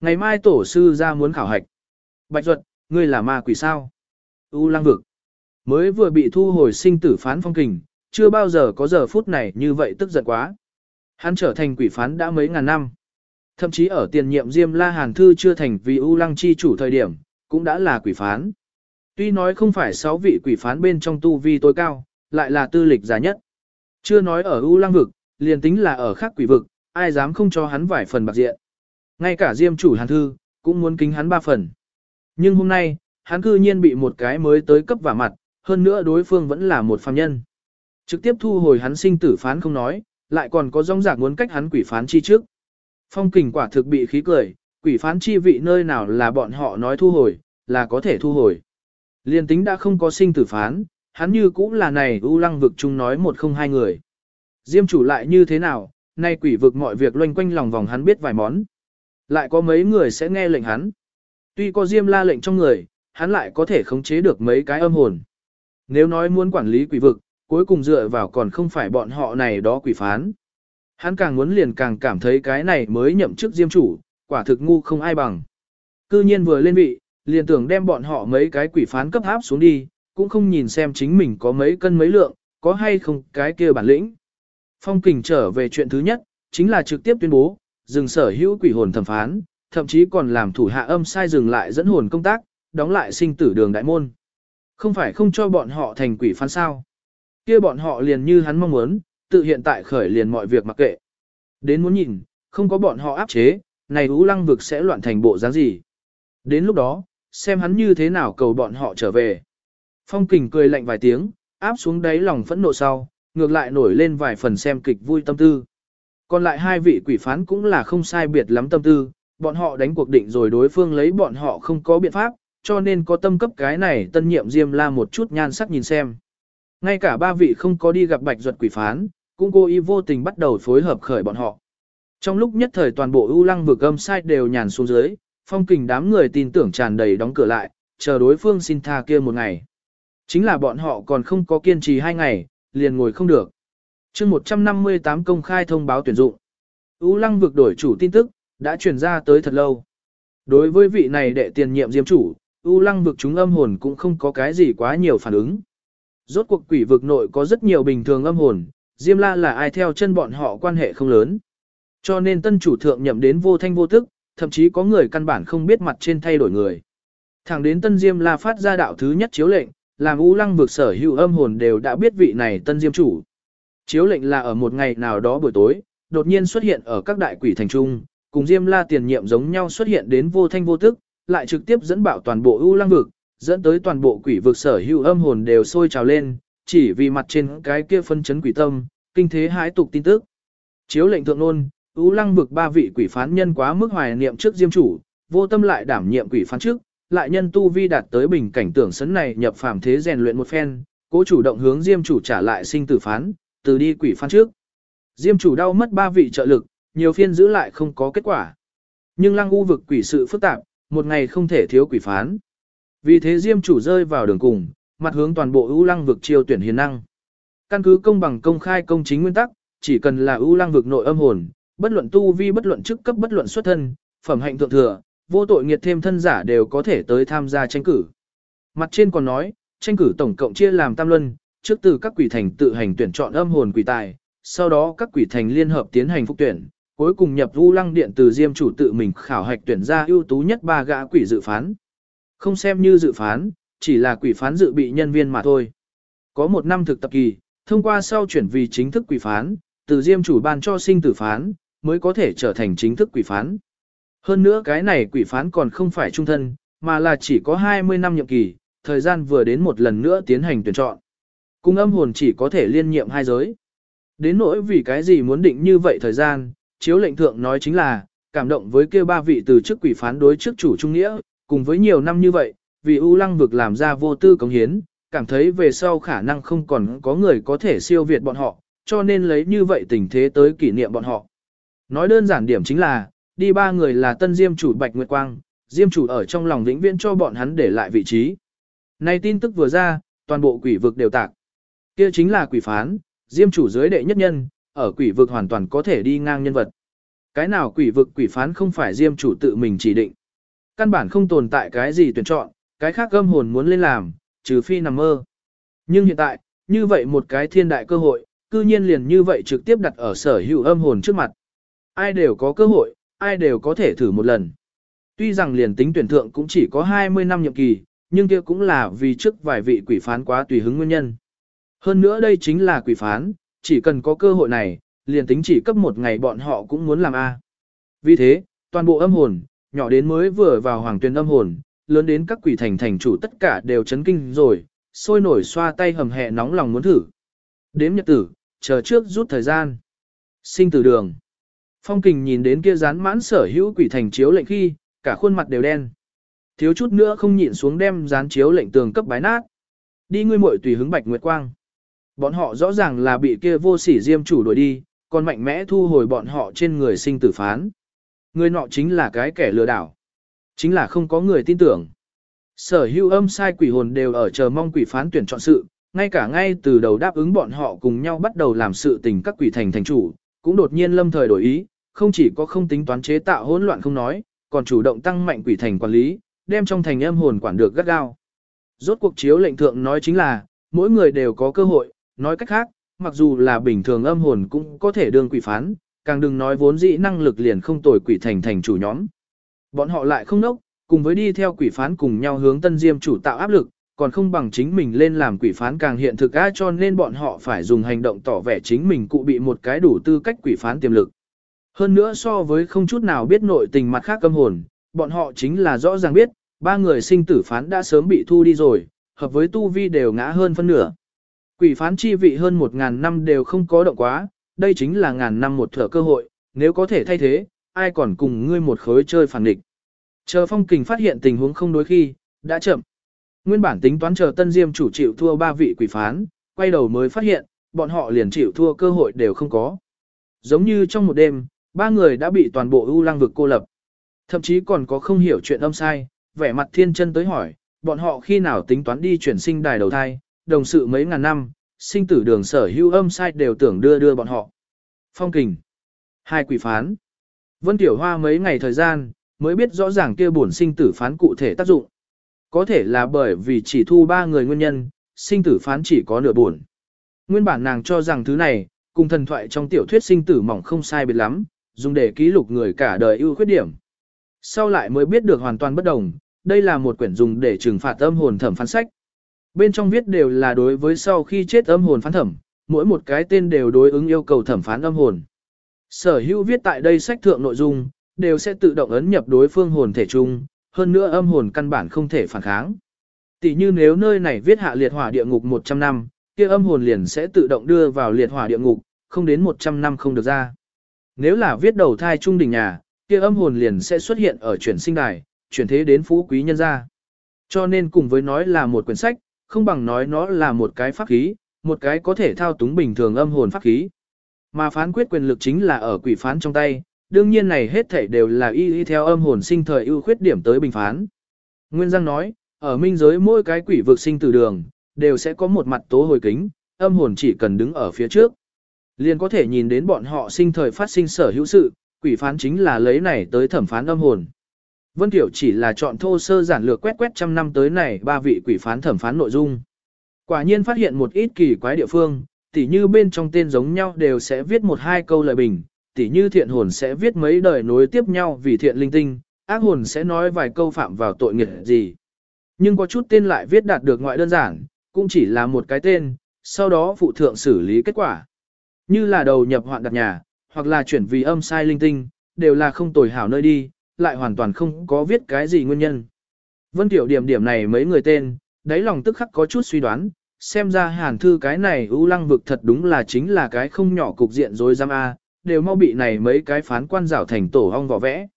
Ngày mai tổ sư ra muốn khảo hạch. Bạch Duật, ngươi là ma quỷ sao? U lăng vực. Mới vừa bị thu hồi sinh tử phán phong kình, chưa bao giờ có giờ phút này như vậy tức giận quá. Hắn trở thành quỷ phán đã mấy ngàn năm. Thậm chí ở tiền nhiệm Diêm La Hàn Thư chưa thành vì U Lăng chi chủ thời điểm, cũng đã là quỷ phán. Tuy nói không phải sáu vị quỷ phán bên trong tu vi tối cao, lại là tư lịch giá nhất. Chưa nói ở U Lăng vực, liền tính là ở khác quỷ vực, ai dám không cho hắn vải phần bạc diện. Ngay cả Diêm chủ Hàn Thư, cũng muốn kính hắn ba phần. Nhưng hôm nay, hắn cư nhiên bị một cái mới tới cấp vả mặt, hơn nữa đối phương vẫn là một phàm nhân. Trực tiếp thu hồi hắn sinh tử phán không nói, lại còn có rong rạc muốn cách hắn quỷ phán chi trước. Phong kình quả thực bị khí cười, quỷ phán chi vị nơi nào là bọn họ nói thu hồi, là có thể thu hồi. Liên tính đã không có sinh tử phán, hắn như cũng là này u lăng vực chung nói một không hai người. Diêm chủ lại như thế nào, nay quỷ vực mọi việc loanh quanh lòng vòng hắn biết vài món. Lại có mấy người sẽ nghe lệnh hắn. Tuy có diêm la lệnh trong người, hắn lại có thể khống chế được mấy cái âm hồn. Nếu nói muốn quản lý quỷ vực, cuối cùng dựa vào còn không phải bọn họ này đó quỷ phán. Hắn càng muốn liền càng cảm thấy cái này mới nhậm chức diêm chủ, quả thực ngu không ai bằng. Cư nhiên vừa lên vị, liền tưởng đem bọn họ mấy cái quỷ phán cấp áp xuống đi, cũng không nhìn xem chính mình có mấy cân mấy lượng, có hay không cái kia bản lĩnh. Phong kình trở về chuyện thứ nhất, chính là trực tiếp tuyên bố, dừng sở hữu quỷ hồn thẩm phán, thậm chí còn làm thủ hạ âm sai dừng lại dẫn hồn công tác, đóng lại sinh tử đường đại môn. Không phải không cho bọn họ thành quỷ phán sao. kia bọn họ liền như hắn mong muốn, tự hiện tại khởi liền mọi việc mặc kệ. Đến muốn nhìn, không có bọn họ áp chế, này ú lăng vực sẽ loạn thành bộ dáng gì. Đến lúc đó, xem hắn như thế nào cầu bọn họ trở về. Phong kình cười lạnh vài tiếng, áp xuống đáy lòng phẫn nộ sau, ngược lại nổi lên vài phần xem kịch vui tâm tư. Còn lại hai vị quỷ phán cũng là không sai biệt lắm tâm tư, bọn họ đánh cuộc định rồi đối phương lấy bọn họ không có biện pháp, cho nên có tâm cấp cái này tân nhiệm Diêm La một chút nhan sắc nhìn xem. Ngay cả ba vị không có đi gặp bạch duật quỷ phán, cũng cố ý vô tình bắt đầu phối hợp khởi bọn họ. Trong lúc nhất thời toàn bộ ưu lăng vực âm sai đều nhàn xuống dưới, phong kình đám người tin tưởng tràn đầy đóng cửa lại, chờ đối phương xin tha kia một ngày. Chính là bọn họ còn không có kiên trì hai ngày, liền ngồi không được. chương 158 công khai thông báo tuyển dụng. ưu lăng vực đổi chủ tin tức, đã truyền ra tới thật lâu. Đối với vị này đệ tiền nhiệm diêm chủ, ưu lăng vực chúng âm hồn cũng không có cái gì quá nhiều phản ứng. Rốt cuộc quỷ vực nội có rất nhiều bình thường âm hồn, Diêm La là ai theo chân bọn họ quan hệ không lớn. Cho nên tân chủ thượng nhậm đến vô thanh vô tức, thậm chí có người căn bản không biết mặt trên thay đổi người. Thẳng đến tân Diêm La phát ra đạo thứ nhất chiếu lệnh, làm U Lăng vực sở hữu âm hồn đều đã biết vị này tân Diêm chủ. Chiếu lệnh là ở một ngày nào đó buổi tối, đột nhiên xuất hiện ở các đại quỷ thành trung, cùng Diêm La tiền nhiệm giống nhau xuất hiện đến vô thanh vô tức, lại trực tiếp dẫn bạo toàn bộ U Lăng vực, dẫn tới toàn bộ quỷ vực sở hữu âm hồn đều sôi trào lên, chỉ vì mặt trên cái kia phân chấn quỷ tâm, kinh thế hãi tục tin tức. Chiếu lệnh thượng nôn, ưu lăng vực ba vị quỷ phán nhân quá mức hoài niệm trước diêm chủ, vô tâm lại đảm nhiệm quỷ phán trước, lại nhân tu vi đạt tới bình cảnh tưởng sấn này nhập phàm thế rèn luyện một phen, cố chủ động hướng diêm chủ trả lại sinh tử phán, từ đi quỷ phán trước. Diêm chủ đau mất ba vị trợ lực, nhiều phiên giữ lại không có kết quả. Nhưng lăng u vực quỷ sự phức tạp, một ngày không thể thiếu quỷ phán. Vì thế diêm chủ rơi vào đường cùng, mặt hướng toàn bộ ưu lăng vực chiêu tuyển hiền năng. Căn cứ công bằng công khai công chính nguyên tắc, chỉ cần là ưu lang vực nội âm hồn, bất luận tu vi bất luận chức cấp bất luận xuất thân, phẩm hạnh thượng thừa, vô tội nghiệt thêm thân giả đều có thể tới tham gia tranh cử. Mặt trên còn nói, tranh cử tổng cộng chia làm tam luân, trước từ các quỷ thành tự hành tuyển chọn âm hồn quỷ tài, sau đó các quỷ thành liên hợp tiến hành phục tuyển, cuối cùng nhập u lăng điện từ diêm chủ tự mình khảo hạch tuyển ra ưu tú nhất ba gã quỷ dự phán. Không xem như dự phán, chỉ là quỷ phán dự bị nhân viên mà thôi. Có một năm thực tập kỳ, thông qua sau chuyển vì chính thức quỷ phán, từ diêm chủ ban cho sinh tử phán, mới có thể trở thành chính thức quỷ phán. Hơn nữa cái này quỷ phán còn không phải trung thân, mà là chỉ có 20 năm nhiệm kỳ, thời gian vừa đến một lần nữa tiến hành tuyển chọn. Cung âm hồn chỉ có thể liên nhiệm hai giới. Đến nỗi vì cái gì muốn định như vậy thời gian, chiếu lệnh thượng nói chính là, cảm động với kêu ba vị từ chức quỷ phán đối trước chủ trung nghĩa, cùng với nhiều năm như vậy, vì U Lăng vực làm ra vô tư cống hiến, cảm thấy về sau khả năng không còn có người có thể siêu việt bọn họ, cho nên lấy như vậy tình thế tới kỷ niệm bọn họ. Nói đơn giản điểm chính là, đi ba người là tân diêm chủ Bạch Nguyệt Quang, diêm chủ ở trong lòng vĩnh viễn cho bọn hắn để lại vị trí. Này tin tức vừa ra, toàn bộ quỷ vực đều tạc. Kia chính là quỷ phán, diêm chủ dưới đệ nhất nhân, ở quỷ vực hoàn toàn có thể đi ngang nhân vật. Cái nào quỷ vực quỷ phán không phải diêm chủ tự mình chỉ định. Căn bản không tồn tại cái gì tuyển chọn, cái khác gâm hồn muốn lên làm, trừ phi nằm mơ. Nhưng hiện tại, như vậy một cái thiên đại cơ hội, cư nhiên liền như vậy trực tiếp đặt ở sở hữu âm hồn trước mặt. Ai đều có cơ hội, ai đều có thể thử một lần. Tuy rằng liền tính tuyển thượng cũng chỉ có 20 năm nhiệm kỳ, nhưng kia cũng là vì trước vài vị quỷ phán quá tùy hứng nguyên nhân. Hơn nữa đây chính là quỷ phán, chỉ cần có cơ hội này, liền tính chỉ cấp một ngày bọn họ cũng muốn làm A. Vì thế, toàn bộ âm hồn, nhỏ đến mới vừa vào hoàng tuyên âm hồn, lớn đến các quỷ thành thành chủ tất cả đều chấn kinh rồi, sôi nổi xoa tay hầm hẹ nóng lòng muốn thử. Đếm nhật tử, chờ trước rút thời gian. Sinh tử đường. Phong kình nhìn đến kia rán mãn sở hữu quỷ thành chiếu lệnh khi, cả khuôn mặt đều đen. Thiếu chút nữa không nhịn xuống đem rán chiếu lệnh tường cấp bái nát. Đi ngươi muội tùy hứng bạch nguyệt quang. Bọn họ rõ ràng là bị kia vô sỉ diêm chủ đuổi đi, còn mạnh mẽ thu hồi bọn họ trên người sinh tử phán. Người nọ chính là cái kẻ lừa đảo. Chính là không có người tin tưởng. Sở hữu âm sai quỷ hồn đều ở chờ mong quỷ phán tuyển chọn sự, ngay cả ngay từ đầu đáp ứng bọn họ cùng nhau bắt đầu làm sự tình các quỷ thành thành chủ, cũng đột nhiên lâm thời đổi ý, không chỉ có không tính toán chế tạo hỗn loạn không nói, còn chủ động tăng mạnh quỷ thành quản lý, đem trong thành âm hồn quản được gắt gao. Rốt cuộc chiếu lệnh thượng nói chính là, mỗi người đều có cơ hội, nói cách khác, mặc dù là bình thường âm hồn cũng có thể đương quỷ phán, càng đừng nói vốn dĩ năng lực liền không tồi quỷ thành thành chủ nhóm. Bọn họ lại không nốc, cùng với đi theo quỷ phán cùng nhau hướng tân diêm chủ tạo áp lực, còn không bằng chính mình lên làm quỷ phán càng hiện thực ai cho nên bọn họ phải dùng hành động tỏ vẻ chính mình cụ bị một cái đủ tư cách quỷ phán tiềm lực. Hơn nữa so với không chút nào biết nội tình mặt khác âm hồn, bọn họ chính là rõ ràng biết, ba người sinh tử phán đã sớm bị thu đi rồi, hợp với tu vi đều ngã hơn phân nửa. Quỷ phán chi vị hơn một ngàn năm đều không có động quá, đây chính là ngàn năm một thở cơ hội, nếu có thể thay thế, ai còn cùng ngươi một khối chơi phản địch. Chờ phong kình phát hiện tình huống không đối khi, đã chậm. Nguyên bản tính toán chờ tân diêm chủ chịu thua ba vị quỷ phán, quay đầu mới phát hiện, bọn họ liền chịu thua cơ hội đều không có. Giống như trong một đêm, ba người đã bị toàn bộ ưu lăng vực cô lập. Thậm chí còn có không hiểu chuyện âm sai, vẻ mặt thiên chân tới hỏi, bọn họ khi nào tính toán đi chuyển sinh đài đầu thai, đồng sự mấy ngàn năm, sinh tử đường sở hữu âm sai đều tưởng đưa đưa bọn họ. Phong kình. Hai quỷ phán. Vân Tiểu Hoa mấy ngày thời gian, mới biết rõ ràng kia bổn sinh tử phán cụ thể tác dụng. Có thể là bởi vì chỉ thu ba người nguyên nhân, sinh tử phán chỉ có nửa buồn. Nguyên bản nàng cho rằng thứ này, cùng thần thoại trong tiểu thuyết sinh tử mỏng không sai biệt lắm, dùng để ký lục người cả đời ưu khuyết điểm. Sau lại mới biết được hoàn toàn bất đồng, đây là một quyển dùng để trừng phạt âm hồn thẩm phán sách. Bên trong viết đều là đối với sau khi chết âm hồn phán thẩm, mỗi một cái tên đều đối ứng yêu cầu thẩm phán âm hồn. Sở hữu viết tại đây sách thượng nội dung, đều sẽ tự động ấn nhập đối phương hồn thể chung, hơn nữa âm hồn căn bản không thể phản kháng. Tỷ như nếu nơi này viết hạ liệt hỏa địa ngục 100 năm, kia âm hồn liền sẽ tự động đưa vào liệt hỏa địa ngục, không đến 100 năm không được ra. Nếu là viết đầu thai trung đỉnh nhà, kia âm hồn liền sẽ xuất hiện ở chuyển sinh đài, chuyển thế đến phú quý nhân gia. Cho nên cùng với nói là một quyển sách, không bằng nói nó là một cái pháp khí, một cái có thể thao túng bình thường âm hồn pháp khí. Mà phán quyết quyền lực chính là ở quỷ phán trong tay, đương nhiên này hết thảy đều là y y theo âm hồn sinh thời ưu khuyết điểm tới bình phán. Nguyên Giang nói, ở minh giới mỗi cái quỷ vực sinh từ đường, đều sẽ có một mặt tố hồi kính, âm hồn chỉ cần đứng ở phía trước. Liền có thể nhìn đến bọn họ sinh thời phát sinh sở hữu sự, quỷ phán chính là lấy này tới thẩm phán âm hồn. Vân Tiểu chỉ là chọn thô sơ giản lược quét quét trăm năm tới này ba vị quỷ phán thẩm phán nội dung. Quả nhiên phát hiện một ít kỳ quái địa phương, tỉ như bên trong tên giống nhau đều sẽ viết một hai câu lời bình, tỉ như thiện hồn sẽ viết mấy đời nối tiếp nhau vì thiện linh tinh, ác hồn sẽ nói vài câu phạm vào tội nghiệp gì. Nhưng có chút tên lại viết đạt được ngoại đơn giản, cũng chỉ là một cái tên, sau đó phụ thượng xử lý kết quả. Như là đầu nhập hoạn đặt nhà, hoặc là chuyển vì âm sai linh tinh, đều là không tồi hảo nơi đi, lại hoàn toàn không có viết cái gì nguyên nhân. Vân Tiểu điểm điểm này mấy người tên, đáy lòng tức khắc có chút suy đoán, xem ra hàn thư cái này ưu lăng vực thật đúng là chính là cái không nhỏ cục diện rồi giam A, đều mau bị này mấy cái phán quan rảo thành tổ hong vỏ vẽ.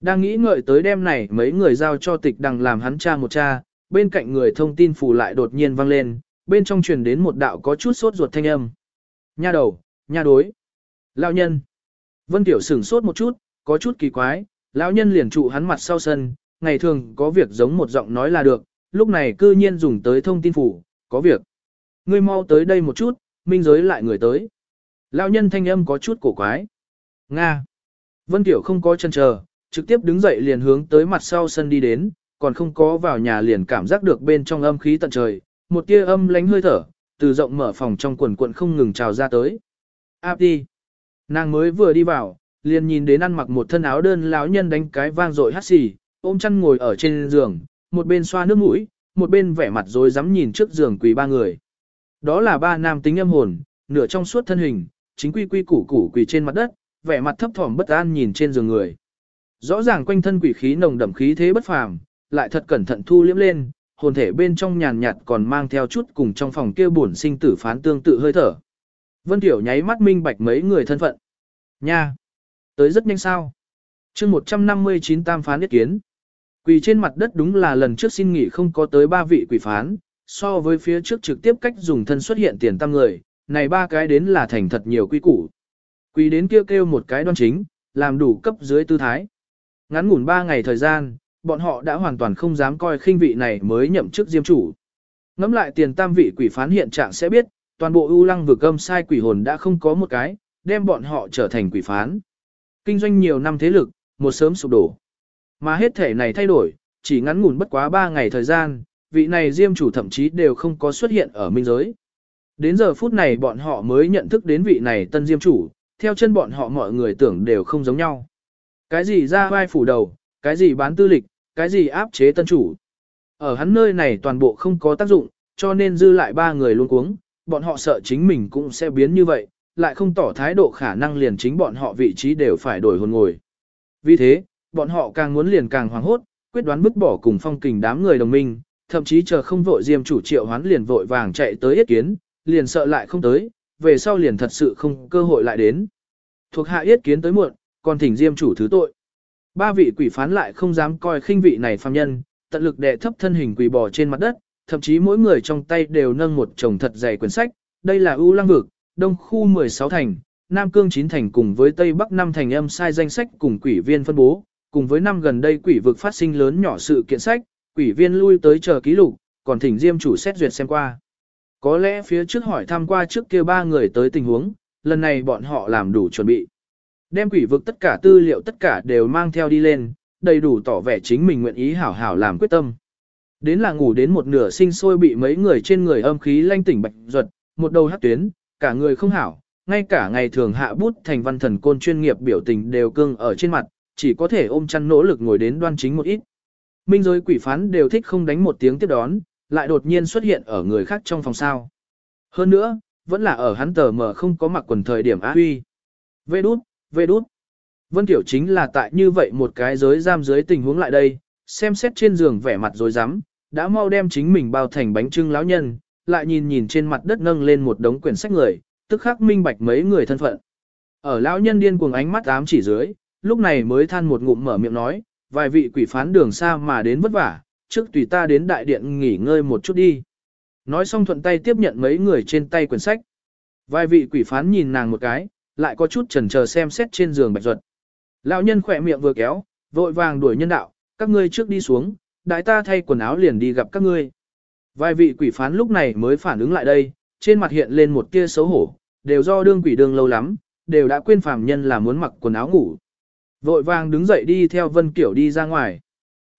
Đang nghĩ ngợi tới đêm này mấy người giao cho tịch đằng làm hắn cha một cha, bên cạnh người thông tin phù lại đột nhiên vang lên, bên trong truyền đến một đạo có chút sốt ruột thanh âm. Nha đầu, nha đối. Lão nhân. Vân Tiểu sửng sốt một chút, có chút kỳ quái, lão nhân liền trụ hắn mặt sau sân, ngày thường có việc giống một giọng nói là được, lúc này cư nhiên dùng tới thông tin phủ, có việc. Ngươi mau tới đây một chút, minh giới lại người tới. Lão nhân thanh âm có chút cổ quái. Nga. Vân Tiểu không có chân chờ, trực tiếp đứng dậy liền hướng tới mặt sau sân đi đến, còn không có vào nhà liền cảm giác được bên trong âm khí tận trời, một tia âm lánh hơi thở, từ rộng mở phòng trong quần quận không ngừng trào ra tới. Áp đi. Nàng mới vừa đi vào, liền nhìn đến ăn mặc một thân áo đơn lão nhân đánh cái vang dội hắt xì, ôm chăn ngồi ở trên giường, một bên xoa nước mũi, một bên vẻ mặt rồi dám nhìn trước giường quỳ ba người. Đó là ba nam tính âm hồn, nửa trong suốt thân hình, chính quy quy củ củ quỳ trên mặt đất, vẻ mặt thấp thỏm bất an nhìn trên giường người. Rõ ràng quanh thân quỷ khí nồng đậm khí thế bất phàm, lại thật cẩn thận thu liếm lên, hồn thể bên trong nhàn nhạt còn mang theo chút cùng trong phòng kia buồn sinh tử phán tương tự hơi thở. Vân Tiểu nháy mắt minh bạch mấy người thân phận. Nha! Tới rất nhanh sao? chương 159 tam phán ý kiến. Quỳ trên mặt đất đúng là lần trước xin nghỉ không có tới ba vị quỷ phán, so với phía trước trực tiếp cách dùng thân xuất hiện tiền tam người, này ba cái đến là thành thật nhiều quy củ. Quỳ đến kêu kêu một cái đoan chính, làm đủ cấp dưới tư thái. Ngắn ngủn ba ngày thời gian, bọn họ đã hoàn toàn không dám coi khinh vị này mới nhậm chức diêm chủ. Ngắm lại tiền tam vị quỷ phán hiện trạng sẽ biết, toàn bộ ưu lăng vực âm sai quỷ hồn đã không có một cái, đem bọn họ trở thành quỷ phán. Kinh doanh nhiều năm thế lực, một sớm sụp đổ. Mà hết thể này thay đổi, chỉ ngắn ngủn bất quá 3 ngày thời gian, vị này diêm chủ thậm chí đều không có xuất hiện ở minh giới. Đến giờ phút này bọn họ mới nhận thức đến vị này tân diêm chủ, theo chân bọn họ mọi người tưởng đều không giống nhau. Cái gì ra vai phủ đầu, cái gì bán tư lịch, cái gì áp chế tân chủ. Ở hắn nơi này toàn bộ không có tác dụng, cho nên dư lại ba người luôn cuống, bọn họ sợ chính mình cũng sẽ biến như vậy, lại không tỏ thái độ khả năng liền chính bọn họ vị trí đều phải đổi hồn ngồi. Vì thế, bọn họ càng muốn liền càng hoảng hốt, quyết đoán bức bỏ cùng phong kình đám người đồng minh, thậm chí chờ không vội diêm chủ triệu hoán liền vội vàng chạy tới yết kiến, liền sợ lại không tới, về sau liền thật sự không cơ hội lại đến. Thuộc hạ yết kiến tới muộn, còn thỉnh diêm chủ thứ tội. Ba vị quỷ phán lại không dám coi khinh vị này phàm nhân, tận lực đè thấp thân hình quỷ bò trên mặt đất, thậm chí mỗi người trong tay đều nâng một chồng thật dày quyển sách, đây là ưu lăng vực, đông khu 16 thành, Nam Cương 9 thành cùng với Tây Bắc 5 thành âm sai danh sách cùng quỷ viên phân bố, cùng với năm gần đây quỷ vực phát sinh lớn nhỏ sự kiện sách, quỷ viên lui tới chờ ký lục, còn thỉnh Diêm chủ xét duyệt xem qua. Có lẽ phía trước hỏi thăm qua trước kia ba người tới tình huống, lần này bọn họ làm đủ chuẩn bị. Đem quỷ vực tất cả tư liệu tất cả đều mang theo đi lên, đầy đủ tỏ vẻ chính mình nguyện ý hảo hảo làm quyết tâm. Đến là ngủ đến một nửa sinh sôi bị mấy người trên người âm khí lanh tỉnh bạch ruột, một đầu hát tuyến, cả người không hảo, ngay cả ngày thường hạ bút thành văn thần côn chuyên nghiệp biểu tình đều cưng ở trên mặt, chỉ có thể ôm chăn nỗ lực ngồi đến đoan chính một ít. Minh giới quỷ phán đều thích không đánh một tiếng tiếp đón, lại đột nhiên xuất hiện ở người khác trong phòng sao. Hơn nữa, vẫn là ở hắn tờ mở không có mặc quần thời điểm á huy. Vê đút, vê đút. Vân Tiểu chính là tại như vậy một cái giới giam dưới tình huống lại đây, xem xét trên giường vẻ mặt rồi rắm đã mau đem chính mình bao thành bánh trưng lão nhân, lại nhìn nhìn trên mặt đất nâng lên một đống quyển sách người, tức khắc minh bạch mấy người thân phận. Ở lão nhân điên cuồng ánh mắt ám chỉ dưới, lúc này mới than một ngụm mở miệng nói, vài vị quỷ phán đường xa mà đến vất vả, trước tùy ta đến đại điện nghỉ ngơi một chút đi. Nói xong thuận tay tiếp nhận mấy người trên tay quyển sách. Vài vị quỷ phán nhìn nàng một cái, lại có chút chần chờ xem xét trên giường bạch ruột. Lão nhân khỏe miệng vừa kéo, vội vàng đuổi nhân đạo, các ngươi trước đi xuống, đại ta thay quần áo liền đi gặp các ngươi. Vài vị quỷ phán lúc này mới phản ứng lại đây, trên mặt hiện lên một tia xấu hổ, đều do đương quỷ đường lâu lắm, đều đã quên phàm nhân là muốn mặc quần áo ngủ. Vội vàng đứng dậy đi theo Vân Kiểu đi ra ngoài.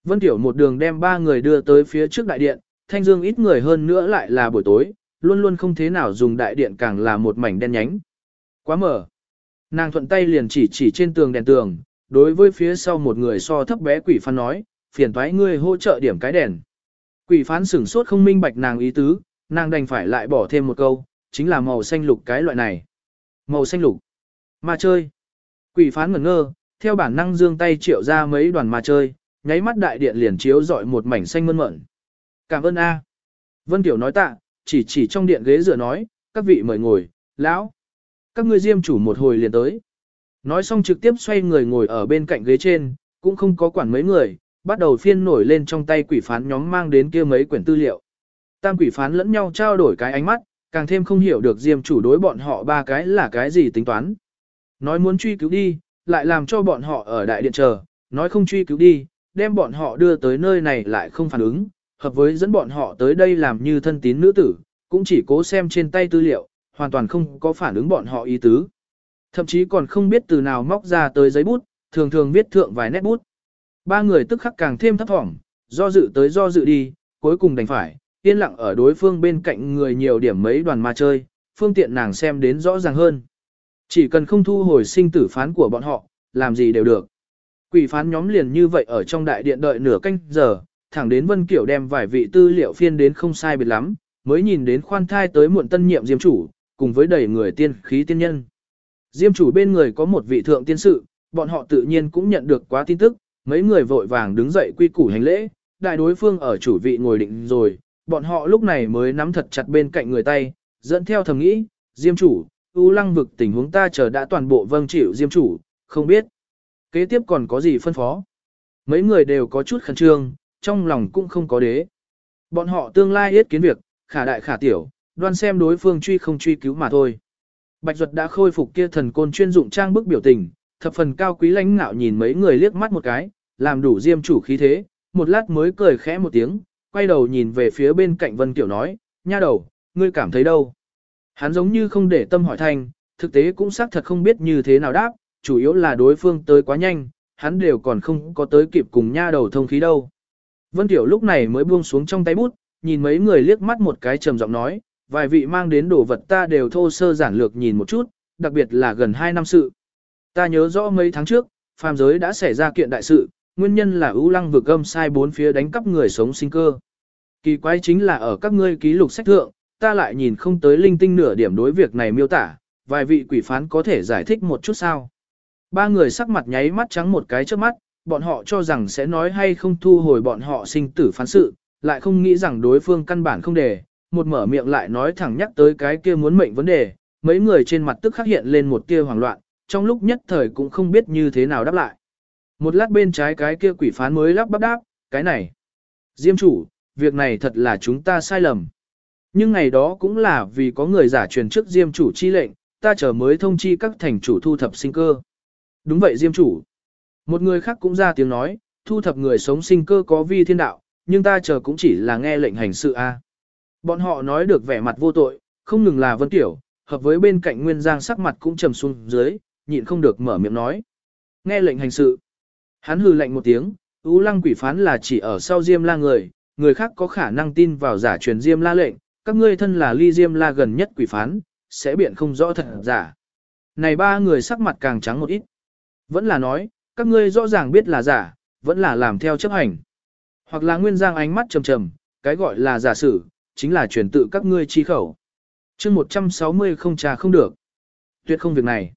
Vân Kiểu một đường đem ba người đưa tới phía trước đại điện, thanh dương ít người hơn nữa lại là buổi tối, luôn luôn không thế nào dùng đại điện càng là một mảnh đen nhánh. Quá mở. Nàng thuận tay liền chỉ chỉ trên tường đèn tường, đối với phía sau một người so thấp bé quỷ phán nói, phiền toái ngươi hỗ trợ điểm cái đèn. Quỷ phán sửng sốt không minh bạch nàng ý tứ, nàng đành phải lại bỏ thêm một câu, chính là màu xanh lục cái loại này. Màu xanh lục. Ma chơi. Quỷ phán ngẩn ngơ, theo bản năng dương tay triệu ra mấy đoàn ma chơi, nháy mắt đại điện liền chiếu dọi một mảnh xanh mơn mởn. Cảm ơn A. Vân Tiểu nói tạ, chỉ chỉ trong điện ghế dựa nói, các vị mời ngồi, lão. Các ngươi diêm chủ một hồi liền tới. Nói xong trực tiếp xoay người ngồi ở bên cạnh ghế trên, cũng không có quản mấy người, bắt đầu phiên nổi lên trong tay quỷ phán nhóm mang đến kia mấy quyển tư liệu. Tam quỷ phán lẫn nhau trao đổi cái ánh mắt, càng thêm không hiểu được diêm chủ đối bọn họ ba cái là cái gì tính toán. Nói muốn truy cứu đi, lại làm cho bọn họ ở đại điện chờ, nói không truy cứu đi, đem bọn họ đưa tới nơi này lại không phản ứng, hợp với dẫn bọn họ tới đây làm như thân tín nữ tử, cũng chỉ cố xem trên tay tư liệu, hoàn toàn không có phản ứng bọn họ ý tứ. Thậm chí còn không biết từ nào móc ra tới giấy bút, thường thường viết thượng vài nét bút. Ba người tức khắc càng thêm thấp thỏm, do dự tới do dự đi, cuối cùng đành phải, yên lặng ở đối phương bên cạnh người nhiều điểm mấy đoàn ma chơi, phương tiện nàng xem đến rõ ràng hơn. Chỉ cần không thu hồi sinh tử phán của bọn họ, làm gì đều được. Quỷ phán nhóm liền như vậy ở trong đại điện đợi nửa canh giờ, thẳng đến Vân Kiểu đem vài vị tư liệu phiên đến không sai biệt lắm, mới nhìn đến khoan thai tới muộn tân nhiệm diêm chủ, cùng với đầy người tiên khí tiên nhân. Diêm chủ bên người có một vị thượng tiên sự, bọn họ tự nhiên cũng nhận được quá tin tức, mấy người vội vàng đứng dậy quy củ hành lễ, đại đối phương ở chủ vị ngồi định rồi, bọn họ lúc này mới nắm thật chặt bên cạnh người tay, dẫn theo thầm nghĩ, Diêm chủ, U lăng vực tình huống ta chờ đã toàn bộ vâng chịu Diêm chủ, không biết. Kế tiếp còn có gì phân phó. Mấy người đều có chút khẩn trương, trong lòng cũng không có đế. Bọn họ tương lai yết kiến việc, khả đại khả tiểu, đoan xem đối phương truy không truy cứu mà thôi. Bạch Duật đã khôi phục kia thần côn chuyên dụng trang bức biểu tình, thập phần cao quý lãnh ngạo nhìn mấy người liếc mắt một cái, làm đủ diêm chủ khí thế, một lát mới cười khẽ một tiếng, quay đầu nhìn về phía bên cạnh Vân Kiểu nói, nha đầu, ngươi cảm thấy đâu? Hắn giống như không để tâm hỏi thành, thực tế cũng xác thật không biết như thế nào đáp, chủ yếu là đối phương tới quá nhanh, hắn đều còn không có tới kịp cùng nha đầu thông khí đâu. Vân Tiểu lúc này mới buông xuống trong tay bút, nhìn mấy người liếc mắt một cái trầm giọng nói, vài vị mang đến đồ vật ta đều thô sơ giản lược nhìn một chút, đặc biệt là gần 2 năm sự. Ta nhớ rõ mấy tháng trước, phàm giới đã xảy ra kiện đại sự, nguyên nhân là ưu lăng vực âm sai bốn phía đánh cắp người sống sinh cơ. Kỳ quái chính là ở các ngươi ký lục sách thượng, ta lại nhìn không tới linh tinh nửa điểm đối việc này miêu tả, vài vị quỷ phán có thể giải thích một chút sao. Ba người sắc mặt nháy mắt trắng một cái trước mắt, bọn họ cho rằng sẽ nói hay không thu hồi bọn họ sinh tử phán sự, lại không nghĩ rằng đối phương căn bản không để, một mở miệng lại nói thẳng nhắc tới cái kia muốn mệnh vấn đề, mấy người trên mặt tức khắc hiện lên một tia hoảng loạn, trong lúc nhất thời cũng không biết như thế nào đáp lại. Một lát bên trái cái kia quỷ phán mới lắp bắp đáp, cái này. Diêm chủ, việc này thật là chúng ta sai lầm. Nhưng ngày đó cũng là vì có người giả truyền trước diêm chủ chi lệnh, ta chờ mới thông chi các thành chủ thu thập sinh cơ. Đúng vậy diêm chủ. Một người khác cũng ra tiếng nói, thu thập người sống sinh cơ có vi thiên đạo, nhưng ta chờ cũng chỉ là nghe lệnh hành sự a. Bọn họ nói được vẻ mặt vô tội, không ngừng là Vân Tiểu, hợp với bên cạnh Nguyên Giang sắc mặt cũng trầm xuống dưới, nhịn không được mở miệng nói. Nghe lệnh hành sự. Hắn hừ lệnh một tiếng, Ú Lăng quỷ phán là chỉ ở sau Diêm La người, người khác có khả năng tin vào giả truyền Diêm La lệnh, các ngươi thân là ly Diêm La gần nhất quỷ phán, sẽ biện không rõ thật giả. Này ba người sắc mặt càng trắng một ít. Vẫn là nói, các ngươi rõ ràng biết là giả, vẫn là làm theo chấp hành. Hoặc là Nguyên Giang ánh mắt trầm trầm, cái gọi là giả sử, chính là truyền tự các ngươi chi khẩu. chương 160 không trà không được. Tuyệt không việc này.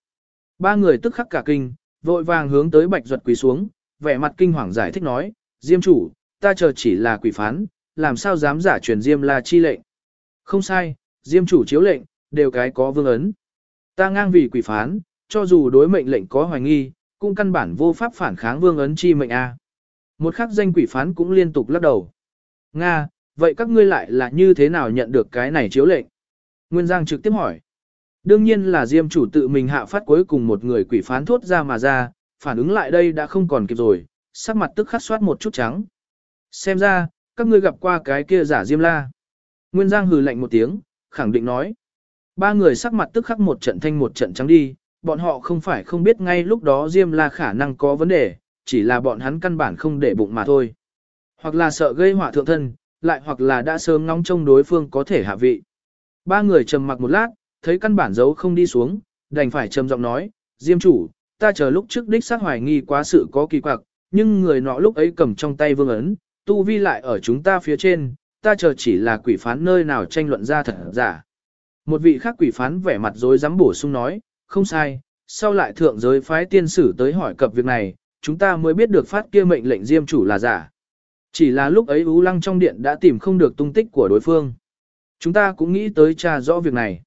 Ba người tức khắc cả kinh, vội vàng hướng tới bạch duật quỳ xuống, vẻ mặt kinh hoàng giải thích nói, Diêm chủ, ta chờ chỉ là quỷ phán, làm sao dám giả truyền Diêm la chi lệnh. Không sai, Diêm chủ chiếu lệnh, đều cái có vương ấn. Ta ngang vì quỷ phán, cho dù đối mệnh lệnh có hoài nghi, cũng căn bản vô pháp phản kháng vương ấn chi mệnh A. Một khắc danh quỷ phán cũng liên tục lắc đầu. Nga, vậy các ngươi lại là như thế nào nhận được cái này chiếu lệnh? Nguyên Giang trực tiếp hỏi. Đương nhiên là Diêm chủ tự mình hạ phát cuối cùng một người quỷ phán thốt ra mà ra, phản ứng lại đây đã không còn kịp rồi, sắc mặt tức khắc soát một chút trắng. Xem ra, các ngươi gặp qua cái kia giả Diêm La. Nguyên Giang hừ lạnh một tiếng, khẳng định nói. Ba người sắc mặt tức khắc một trận thanh một trận trắng đi, bọn họ không phải không biết ngay lúc đó Diêm La khả năng có vấn đề, chỉ là bọn hắn căn bản không để bụng mà thôi. Hoặc là sợ gây họa thượng thân, lại hoặc là đã sớm ngóng trông đối phương có thể hạ vị. Ba người trầm mặc một lát, thấy căn bản giấu không đi xuống, đành phải trầm giọng nói, Diêm chủ, ta chờ lúc trước đích xác hoài nghi quá sự có kỳ quặc, nhưng người nọ lúc ấy cầm trong tay vương ấn, tu vi lại ở chúng ta phía trên, ta chờ chỉ là quỷ phán nơi nào tranh luận ra thật giả. Một vị khác quỷ phán vẻ mặt dối dám bổ sung nói, không sai, sau lại thượng giới phái tiên sử tới hỏi cập việc này, chúng ta mới biết được phát kia mệnh lệnh diêm chủ là giả. Chỉ là lúc ấy Ú Lăng trong điện đã tìm không được tung tích của đối phương. Chúng ta cũng nghĩ tới tra rõ việc này.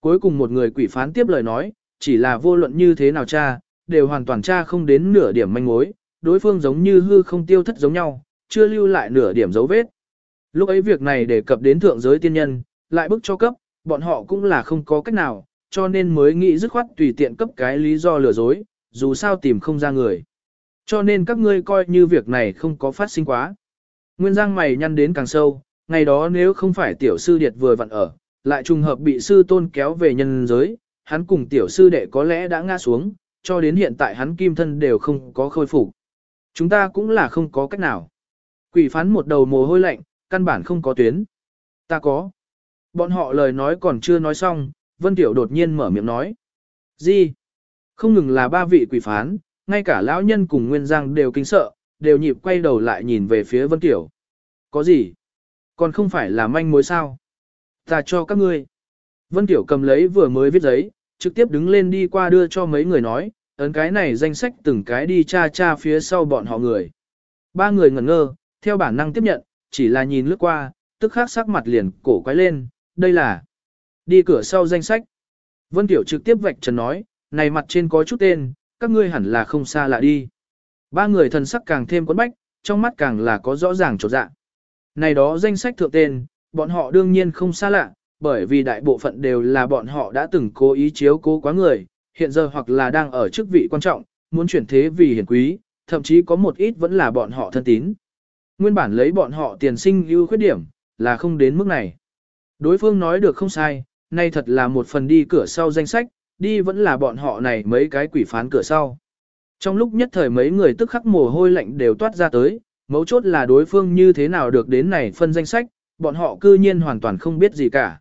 Cuối cùng một người quỷ phán tiếp lời nói, chỉ là vô luận như thế nào cha, đều hoàn toàn cha không đến nửa điểm manh mối, đối phương giống như hư không tiêu thất giống nhau, chưa lưu lại nửa điểm dấu vết. Lúc ấy việc này đề cập đến thượng giới tiên nhân, lại bức cho cấp, bọn họ cũng là không có cách nào, cho nên mới nghĩ dứt khoát tùy tiện cấp cái lý do lừa dối, dù sao tìm không ra người. Cho nên các ngươi coi như việc này không có phát sinh quá. Nguyên giang mày nhăn đến càng sâu, ngày đó nếu không phải tiểu sư điệt vừa vặn ở, lại trùng hợp bị sư tôn kéo về nhân giới, hắn cùng tiểu sư đệ có lẽ đã ngã xuống, cho đến hiện tại hắn kim thân đều không có khôi phục. Chúng ta cũng là không có cách nào. Quỷ phán một đầu mồ hôi lạnh, căn bản không có tuyến. Ta có. Bọn họ lời nói còn chưa nói xong, Vân Tiểu đột nhiên mở miệng nói. Gì? Không ngừng là ba vị quỷ phán, ngay cả lão nhân cùng Nguyên Giang đều kinh sợ, đều nhịp quay đầu lại nhìn về phía Vân Tiểu. Có gì? Còn không phải là manh mối sao? Ta cho các ngươi. Vân Tiểu cầm lấy vừa mới viết giấy, trực tiếp đứng lên đi qua đưa cho mấy người nói, ấn cái này danh sách từng cái đi cha cha phía sau bọn họ người. Ba người ngẩn ngơ, theo bản năng tiếp nhận, chỉ là nhìn lướt qua, tức khắc sắc mặt liền cổ quái lên, đây là đi cửa sau danh sách. Vân Tiểu trực tiếp vạch trần nói, này mặt trên có chút tên, các ngươi hẳn là không xa lạ đi. Ba người thần sắc càng thêm quấn bách, trong mắt càng là có rõ ràng trột dạ. Này đó danh sách thượng tên, bọn họ đương nhiên không xa lạ, bởi vì đại bộ phận đều là bọn họ đã từng cố ý chiếu cố quá người, hiện giờ hoặc là đang ở chức vị quan trọng, muốn chuyển thế vì hiển quý, thậm chí có một ít vẫn là bọn họ thân tín. Nguyên bản lấy bọn họ tiền sinh ưu khuyết điểm, là không đến mức này. Đối phương nói được không sai, nay thật là một phần đi cửa sau danh sách, đi vẫn là bọn họ này mấy cái quỷ phán cửa sau. Trong lúc nhất thời mấy người tức khắc mồ hôi lạnh đều toát ra tới, mấu chốt là đối phương như thế nào được đến này phân danh sách, bọn họ cư nhiên hoàn toàn không biết gì cả.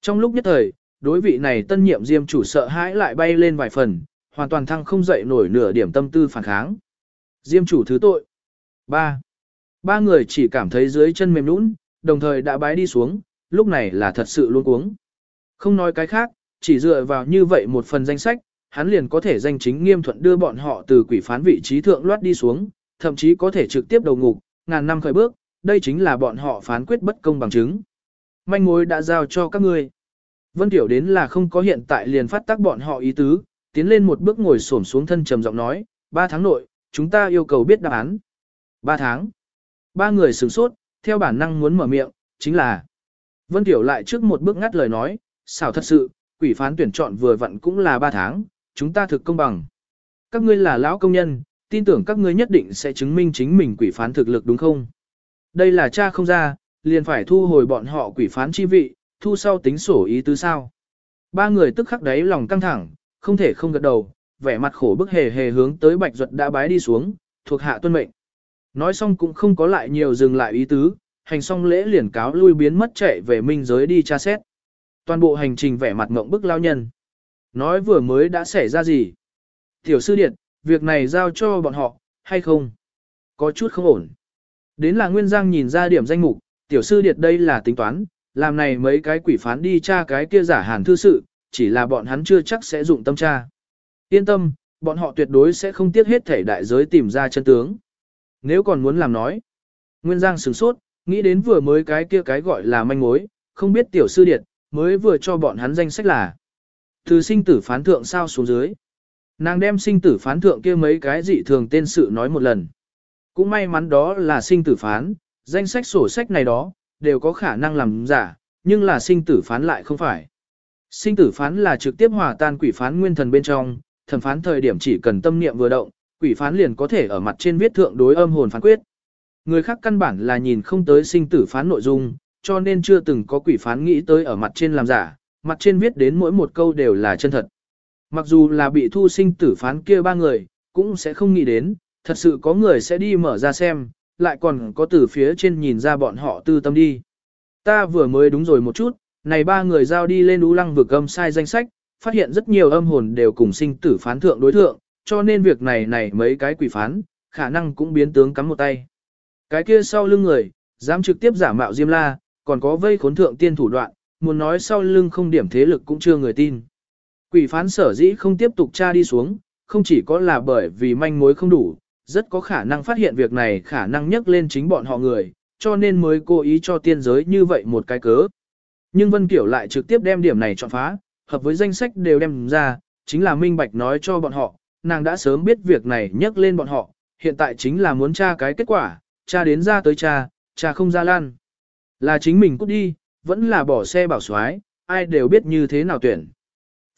Trong lúc nhất thời, đối vị này tân nhiệm diêm chủ sợ hãi lại bay lên vài phần, hoàn toàn thăng không dậy nổi nửa điểm tâm tư phản kháng. Diêm chủ thứ tội. 3. Ba người chỉ cảm thấy dưới chân mềm nũng, đồng thời đã bái đi xuống, lúc này là thật sự luôn cuống. Không nói cái khác, chỉ dựa vào như vậy một phần danh sách, hắn liền có thể danh chính nghiêm thuận đưa bọn họ từ quỷ phán vị trí thượng loát đi xuống, thậm chí có thể trực tiếp đầu ngục, ngàn năm khởi bước, đây chính là bọn họ phán quyết bất công bằng chứng. Manh mối đã giao cho các ngươi. Vân Tiểu đến là không có hiện tại liền phát tác bọn họ ý tứ, tiến lên một bước ngồi xổm xuống thân trầm giọng nói, ba tháng nội, chúng ta yêu cầu biết đáp án. Ba tháng. Ba người sửng sốt, theo bản năng muốn mở miệng, chính là. Vân Tiểu lại trước một bước ngắt lời nói, xảo thật sự, quỷ phán tuyển chọn vừa vặn cũng là ba tháng, chúng ta thực công bằng. Các ngươi là lão công nhân, tin tưởng các ngươi nhất định sẽ chứng minh chính mình quỷ phán thực lực đúng không? Đây là cha không ra, liền phải thu hồi bọn họ quỷ phán chi vị, thu sau tính sổ ý tứ sao. Ba người tức khắc đáy lòng căng thẳng, không thể không gật đầu, vẻ mặt khổ bức hề hề hướng tới bạch duật đã bái đi xuống, thuộc hạ tuân mệnh. Nói xong cũng không có lại nhiều dừng lại ý tứ, hành xong lễ liền cáo lui biến mất chạy về minh giới đi tra xét. Toàn bộ hành trình vẻ mặt ngộng bức lao nhân. Nói vừa mới đã xảy ra gì? Tiểu sư điện, việc này giao cho bọn họ, hay không? Có chút không ổn. Đến là Nguyên Giang nhìn ra điểm danh mục, tiểu sư điệt đây là tính toán, làm này mấy cái quỷ phán đi tra cái kia giả hàn thư sự, chỉ là bọn hắn chưa chắc sẽ dụng tâm tra. Yên tâm, bọn họ tuyệt đối sẽ không tiếc hết thể đại giới tìm ra chân tướng. Nếu còn muốn làm nói, Nguyên Giang sửng sốt, nghĩ đến vừa mới cái kia cái gọi là manh mối, không biết tiểu sư điệt, mới vừa cho bọn hắn danh sách là từ sinh tử phán thượng sao xuống dưới. Nàng đem sinh tử phán thượng kia mấy cái dị thường tên sự nói một lần. Cũng may mắn đó là sinh tử phán, danh sách sổ sách này đó, đều có khả năng làm giả, nhưng là sinh tử phán lại không phải. Sinh tử phán là trực tiếp hòa tan quỷ phán nguyên thần bên trong, thần phán thời điểm chỉ cần tâm niệm vừa động, quỷ phán liền có thể ở mặt trên viết thượng đối âm hồn phán quyết. Người khác căn bản là nhìn không tới sinh tử phán nội dung, cho nên chưa từng có quỷ phán nghĩ tới ở mặt trên làm giả, mặt trên viết đến mỗi một câu đều là chân thật. Mặc dù là bị thu sinh tử phán kia ba người, cũng sẽ không nghĩ đến, thật sự có người sẽ đi mở ra xem, lại còn có từ phía trên nhìn ra bọn họ tư tâm đi. Ta vừa mới đúng rồi một chút, này ba người giao đi lên ú lăng vực âm sai danh sách, phát hiện rất nhiều âm hồn đều cùng sinh tử phán thượng đối thượng, cho nên việc này này mấy cái quỷ phán, khả năng cũng biến tướng cắm một tay. Cái kia sau lưng người, dám trực tiếp giả mạo Diêm La, còn có vây khốn thượng tiên thủ đoạn, muốn nói sau lưng không điểm thế lực cũng chưa người tin. Quỷ phán sở dĩ không tiếp tục tra đi xuống, không chỉ có là bởi vì manh mối không đủ, rất có khả năng phát hiện việc này khả năng nhắc lên chính bọn họ người, cho nên mới cố ý cho tiên giới như vậy một cái cớ. Nhưng Vân Kiểu lại trực tiếp đem điểm này chọn phá, hợp với danh sách đều đem ra, chính là minh bạch nói cho bọn họ, nàng đã sớm biết việc này nhắc lên bọn họ, hiện tại chính là muốn tra cái kết quả, tra đến ra tới cha cha không ra lan. Là chính mình cút đi, vẫn là bỏ xe bảo xoái, ai đều biết như thế nào tuyển.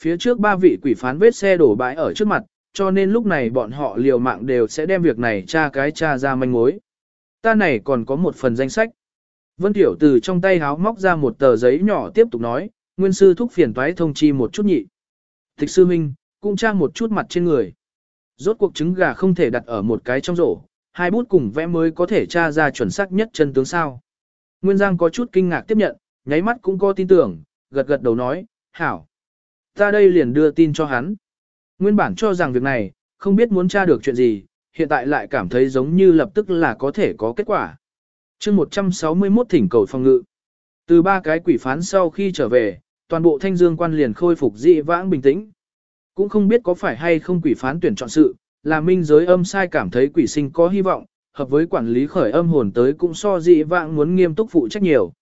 Phía trước ba vị quỷ phán vết xe đổ bãi ở trước mặt, cho nên lúc này bọn họ liều mạng đều sẽ đem việc này tra cái tra ra manh mối. Ta này còn có một phần danh sách. Vân Tiểu từ trong tay háo móc ra một tờ giấy nhỏ tiếp tục nói, nguyên sư thúc phiền toái thông chi một chút nhị. Tịch sư minh, cũng tra một chút mặt trên người. Rốt cuộc trứng gà không thể đặt ở một cái trong rổ, hai bút cùng vẽ mới có thể tra ra chuẩn xác nhất chân tướng sao. Nguyên Giang có chút kinh ngạc tiếp nhận, nháy mắt cũng có tin tưởng, gật gật đầu nói, hảo. Ta đây liền đưa tin cho hắn. Nguyên bản cho rằng việc này, không biết muốn tra được chuyện gì, hiện tại lại cảm thấy giống như lập tức là có thể có kết quả. chương 161 thỉnh cầu phòng ngự. Từ ba cái quỷ phán sau khi trở về, toàn bộ thanh dương quan liền khôi phục dị vãng bình tĩnh. Cũng không biết có phải hay không quỷ phán tuyển chọn sự, là minh giới âm sai cảm thấy quỷ sinh có hy vọng, hợp với quản lý khởi âm hồn tới cũng so dị vãng muốn nghiêm túc phụ trách nhiều.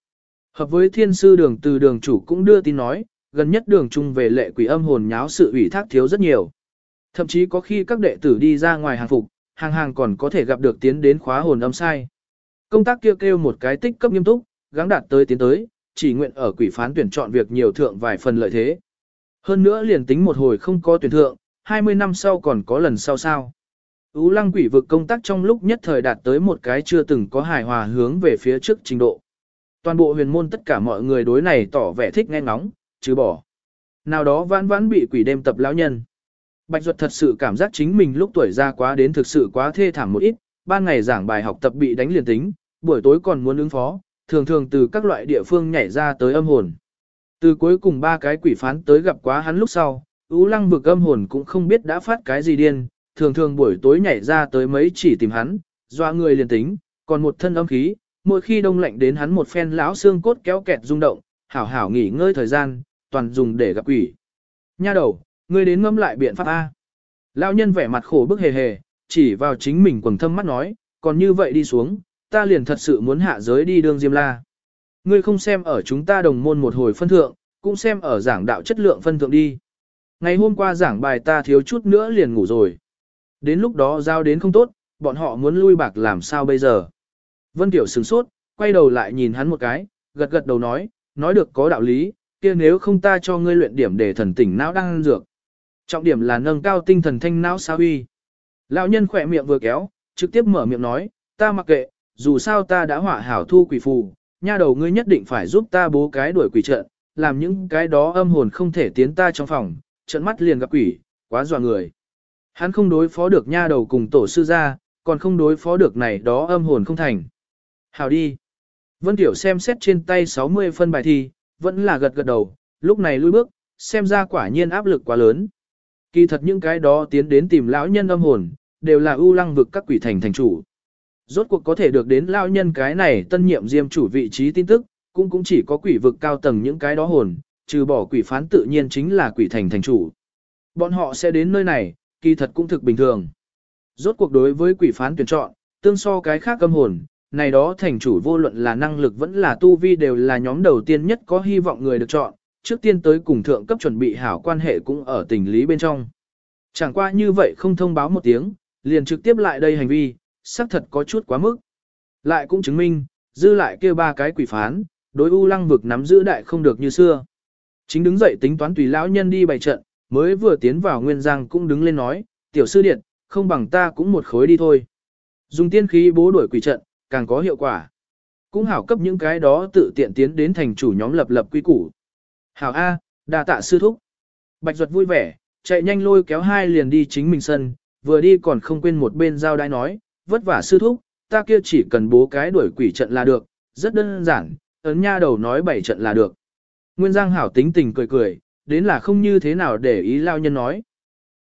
Hợp với thiên sư đường từ đường chủ cũng đưa tin nói, gần nhất đường chung về lệ quỷ âm hồn nháo sự ủy thác thiếu rất nhiều. Thậm chí có khi các đệ tử đi ra ngoài hàng phục, hàng hàng còn có thể gặp được tiến đến khóa hồn âm sai. Công tác kia kêu, kêu một cái tích cấp nghiêm túc, gắng đạt tới tiến tới, chỉ nguyện ở quỷ phán tuyển chọn việc nhiều thượng vài phần lợi thế. Hơn nữa liền tính một hồi không có tuyển thượng, 20 năm sau còn có lần sau sao. Ú lăng quỷ vực công tác trong lúc nhất thời đạt tới một cái chưa từng có hài hòa hướng về phía trước trình độ. Toàn bộ huyền môn tất cả mọi người đối này tỏ vẻ thích nghe ngóng, chứ bỏ. Nào đó vãn vãn bị quỷ đêm tập lão nhân. Bạch Duật thật sự cảm giác chính mình lúc tuổi ra quá đến thực sự quá thê thảm một ít, ban ngày giảng bài học tập bị đánh liền tính, buổi tối còn muốn ứng phó, thường thường từ các loại địa phương nhảy ra tới âm hồn. Từ cuối cùng ba cái quỷ phán tới gặp quá hắn lúc sau, Ú Lăng vực âm hồn cũng không biết đã phát cái gì điên, thường thường buổi tối nhảy ra tới mấy chỉ tìm hắn, doa người liền tính, còn một thân âm khí, mỗi khi đông lạnh đến hắn một phen lão xương cốt kéo kẹt rung động, hảo hảo nghỉ ngơi thời gian, toàn dùng để gặp quỷ. Nha đầu, ngươi đến ngâm lại biện pháp A. Lão nhân vẻ mặt khổ bức hề hề, chỉ vào chính mình quầng thâm mắt nói, còn như vậy đi xuống, ta liền thật sự muốn hạ giới đi đương diêm la. Ngươi không xem ở chúng ta đồng môn một hồi phân thượng, cũng xem ở giảng đạo chất lượng phân thượng đi. Ngày hôm qua giảng bài ta thiếu chút nữa liền ngủ rồi. Đến lúc đó giao đến không tốt, bọn họ muốn lui bạc làm sao bây giờ. Vân Tiểu sửng sốt, quay đầu lại nhìn hắn một cái, gật gật đầu nói, nói được có đạo lý, kia nếu không ta cho ngươi luyện điểm để thần tỉnh não đang ăn dược. Trọng điểm là nâng cao tinh thần thanh não sao uy. Lão nhân khỏe miệng vừa kéo, trực tiếp mở miệng nói, ta mặc kệ, dù sao ta đã hỏa hảo thu quỷ phù, nha đầu ngươi nhất định phải giúp ta bố cái đuổi quỷ trận, làm những cái đó âm hồn không thể tiến ta trong phòng, trận mắt liền gặp quỷ, quá dọa người. Hắn không đối phó được nha đầu cùng tổ sư ra, còn không đối phó được này đó âm hồn không thành. Hảo đi. Vân Tiểu xem xét trên tay 60 phân bài thi, vẫn là gật gật đầu, lúc này lui bước, xem ra quả nhiên áp lực quá lớn. Kỳ thật những cái đó tiến đến tìm lão nhân âm hồn, đều là ưu lăng vực các quỷ thành thành chủ. Rốt cuộc có thể được đến lao nhân cái này tân nhiệm diêm chủ vị trí tin tức, cũng cũng chỉ có quỷ vực cao tầng những cái đó hồn, trừ bỏ quỷ phán tự nhiên chính là quỷ thành thành chủ. Bọn họ sẽ đến nơi này, kỳ thật cũng thực bình thường. Rốt cuộc đối với quỷ phán tuyển chọn, tương so cái khác âm hồn, này đó thành chủ vô luận là năng lực vẫn là tu vi đều là nhóm đầu tiên nhất có hy vọng người được chọn, trước tiên tới cùng thượng cấp chuẩn bị hảo quan hệ cũng ở tình lý bên trong. Chẳng qua như vậy không thông báo một tiếng, liền trực tiếp lại đây hành vi, xác thật có chút quá mức. Lại cũng chứng minh, dư lại kêu ba cái quỷ phán, đối u lăng vực nắm giữ đại không được như xưa. Chính đứng dậy tính toán tùy lão nhân đi bày trận, mới vừa tiến vào nguyên giang cũng đứng lên nói, tiểu sư điện, không bằng ta cũng một khối đi thôi. Dùng tiên khí bố đuổi quỷ trận, càng có hiệu quả. Cũng hảo cấp những cái đó tự tiện tiến đến thành chủ nhóm lập lập quy củ. Hảo A, đa tạ sư thúc. Bạch Duật vui vẻ, chạy nhanh lôi kéo hai liền đi chính mình sân, vừa đi còn không quên một bên giao đai nói, vất vả sư thúc, ta kia chỉ cần bố cái đuổi quỷ trận là được, rất đơn giản, ấn nha đầu nói bảy trận là được. Nguyên Giang hảo tính tình cười cười, đến là không như thế nào để ý lao nhân nói.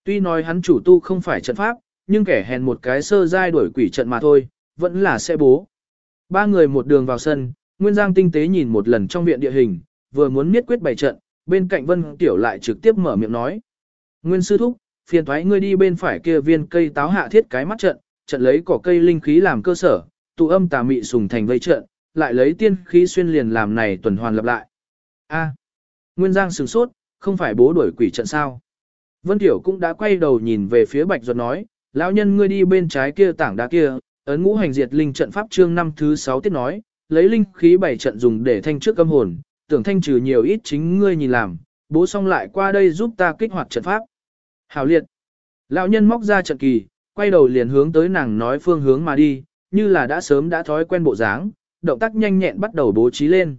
Tuy nói hắn chủ tu không phải trận pháp, nhưng kẻ hèn một cái sơ giai đuổi quỷ trận mà thôi, vẫn là sẽ bố. Ba người một đường vào sân, Nguyên Giang tinh tế nhìn một lần trong viện địa hình, vừa muốn miết quyết bảy trận, bên cạnh Vân Tiểu lại trực tiếp mở miệng nói. Nguyên sư thúc, phiền thoái ngươi đi bên phải kia viên cây táo hạ thiết cái mắt trận, trận lấy cỏ cây linh khí làm cơ sở, tụ âm tà mị sùng thành vây trận, lại lấy tiên khí xuyên liền làm này tuần hoàn lặp lại. A. Nguyên Giang sửng sốt, không phải bố đuổi quỷ trận sao? Vân Tiểu cũng đã quay đầu nhìn về phía Bạch Duật nói, lão nhân ngươi đi bên trái kia tảng đá kia, ấn ngũ hành diệt linh trận pháp chương năm thứ 6 tiết nói, lấy linh khí bảy trận dùng để thanh trước âm hồn, tưởng thanh trừ nhiều ít chính ngươi nhìn làm, bố xong lại qua đây giúp ta kích hoạt trận pháp. Hảo liệt. Lão nhân móc ra trận kỳ, quay đầu liền hướng tới nàng nói phương hướng mà đi, như là đã sớm đã thói quen bộ dáng, động tác nhanh nhẹn bắt đầu bố trí lên.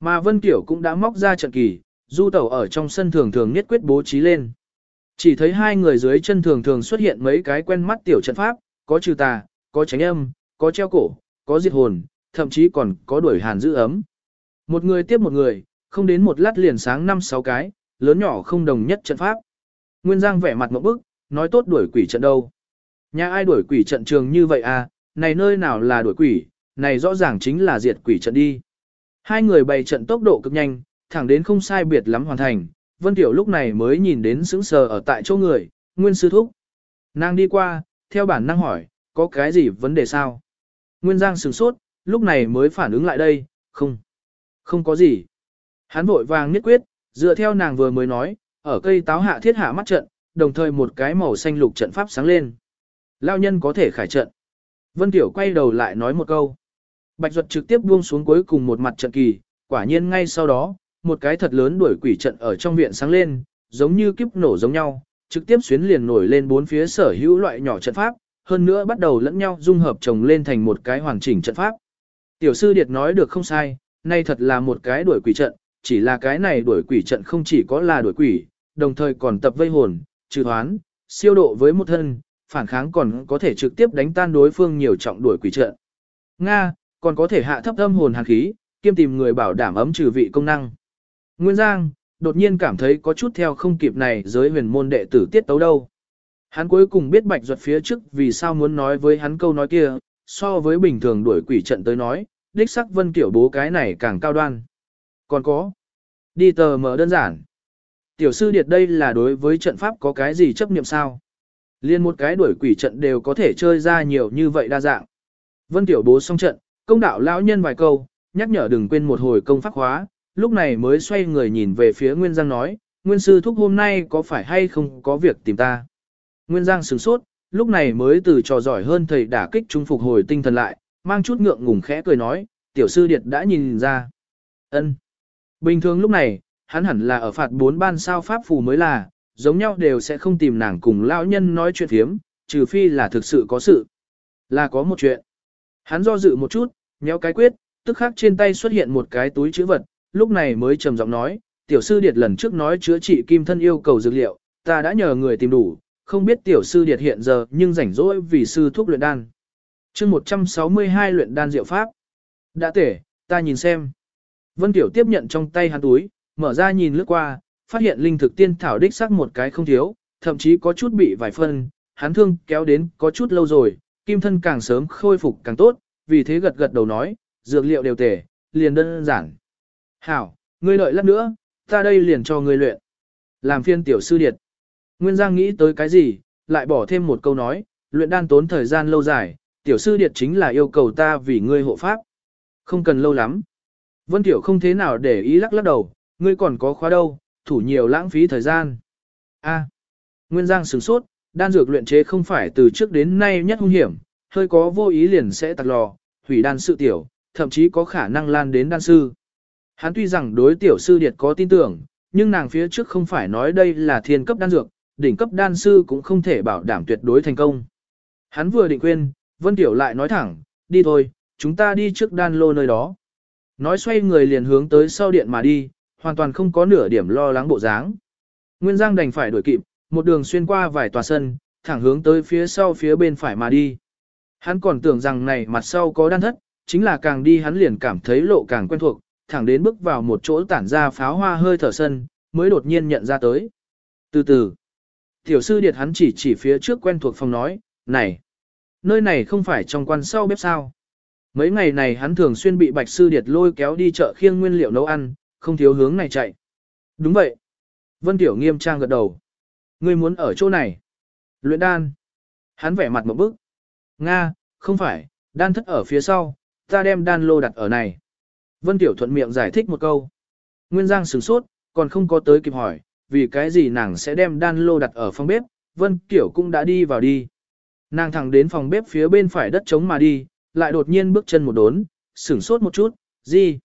Mà Vân Kiểu cũng đã móc ra trận kỳ, du tẩu ở trong sân thường thường nhất quyết bố trí lên. Chỉ thấy hai người dưới chân thường thường xuất hiện mấy cái quen mắt tiểu trận pháp, có trừ tà, có tránh âm, có treo cổ, có diệt hồn, thậm chí còn có đuổi hàn giữ ấm. Một người tiếp một người, không đến một lát liền sáng năm sáu cái, lớn nhỏ không đồng nhất trận pháp. Nguyên Giang vẻ mặt một bức, nói tốt đuổi quỷ trận đâu. Nhà ai đuổi quỷ trận trường như vậy à, này nơi nào là đuổi quỷ, này rõ ràng chính là diệt quỷ trận đi. Hai người bày trận tốc độ cực nhanh, thẳng đến không sai biệt lắm hoàn thành, Vân Tiểu lúc này mới nhìn đến sững sờ ở tại chỗ người, Nguyên Sư Thúc. Nàng đi qua, theo bản năng hỏi, có cái gì vấn đề sao? Nguyên Giang sửng sốt, lúc này mới phản ứng lại đây, không, không có gì. Hắn vội vàng nhất quyết, dựa theo nàng vừa mới nói, ở cây táo hạ thiết hạ mắt trận, đồng thời một cái màu xanh lục trận pháp sáng lên. Lao nhân có thể khải trận. Vân Tiểu quay đầu lại nói một câu. Bạch Duật trực tiếp buông xuống cuối cùng một mặt trận kỳ, quả nhiên ngay sau đó, một cái thật lớn đuổi quỷ trận ở trong viện sáng lên, giống như kiếp nổ giống nhau, trực tiếp xuyến liền nổi lên bốn phía sở hữu loại nhỏ trận pháp, hơn nữa bắt đầu lẫn nhau dung hợp chồng lên thành một cái hoàn chỉnh trận pháp. Tiểu sư Điệt nói được không sai, nay thật là một cái đuổi quỷ trận, chỉ là cái này đuổi quỷ trận không chỉ có là đuổi quỷ, đồng thời còn tập vây hồn, trừ hoán, siêu độ với một thân, phản kháng còn có thể trực tiếp đánh tan đối phương nhiều trọng đuổi quỷ trận. Nga, còn có thể hạ thấp âm hồn hàn khí, kiêm tìm người bảo đảm ấm trừ vị công năng. Nguyên Giang, đột nhiên cảm thấy có chút theo không kịp này giới huyền môn đệ tử tiết tấu đâu. Hắn cuối cùng biết bạch ruột phía trước vì sao muốn nói với hắn câu nói kia, so với bình thường đuổi quỷ trận tới nói, đích sắc vân tiểu bố cái này càng cao đoan. Còn có, đi tờ mở đơn giản. Tiểu sư điệt đây là đối với trận pháp có cái gì chấp niệm sao? Liên một cái đuổi quỷ trận đều có thể chơi ra nhiều như vậy đa dạng. Vân tiểu bố xong trận, công đạo lão nhân vài câu, nhắc nhở đừng quên một hồi công pháp hóa, lúc này mới xoay người nhìn về phía Nguyên Giang nói, Nguyên sư thúc hôm nay có phải hay không có việc tìm ta? Nguyên Giang sửng sốt, lúc này mới từ trò giỏi hơn thầy đả kích trung phục hồi tinh thần lại, mang chút ngượng ngùng khẽ cười nói, tiểu sư điệt đã nhìn ra. ân Bình thường lúc này, hắn hẳn là ở phạt bốn ban sao pháp phù mới là, giống nhau đều sẽ không tìm nàng cùng lão nhân nói chuyện thiếm, trừ phi là thực sự có sự. Là có một chuyện. Hắn do dự một chút, nhéo cái quyết, tức khắc trên tay xuất hiện một cái túi chữ vật, lúc này mới trầm giọng nói, tiểu sư điệt lần trước nói chữa trị kim thân yêu cầu dược liệu, ta đã nhờ người tìm đủ, không biết tiểu sư điệt hiện giờ nhưng rảnh rỗi vì sư thuốc luyện đan. chương 162 luyện đan diệu pháp. Đã tể, ta nhìn xem. Vân Tiểu tiếp nhận trong tay hắn túi, mở ra nhìn lướt qua, phát hiện linh thực tiên thảo đích sắc một cái không thiếu, thậm chí có chút bị vài phân, hắn thương kéo đến có chút lâu rồi, kim thân càng sớm khôi phục càng tốt, vì thế gật gật đầu nói, dược liệu đều tể, liền đơn giản. Hảo, ngươi đợi lát nữa, ta đây liền cho ngươi luyện. Làm phiên tiểu sư điệt. Nguyên Giang nghĩ tới cái gì, lại bỏ thêm một câu nói, luyện đan tốn thời gian lâu dài, tiểu sư điệt chính là yêu cầu ta vì ngươi hộ pháp. Không cần lâu lắm. Vân Tiểu không thế nào để ý lắc lắc đầu, ngươi còn có khóa đâu, thủ nhiều lãng phí thời gian. A, Nguyên Giang sửng sốt, đan dược luyện chế không phải từ trước đến nay nhất hung hiểm, hơi có vô ý liền sẽ tạc lò, hủy đan sự tiểu, thậm chí có khả năng lan đến đan sư. Hắn tuy rằng đối tiểu sư điệt có tin tưởng, nhưng nàng phía trước không phải nói đây là thiên cấp đan dược, đỉnh cấp đan sư cũng không thể bảo đảm tuyệt đối thành công. Hắn vừa định quên, Vân Tiểu lại nói thẳng, đi thôi, chúng ta đi trước đan lô nơi đó. Nói xoay người liền hướng tới sau điện mà đi, hoàn toàn không có nửa điểm lo lắng bộ dáng. Nguyên Giang đành phải đuổi kịp, một đường xuyên qua vài tòa sân, thẳng hướng tới phía sau phía bên phải mà đi. Hắn còn tưởng rằng này mặt sau có đan thất, chính là càng đi hắn liền cảm thấy lộ càng quen thuộc, thẳng đến bước vào một chỗ tản ra pháo hoa hơi thở sân, mới đột nhiên nhận ra tới. Từ từ, tiểu sư điệt hắn chỉ chỉ phía trước quen thuộc phòng nói, này, nơi này không phải trong quan sau bếp sao. Mấy ngày này hắn thường xuyên bị bạch sư điệt lôi kéo đi chợ khiêng nguyên liệu nấu ăn, không thiếu hướng này chạy. Đúng vậy. Vân Tiểu nghiêm trang gật đầu. Ngươi muốn ở chỗ này. Luyện đan. Hắn vẻ mặt một bức. Nga, không phải, đan thất ở phía sau, ta đem đan lô đặt ở này. Vân Tiểu thuận miệng giải thích một câu. Nguyên Giang sửng sốt, còn không có tới kịp hỏi, vì cái gì nàng sẽ đem đan lô đặt ở phòng bếp, Vân Tiểu cũng đã đi vào đi. Nàng thẳng đến phòng bếp phía bên phải đất trống mà đi, lại đột nhiên bước chân một đốn, sửng sốt một chút, gì?